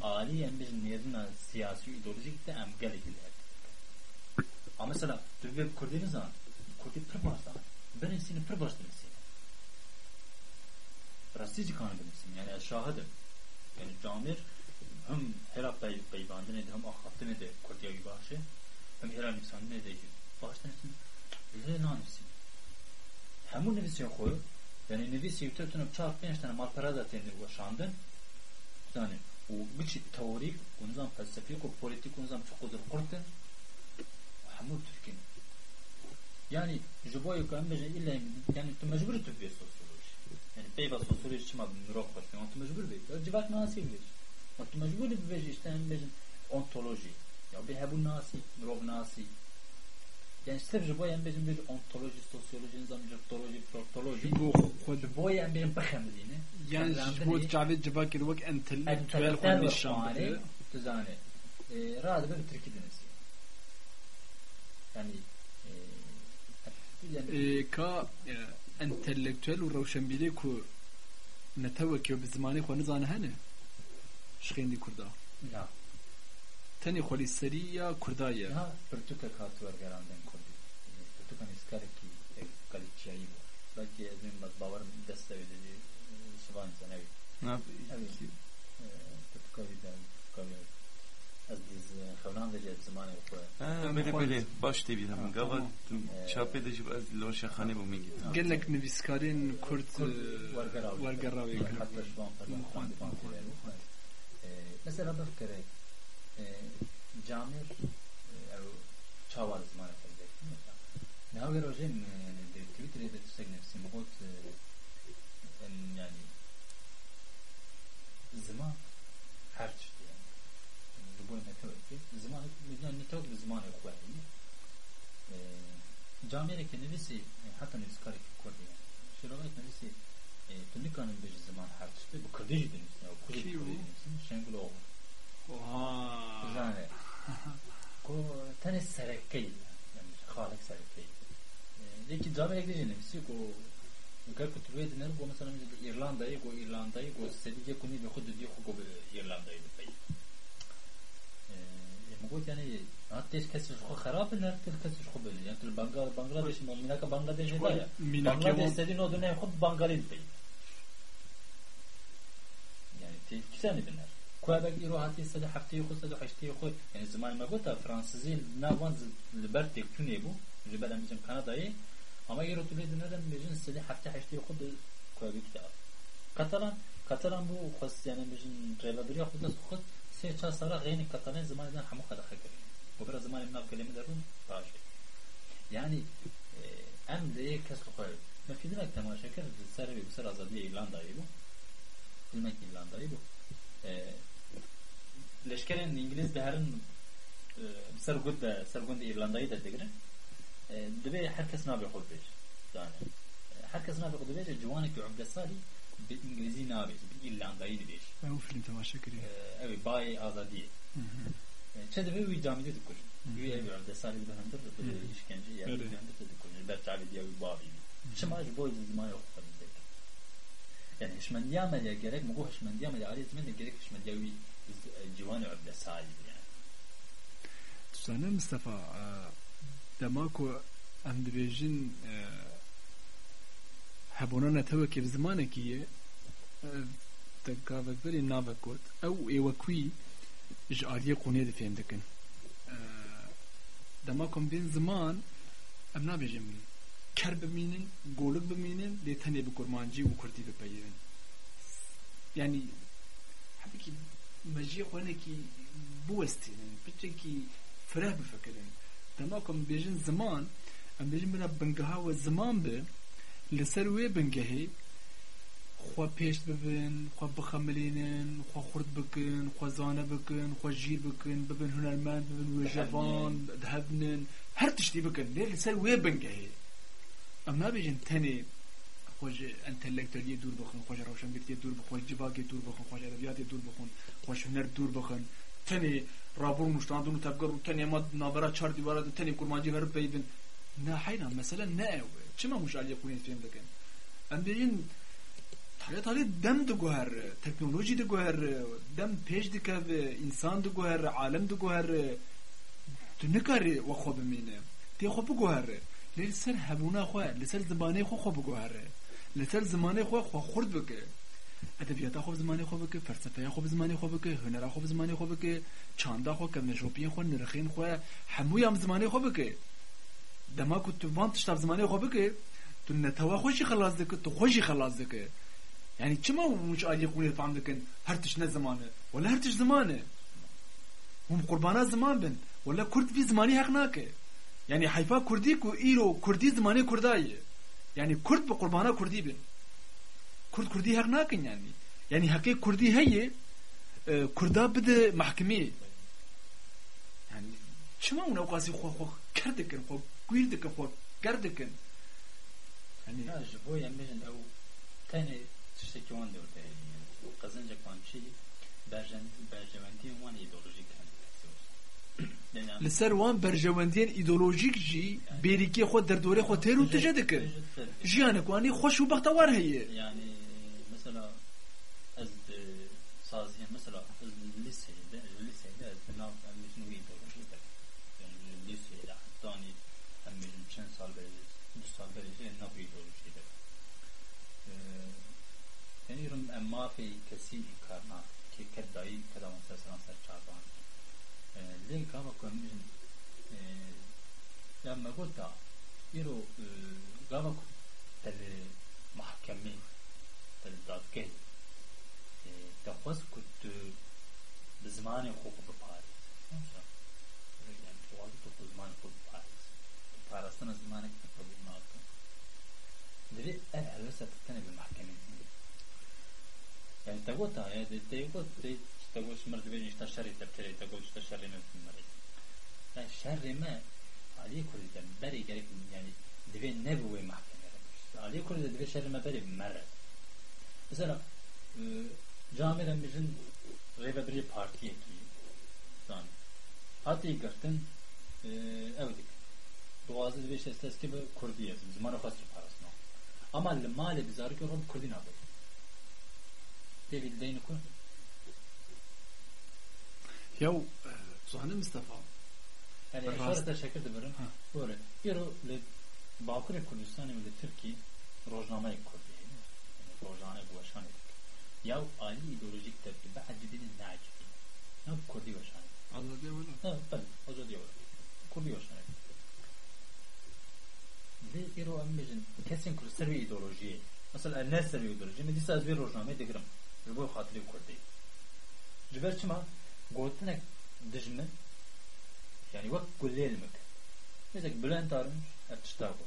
Ali em biz nezin siyasi ideolojik de em gelek iler. Ama mesela Türkiye Kurdini zaman Kurdi pır varsa ben insini pır baş demesin. Rastici kanı demesin. Yani şahidim. Yani camir hem her bey beybandı ne de hem ahattı ne de Kurdiye gibi başı hem her insan ne de baştan için öyle nanesin. Hemun nefisi koyup yani nefisi yututunup çarp beş tane malpara da tendi ulaşandın. Yani o biçi teorik, o nizam felsefik, o politik, o nizam çok kudur kurtun. Hamur Türk'ün. Yani jiboyu kan beje illa yani tu mecbur tu bir sosyoloji. Yani beyba sosyoloji çima nurok başlıyor. Tu mecbur bir. Civat nasi bir. Tu mecbur bir işte hem beje ontoloji. Ya bir hebu nasi, nurok nasi. Yani sırf jiboyu hem beje bir ontoloji, sosyoloji, nizam jirtoloji, protoloji. Bu خود Jiboyu hem beje bakhamzine. يعني جبوت جعبت جباك الوك انتل توال خود الشام الشامل تزاني راد بن تركي دنسي يعني يعني كا انتلكتوال وروشنبيلي كو نتوكي بزماني خو نزان هنه شخين دي كردا لا تاني خولي سرية كردايا ها برتوكا كاتور گراندن to kan iskare ki kaliçyayı var. Belki ezmin bak bavarım destevedeci sıvan sen evi. Ne yapayım? Tutkavi da tutkavi. Az biz Hollanda'ya zamanı okuyor. Böyle böyle baş değil hemen. Gava çapedeci az loşakhane bu mu gitti? Gelnek neviskarın Kürt e, vargaravi. Hatta şu an falan. Mesela bak kere e, camir e, çavar zamanı او چاوار زمان فرده نهاوي روجين تويتر إذا تشتغل نفسي مقوت إن يعني زمان هر تشتي يعني زبون نتوقف زمان يعني نتوقف زمان إخواني جامعه که نویسی حتی نویس کاری که کردی يعني شروعات نویسی تو نکنم بیش زمان هر تشتي بكرديش دنيس أو كل كيو. دنيس شنقول أوه وها زانه کو تن سرکی yani خالق سرکی Neki džabe negdje žene, svi ko kako trujete ne bomo samo Irlanda je ko Irlanda je ko se vidi ko ni dohod do ko Irlanda je pa. E mogoče yani hatta eski şu harap ne hatta kesi şu böyle yani tul Bengal Bangladeş mi mina ka Bangladeş ne ya. Bangladeş istediğin o dönem hop Bengalin pe. Yani tehlikeli sanırlar. Quebec iro hatta istedi haftayı ko istedi haçtayı ko yani zaman mı gota Fransızın ne van libertek tüne bu. ዝበለ ምፅን ካናዳ እዩ ኣማይ ትልዩ ዝነበረ ምብን ስሊ ሓፍቲ ሓሽቲ ኩሉ ኮቢ ክኣብ ካታላን ካታላን ብኡ ኮስ ያነ ምብን ረበብልያ ኩለስ ኩት ሴቻ ሳራ غይኒ ካታላን ዝማን ዛን ሓሙ ካዳ ኸገር ወብረ ዝማን ምናብ ከለሚ ደርብን ባሽ ያኒ ኣም ለየ ከስ ክኮዩ መፊድናክ ተማሸከር ዝሰረብ ብሰር ኣዛድያ ኢርላንዳ ኢሉ ፊልመክ ኢርላንዳ ኢሉ leşkerin İngiliz de herin sergunda sergunda İrlanda'yı da digirin. گود ایرلندایی ده دگره دبی هر کس نابی خود بیش دانه هر کس نابی خود بیش جوانی که عبد سالی به انگلیزی نابی به ایرلندایی ده بیش او فیلم تماشا کردی اوی بای آزادیه چه دبی وی جامعه دکر وی اوی عبد سالی به هم در به işkence ya Evet. bir hem de dikor bertabi diye bir babi şema ju boy zaman yok falan yani hişmendiye ameliye gerek mu hişmendiye ameliye ali zaman da gerek hişmendiye bir civanı abd sali yani تسانه مصطفى دماكو ام دبيجين هبونا نتوى كيف زمانك هي تكافك بري نافكوت او ايوكوي جاريه قونيه دي فهم دكن دماكم بين زمان ام نابيجين كر بمينن قولك بمينن دي تني بكرمانجي وكردي ببينن يعني حبكي مجي خوانكي بوستين بتشكي فرح بفكرن تماكم بيجن زمان ام بيجن بنا بنگها و زمان به لسر وی بنگهی خوا پیش ببن خوا بخملینن خوا خورد بکن خوا زانه بکن خوا جیر بکن ببن هنرمند ببن و جوان دهبنن هر تشتی بکن لیر لسر وی بنگهی ام نابیجن تنی خوش انتلکتوری دور بخون خوش روشنگری دور بخون خوش جواگی دور بخون خوش ادبیات دور بخون خوش هنر دور بخون تنی raburmuş randunu tepgarun tenye mad navera çar divara da tenye kurmancı verip beydin. Ne hayran mesela ne ev? Çima muş aliye kuyun film dekin. Em deyin tale tale dem de goher, teknoloji de goher, dem peş dikev, insan de goher, alem de goher. Tu nekari ve xo bimine. Te xo goher. Lir ser hebuna xo, lir ser zibane xo xo goher. Lir ser zimane xo xo xurd. ادبیات خوب زمانی خوب که فلسفه خوب زمانی خوب که هنر خوب زمانی خوب که چاندا خوب که نشوپین خو نرخین خو هموی هم زمانی خوب که دما کو تو وانت شتاب زمانی خوب که تو نتوا خوشی خلاص دکه تو خوشی خلاص دکه يعني كما مش قال يقول فهم دكن هرتش نه زمانه ولا هرتش زمانه هم قربانا زمان بن ولا كرد في زماني حق ناكه يعني حيفا كردي كو ايرو كردي زماني كرداي يعني كرد بقربانا كردي بن كرد كردي حق ناكن يعني يعني حقي كردي هي اه، كردا بده محكمه يعني شما من اوقاسي خو خو كردكن خو قيردكن خو كردكن يعني نه جبو یم بجن او تنه تشتکی وان دورده قزنجا کان چی برجن برجوندی وان ایدولوژیک لسر وان برجواندین ایدولوژیک جی بریکی خود در دوره خود تیرو تجه دکن جیانک وانی خوش و بختوار هیه يعني 이로 그 가바코 달레 마케미 달레 다스케 تخص كنت بزمان خوب بباريس. ماشا يعني تواجد تخو زمان خوب بباريس. بارستنا زمانك تقبل مالك دري أنا هلوسة تتكلم بالمحكمة. يعني تقول تا يعني تقول تري تقول شمر دبي نشتا شري تبتري تقول شتا شري ما في المريض شري ما. aliye kurdiken beri gerek yani dibe ne bu ve mahkemeler. Aliye kurdide dibe şerime beri merre. Mesela e, camiden bizim rebe bir partiye ki yani partiyi gırtın e, evdik. Boğazı dibe şey işte gibi kurdiye bizim manifesto parasına. Ama mali bizarı ki o kurdin abi. Devildeyn kur. Ya e, Zuhane Mustafa زهانه مصطفى yani Rast. şöyle teşekkür ederim. Böyle. Yero le Bakure Kurdistan ve Türkiye rojname kurdu. Yani rojname bu şan edik. Ya ali ideolojik tepki بعد جديد ناجح. Ne kurdi ve şan. Allah diye öyle. Ha, tabii. O da diyor. Kurdi ve şan. Ve yero emmecin kesin kur servi ideoloji. Mesela ne servi ideoloji? Ne disa az bir rojname digram. Bu hatırı kurdi. Ciber çima gotinek dijme yani vak kullelmek. Mesela Bülent Arınç ertişta bu.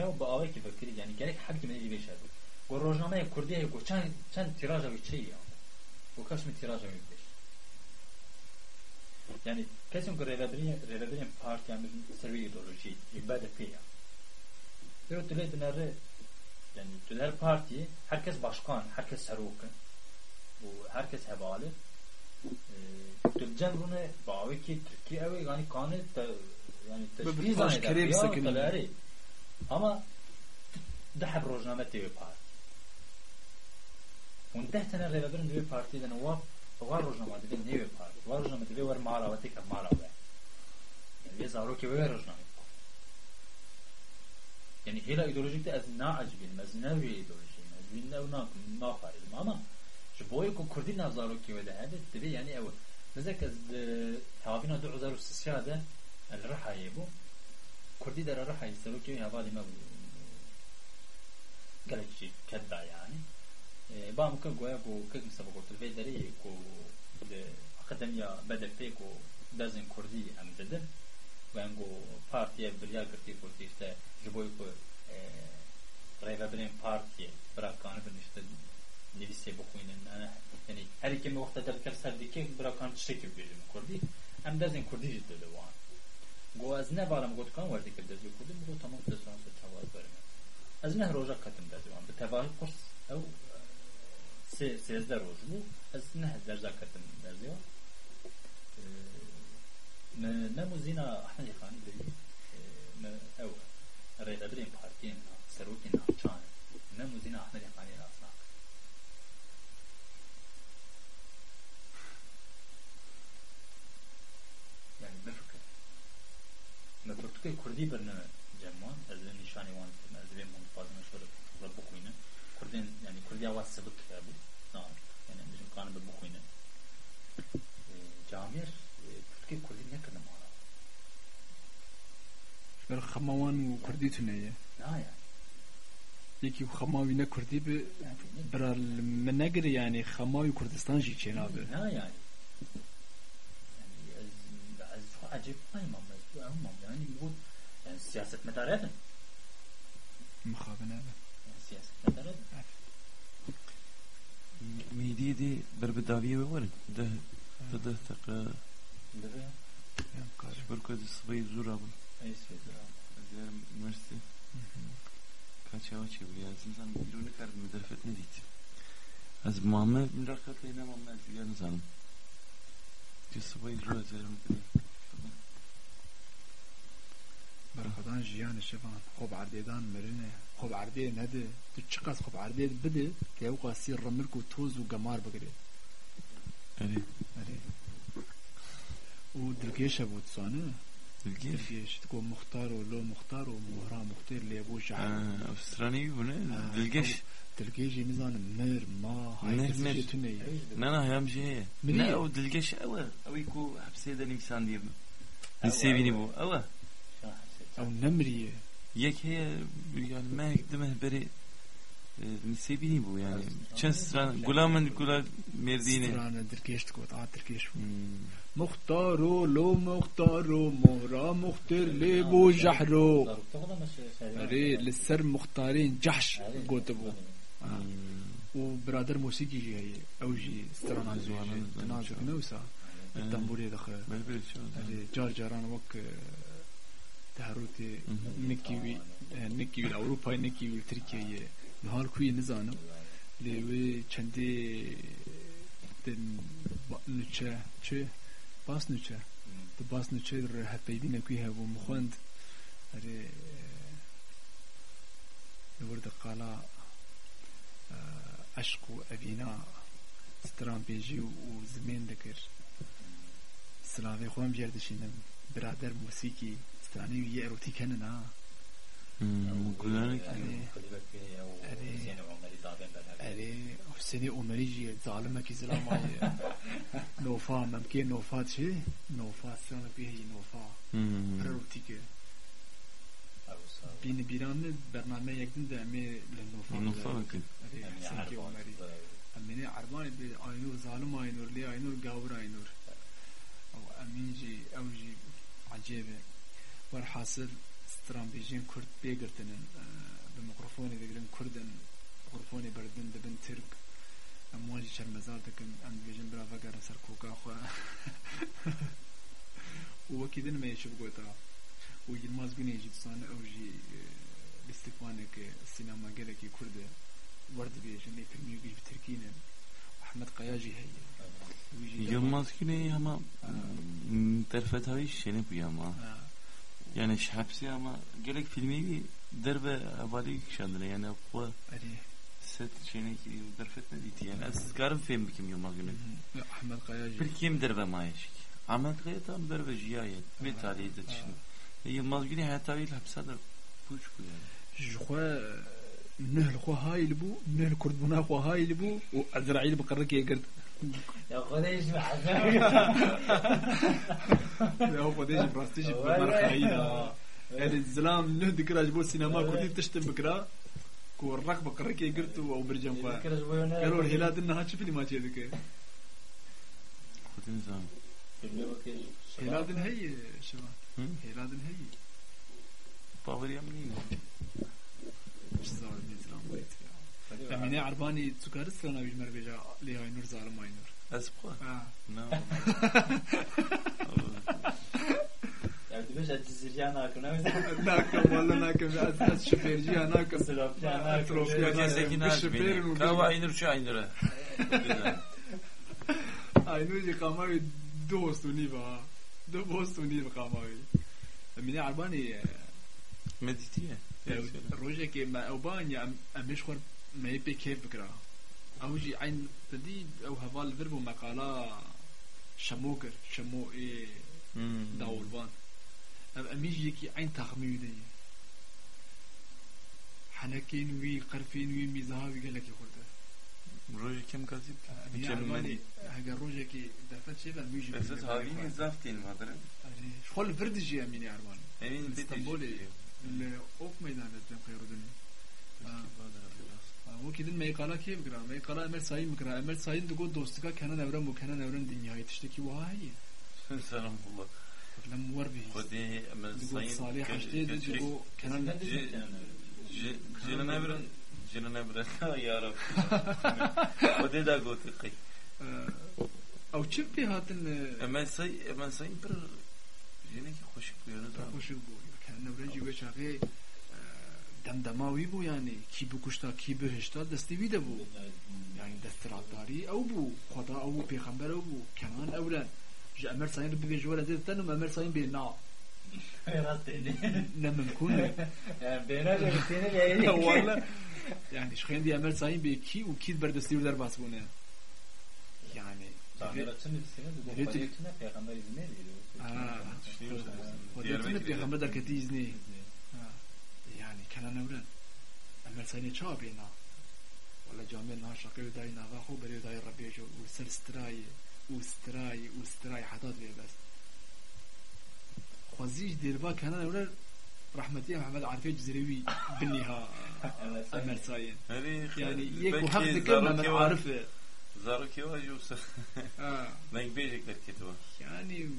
Ya bu avay ki fakir yani gerek hak gibi bir şey bu. Bu rojnamaya kurdiye bu çan çan tiraja bir şey ya. Bu kaç mı tiraja bir şey. Kesin ki revabrin revabrin parti yani servi ideoloji ibadet piya. Ve tüle dinarı yani tüler parti herkes başkan, herkes serok. Bu herkes hevalı. ترجم رونه باوی که ترکیه اوی یعنی کانه تا یعنی تشبیه باش زانه کریم یا سکنی. تلاری اما ده حب روزنامه تیوی پار اون ده تنه ریوه برن دوی پارتی دن واب وار روزنامه دوی نیوی پار وار روزنامه دوی ور مارا و تیکر مارا و یعنی یه زارو که وی روزنامه yani hela ideolojik de az na acbil az na vi ideoloji az vi na na na farid ama şu boyu ko kurdi nazaro ki ve de hadi tabi yani ev mesela az tavina du uzar sisya da el raha yebu kurdi da raha yisalo ki havali ma galakçi kedda yani. Ba mı ka goya ko kek misaba ko tülbe deri ko de akademiya BDP ko dazin kurdi am dedim ben go partiye birya girti ko işte jiboy ko reyvebrin partiye bırakanı bin işte نویسه بخوینن یعنی هر کی وقت در کر سر دیگه برا کان چشکی بیریم کردی ام دزین کردی جد دوان گو از نه وارم گوت کان وردی کرد دزی کردی گو تمام دزان سو تواز برم از نه روزا کتم دزوان به تواهی قرص أو سه سیزده روز بو از نه درجا کتم دزیوان ما مزينا احمد خاني بري ما أو ريدا برين بارتين سروكين خماوان و کردی تو نیه لا يعني یکی خماوی نه کردی به برال من نگری یعنی خماوی کردستان جی چه نابه لا يعني يعني از از عجيب ما يمام هم يعني بيقول يعني سياسة مدارات مخابنه يعني سياسة مدارات میدی دی بر بداوی ورن ده ده تق ده شبر کد صبی زورا بون کاچاوا چی بودی از انسان بیرون کرد مدرفت ندید از محمد من رخت لینا محمد از دیگر نزانم که صبی زورا زیرم کنی برخدان جیان شفان خوب عردیدان مرنه خوب عردی نده تو چقدر خوب عردی بده که او قاسی رملک و توز و گمار بگیره اری اری و دلگیش بود سانه دلگیش دلگیش تقول مختار و لو مختار و مهرا مختار لیبو شعر افسرانی بونه دلگش دلگیجی نزانم مر ما مر- های مر. کسی تو نیه نه نه هم جه مری. نه او دلگش اوه اوی کو حبسه ده نویسان دیم نسیبینی بو اوه او نمریه یک هی yani ما دمه بری نسي بو يعني چن سران غلام من كولا مرديني سران دركيشت كوت ا تركيش مختارو لو مختارو مهرا مختار لي بو جحرو ري للسر مختارين جحش كوت بو و برادر موسيقي جي أو جي سران زوانا تناجر نوسا الدمبوري دخل بلبل جار جاران وك تهروتي نكيوي نكيوي اوروبا نكيوي تركيا Halkuyu nizanim. Levi çendi den nüçe çi bas nüçe. De bas nüçe hepeydi ne kuyu hevu muhand. Hani burada e, kala e, aşku evina stran beji u zemin dekir. Slavê xwan biyerdişînim. Birader musîkî stranê wî yê erotîk henin ha. حسینی عمری جی ظالمه کی ظلام آیه نوفا ممکن نوفا چه نوفا ستران بیه نوفا اروتی که بین بیران برنامه یک دن دمی لنوفا نوفا که. اره حسینی عمری امینه عربانی به آینور ظالم آینور لی آینور گاور آینور او امین جی او جی عجیبه والحاصل ستران بیجین کرد بیگرتنن به میکروفونی دگرن کردن میکروفونی بردن دبن ترک اما جی شرمزار دکن ام بیجین برا وگر سر کوکا خوا و وکیدن ما یشب گوتا و یلماز بینی جی تسان او جی باستفانه که سینما گله کی کرده ورد بیجین لی فیلمی گیج بترکینن احمد قیاجی هی Yılmaz Güney ama terfet havi şene bu ama. Yani şapsi ama gerek filmi bir derbe havali kişandına yani bu اری set şene ki terfet ne diyeti yani az garım film bikim Yılmaz Güney. احمد قیاجی Bir kim derbe mayeşik. Ahmet Kaya tam derbe jiyayet. Bir tarihi de şimdi. Yılmaz Güney hayatavi hapsada puç bu yani. جخوا نهل خو هاي لبو نهل كرد بنا خو هاي لبو وازرعيل بقرك يقرد لو خدش لو خدش براستيش بمرخايدا يعني الزلام له ذكرى جبوا السينما كنت تشتم بكرا كو الرقبة قريكي قرتو أو برجم قا قالوا الهلاد انها تشوف اللي ما تشي ذكي؟ خدين زلام. هلاد هي شباب. هلاد هي. طاغر يمنين إيش صار؟ زمینه عربانی تکرار است نویج مر بیجا لی نور زارم نور از بخوا نه دیوش ها ناکم ناکم والا ناکم از شپیرجی ها ناکم سرافی ها ناکم چه های نوره های با دو بستونی با خاماوی زمینه عربانی مدیتیه روژه که ما يبي كيف بكرة أو جي عين بدي أو هفال فيربو مقالا شموكر شمو إيه داولبان أب أميجي كي عين تخميني حنكين وي قرفين وي ميزهاوي قال لك خورده روجي كم كاتب أه، يعني كم مني هاجا روجي كي دافت شيء ميجي بس هذه مزافتين مادر شغل يعني فرد جي أميني عربان يعني اللي أوك ميدان تم خير الدنيا वो कि दिन मैं काला के बिकरा मैं काला मैं सही बिकरा मैं सही तो को दोस्ती का कहना नवरम वो कहना नवरम दिन यहाँ इतिश्ते की वहाँ है سلام الله لم ور به خدي من صين صالح اشتي دي بو كان جنن ابرن جنن ابرن يا رب خدي دا قلت قي او تشب في هات من صي من صين بر جنك خوشك بيونه خوشك بو كان نبرجي بشاقي وشاغي دمدماوي بو يعني كي بو كشتا كي بهشتا دستي بيده بو يعني دستراتاري او بو خدا او بو پیغمبر او بو كمان اولا جا امر ساين بيجي جولا زيد تنم امر ساين بينا نممكن بينا جبتين والله يعني شخين دي امر ساين بكي وكي بردستي ودر باسبونه يعني آه ودتنا پیغمبر در کتیز نی يعني كان نورن أما سيني شابينا ولا جامينا شقي وداينا غاخو بري وداي ربي جو. وسر ستراي وستراي وستراي حتى دي بس. خوزيج ديربا كان نورن رحمتي محمد عارفي جزريوي بنيها أمر ساين يعني يكو حق ذكرنا من عارفه. زارك يا يوسف نك بيجك يعني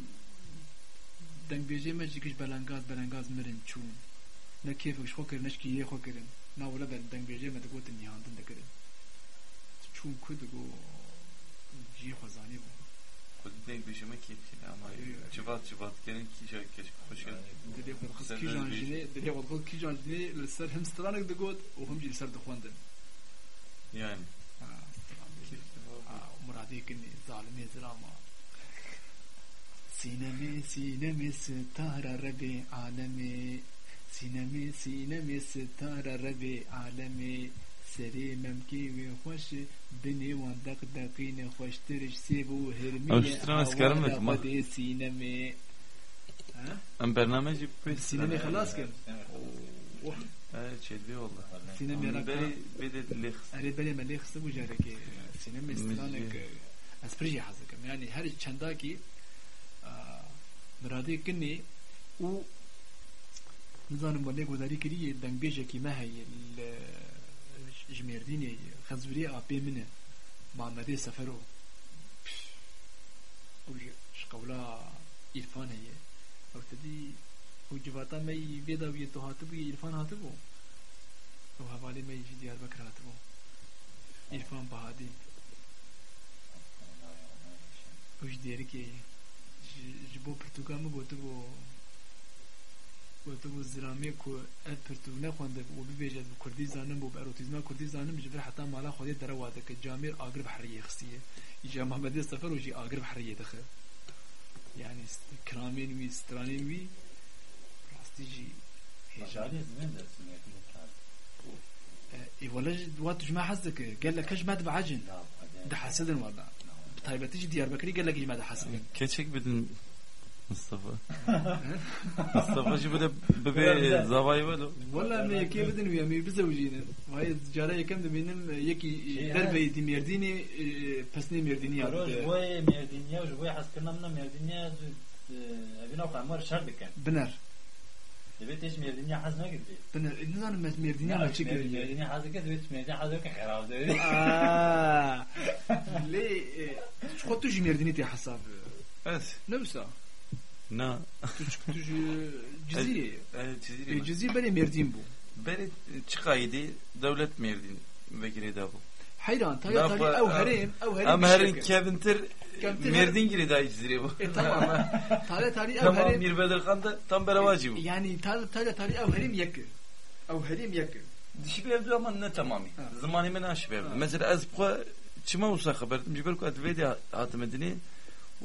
دنگ بيجي مجيكش بلنگاز بلنگاز مرن چون. ne keyfi iş hokir ne şkiye hokirin na ula ben ben bece me de gotin yandın da kirin çun kuy de go ji hazani bu. Kudin denk bejeme keyfi ama çıvat çıvat gelin ki şey keş hoş geldin. dedi bu kız ki janjini dedi bu kız ki janjini ser hem stranak de got o hem jil de khwandın yani. Muradi kin zalimi zrama sinemi sinemi sitara rabi alemi سینمی سینمی ستاره رب عالمی سری ممکی و خوش بنی و دق دقین خوش ترش سیبو هرمی Avusturya askerim mi? Ma- خود سینمی Am برنامه bir سینمی خلاص کن Evet çeldi oldu. Sinem yarak- Beri beri lix. اری بله ملی خسته بو جاره که سینما استرانک از پرجی حاضر کم یعنی هر چندا نزانم ولی گذاری کری دنگ بیجه کی ما هی جمردینی خزوری آبی منه محمد سفرو. أو شقولا عرفان هی أو تدی أو جواتا می بیدا وی تو هاتبو عرفان هاتبو. أو حوالی می دیار بکر هاتبو. عرفان بهادی اوش دیاری که جبو پرتوگام بوده بو تو بو زرامی کو اد پرتو نه خوند و ببیجد بو کردی زانم بو اروتیزما کردی زانم جبر حتی مالا خودی دروا ده که جامیر آگرب حریه خسیه. ایجا محمد سفر و جی آگرب حریه دخه. یعنی کرامین وی سترانین وی راستی جی هیجانی زمین دستم یکی مطلب اي ولا وقت جماعة حزك قال لك كش ما تبعجن ده حسدن والله بطيبتي ديار بكري قال لك جماعة حسدن. كتشك بدن bidin Mustafa. Mustafa jî bide bibe zavayı velo. Valla me yekê bidin wî em ê bizewjînin Vay cara yekem dibînim yekî derbeyê dî mêrdînê pesnê mêrdînî ya روج بوي ميردينيا وجوي حس كنا من ميردينيا ابينا وقامر شر كان biner دبيت ايش ميردينيا حز ما قد biner nizanim me mêrdînî me çi kirî ميردينيا حز كده دبيت ميردينيا حز كان خراب ده lê xwe tu jî mêrdînî tê hesab Evet. Beri çıkaydı devlet merdin vekili da bu. heyran ta Ne ya tali yapar- ew herêm ew herêm Ama bir herin şekil. kevintir Kevintir- merdin giri da çizili bu. E tamam. Tale tali ev Tamam Mir Bedirkan da tam beravacı bu. yani tale tale tali ev herêm yekir ew herêm yekir Dişi bir evde ama ne tamamı. Zamanı ben aşı bir evde. Mesela az bu çima olsa haberdim. Jiber ku advedi hatım edini.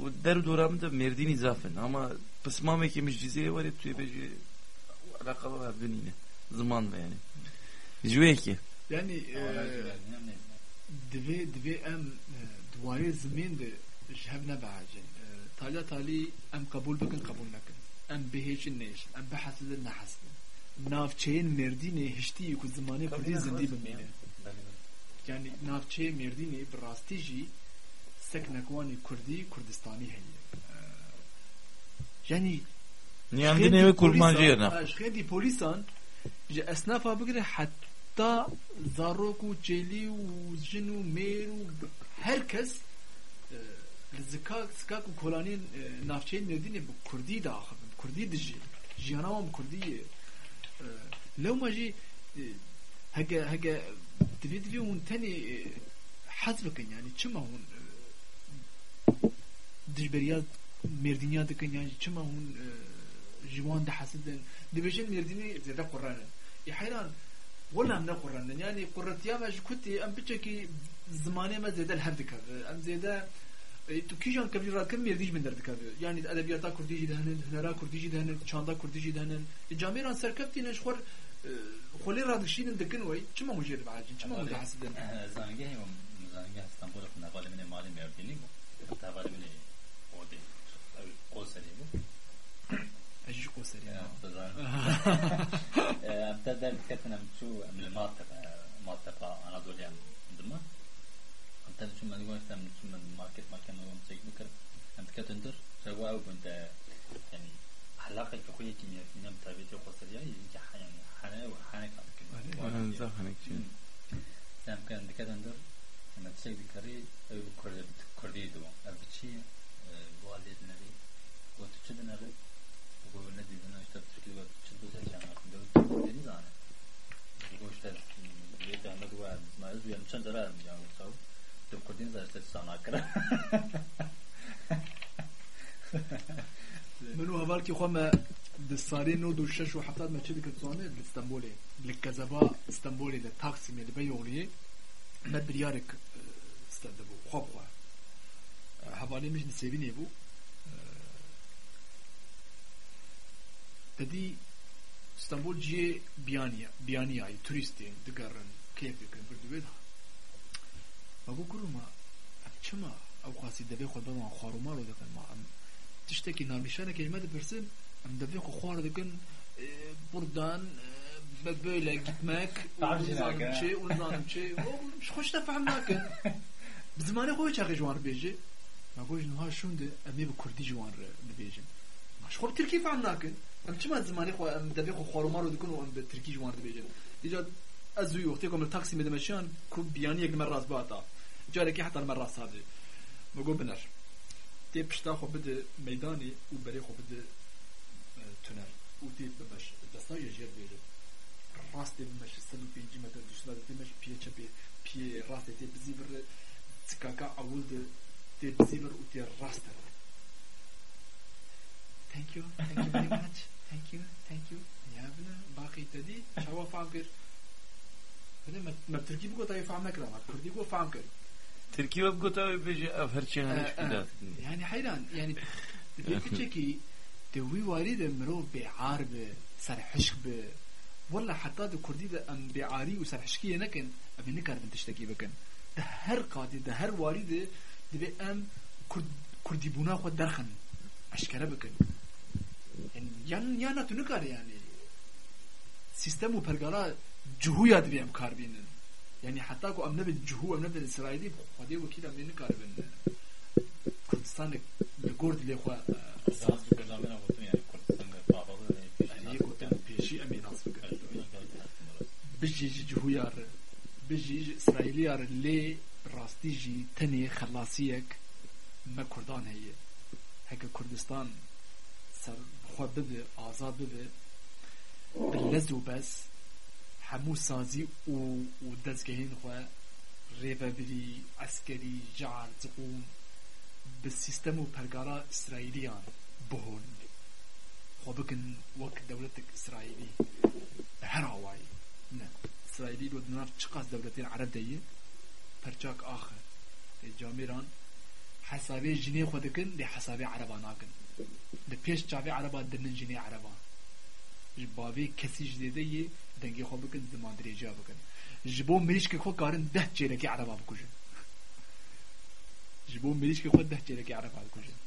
O der doramda merdin izafen. Ama pısmam ekimiz ciziye var et tüye beji alakalı var dönüne. Zamanla yani. Jüve ki. yani divê divê em duwarê zimên de ji hev nebehecin taliya talî em qebûl bikin qebûl nekin em bihêçin nêşin em bihesidin nehesidin navçeyên mêrdînê hiştî ku zimanê kurdî zindî bimîne yani navçeyê mêrdînê bi rastî jî sek nekwanê kurdî kurdistanî heye yani Niyandin evi kurmancı yerine. Şxêdî polîsan ji esnafa bigire heta zarok û çêlî û jin û mêr û herkes e, li zikak zikak û kolanên e, navçeyên Mêrdînê bi Kurdî de axivin Kurdî dijî jiyana wan bi Kurdî ye E, lewma jî e, hege hege divê divê hûn tenê e, hez bikin yani çima hûn e, dijberiya Mêrdîniya dikin yani çima hûn e, ji wan dihesibin dibêjin Mêrdînê zêde quranin ya heyran ولا من قرن يعني قرت يا مش كنت ام بتشكي زمانه ما زيد الهر دكر ام زيد تو كيجان كبير كم يرديج من در دكر يعني ادبيات كردي دهن هنرا كردي دهن چاندا كردي دهن جاميران سركبتي نشخور خولي رادشين دكن وي چما مجرد بعاجين چما مدحسدن زانگه هم زانگه استانبول خنا قال من مال ميرديني بو تاوال من سريع. إمتى دائما كتنا شو من المرتبة مرتبة أنا دول يعني دم إمتى شو ما نقول شو من شو من ماركت ما كان هو مسيك بكر إمتى كتندر شو هو ابو أنت يعني علاقة كخوية كيمياء فينا بتربيت يوقف سريع يعني حنا حنا وحنا كذا. أنا زه هنيك شو سام كان إمتى كتندر أنا مسيك بكر إيه بكر بكر ديدو ابتشي بوالدنا آه، بي وتشدنا بي anı. Bu işte bir tane de var. Ma özü yani çan zarar mı yani sağ. Kurdistan'a kira. منو هبالكي خوما دساري نو دو شش وحطات ما تشدك تصاني لاسطنبولي لكذبا اسطنبولي لتاكسي اللي بيولي ما بريارك استدبو خوب خوا حوالي مش نسيبيني بو تدي اسطنبول جي بيانيا بيانيا اي توريستين دقرن كيف يمكن بردو بيدها بقول كل ما چما او خاصی دبی خود بما خوارو مارو دکن ما ام تشتكي نامشانه كلمة برسن ام دبی خو خوار دکن buradan e, böyle gitmek Tavşinak, şey uzanım şey مش خوش تفهم لكن بزمانه خوي چاقي جوان بيجي ما قوش نها شون ده امي بكردي جوان بيجي مش خو تركي فهم لكن ام چما زمانه خو ام دبي خو خورو مارو دکن و ام بتركي جوان بيجي اجا ازوي وقتی كم التاكسي مدمشان كو بياني يك مرة باتا جارك حتى المرة هذه بقول بنر تي بشتا خو بده ميداني وبري خو بده تونر وتي بمش دستا يجير بيجي راست بمش سلو بيجي متى دشلا تمش بيه چبي بيه راست تي بزيبر تكاكا اول ده تي بزيبر وتي راست Thank you, thank you very much. Thank you, thank you. يا بنا باقي تدي شوا فاكر بنا ما ما بتركي بقول طيب فاهم نكرا ما كردي بقول فاهم كر تركيا بقوتا بيجي افرشي هنش كده يعني حيران يعني تفكري دوي وارد مرو بعار به سر حشك به ولا حتى دو كردي ده ام بعاري وسر حشكية نكن ابي نكر بنت تشتكي بكن ده هر قادي ده هر وارد دبي ام كرد كردي بونا خود درخن اشكره بكن يعني yan yana tu nikar yani sistem u pergala cuhuya dibê em kar bînin yani heta ku em nebin cuhu em nebin İsrailî xwedê wekîl em lê nikar bin Kurdistanê li gor dilê xwe Esas bu kazanmına bakın yani Kurdistan'da babalı ve yani gotin pêşî em ê nas bikin bijî ji cuhuya re bijî ji İsrailîya re lê rastî jî tenê û û dezgehên xwe rêvebirî eskerî car ziqûm bi sîstem û pergara İsraîliyan bihon xwe bikin wek dewletek İsraîlî bi her awayî ne İsraîlî lo dinar çi qas dewletên Ereb de ye perçak axe tê camêran hesabê jinê xwe dikin lê hesabê Ereba nakin li pêş çavê Ereba dinin jinê Ereba ji bavê kesî ji dêde yê تنگی خواب کن دمان دریج آب کن جبو میش که خود کارن ده چیله کی عرب آب کوچن جبو میش که خود ده چیله کی عرب آب کوچن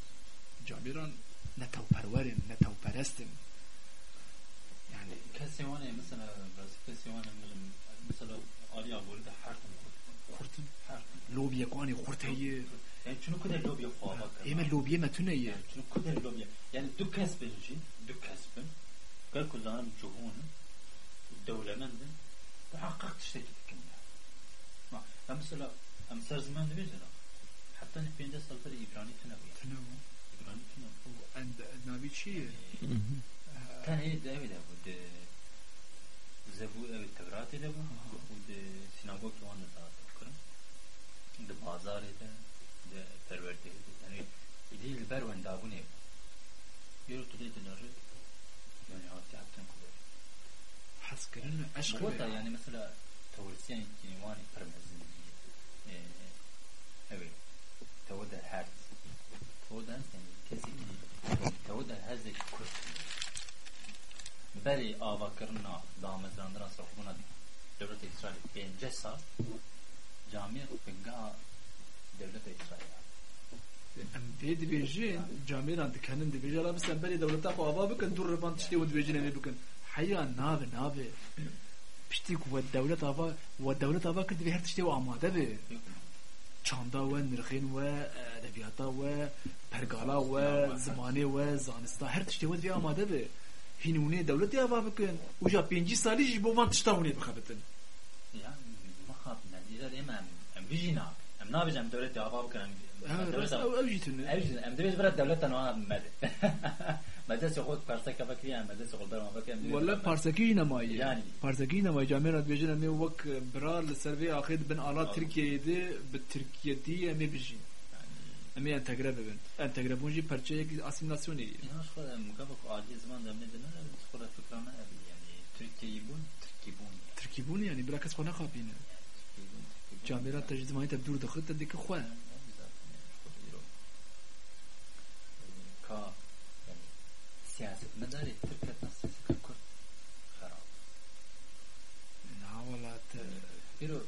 جامیران نتو پرورن نتو پرستن یعنی کسی وانه مثلا راست کسی وانه مثلا مثلا آریا بوده حرف خورت لوبیا کانی خورت هیه یعنی چنو کدوم لوبیا خواب کرد؟ ایم لوبیا متنه یه یعنی چنو کدوم لوبیا؟ یعنی دو کسب بیشی دو کسب. کل کدوم جهان devlemendin muhakkak tişteki dikin ya Ma ben mesela em ser zaman dibêjin hatta ne pênce salter İbrani tune bu tune İbrani tune and navî çi ye كان هي داوي ده بود زبو التورات ده بود سيناغوج وان ده كرم ده بازار ده ده پرورده ده يعني يدي البر وان دابونه يرو تدي دينار يعني هاتي Haskırını aşkı Bu da yani mesela teorisyen için var permezin e, evet teoda her. Teoda yani kesin teoda her de kurt. Beri avakırına dametlandıran sahibuna devlet İsrail bence sa cami fıkha devlet İsrail. Em pê dibêjin şey, camêran dikenin dibêje şey ala bi sen berê dewleta xwe ava bikin dûr rivan tiştê wan dibêjin em ê bikin şey حەیران نابێ نابێ پشتی وە دەولەت ئاوا وە دەولەت ئاوا کرد دەبێ هەر تشتێ و ئامادە بێ çanda we nirxên we edebiyata we pergala we zimanê we zanista her tiştê we divê amade be hîn hûnê dewletê ava bikin û ja pêncî salî ji bo van tişta hûnê bixebitin ya مخاط نتیجه ام ام بيجينا ام نابج ام دولت آوا بكن ew jî tune ام دبيج برا دولت انا مد ما مدرسه خود پرسک فکری هم مدرسه خود برام فکری ولا پارسکی نمایی Yani. پارسکی نمایی جامعه راد بیجن امی وک برا لسروی آخر بن آلا ترکیه دی به ترکیه دی امی بیجین امی انتگره ببین انتگره بونجی پرچه یک اسیمیلاسیونی اینا خود مکافک عادی زمان دم ندن خود فکرانه yani Türkiye'yi bun Türkiye bun ترکی بونی یعنی برا کس خونه خوابینه جامعه راد تجزمانی تبدور دخل تدیک خواه ka yani siyaset medari Türkiye nasıl siyaset kur خراب نه ولا Biro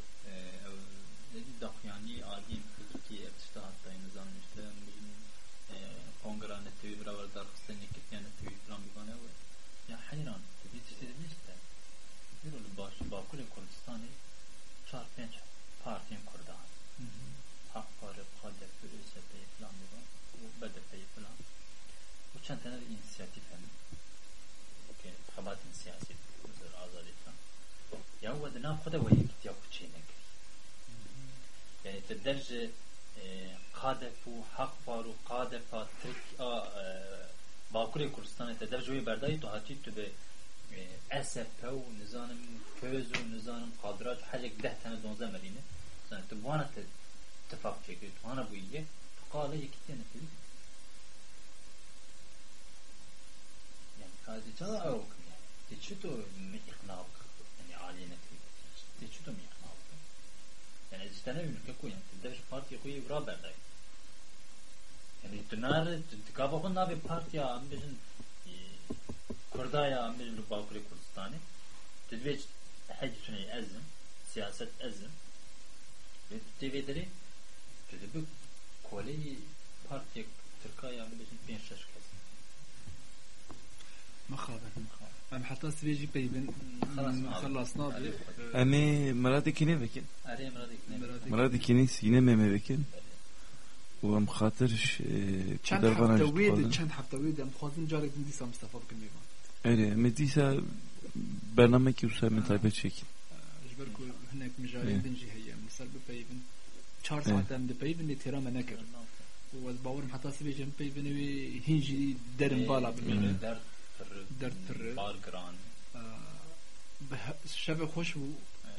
Ya هو دنا خدا وهيك يا كوتشينك يعني تدرج قادف وحق فارو قادف ترك باكوري كردستان تدرج وهي برداي تو هاتي تو به اسف و نظام فوز و نظام قادرات حاجه ده تنه دونزه مدينه مثلا تبوانا اتفاق شكل تبوانا بويه قال يكتين في يعني هذه ترى او يعني تشتو Čudom je Alto. Ja ne zistanevim kako je, da je partija koji je vraber da je. Yani dinar, kabakon abi partiya, ambirin e, Kurdaya, ambirin Lubakuri Kurdistani. Tedveç hecetüneyi ezim, siyaset ezim. Ve tedvederi, tedveç koleyi partiya Türkaya, ambirin ben şaşkazım. Makaben. Makaben. ام حتى سبيجي بيبن خلصنا. خلصنا عليه. Emi مرادي كيني بكن araya meradik ne مرادي كيني سينه ميمه بكن وام خاطرش چند كدر هفته غناش وید بخوادن چند هفته وید ام خوازم جارك من دیسا مصطفى بكن میبان öyle emi diyse برنامه ki usay من تایبت çekin جبر كو هناك مجال إيه. بنجي هي مثال ببيبن چهار إيه. ساعت ام ببيبن دي تيرا منكر والباور حتى سبيجي ام بيبن وي هنجي درم بالا بمجال در تر بار گران آه، شب خوش بو. آه،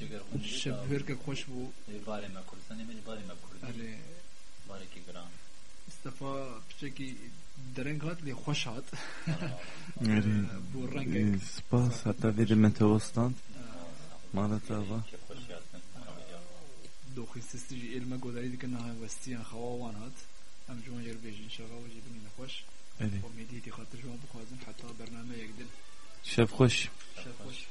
جگر خوش شب هر که خوش بو. باره ما کردستانی مج باره ما کردی باره کی گران. استفا پچه کی درنگ هات لی خوش هات. آه. بو رنگ. سپاس. حتی ویدی متوستاند مالت آبا دو خیستستی جی علمه گوداری دیگه نهای وستیان خواه وان هات. ام جوان بیجین شغا و جی بمین خوش. شب خوش. شب خوش.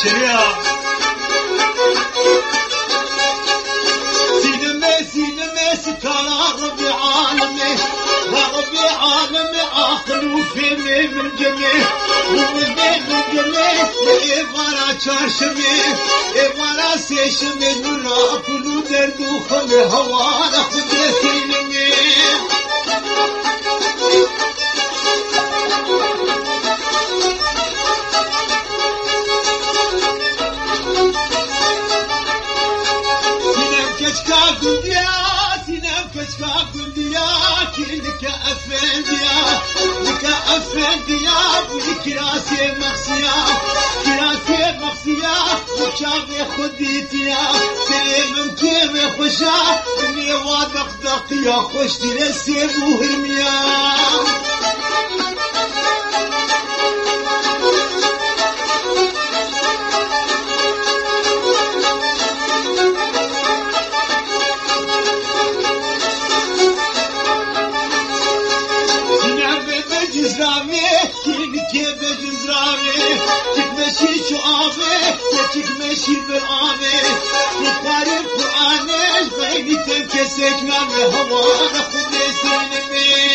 Cereya. Sinime sinime sitara Rabbi alemi. Rabbi alemi ahlu femi min cemi. Umide min cemi. Evara çarşemi. Evara seşemi. Nura pulu derdu khami havara kudretinimi. Thank you. تاخذ ياك لك افنديا لك افنديا یکی آمه یکی میشی بر آمه. بخاری قرآنش بینی تم کسک نامه هوا نخونه سینمه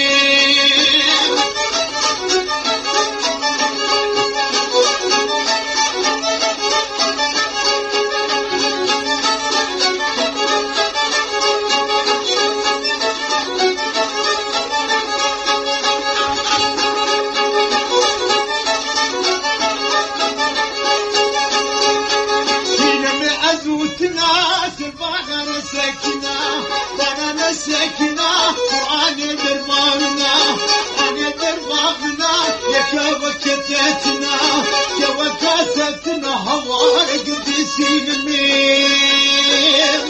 يا وكتتنا يا وكتتنا هوار قديسين مين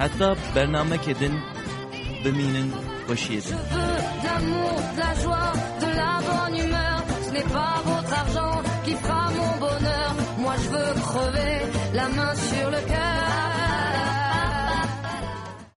حتی برنامه کدن بمینن باشید Je veux de l'amour, de la joie, de la bonne humeur. Ce n'est pas vos moi je veux crever la main sur le cœur.